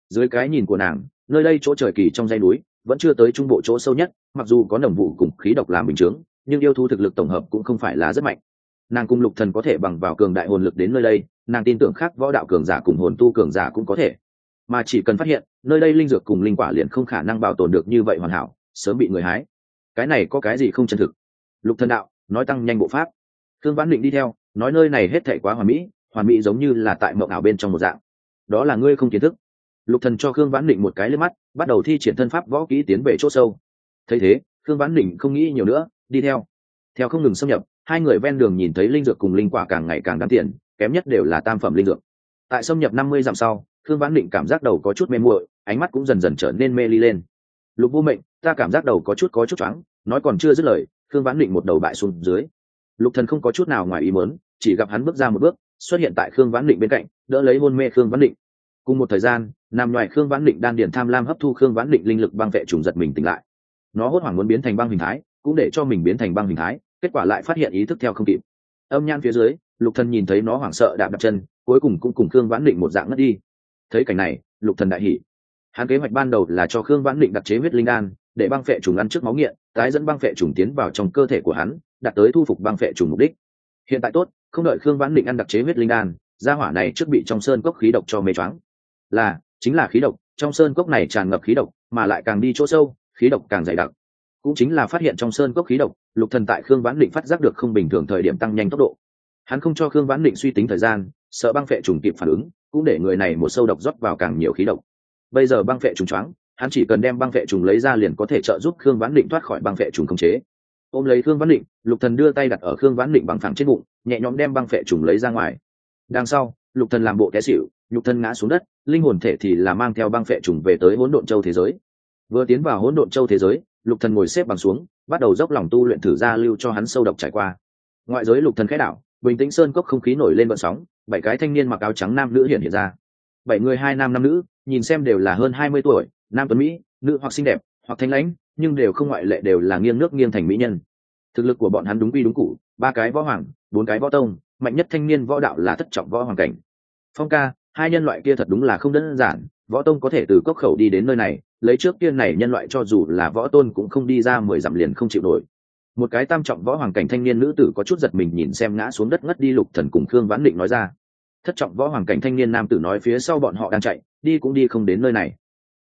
Dưới cái nhìn của nàng, nơi đây chỗ trời kỳ trong dãy núi, vẫn chưa tới trung bộ chỗ sâu nhất, mặc dù có nồng vụ cùng khí độc làm bình chướng, nhưng yêu thú thực lực tổng hợp cũng không phải là rất mạnh. Nàng cùng lục thần có thể bằng vào cường đại hồn lực đến nơi đây, nàng tin tưởng khác võ đạo cường giả cùng hồn tu cường giả cũng có thể. Mà chỉ cần phát hiện, nơi đây linh dược cùng linh quả liền không khả năng bảo tồn được như vậy hoàn hảo, sớm bị người hái. Cái này có cái gì không chân thực? Lục thần đạo, nói tăng nhanh bộ pháp. Thương vãn định đi theo, nói nơi này hết thảy quá hoàn mỹ hoàn mỹ giống như là tại mộng ảo bên trong một dạng. Đó là ngươi không kiến thức. Lục thần cho khương vãn định một cái lên mắt, bắt đầu thi triển thân pháp võ kỹ tiến về chỗ sâu. Thấy thế, khương vãn định không nghĩ nhiều nữa, đi theo. Theo không ngừng xâm nhập, hai người ven đường nhìn thấy linh dược cùng linh quả càng ngày càng đáng tiền, kém nhất đều là tam phẩm linh dược. Tại xâm nhập năm mươi dặm sau, khương vãn định cảm giác đầu có chút mê muội, ánh mắt cũng dần dần trở nên mê ly lên. Lục vô mệnh, ta cảm giác đầu có chút có chút choáng, nói còn chưa dứt lời, khương vãn định một đầu bại xuống dưới. Lục thần không có chút nào ngoài ý muốn, chỉ gặp hắn bước ra một bước xuất hiện tại khương vãn định bên cạnh, đỡ lấy hôn mê khương vãn định. Cùng một thời gian nằm ngoài khương vãn định đan điền tham lam hấp thu khương vãn định linh lực băng vệ trùng giật mình tỉnh lại. Nó hốt hoảng muốn biến thành băng hình thái, cũng để cho mình biến thành băng hình thái, kết quả lại phát hiện ý thức theo không kịp. Âm nhan phía dưới, lục thần nhìn thấy nó hoảng sợ đạp đặt chân, cuối cùng cũng cùng khương vãn định một dạng ngất đi. Thấy cảnh này, lục thần đại hỉ. Hắn kế hoạch ban đầu là cho khương vãn định đặc chế huyết linh đan, để băng phệ trùng ăn trước máu nghiện, tái dẫn băng phệ trùng tiến vào trong cơ thể của hắn, đạt tới thu phục băng phệ trùng mục đích hiện tại tốt, không đợi khương vãn định ăn đặc chế huyết linh đan, gia hỏa này trước bị trong sơn cốc khí độc cho mê choáng. Là, chính là khí độc, trong sơn cốc này tràn ngập khí độc, mà lại càng đi chỗ sâu, khí độc càng dày đặc. Cũng chính là phát hiện trong sơn cốc khí độc, lục thần tại khương vãn định phát giác được không bình thường thời điểm tăng nhanh tốc độ. Hắn không cho khương vãn định suy tính thời gian, sợ băng phệ trùng kịp phản ứng, cũng để người này một sâu độc rót vào càng nhiều khí độc. Bây giờ băng phệ trùng choáng, hắn chỉ cần đem băng phệ trùng lấy ra liền có thể trợ giúp khương vãn định thoát khỏi băng phệ trùng khống chế ôm lấy khương vãn định, lục thần đưa tay đặt ở khương vãn định bằng phẳng trên bụng, nhẹ nhõm đem băng phệ trùng lấy ra ngoài. Đằng sau, lục thần làm bộ té xỉu, nhục thân ngã xuống đất, linh hồn thể thì là mang theo băng phệ trùng về tới hỗn độn châu thế giới. Vừa tiến vào hỗn độn châu thế giới, lục thần ngồi xếp bằng xuống, bắt đầu dốc lòng tu luyện thử ra lưu cho hắn sâu độc trải qua. Ngoại giới lục thần khẽ đảo, bình tĩnh sơn cốc không khí nổi lên vận sóng, bảy cái thanh niên mặc áo trắng nam nữ hiện hiện ra. Bảy người, hai nam năm nữ, nhìn xem đều là hơn hai mươi tuổi, nam tuấn mỹ, nữ hoặc xinh đẹp, hoặc thanh lãnh nhưng đều không ngoại lệ đều là nghiêng nước nghiêng thành mỹ nhân. Thực lực của bọn hắn đúng quy đúng cụ ba cái võ hoàng, bốn cái võ tông, mạnh nhất thanh niên võ đạo là thất trọng võ hoàng cảnh. Phong ca, hai nhân loại kia thật đúng là không đơn giản, võ tông có thể từ cốc khẩu đi đến nơi này, lấy trước tiên này nhân loại cho dù là võ tôn cũng không đi ra mười dặm liền không chịu nổi. Một cái tam trọng võ hoàng cảnh thanh niên nữ tử có chút giật mình nhìn xem ngã xuống đất ngất đi lục thần cùng khương vãn định nói ra. Thất trọng võ hoàng cảnh thanh niên nam tử nói phía sau bọn họ đang chạy, đi cũng đi không đến nơi này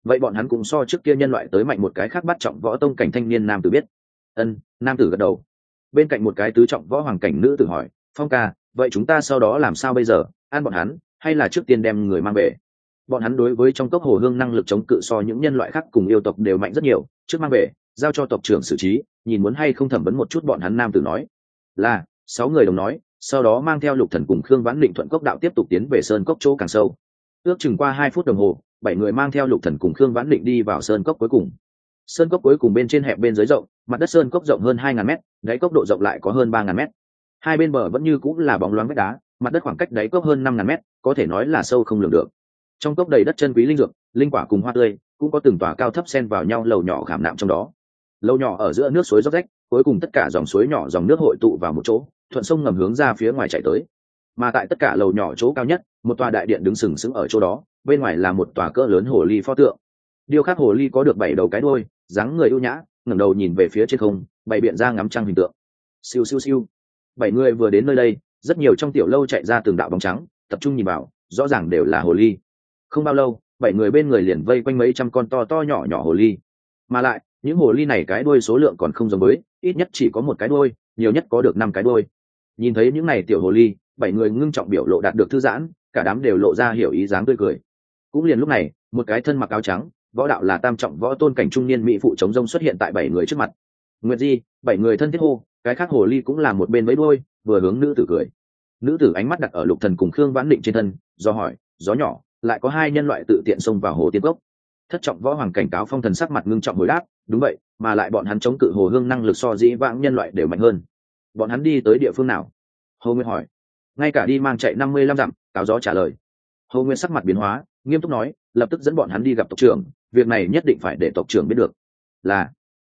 vậy bọn hắn cũng so trước kia nhân loại tới mạnh một cái khác bắt trọng võ tông cảnh thanh niên nam tử biết. Ân, nam tử gật đầu. Bên cạnh một cái tứ trọng võ hoàng cảnh nữ tử hỏi, phong ca, vậy chúng ta sau đó làm sao bây giờ? An bọn hắn, hay là trước tiên đem người mang về? Bọn hắn đối với trong cốc hồ hương năng lực chống cự so những nhân loại khác cùng yêu tộc đều mạnh rất nhiều. Trước mang về, giao cho tộc trưởng xử trí, nhìn muốn hay không thẩm vấn một chút bọn hắn nam tử nói. Là. Sáu người đồng nói, sau đó mang theo lục thần cùng khương vãn định thuận cốc đạo tiếp tục tiến về sơn cốc chỗ càng sâu. Ước chừng qua hai phút đồng hồ bảy người mang theo lục thần cùng khương vãn định đi vào sơn cốc cuối cùng sơn cốc cuối cùng bên trên hẹp bên dưới rộng mặt đất sơn cốc rộng hơn hai ngàn mét đáy cốc độ rộng lại có hơn ba ngàn mét hai bên bờ vẫn như cũng là bóng loáng vách đá mặt đất khoảng cách đáy cốc hơn năm ngàn mét có thể nói là sâu không lường được trong cốc đầy đất chân quý linh dược linh quả cùng hoa tươi cũng có từng tòa cao thấp xen vào nhau lầu nhỏ khảm nạm trong đó lầu nhỏ ở giữa nước suối róc rách cuối cùng tất cả dòng suối nhỏ dòng nước hội tụ vào một chỗ thuận sông ngầm hướng ra phía ngoài chạy tới mà tại tất cả lầu nhỏ chỗ cao nhất, một tòa đại điện đứng sừng sững ở chỗ đó, bên ngoài là một tòa cỡ lớn hồ ly pho tượng. Điêu khắc hồ ly có được bảy đầu cái đôi dáng người ưu nhã, ngẩng đầu nhìn về phía trên không, bày biện ra ngắm trăng hình tượng. Siêu siêu siêu. Bảy người vừa đến nơi đây, rất nhiều trong tiểu lâu chạy ra từng đạo bóng trắng, tập trung nhìn vào, rõ ràng đều là hồ ly. Không bao lâu, bảy người bên người liền vây quanh mấy trăm con to to nhỏ nhỏ hồ ly. Mà lại, những hồ ly này cái đuôi số lượng còn không giống với, ít nhất chỉ có một cái đuôi, nhiều nhất có được năm cái đuôi. Nhìn thấy những này tiểu hồ ly bảy người ngưng trọng biểu lộ đạt được thư giãn, cả đám đều lộ ra hiểu ý dáng tươi cười. Cũng liền lúc này, một cái thân mặc áo trắng, võ đạo là tam trọng võ tôn cảnh trung niên mỹ phụ chống rông xuất hiện tại bảy người trước mặt. Nguyệt di, bảy người thân thiết hô, cái khác hồ ly cũng là một bên mấy đôi vừa hướng nữ tử cười. Nữ tử ánh mắt đặt ở lục thần cùng khương vãn định trên thân, do hỏi, gió nhỏ, lại có hai nhân loại tự tiện xông vào hồ tiên gốc thất trọng võ hoàng cảnh cáo phong thần sắc mặt ngưng trọng hồi đáp, đúng vậy, mà lại bọn hắn chống cự hồ hương năng lực so dĩ vãng nhân loại đều mạnh hơn. Bọn hắn đi tới địa phương nào? Hồ nguyên hỏi ngay cả đi mang chạy năm mươi lăm dặm cáo gió trả lời. Hồ nguyên sắc mặt biến hóa nghiêm túc nói lập tức dẫn bọn hắn đi gặp tộc trưởng việc này nhất định phải để tộc trưởng biết được. Là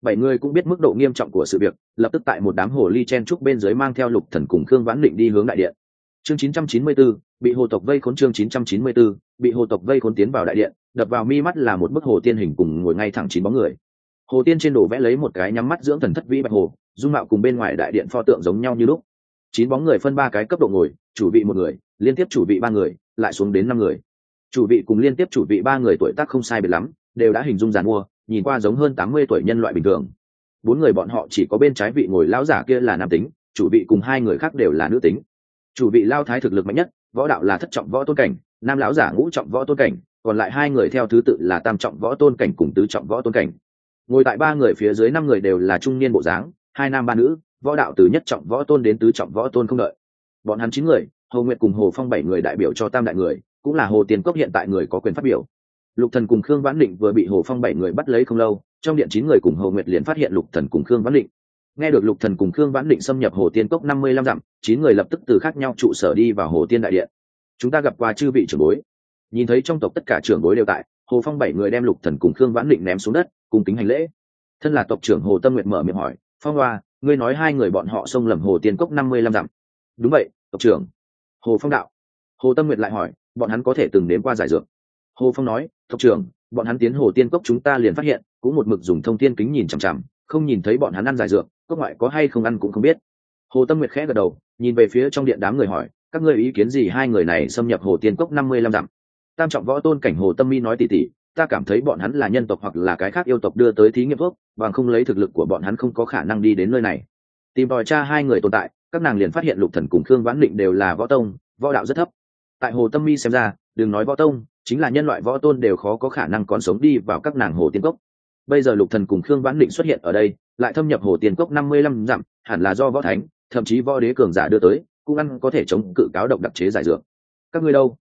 bảy người cũng biết mức độ nghiêm trọng của sự việc lập tức tại một đám hồ ly chen trúc bên dưới mang theo lục thần cùng khương vãn định đi hướng đại điện. Chương 994, bị hồ tộc vây khốn chương 994, bị hồ tộc vây khốn tiến vào đại điện đập vào mi mắt là một bức hồ tiên hình cùng ngồi ngay thẳng chín bóng người. Hồ tiên trên đồ vẽ lấy một cái nhắm mắt dưỡng thần thất vĩ bạch hồ dung mạo cùng bên ngoài đại điện pho tượng giống nhau như lúc chín bóng người phân ba cái cấp độ ngồi, chủ vị một người, liên tiếp chủ vị ba người, lại xuống đến năm người. Chủ vị cùng liên tiếp chủ vị ba người tuổi tác không sai biệt lắm, đều đã hình dung giàn mua, nhìn qua giống hơn tám mươi tuổi nhân loại bình thường. Bốn người bọn họ chỉ có bên trái vị ngồi lão giả kia là nam tính, chủ vị cùng hai người khác đều là nữ tính. Chủ vị lao thái thực lực mạnh nhất, võ đạo là thất trọng võ tôn cảnh, nam lão giả ngũ trọng võ tôn cảnh, còn lại hai người theo thứ tự là tam trọng võ tôn cảnh cùng tứ trọng võ tôn cảnh. Ngồi tại ba người phía dưới năm người đều là trung niên bộ dáng, hai nam ba nữ võ đạo từ nhất trọng võ tôn đến tứ trọng võ tôn không đợi. Bọn hắn chín người, hồ nguyệt cùng hồ phong bảy người đại biểu cho tam đại người, cũng là hồ tiền cốc hiện tại người có quyền phát biểu. Lục thần cùng khương vãn định vừa bị hồ phong bảy người bắt lấy không lâu, trong điện chín người cùng hồ nguyệt liền phát hiện lục thần cùng khương vãn định. Nghe được lục thần cùng khương vãn định xâm nhập hồ tiên cốc năm mươi lăm dặm, chín người lập tức từ khác nhau trụ sở đi vào hồ tiên đại điện. Chúng ta gặp qua chư vị trưởng bối. Nhìn thấy trong tộc tất cả trưởng bối đều tại, hồ phong bảy người đem lục thần cùng khương vãn định ném xuống đất, cùng kính hành lễ. Thân là tộc trưởng hồ tâm nguyệt mở miệng hỏi, phong hoa ngươi nói hai người bọn họ xông lầm hồ tiên cốc năm mươi lăm dặm. Đúng vậy, tộc trưởng. Hồ phong đạo. Hồ tâm nguyệt lại hỏi, bọn hắn có thể từng đến qua giải dược? Hồ phong nói, tộc trưởng, bọn hắn tiến hồ tiên cốc chúng ta liền phát hiện, cũng một mực dùng thông tiên kính nhìn chằm chằm, không nhìn thấy bọn hắn ăn giải dược, cốc ngoại có hay không ăn cũng không biết. Hồ tâm nguyệt khẽ gật đầu, nhìn về phía trong điện đám người hỏi, các ngươi ý kiến gì hai người này xâm nhập hồ tiên cốc năm mươi lăm dặm? Tam trọng võ tôn cảnh hồ tâm mi nói tỉ tỉ ta cảm thấy bọn hắn là nhân tộc hoặc là cái khác yêu tộc đưa tới thí nghiệm thuốc, bằng không lấy thực lực của bọn hắn không có khả năng đi đến nơi này. Tìm tòi cha hai người tồn tại, các nàng liền phát hiện lục thần cùng khương vãn định đều là võ tông, võ đạo rất thấp. Tại hồ tâm mi xem ra, đừng nói võ tông, chính là nhân loại võ tôn đều khó có khả năng còn sống đi vào các nàng hồ tiên cốc. Bây giờ lục thần cùng khương vãn định xuất hiện ở đây, lại thâm nhập hồ tiên cốc năm mươi lăm dặm, hẳn là do võ thánh, thậm chí võ đế cường giả đưa tới, cũng ăn có thể chống cự cáo độc đặc chế giải dược. Các ngươi đâu?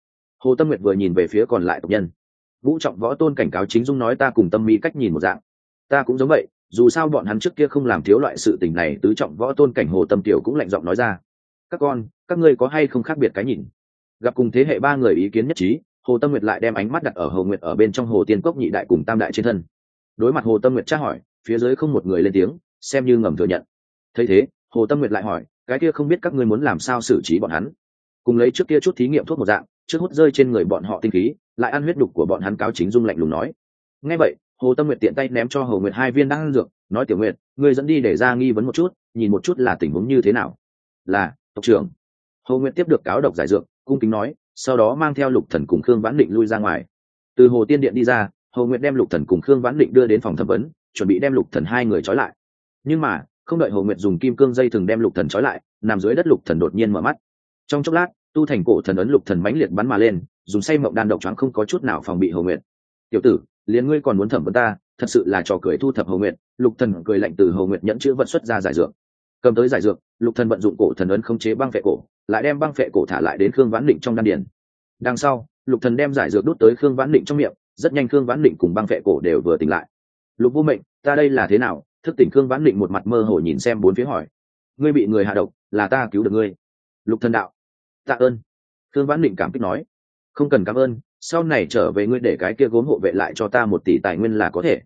Hồ tâm nguyệt vừa nhìn về phía còn lại tộc nhân vũ trọng võ tôn cảnh cáo chính dung nói ta cùng tâm mỹ cách nhìn một dạng. Ta cũng giống vậy, dù sao bọn hắn trước kia không làm thiếu loại sự tình này, tứ trọng võ tôn cảnh hồ tâm tiểu cũng lạnh giọng nói ra. Các con, các ngươi có hay không khác biệt cái nhìn? Gặp cùng thế hệ ba người ý kiến nhất trí, hồ tâm nguyệt lại đem ánh mắt đặt ở hồ nguyệt ở bên trong hồ tiên cốc nhị đại cùng tam đại trên thân. Đối mặt hồ tâm nguyệt tra hỏi, phía dưới không một người lên tiếng, xem như ngầm thừa nhận. Thấy thế, hồ tâm nguyệt lại hỏi, cái kia không biết các ngươi muốn làm sao xử trí bọn hắn? Cùng lấy trước kia chút thí nghiệm thuốc một dạng, trước hút rơi trên người bọn họ tinh khí lại ăn huyết đục của bọn hắn cáo chính dung lạnh lùng nói. Ngay vậy, hồ tâm nguyệt tiện tay ném cho hồ nguyệt hai viên đang ăn dược, nói tiểu nguyệt người dẫn đi để ra nghi vấn một chút, nhìn một chút là tình huống như thế nào. Là, tộc trưởng. Hồ nguyệt tiếp được cáo độc giải dược, cung kính nói, sau đó mang theo lục thần cùng khương vãn định lui ra ngoài. Từ hồ tiên điện đi ra, hồ nguyệt đem lục thần cùng khương vãn định đưa đến phòng thẩm vấn, chuẩn bị đem lục thần hai người trói lại. Nhưng mà, không đợi hồ nguyệt dùng kim cương dây thừng đem lục thần trói lại, nằm dưới đất lục thần đột nhiên mở mắt. Trong chốc lát, tu thành cổ thần ấn lục thần mãnh liệt bắn mà lên dùng say mộng đan độc choáng không có chút nào phòng bị hồ nguyệt. Tiểu tử, liền ngươi còn muốn thẩm vấn ta, thật sự là trò cười thu thập hồ nguyệt. Lục thần cười lạnh từ hồ nguyệt nhẫn chữ vận xuất ra giải dược. Cầm tới giải dược, lục thần vận dụng cổ thần ấn khống chế băng phệ cổ, lại đem băng phệ cổ thả lại đến khương vãn định trong đan điền. Đằng sau, lục thần đem giải dược đút tới khương vãn định trong miệng, rất nhanh khương vãn định cùng băng phệ cổ đều vừa tỉnh lại. Lục vô mệnh, ta đây là thế nào? Thức tỉnh khương vãn định một mặt mơ hồ nhìn xem bốn phía hỏi. Ngươi bị người hạ độc, là ta cứu được ngươi. Lục thần đạo. Tạ ơn. Khương vãn định cảm kích nói không cần cảm ơn, sau này trở về ngươi để cái kia gốm hộ vệ lại cho ta một tỷ tài nguyên là có thể.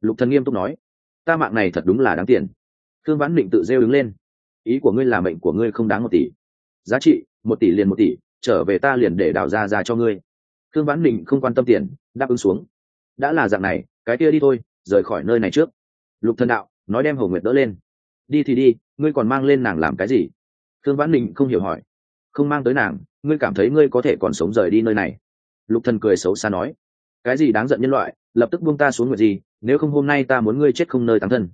Lục thần nghiêm túc nói. Ta mạng này thật đúng là đáng tiền. Thương vãn định tự rêu đứng lên. Ý của ngươi là mệnh của ngươi không đáng một tỷ. Giá trị, một tỷ liền một tỷ, trở về ta liền để đào ra ra cho ngươi. Thương vãn định không quan tâm tiền, đáp ứng xuống. Đã là dạng này, cái kia đi thôi, rời khỏi nơi này trước. Lục thần đạo, nói đem hồ nguyệt đỡ lên. Đi thì đi, ngươi còn mang lên nàng làm cái gì? Thương vãn định không hiểu hỏi. Không mang tới nàng ngươi cảm thấy ngươi có thể còn sống rời đi nơi này. Lục thần cười xấu xa nói, cái gì đáng giận nhân loại, lập tức buông ta xuống nguyệt gì, nếu không hôm nay ta muốn ngươi chết không nơi táng thân.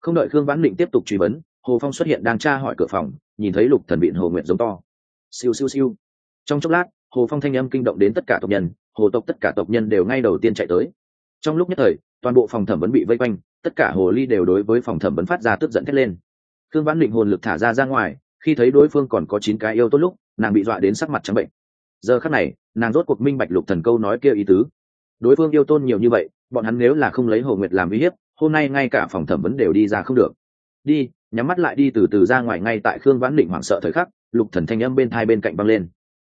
Không đợi khương vãn định tiếp tục truy vấn, hồ phong xuất hiện đang tra hỏi cửa phòng, nhìn thấy lục thần biện hồ nguyện giống to. Siêu siêu siêu. Trong chốc lát, hồ phong thanh âm kinh động đến tất cả tộc nhân, hồ tộc tất cả tộc nhân đều ngay đầu tiên chạy tới. Trong lúc nhất thời, toàn bộ phòng thẩm vấn bị vây quanh, tất cả hồ ly đều đối với phòng thẩm vấn phát ra tức giận thét lên. Khương vãn định hồn lực thả ra ra ngoài, khi thấy đối phương còn có chín cái yêu tốt lúc nàng bị dọa đến sắc mặt trắng bệnh. Giờ khắc này, nàng rốt cuộc minh bạch lục thần câu nói kia ý tứ. Đối phương yêu tôn nhiều như vậy, bọn hắn nếu là không lấy hồ nguyệt làm uy hiếp, hôm nay ngay cả phòng thẩm vấn đều đi ra không được. Đi, nhắm mắt lại đi từ từ ra ngoài ngay tại khương vãn định hoảng sợ thời khắc, lục thần thanh âm bên thai bên cạnh băng lên.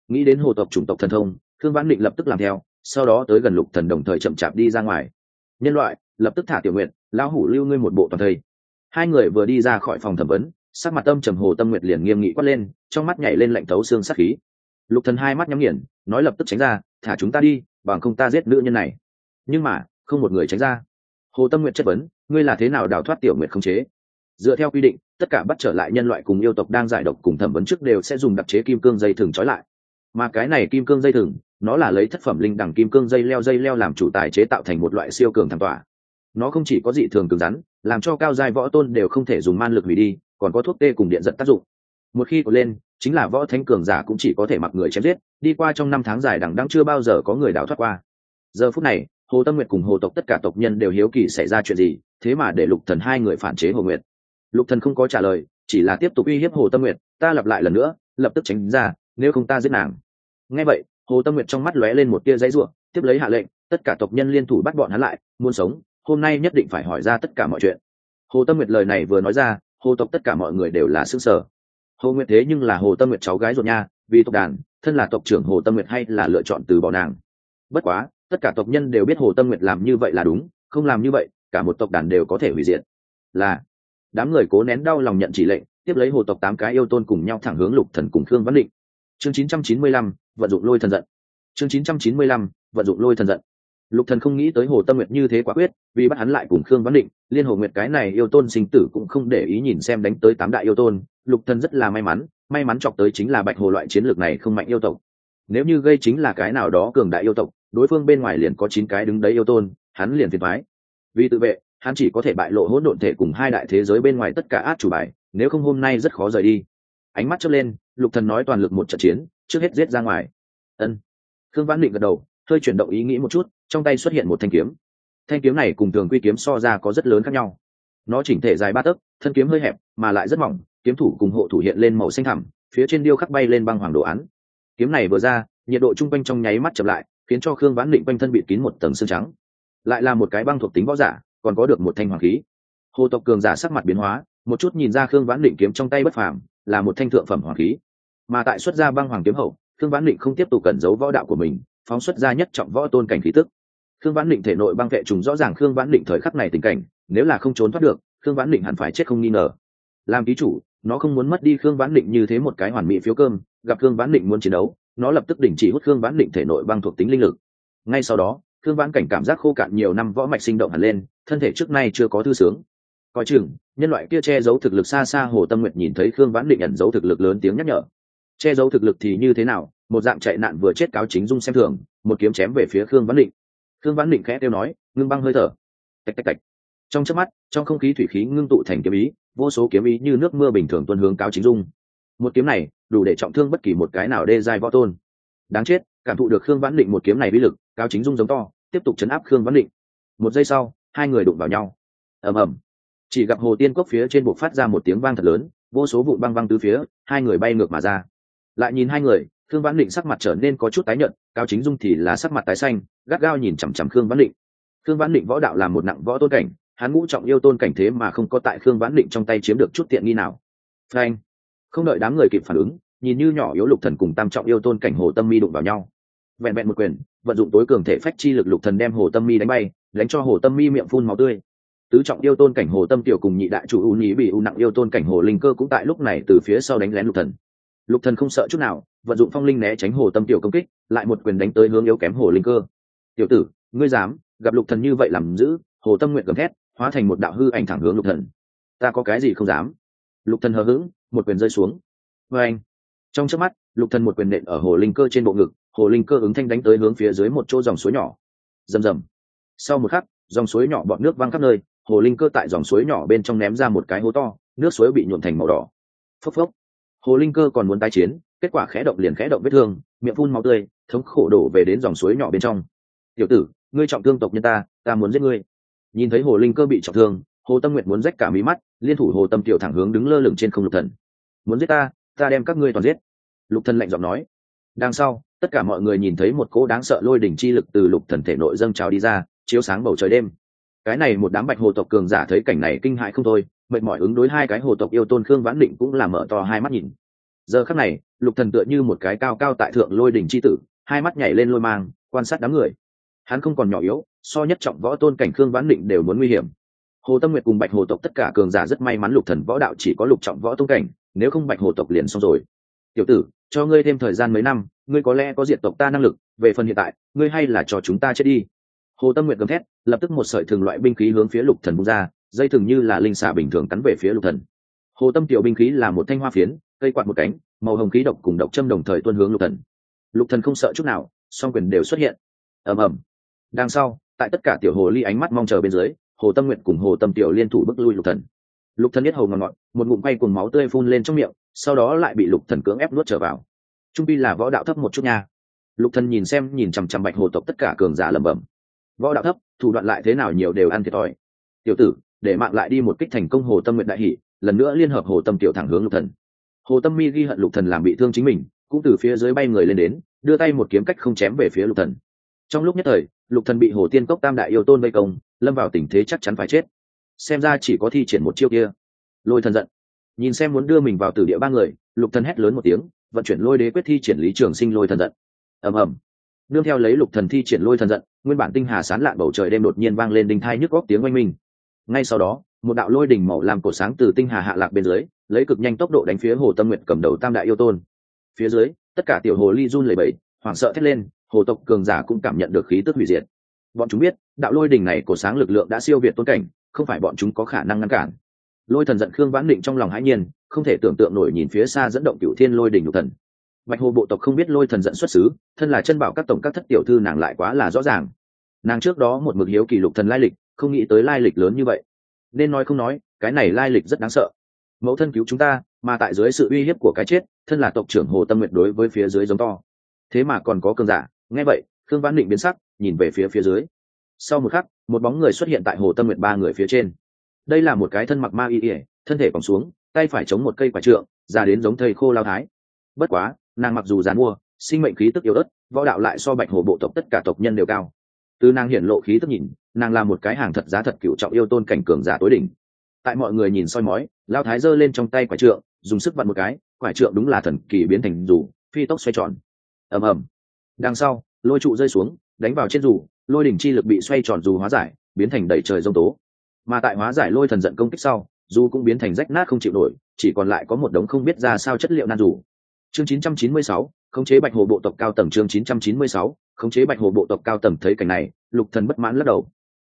Nghĩ đến hồ tộc chủng tộc thần thông, khương vãn định lập tức làm theo, sau đó tới gần lục thần đồng thời chậm chạp đi ra ngoài. Nhân loại, lập tức thả tiểu nguyện lão hủ lưu ngươi một bộ toàn thây. Hai người vừa đi ra khỏi phòng thẩm vấn sắc mặt tâm trầm hồ tâm nguyệt liền nghiêm nghị quát lên, trong mắt nhảy lên lạnh thấu xương sắc khí. Lục thần hai mắt nhắm nghiền, nói lập tức tránh ra, thả chúng ta đi, bằng không ta giết nữ nhân này. Nhưng mà, không một người tránh ra. Hồ tâm nguyệt chất vấn, ngươi là thế nào đào thoát tiểu nguyệt không chế? Dựa theo quy định, tất cả bắt trở lại nhân loại cùng yêu tộc đang giải độc cùng thẩm vấn trước đều sẽ dùng đặc chế kim cương dây thừng trói lại. Mà cái này kim cương dây thừng, nó là lấy thất phẩm linh đẳng kim cương dây leo dây leo làm chủ tài chế tạo thành một loại siêu cường thảm tỏa nó không chỉ có dị thường cứng rắn, làm cho cao giai võ tôn đều không thể dùng man lực hủy đi còn có thuốc tê cùng điện giật tác dụng. Một khi có lên, chính là võ thánh cường giả cũng chỉ có thể mặc người chém giết, đi qua trong năm tháng dài đằng đăng chưa bao giờ có người đào thoát qua. Giờ phút này, hồ tâm nguyệt cùng hồ tộc tất cả tộc nhân đều hiếu kỳ xảy ra chuyện gì, thế mà để lục thần hai người phản chế hồ nguyệt. Lục thần không có trả lời, chỉ là tiếp tục uy hiếp hồ tâm nguyệt, ta lặp lại lần nữa, lập tức tránh ra, nếu không ta giết nàng. Nghe vậy, hồ tâm nguyệt trong mắt lóe lên một tia dãy ruộng tiếp lấy hạ lệnh, tất cả tộc nhân liên thủ bắt bọn hắn lại, muốn sống, hôm nay nhất định phải hỏi ra tất cả mọi chuyện. Hồ tâm nguyệt lời này vừa nói ra hồ tộc tất cả mọi người đều là xương sở hồ nguyệt thế nhưng là hồ tâm nguyệt cháu gái ruột nha vì tộc đàn thân là tộc trưởng hồ tâm nguyệt hay là lựa chọn từ bỏ nàng? Bất quá tất cả tộc nhân đều biết hồ tâm nguyệt làm như vậy là đúng không làm như vậy cả một tộc đàn đều có thể hủy diệt. Là đám người cố nén đau lòng nhận chỉ lệnh tiếp lấy hồ tộc tám cái yêu tôn cùng nhau thẳng hướng lục thần cùng khương văn định. Chương 995, vận dụng lôi thần giận. Chương 995, vận dụng lôi thần giận lục thần không nghĩ tới hồ tâm nguyệt như thế quả quyết, vì bắt hắn lại cùng khương văn định, liên hồ nguyệt cái này yêu tôn sinh tử cũng không để ý nhìn xem đánh tới tám đại yêu tôn, lục thần rất là may mắn may mắn chọc tới chính là bạch hồ loại chiến lược này không mạnh yêu tộc. Nếu như gây chính là cái nào đó cường đại yêu tộc, đối phương bên ngoài liền có chín cái đứng đấy yêu tôn, hắn liền phiền thoái vì tự vệ, hắn chỉ có thể bại lộ hỗn độn thể cùng hai đại thế giới bên ngoài tất cả át chủ bài, nếu không hôm nay rất khó rời đi. Ánh mắt chớp lên, lục thần nói toàn lực một trận chiến, trước hết giết ra ngoài. Ân. Khương vãn định gật đầu hơi chuyển động ý nghĩ một chút, trong tay xuất hiện một thanh kiếm. Thanh kiếm này cùng thường quy kiếm so ra có rất lớn khác nhau. Nó chỉnh thể dài ba tấc, thân kiếm hơi hẹp, mà lại rất mỏng, kiếm thủ cùng hộ thủ hiện lên màu xanh thẳm, phía trên điêu khắc bay lên băng hoàng đồ án. Kiếm này vừa ra, nhiệt độ chung quanh trong nháy mắt chậm lại, khiến cho khương vãn định quanh thân bị kín một tầng xương trắng. Lại là một cái băng thuộc tính võ giả, còn có được một thanh hoàng khí. Hồ tộc cường giả sắc mặt biến hóa, một chút nhìn ra khương vãn định kiếm trong tay bất phàm, là một thanh thượng phẩm hoàng khí. Mà tại xuất gia băng hoàng kiếm hậu, khương vãn định không tiếp tục cẩn giấu võ đạo của mình phóng xuất ra nhất trọng võ tôn cảnh khí tức. Khương vãn định thể nội băng vệ trùng rõ ràng khương vãn định thời khắc này tình cảnh, nếu là không trốn thoát được, khương vãn định hẳn phải chết không nghi ngờ. Làm ký chủ, nó không muốn mất đi khương vãn định như thế một cái hoàn mỹ phiếu cơm, gặp khương vãn định muốn chiến đấu, nó lập tức đình chỉ hút khương vãn định thể nội băng thuộc tính linh lực. Ngay sau đó, khương vãn cảnh cảm giác khô cạn nhiều năm võ mạch sinh động hẳn lên, thân thể trước nay chưa có thư sướng. Coi chừng, nhân loại kia che giấu thực lực xa xa hồ tâm nguyệt nhìn thấy khương vãn định ẩn giấu thực lực lớn tiếng nhắc nhở. Che giấu thực lực thì như thế nào? Một dạng chạy nạn vừa chết cáo chính dung xem thường, một kiếm chém về phía khương vãn định. Khương vãn định khẽ kêu nói, ngưng băng hơi thở. Tạch tạch tạch. Trong chớp mắt, trong không khí thủy khí ngưng tụ thành kiếm ý, vô số kiếm ý như nước mưa bình thường tuân hướng cáo chính dung. Một kiếm này, đủ để trọng thương bất kỳ một cái nào đê giai võ tôn. Đáng chết, cảm thụ được khương vãn định một kiếm này bí lực, cáo chính dung giống to, tiếp tục chấn áp khương vãn định. Một giây sau, hai người đụng vào nhau. Ầm ầm. Chỉ gặp hồ tiên cốc phía trên buộc phát ra một tiếng vang thật lớn, vô số vụ băng băng từ phía, hai người bay ngược mà ra. Lại nhìn hai người khương vãn định sắc mặt trở nên có chút tái nhợt, cao chính dung thì là sắc mặt tái xanh, gắt gao nhìn chằm chằm khương vãn định. Khương vãn định võ đạo là một nặng võ tôn cảnh, hắn ngũ trọng yêu tôn cảnh thế mà không có tại khương vãn định trong tay chiếm được chút tiện nghi nào. Frank không đợi đám người kịp phản ứng, nhìn như nhỏ yếu lục thần cùng tam trọng yêu tôn cảnh hồ tâm mi đụng vào nhau. Vẹn vẹn một quyền, vận dụng tối cường thể phách chi lực lục thần đem hồ tâm mi đánh bay, đánh cho hồ tâm mi miệng phun máu tươi. Tứ trọng yêu tôn cảnh hồ tâm tiểu cùng nhị đại chủ u nhí bị u nặng yêu tôn cảnh hồ linh cơ cũng tại lúc này từ phía sau đánh lén lục thần. Lục thần không sợ chút nào vận dụng phong linh né tránh hồ tâm tiểu công kích, lại một quyền đánh tới hướng yếu kém hồ linh cơ. Tiểu tử, ngươi dám gặp lục thần như vậy làm giữ hồ tâm nguyện gầm thét, hóa thành một đạo hư ảnh thẳng hướng lục thần. Ta có cái gì không dám? Lục thần hờ hững, một quyền rơi xuống. Với anh trong chớp mắt, lục thần một quyền nện ở hồ linh cơ trên bộ ngực, hồ linh cơ ứng thanh đánh tới hướng phía dưới một chỗ dòng suối nhỏ. Rầm rầm. Sau một khắc, dòng suối nhỏ bọt nước văng khắp nơi, hồ linh cơ tại dòng suối nhỏ bên trong ném ra một cái hố to, nước suối bị nhuộm thành màu đỏ. Phốc phốc. Hồ linh cơ còn muốn tái chiến kết quả khẽ động liền khẽ động vết thương, miệng phun máu tươi, thống khổ đổ về đến dòng suối nhỏ bên trong. Tiểu tử, ngươi trọng thương tộc nhân ta ta muốn giết ngươi. Nhìn thấy hồ linh cơ bị trọng thương, hồ tâm nguyện muốn rách cả mí mắt, liên thủ hồ tâm tiểu thẳng hướng đứng lơ lửng trên không lục thần. Muốn giết ta ta đem các ngươi toàn giết. Lục thần lạnh giọng nói. Đằng sau, tất cả mọi người nhìn thấy một cỗ đáng sợ lôi đỉnh chi lực từ lục thần thể nội dâng trào đi ra, chiếu sáng bầu trời đêm. Cái này một đám bạch hồ tộc cường giả thấy cảnh này kinh hại không thôi, mệt mỏi ứng đối hai cái hồ tộc yêu tôn khương vãn định cũng là mở to hai mắt nhìn. Giờ khắc này lục thần tựa như một cái cao cao tại thượng lôi đỉnh chi tử, hai mắt nhảy lên lôi mang, quan sát đám người. Hắn không còn nhỏ yếu, so nhất trọng võ tôn cảnh khương vãn định đều muốn nguy hiểm. Hồ tâm nguyệt cùng bạch hồ tộc tất cả cường giả rất may mắn lục thần võ đạo chỉ có lục trọng võ tôn cảnh, nếu không bạch hồ tộc liền xong rồi. Tiểu tử, cho ngươi thêm thời gian mấy năm, ngươi có lẽ có diện tộc ta năng lực, về phần hiện tại, ngươi hay là cho chúng ta chết đi. Hồ tâm nguyệt gầm thét, lập tức một sợi thường loại binh khí hướng phía lục thần bung ra, dây thường như là linh xà bình thường cắn về phía lục thần. Hồ tâm tiểu binh khí là một thanh hoa phiến cây quạt một cánh, màu hồng khí độc cùng độc châm đồng thời tuân hướng lục thần. Lục thần không sợ chút nào, song quyền đều xuất hiện. Ầm ầm. Đằng sau, tại tất cả tiểu hồ ly ánh mắt mong chờ bên dưới, hồ tâm nguyện cùng hồ tâm tiểu liên thủ bức lui lục thần. Lục thần biết hầu ngon ngọt một ngụm quay cùng máu tươi phun lên trong miệng, sau đó lại bị lục thần cưỡng ép nuốt trở vào. Trung pi là võ đạo thấp một chút nha. Lục thần nhìn xem, nhìn chằm chằm bạch hồ tộc tất cả cường giả lẩm bẩm. Võ đạo thấp, thủ đoạn lại thế nào nhiều đều ăn thiệt thòi. Tiểu tử, để mạng lại đi một kích thành công hồ tâm nguyện đại hỷ lần nữa liên hợp hồ tâm tiểu thẳng hướng lục thần hồ tâm mi ghi hận lục thần làm bị thương chính mình, cũng từ phía dưới bay người lên đến, đưa tay một kiếm cách không chém về phía lục thần. Trong lúc nhất thời, lục thần bị hồ tiên cốc tam đại yêu tôn vây công, lâm vào tình thế chắc chắn phải chết. Xem ra chỉ có thi triển một chiêu kia. Lôi thần giận. Nhìn xem muốn đưa mình vào tử địa ba người, lục thần hét lớn một tiếng, vận chuyển lôi đế quyết thi triển lý trường sinh lôi thần giận. Ầm ầm. Đương theo lấy lục thần thi triển lôi thần giận, nguyên bản tinh hà sán lạn bầu trời đêm đột nhiên vang lên đinh thai nhức góc tiếng oanh minh. Ngay sau đó, một đạo lôi đỉnh màu làm cổ sáng từ tinh hà hạ lạc bên dưới lấy cực nhanh tốc độ đánh phía hồ tâm nguyện cầm đầu tam đại yêu tôn. Phía dưới, tất cả tiểu hồ ly run lẩy bẩy, hoảng sợ thét lên, hồ tộc cường giả cũng cảm nhận được khí tức hủy diệt. Bọn chúng biết, đạo lôi đỉnh này của sáng lực lượng đã siêu việt tôn cảnh, không phải bọn chúng có khả năng ngăn cản. Lôi thần giận khương vãn định trong lòng hãi nhiên, không thể tưởng tượng nổi nhìn phía xa dẫn động cựu thiên lôi đỉnh nhục thần. Bạch hồ bộ tộc không biết lôi thần giận xuất xứ, thân là chân bảo các tổng các thất tiểu thư nàng lại quá là rõ ràng. Nàng trước đó một mực hiếu kỷ lục thần lai lịch, không nghĩ tới lai lịch lớn như vậy. Nên nói không nói, cái này lai lịch rất đáng sợ mẫu thân cứu chúng ta, mà tại dưới sự uy hiếp của cái chết, thân là tộc trưởng hồ tâm nguyện đối với phía dưới giống to. Thế mà còn có cơn giả. Nghe vậy, khương vãn định biến sắc, nhìn về phía phía dưới. Sau một khắc, một bóng người xuất hiện tại hồ tâm nguyện ba người phía trên. Đây là một cái thân mặc ma y ỉa thân thể còn xuống, tay phải chống một cây quả trượng ra đến giống thầy khô lao thái. Bất quá, nàng mặc dù dán mua sinh mệnh khí tức yếu ớt, võ đạo lại so bạch hồ bộ tộc tất cả tộc nhân đều cao. Từ nàng hiển lộ khí tức nhìn, nàng là một cái hàng thật giá thật cựu trọng yêu tôn cảnh cường giả tối đỉnh tại mọi người nhìn soi mói lao thái giơ lên trong tay quả trượng dùng sức vặn một cái quả trượng đúng là thần kỳ biến thành dù phi tốc xoay tròn. Ầm ầm. Đằng sau lôi trụ rơi xuống đánh vào trên dù lôi đỉnh chi lực bị xoay tròn dù hóa giải biến thành đầy trời rông tố. Mà tại hóa giải lôi thần giận công kích sau dù cũng biến thành rách nát không chịu nổi chỉ còn lại có một đống không biết ra sao chất liệu nan dù chương 996, khống chế bạch hồ bộ tộc cao tầng chương 996, khống chế bạch hồ bộ tộc cao tầng thấy cảnh này lục thần bất mãn lắc đầu.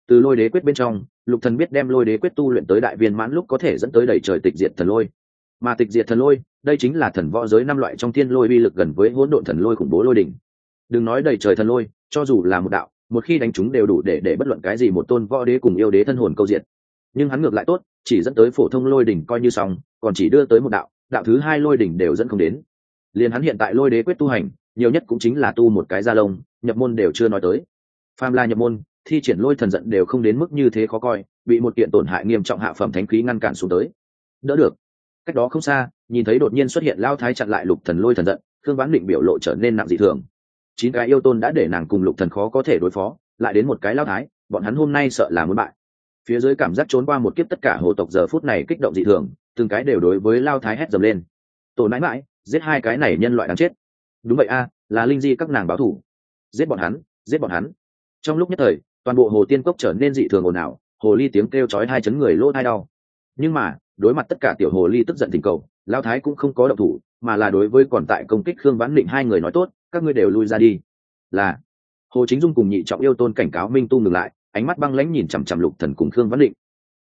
Từ lôi đế quyết bên trong lục thần biết đem lôi đế quyết tu luyện tới đại viên mãn lúc có thể dẫn tới đầy trời tịch diệt thần lôi. Mà tịch diệt thần lôi, đây chính là thần võ giới năm loại trong thiên lôi bi lực gần với hỗn độn thần lôi khủng bố lôi đỉnh. Đừng nói đầy trời thần lôi, cho dù là một đạo, một khi đánh chúng đều đủ để để bất luận cái gì một tôn võ đế cùng yêu đế thân hồn câu diệt. Nhưng hắn ngược lại tốt, chỉ dẫn tới phổ thông lôi đỉnh coi như xong, còn chỉ đưa tới một đạo đạo thứ hai lôi đỉnh đều dẫn không đến. Liền hắn hiện tại lôi đế quyết tu hành, nhiều nhất cũng chính là tu một cái gia lông, nhập môn đều chưa nói tới. Phàm la nhập môn thi triển lôi thần giận đều không đến mức như thế khó coi, bị một kiện tổn hại nghiêm trọng hạ phẩm thánh khí ngăn cản xuống tới. Đỡ được. Cách đó không xa, nhìn thấy đột nhiên xuất hiện lao thái chặn lại lục thần lôi thần giận thương bán định biểu lộ trở nên nặng dị thường. Chín cái yêu tôn đã để nàng cùng lục thần khó có thể đối phó, lại đến một cái lao thái, bọn hắn hôm nay sợ là muốn bại. Phía dưới cảm giác trốn qua một kiếp tất cả hồ tộc giờ phút này kích động dị thường, từng cái đều đối với lao thái hét dầm lên. Tổ nãi mãi, giết hai cái này nhân loại đáng chết. Đúng vậy a, là linh di các nàng báo thủ. Giết bọn hắn, giết bọn hắn. Trong lúc nhất thời toàn bộ hồ tiên cốc trở nên dị thường ồn ào, hồ ly tiếng kêu chói hai chấn người lỗ hai đau. Nhưng mà, đối mặt tất cả tiểu hồ ly tức giận tình cầu lao thái cũng không có động thủ, mà là đối với còn tại công kích khương vãn định hai người nói tốt, các ngươi đều lui ra đi. Là, hồ chính dung cùng nhị trọng yêu tôn cảnh cáo minh tu ngừng lại, ánh mắt băng lãnh nhìn chằm chằm lục thần cùng khương vãn định.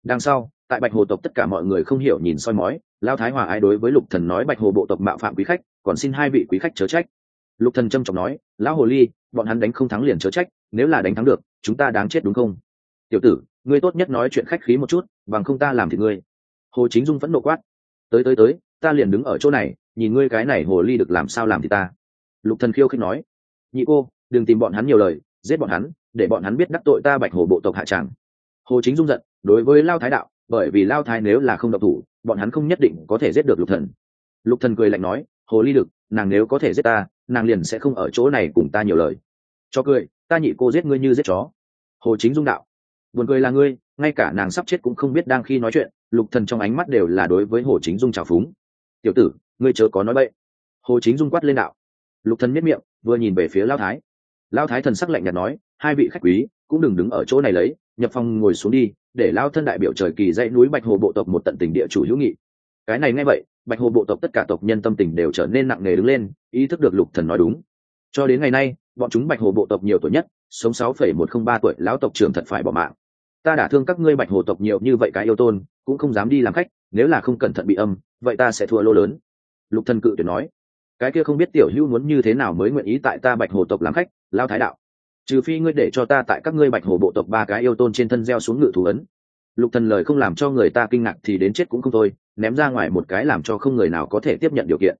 Đằng sau, tại bạch hồ tộc tất cả mọi người không hiểu nhìn soi mói lao thái hòa ai đối với lục thần nói bạch hồ bộ tộc mạo phạm quý khách, còn xin hai vị quý khách chớ trách. Lục thần trâm trọng nói, lão hồ ly, bọn hắn đánh không thắng liền chớ trách, nếu là đánh thắng được chúng ta đáng chết đúng không? Tiểu tử, ngươi tốt nhất nói chuyện khách khí một chút, bằng không ta làm thì ngươi. Hồ chính dung vẫn nộ quát. Tới tới tới, ta liền đứng ở chỗ này, nhìn ngươi cái này hồ ly được làm sao làm thì ta. Lục thần khiêu khích nói. Nhị cô, đừng tìm bọn hắn nhiều lời, giết bọn hắn, để bọn hắn biết đắc tội ta bạch hồ bộ tộc hạ tràng. Hồ chính dung giận, đối với lao thái đạo, bởi vì lao thái nếu là không độc thủ, bọn hắn không nhất định có thể giết được lục thần. Lục thần cười lạnh nói, hồ ly được, nàng nếu có thể giết ta, nàng liền sẽ không ở chỗ này cùng ta nhiều lời. Cho cười ta nhị cô giết ngươi như giết chó. Hồ chính dung đạo, buồn cười là ngươi, ngay cả nàng sắp chết cũng không biết đang khi nói chuyện, lục thần trong ánh mắt đều là đối với hồ chính dung trào phúng. Tiểu tử, ngươi chớ có nói bậy. Hồ chính dung quát lên đạo, lục thần miết miệng, vừa nhìn về phía lao thái. Lao thái thần sắc lạnh nhạt nói, hai vị khách quý, cũng đừng đứng ở chỗ này lấy, nhập phòng ngồi xuống đi, để lao thân đại biểu trời kỳ dãy núi bạch hồ bộ tộc một tận tình địa chủ hữu nghị. Cái này nghe vậy, bạch hồ bộ tộc tất cả tộc nhân tâm tình đều trở nên nặng nề đứng lên, ý thức được lục thần nói đúng. Cho đến ngày nay bọn chúng bạch hồ bộ tộc nhiều tuổi nhất, sống sáu phẩy một không ba tuổi, lão tộc trưởng thật phải bỏ mạng. Ta đã thương các ngươi bạch hồ tộc nhiều như vậy cái yêu tôn, cũng không dám đi làm khách, nếu là không cẩn thận bị âm, vậy ta sẽ thua lô lớn. Lục thần cự tuyệt nói. Cái kia không biết tiểu hữu muốn như thế nào mới nguyện ý tại ta bạch hồ tộc làm khách lao thái đạo? Trừ phi ngươi để cho ta tại các ngươi bạch hồ bộ tộc ba cái yêu tôn trên thân gieo xuống ngự thủ ấn. Lục thần lời không làm cho người ta kinh ngạc thì đến chết cũng không thôi, ném ra ngoài một cái làm cho không người nào có thể tiếp nhận điều kiện.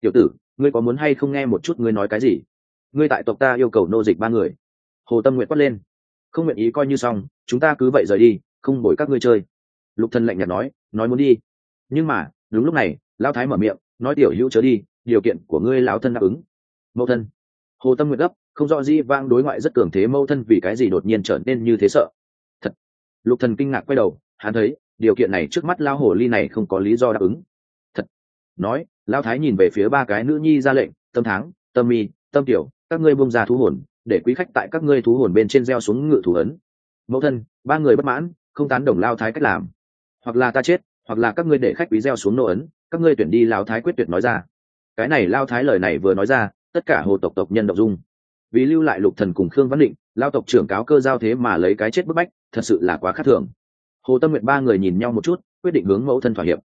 Tiểu tử, ngươi có muốn hay không nghe một chút ngươi nói cái gì? Ngươi tại tộc ta yêu cầu nô dịch ba người. Hồ tâm nguyện quát lên. Không nguyện ý coi như xong chúng ta cứ vậy rời đi không bồi các ngươi chơi. Lục thần lạnh nhạt nói nói muốn đi. Nhưng mà đúng lúc này lão thái mở miệng nói tiểu hữu chớ đi điều kiện của ngươi lão thân đáp ứng. Mẫu thân. Hồ tâm nguyện gấp không rõ gì vang đối ngoại rất cường thế mẫu thân vì cái gì đột nhiên trở nên như thế sợ. Thật. Lục thần kinh ngạc quay đầu hắn thấy điều kiện này trước mắt lao hồ ly này không có lý do đáp ứng. Thật. Nói lao thái nhìn về phía ba cái nữ nhi ra lệnh tâm Thắng, tâm mi tâm tiểu các ngươi buông ra thú hồn, để quý khách tại các ngươi thú hồn bên trên gieo xuống ngự thủ ấn. Mẫu thân, ba người bất mãn, không tán đồng lao thái cách làm. Hoặc là ta chết, hoặc là các ngươi để khách quý gieo xuống nô ấn, các ngươi tuyển đi lao thái quyết tuyệt nói ra. Cái này lao thái lời này vừa nói ra, tất cả hồ tộc tộc nhân động dung. Vì lưu lại lục thần cùng khương văn định, lao tộc trưởng cáo cơ giao thế mà lấy cái chết bức bách, thật sự là quá khắc thường. Hồ tâm nguyện ba người nhìn nhau một chút, quyết định hướng mẫu thân thỏa hiệp.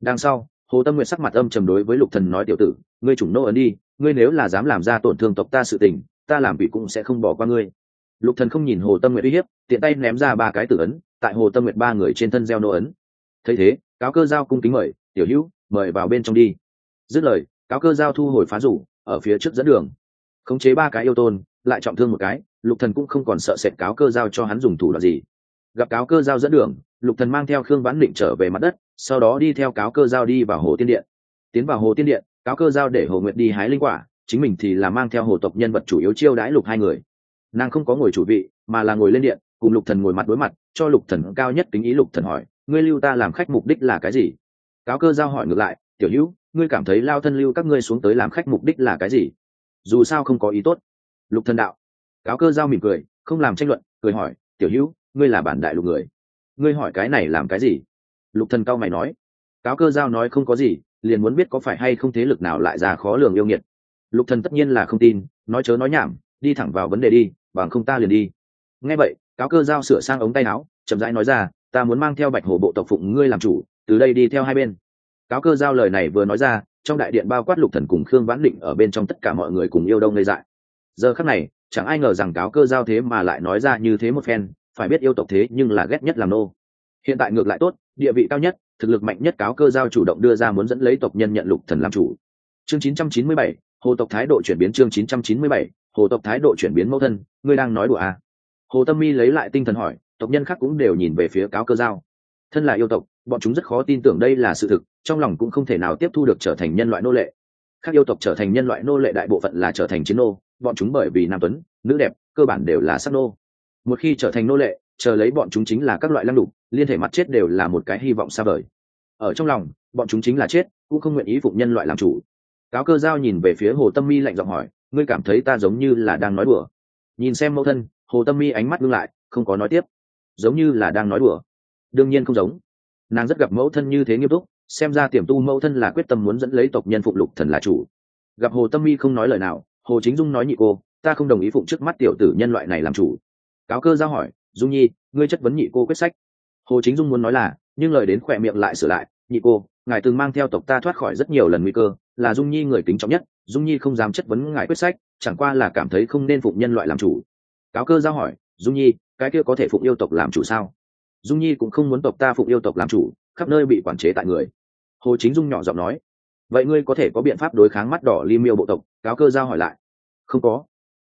Đằng sau, hồ tâm nguyện sắc mặt âm trầm đối với lục thần nói tiểu tử ngươi chủng nô ấn đi, ngươi nếu là dám làm ra tổn thương tộc ta sự tình, ta làm vị cũng sẽ không bỏ qua ngươi. Lục thần không nhìn hồ tâm Nguyệt uy hiếp, tiện tay ném ra ba cái tử ấn, tại hồ tâm Nguyệt ba người trên thân gieo nô ấn. Thấy thế, cáo cơ giao cung kính mời, tiểu hữu, mời vào bên trong đi. Dứt lời, cáo cơ giao thu hồi phá rủ, ở phía trước dẫn đường. Khống chế ba cái yêu tôn, lại trọng thương một cái, lục thần cũng không còn sợ sệt cáo cơ giao cho hắn dùng thủ đoạn gì. Gặp cáo cơ giao dẫn đường, lục thần mang theo khương vãn định trở về mặt đất, sau đó đi theo cáo cơ giao đi vào hồ tiên điện. Tiến vào hồ tiên điện cáo cơ giao để hồ nguyệt đi hái linh quả, chính mình thì là mang theo hồ tộc nhân vật chủ yếu chiêu đãi lục hai người. Nàng không có ngồi chủ vị, mà là ngồi lên điện, cùng lục thần ngồi mặt đối mặt, cho lục thần cao nhất tính ý lục thần hỏi, ngươi lưu ta làm khách mục đích là cái gì? Cáo cơ giao hỏi ngược lại, tiểu hữu, ngươi cảm thấy lao thân lưu các ngươi xuống tới làm khách mục đích là cái gì? Dù sao không có ý tốt. Lục thần đạo. Cáo cơ giao mỉm cười, không làm tranh luận, cười hỏi, tiểu hữu, ngươi là bản đại lục người. Ngươi hỏi cái này làm cái gì? Lục thần cao mày nói. Cáo cơ giao nói không có gì liền muốn biết có phải hay không thế lực nào lại ra khó lường yêu nghiệt. Lục thần tất nhiên là không tin, nói chớ nói nhảm, đi thẳng vào vấn đề đi, bằng không ta liền đi. Nghe vậy, cáo cơ giao sửa sang ống tay áo, chậm rãi nói ra, ta muốn mang theo bạch hổ bộ tộc phụng ngươi làm chủ, từ đây đi theo hai bên. Cáo cơ giao lời này vừa nói ra, trong đại điện bao quát lục thần cùng khương vãn định ở bên trong tất cả mọi người cùng yêu đông ngây dại. Giờ khắc này, chẳng ai ngờ rằng cáo cơ giao thế mà lại nói ra như thế một phen, phải biết yêu tộc thế nhưng là ghét nhất làm nô. Hiện tại ngược lại tốt địa vị cao nhất thực lực mạnh nhất cáo cơ giao chủ động đưa ra muốn dẫn lấy tộc nhân nhận lục thần làm chủ. Chương 997, hồ tộc thái độ chuyển biến chương 997, hồ tộc thái độ chuyển biến mẫu thân ngươi đang nói đùa à? Hồ tâm mi lấy lại tinh thần hỏi tộc nhân khác cũng đều nhìn về phía cáo cơ giao. Thân là yêu tộc bọn chúng rất khó tin tưởng đây là sự thực trong lòng cũng không thể nào tiếp thu được trở thành nhân loại nô lệ. Các yêu tộc trở thành nhân loại nô lệ đại bộ phận là trở thành chiến nô bọn chúng bởi vì nam tuấn nữ đẹp cơ bản đều là sắc nô. Một khi trở thành nô lệ chờ lấy bọn chúng chính là các loại lăng đục, liên thể mặt chết đều là một cái hy vọng xa vời. Ở trong lòng, bọn chúng chính là chết, cũng không nguyện ý phụng nhân loại làm chủ. Cáo cơ giao nhìn về phía hồ tâm mi lạnh giọng hỏi, ngươi cảm thấy ta giống như là đang nói đùa? Nhìn xem mẫu thân, hồ tâm mi ánh mắt ngưng lại, không có nói tiếp. Giống như là đang nói đùa. Đương nhiên không giống. Nàng rất gặp mẫu thân như thế nghiêm túc, xem ra tiềm tu mẫu thân là quyết tâm muốn dẫn lấy tộc nhân phụng lục thần là chủ. Gặp hồ tâm mi không nói lời nào, hồ chính dung nói nhị cô, ta không đồng ý phụng trước mắt tiểu tử nhân loại này làm chủ. Cáo cơ giao hỏi dung nhi, ngươi chất vấn nhị cô quyết sách. Hồ chính dung muốn nói là, nhưng lời đến khỏe miệng lại sửa lại, nhị cô, ngài từng mang theo tộc ta thoát khỏi rất nhiều lần nguy cơ, là dung nhi người kính trọng nhất, dung nhi không dám chất vấn ngài quyết sách, chẳng qua là cảm thấy không nên phụng nhân loại làm chủ. Cáo cơ giao hỏi, dung nhi, cái kia có thể phụng yêu tộc làm chủ sao? Dung nhi cũng không muốn tộc ta phụng yêu tộc làm chủ, khắp nơi bị quản chế tại người. Hồ chính dung nhỏ giọng nói, vậy ngươi có thể có biện pháp đối kháng mắt đỏ li miêu bộ tộc? Cáo cơ giao hỏi lại, không có.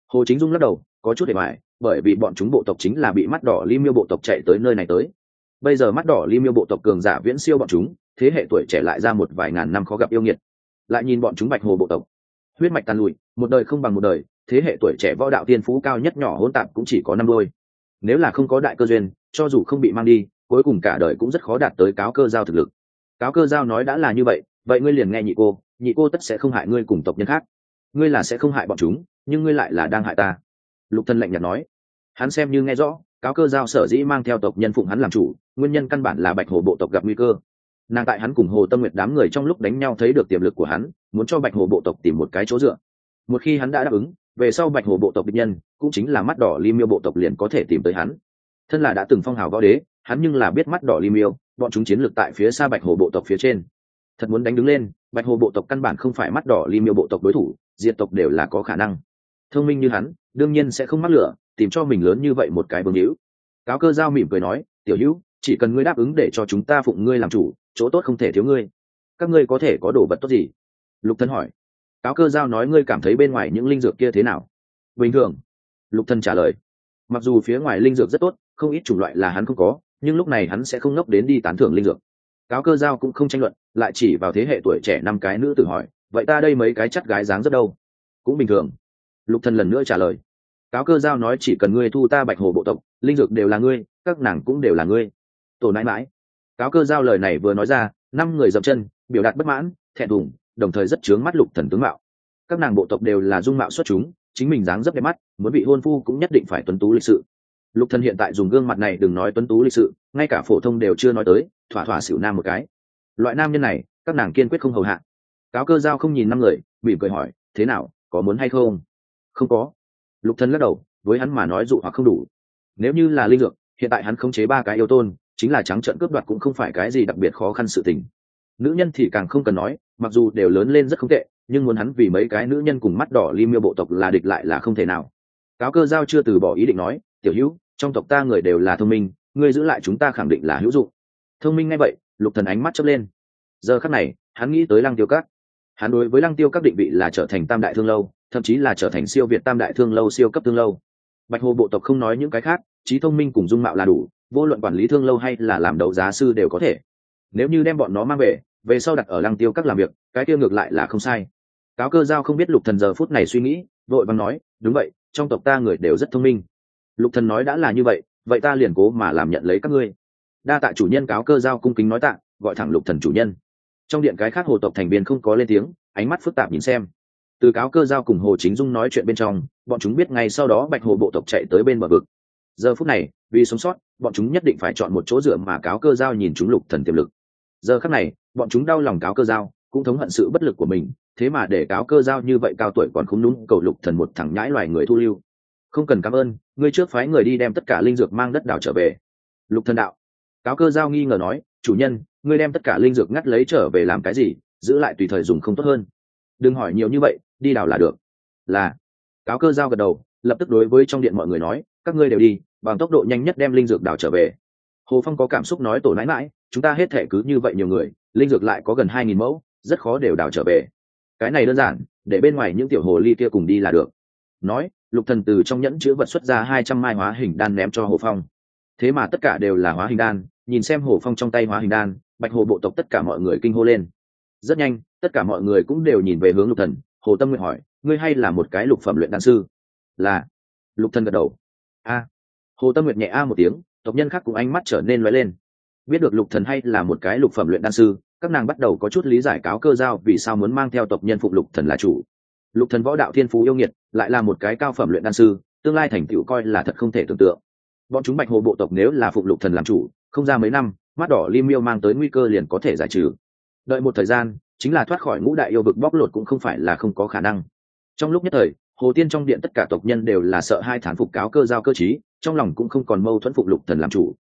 Hồ chính dung lắc đầu, có chút để mải bởi vì bọn chúng bộ tộc chính là bị mắt đỏ li miêu bộ tộc chạy tới nơi này tới. Bây giờ mắt đỏ li miêu bộ tộc cường giả viễn siêu bọn chúng, thế hệ tuổi trẻ lại ra một vài ngàn năm khó gặp yêu nghiệt. Lại nhìn bọn chúng bạch hồ bộ tộc. Huyết mạch tàn lụi, một đời không bằng một đời, thế hệ tuổi trẻ võ đạo tiên phú cao nhất nhỏ hỗn tạp cũng chỉ có năm đôi. Nếu là không có đại cơ duyên, cho dù không bị mang đi, cuối cùng cả đời cũng rất khó đạt tới cáo cơ giao thực lực. Cáo cơ giao nói đã là như vậy vậy ngươi liền nghe nhị cô nhị cô tất sẽ không hại ngươi cùng tộc nhân khác. Ngươi là sẽ không hại bọn chúng, nhưng ngươi lại là đang hại ta lục thân lạnh nhạt nói. Hắn xem như nghe rõ, cáo cơ giao sở dĩ mang theo tộc nhân phụng hắn làm chủ, nguyên nhân căn bản là bạch hồ bộ tộc gặp nguy cơ. Nàng tại hắn cùng hồ tâm nguyệt đám người trong lúc đánh nhau thấy được tiềm lực của hắn, muốn cho bạch hồ bộ tộc tìm một cái chỗ dựa. Một khi hắn đã đáp ứng, về sau bạch hồ bộ tộc địch nhân cũng chính là mắt đỏ li miêu bộ tộc liền có thể tìm tới hắn. Thân là đã từng phong hào võ đế, hắn nhưng là biết mắt đỏ li miêu, bọn chúng chiến lược tại phía xa bạch hồ bộ tộc phía trên. Thật muốn đánh đứng lên, bạch hồ bộ tộc căn bản không phải mắt đỏ li miêu bộ tộc đối thủ, diệt tộc đều là có khả năng. Thông minh như hắn đương nhiên sẽ không mắc lửa, tìm cho mình lớn như vậy một cái vương hữu. Cáo cơ giao mỉm cười nói, tiểu hữu, chỉ cần ngươi đáp ứng để cho chúng ta phụng ngươi làm chủ, chỗ tốt không thể thiếu ngươi. Các ngươi có thể có đồ vật tốt gì? Lục thần hỏi. Cáo cơ giao nói, ngươi cảm thấy bên ngoài những linh dược kia thế nào? Bình thường. Lục thần trả lời. Mặc dù phía ngoài linh dược rất tốt, không ít chủng loại là hắn không có, nhưng lúc này hắn sẽ không ngốc đến đi tán thưởng linh dược. Cáo cơ giao cũng không tranh luận, lại chỉ vào thế hệ tuổi trẻ năm cái nữ tử hỏi, vậy ta đây mấy cái chắt gái dáng rất đâu? Cũng bình thường. Lục thần lần nữa trả lời cáo cơ giao nói chỉ cần ngươi thu ta bạch hồ bộ tộc, linh dược đều là ngươi, các nàng cũng đều là ngươi. Tổ nãi mãi cáo cơ giao lời này vừa nói ra, năm người dậm chân, biểu đạt bất mãn, thẹn thùng, đồng thời rất chướng mắt lục thần tướng mạo. Các nàng bộ tộc đều là dung mạo xuất chúng, chính mình dáng rất đẹp mắt, muốn bị hôn phu cũng nhất định phải tuấn tú lịch sự. Lục thần hiện tại dùng gương mặt này đừng nói tuấn tú lịch sự, ngay cả phổ thông đều chưa nói tới, thỏa thỏa xỉu nam một cái. Loại nam nhân này, các nàng kiên quyết không hầu hạ. Cáo cơ giao không nhìn năm người, mỉm cười hỏi, thế nào, có muốn hay không? Không có lục thần lắc đầu, với hắn mà nói dụ hoặc không đủ. Nếu như là linh dược, hiện tại hắn khống chế ba cái yêu tôn, chính là trắng trợn cướp đoạt cũng không phải cái gì đặc biệt khó khăn sự tình. Nữ nhân thì càng không cần nói, mặc dù đều lớn lên rất không tệ, nhưng muốn hắn vì mấy cái nữ nhân cùng mắt đỏ li miêu bộ tộc là địch lại là không thể nào. Cáo cơ giao chưa từ bỏ ý định nói, tiểu hữu, trong tộc ta người đều là thông minh, ngươi giữ lại chúng ta khẳng định là hữu dụng. Thông minh ngay vậy, lục thần ánh mắt chớp lên. Giờ khắc này, hắn nghĩ tới lăng tiêu các. Hắn đối với lăng tiêu các định vị là trở thành tam đại thương lâu thậm chí là trở thành siêu việt tam đại thương lâu siêu cấp thương lâu. Bạch hồ bộ tộc không nói những cái khác, trí thông minh cùng dung mạo là đủ, vô luận quản lý thương lâu hay là làm đấu giá sư đều có thể. Nếu như đem bọn nó mang về về sau đặt ở lăng tiêu các làm việc, cái tiêu ngược lại là không sai. Cáo cơ giao không biết lục thần giờ phút này suy nghĩ, vội vàng nói, đúng vậy, trong tộc ta người đều rất thông minh. Lục thần nói đã là như vậy vậy ta liền cố mà làm nhận lấy các ngươi. Đa tạ chủ nhân cáo cơ giao cung kính nói tạ, gọi thẳng lục thần chủ nhân. Trong điện cái khác hồ tộc thành viên không có lên tiếng, ánh mắt phức tạp nhìn xem từ cáo cơ giao cùng hồ chính dung nói chuyện bên trong, bọn chúng biết ngay sau đó bạch hồ bộ tộc chạy tới bên bờ vực. Giờ phút này, vì sống sót, bọn chúng nhất định phải chọn một chỗ dựa mà cáo cơ giao nhìn chúng lục thần tiềm lực. Giờ khắc này, bọn chúng đau lòng cáo cơ giao, cũng thống hận sự bất lực của mình, thế mà để cáo cơ giao như vậy cao tuổi còn không đúng cầu lục thần một thằng nhãi loài người thu lưu. Không cần cảm ơn, ngươi trước phái người đi đem tất cả linh dược mang đất đảo trở về. Lục thần đạo. Cáo cơ giao nghi ngờ nói, chủ nhân, ngươi đem tất cả linh dược ngắt lấy trở về làm cái gì, giữ lại tùy thời dùng không tốt hơn. Đừng hỏi nhiều như vậy đi đảo là được. Là. Cáo cơ giao gật đầu, lập tức đối với trong điện mọi người nói, các ngươi đều đi, bằng tốc độ nhanh nhất đem linh dược đảo trở về. Hồ phong có cảm xúc nói tổ nãi mãi chúng ta hết thể cứ như vậy nhiều người, linh dược lại có gần hai nghìn mẫu, rất khó đều đảo trở về. Cái này đơn giản, để bên ngoài những tiểu hồ ly kia cùng đi là được. Nói, lục thần từ trong nhẫn chứa vật xuất ra hai trăm mai hóa hình đan ném cho hồ phong. Thế mà tất cả đều là hóa hình đan, nhìn xem hồ phong trong tay hóa hình đan, bạch hồ bộ tộc tất cả mọi người kinh hô lên. Rất nhanh, tất cả mọi người cũng đều nhìn về hướng lục thần hồ tâm nguyện hỏi, ngươi hay là một cái lục phẩm luyện đan sư? Là. Lục thần gật đầu, a. Hồ tâm nguyệt nhẹ a một tiếng, tộc nhân khác cùng ánh mắt trở nên lóe lên. Biết được lục thần hay là một cái lục phẩm luyện đan sư, các nàng bắt đầu có chút lý giải cáo cơ giao vì sao muốn mang theo tộc nhân phục lục thần là chủ. Lục thần võ đạo thiên phú yêu nghiệt, lại là một cái cao phẩm luyện đan sư, tương lai thành tựu coi là thật không thể tưởng tượng. Bọn chúng bạch hồ bộ tộc nếu là phục lục thần làm chủ, không ra mấy năm, mắt đỏ lim miêu mang tới nguy cơ liền có thể giải trừ. Đợi một thời gian chính là thoát khỏi ngũ đại yêu vực bóc lột cũng không phải là không có khả năng. Trong lúc nhất thời, hồ tiên trong điện tất cả tộc nhân đều là sợ hai thán phục cáo cơ giao cơ chí trong lòng cũng không còn mâu thuẫn phục lục thần làm chủ.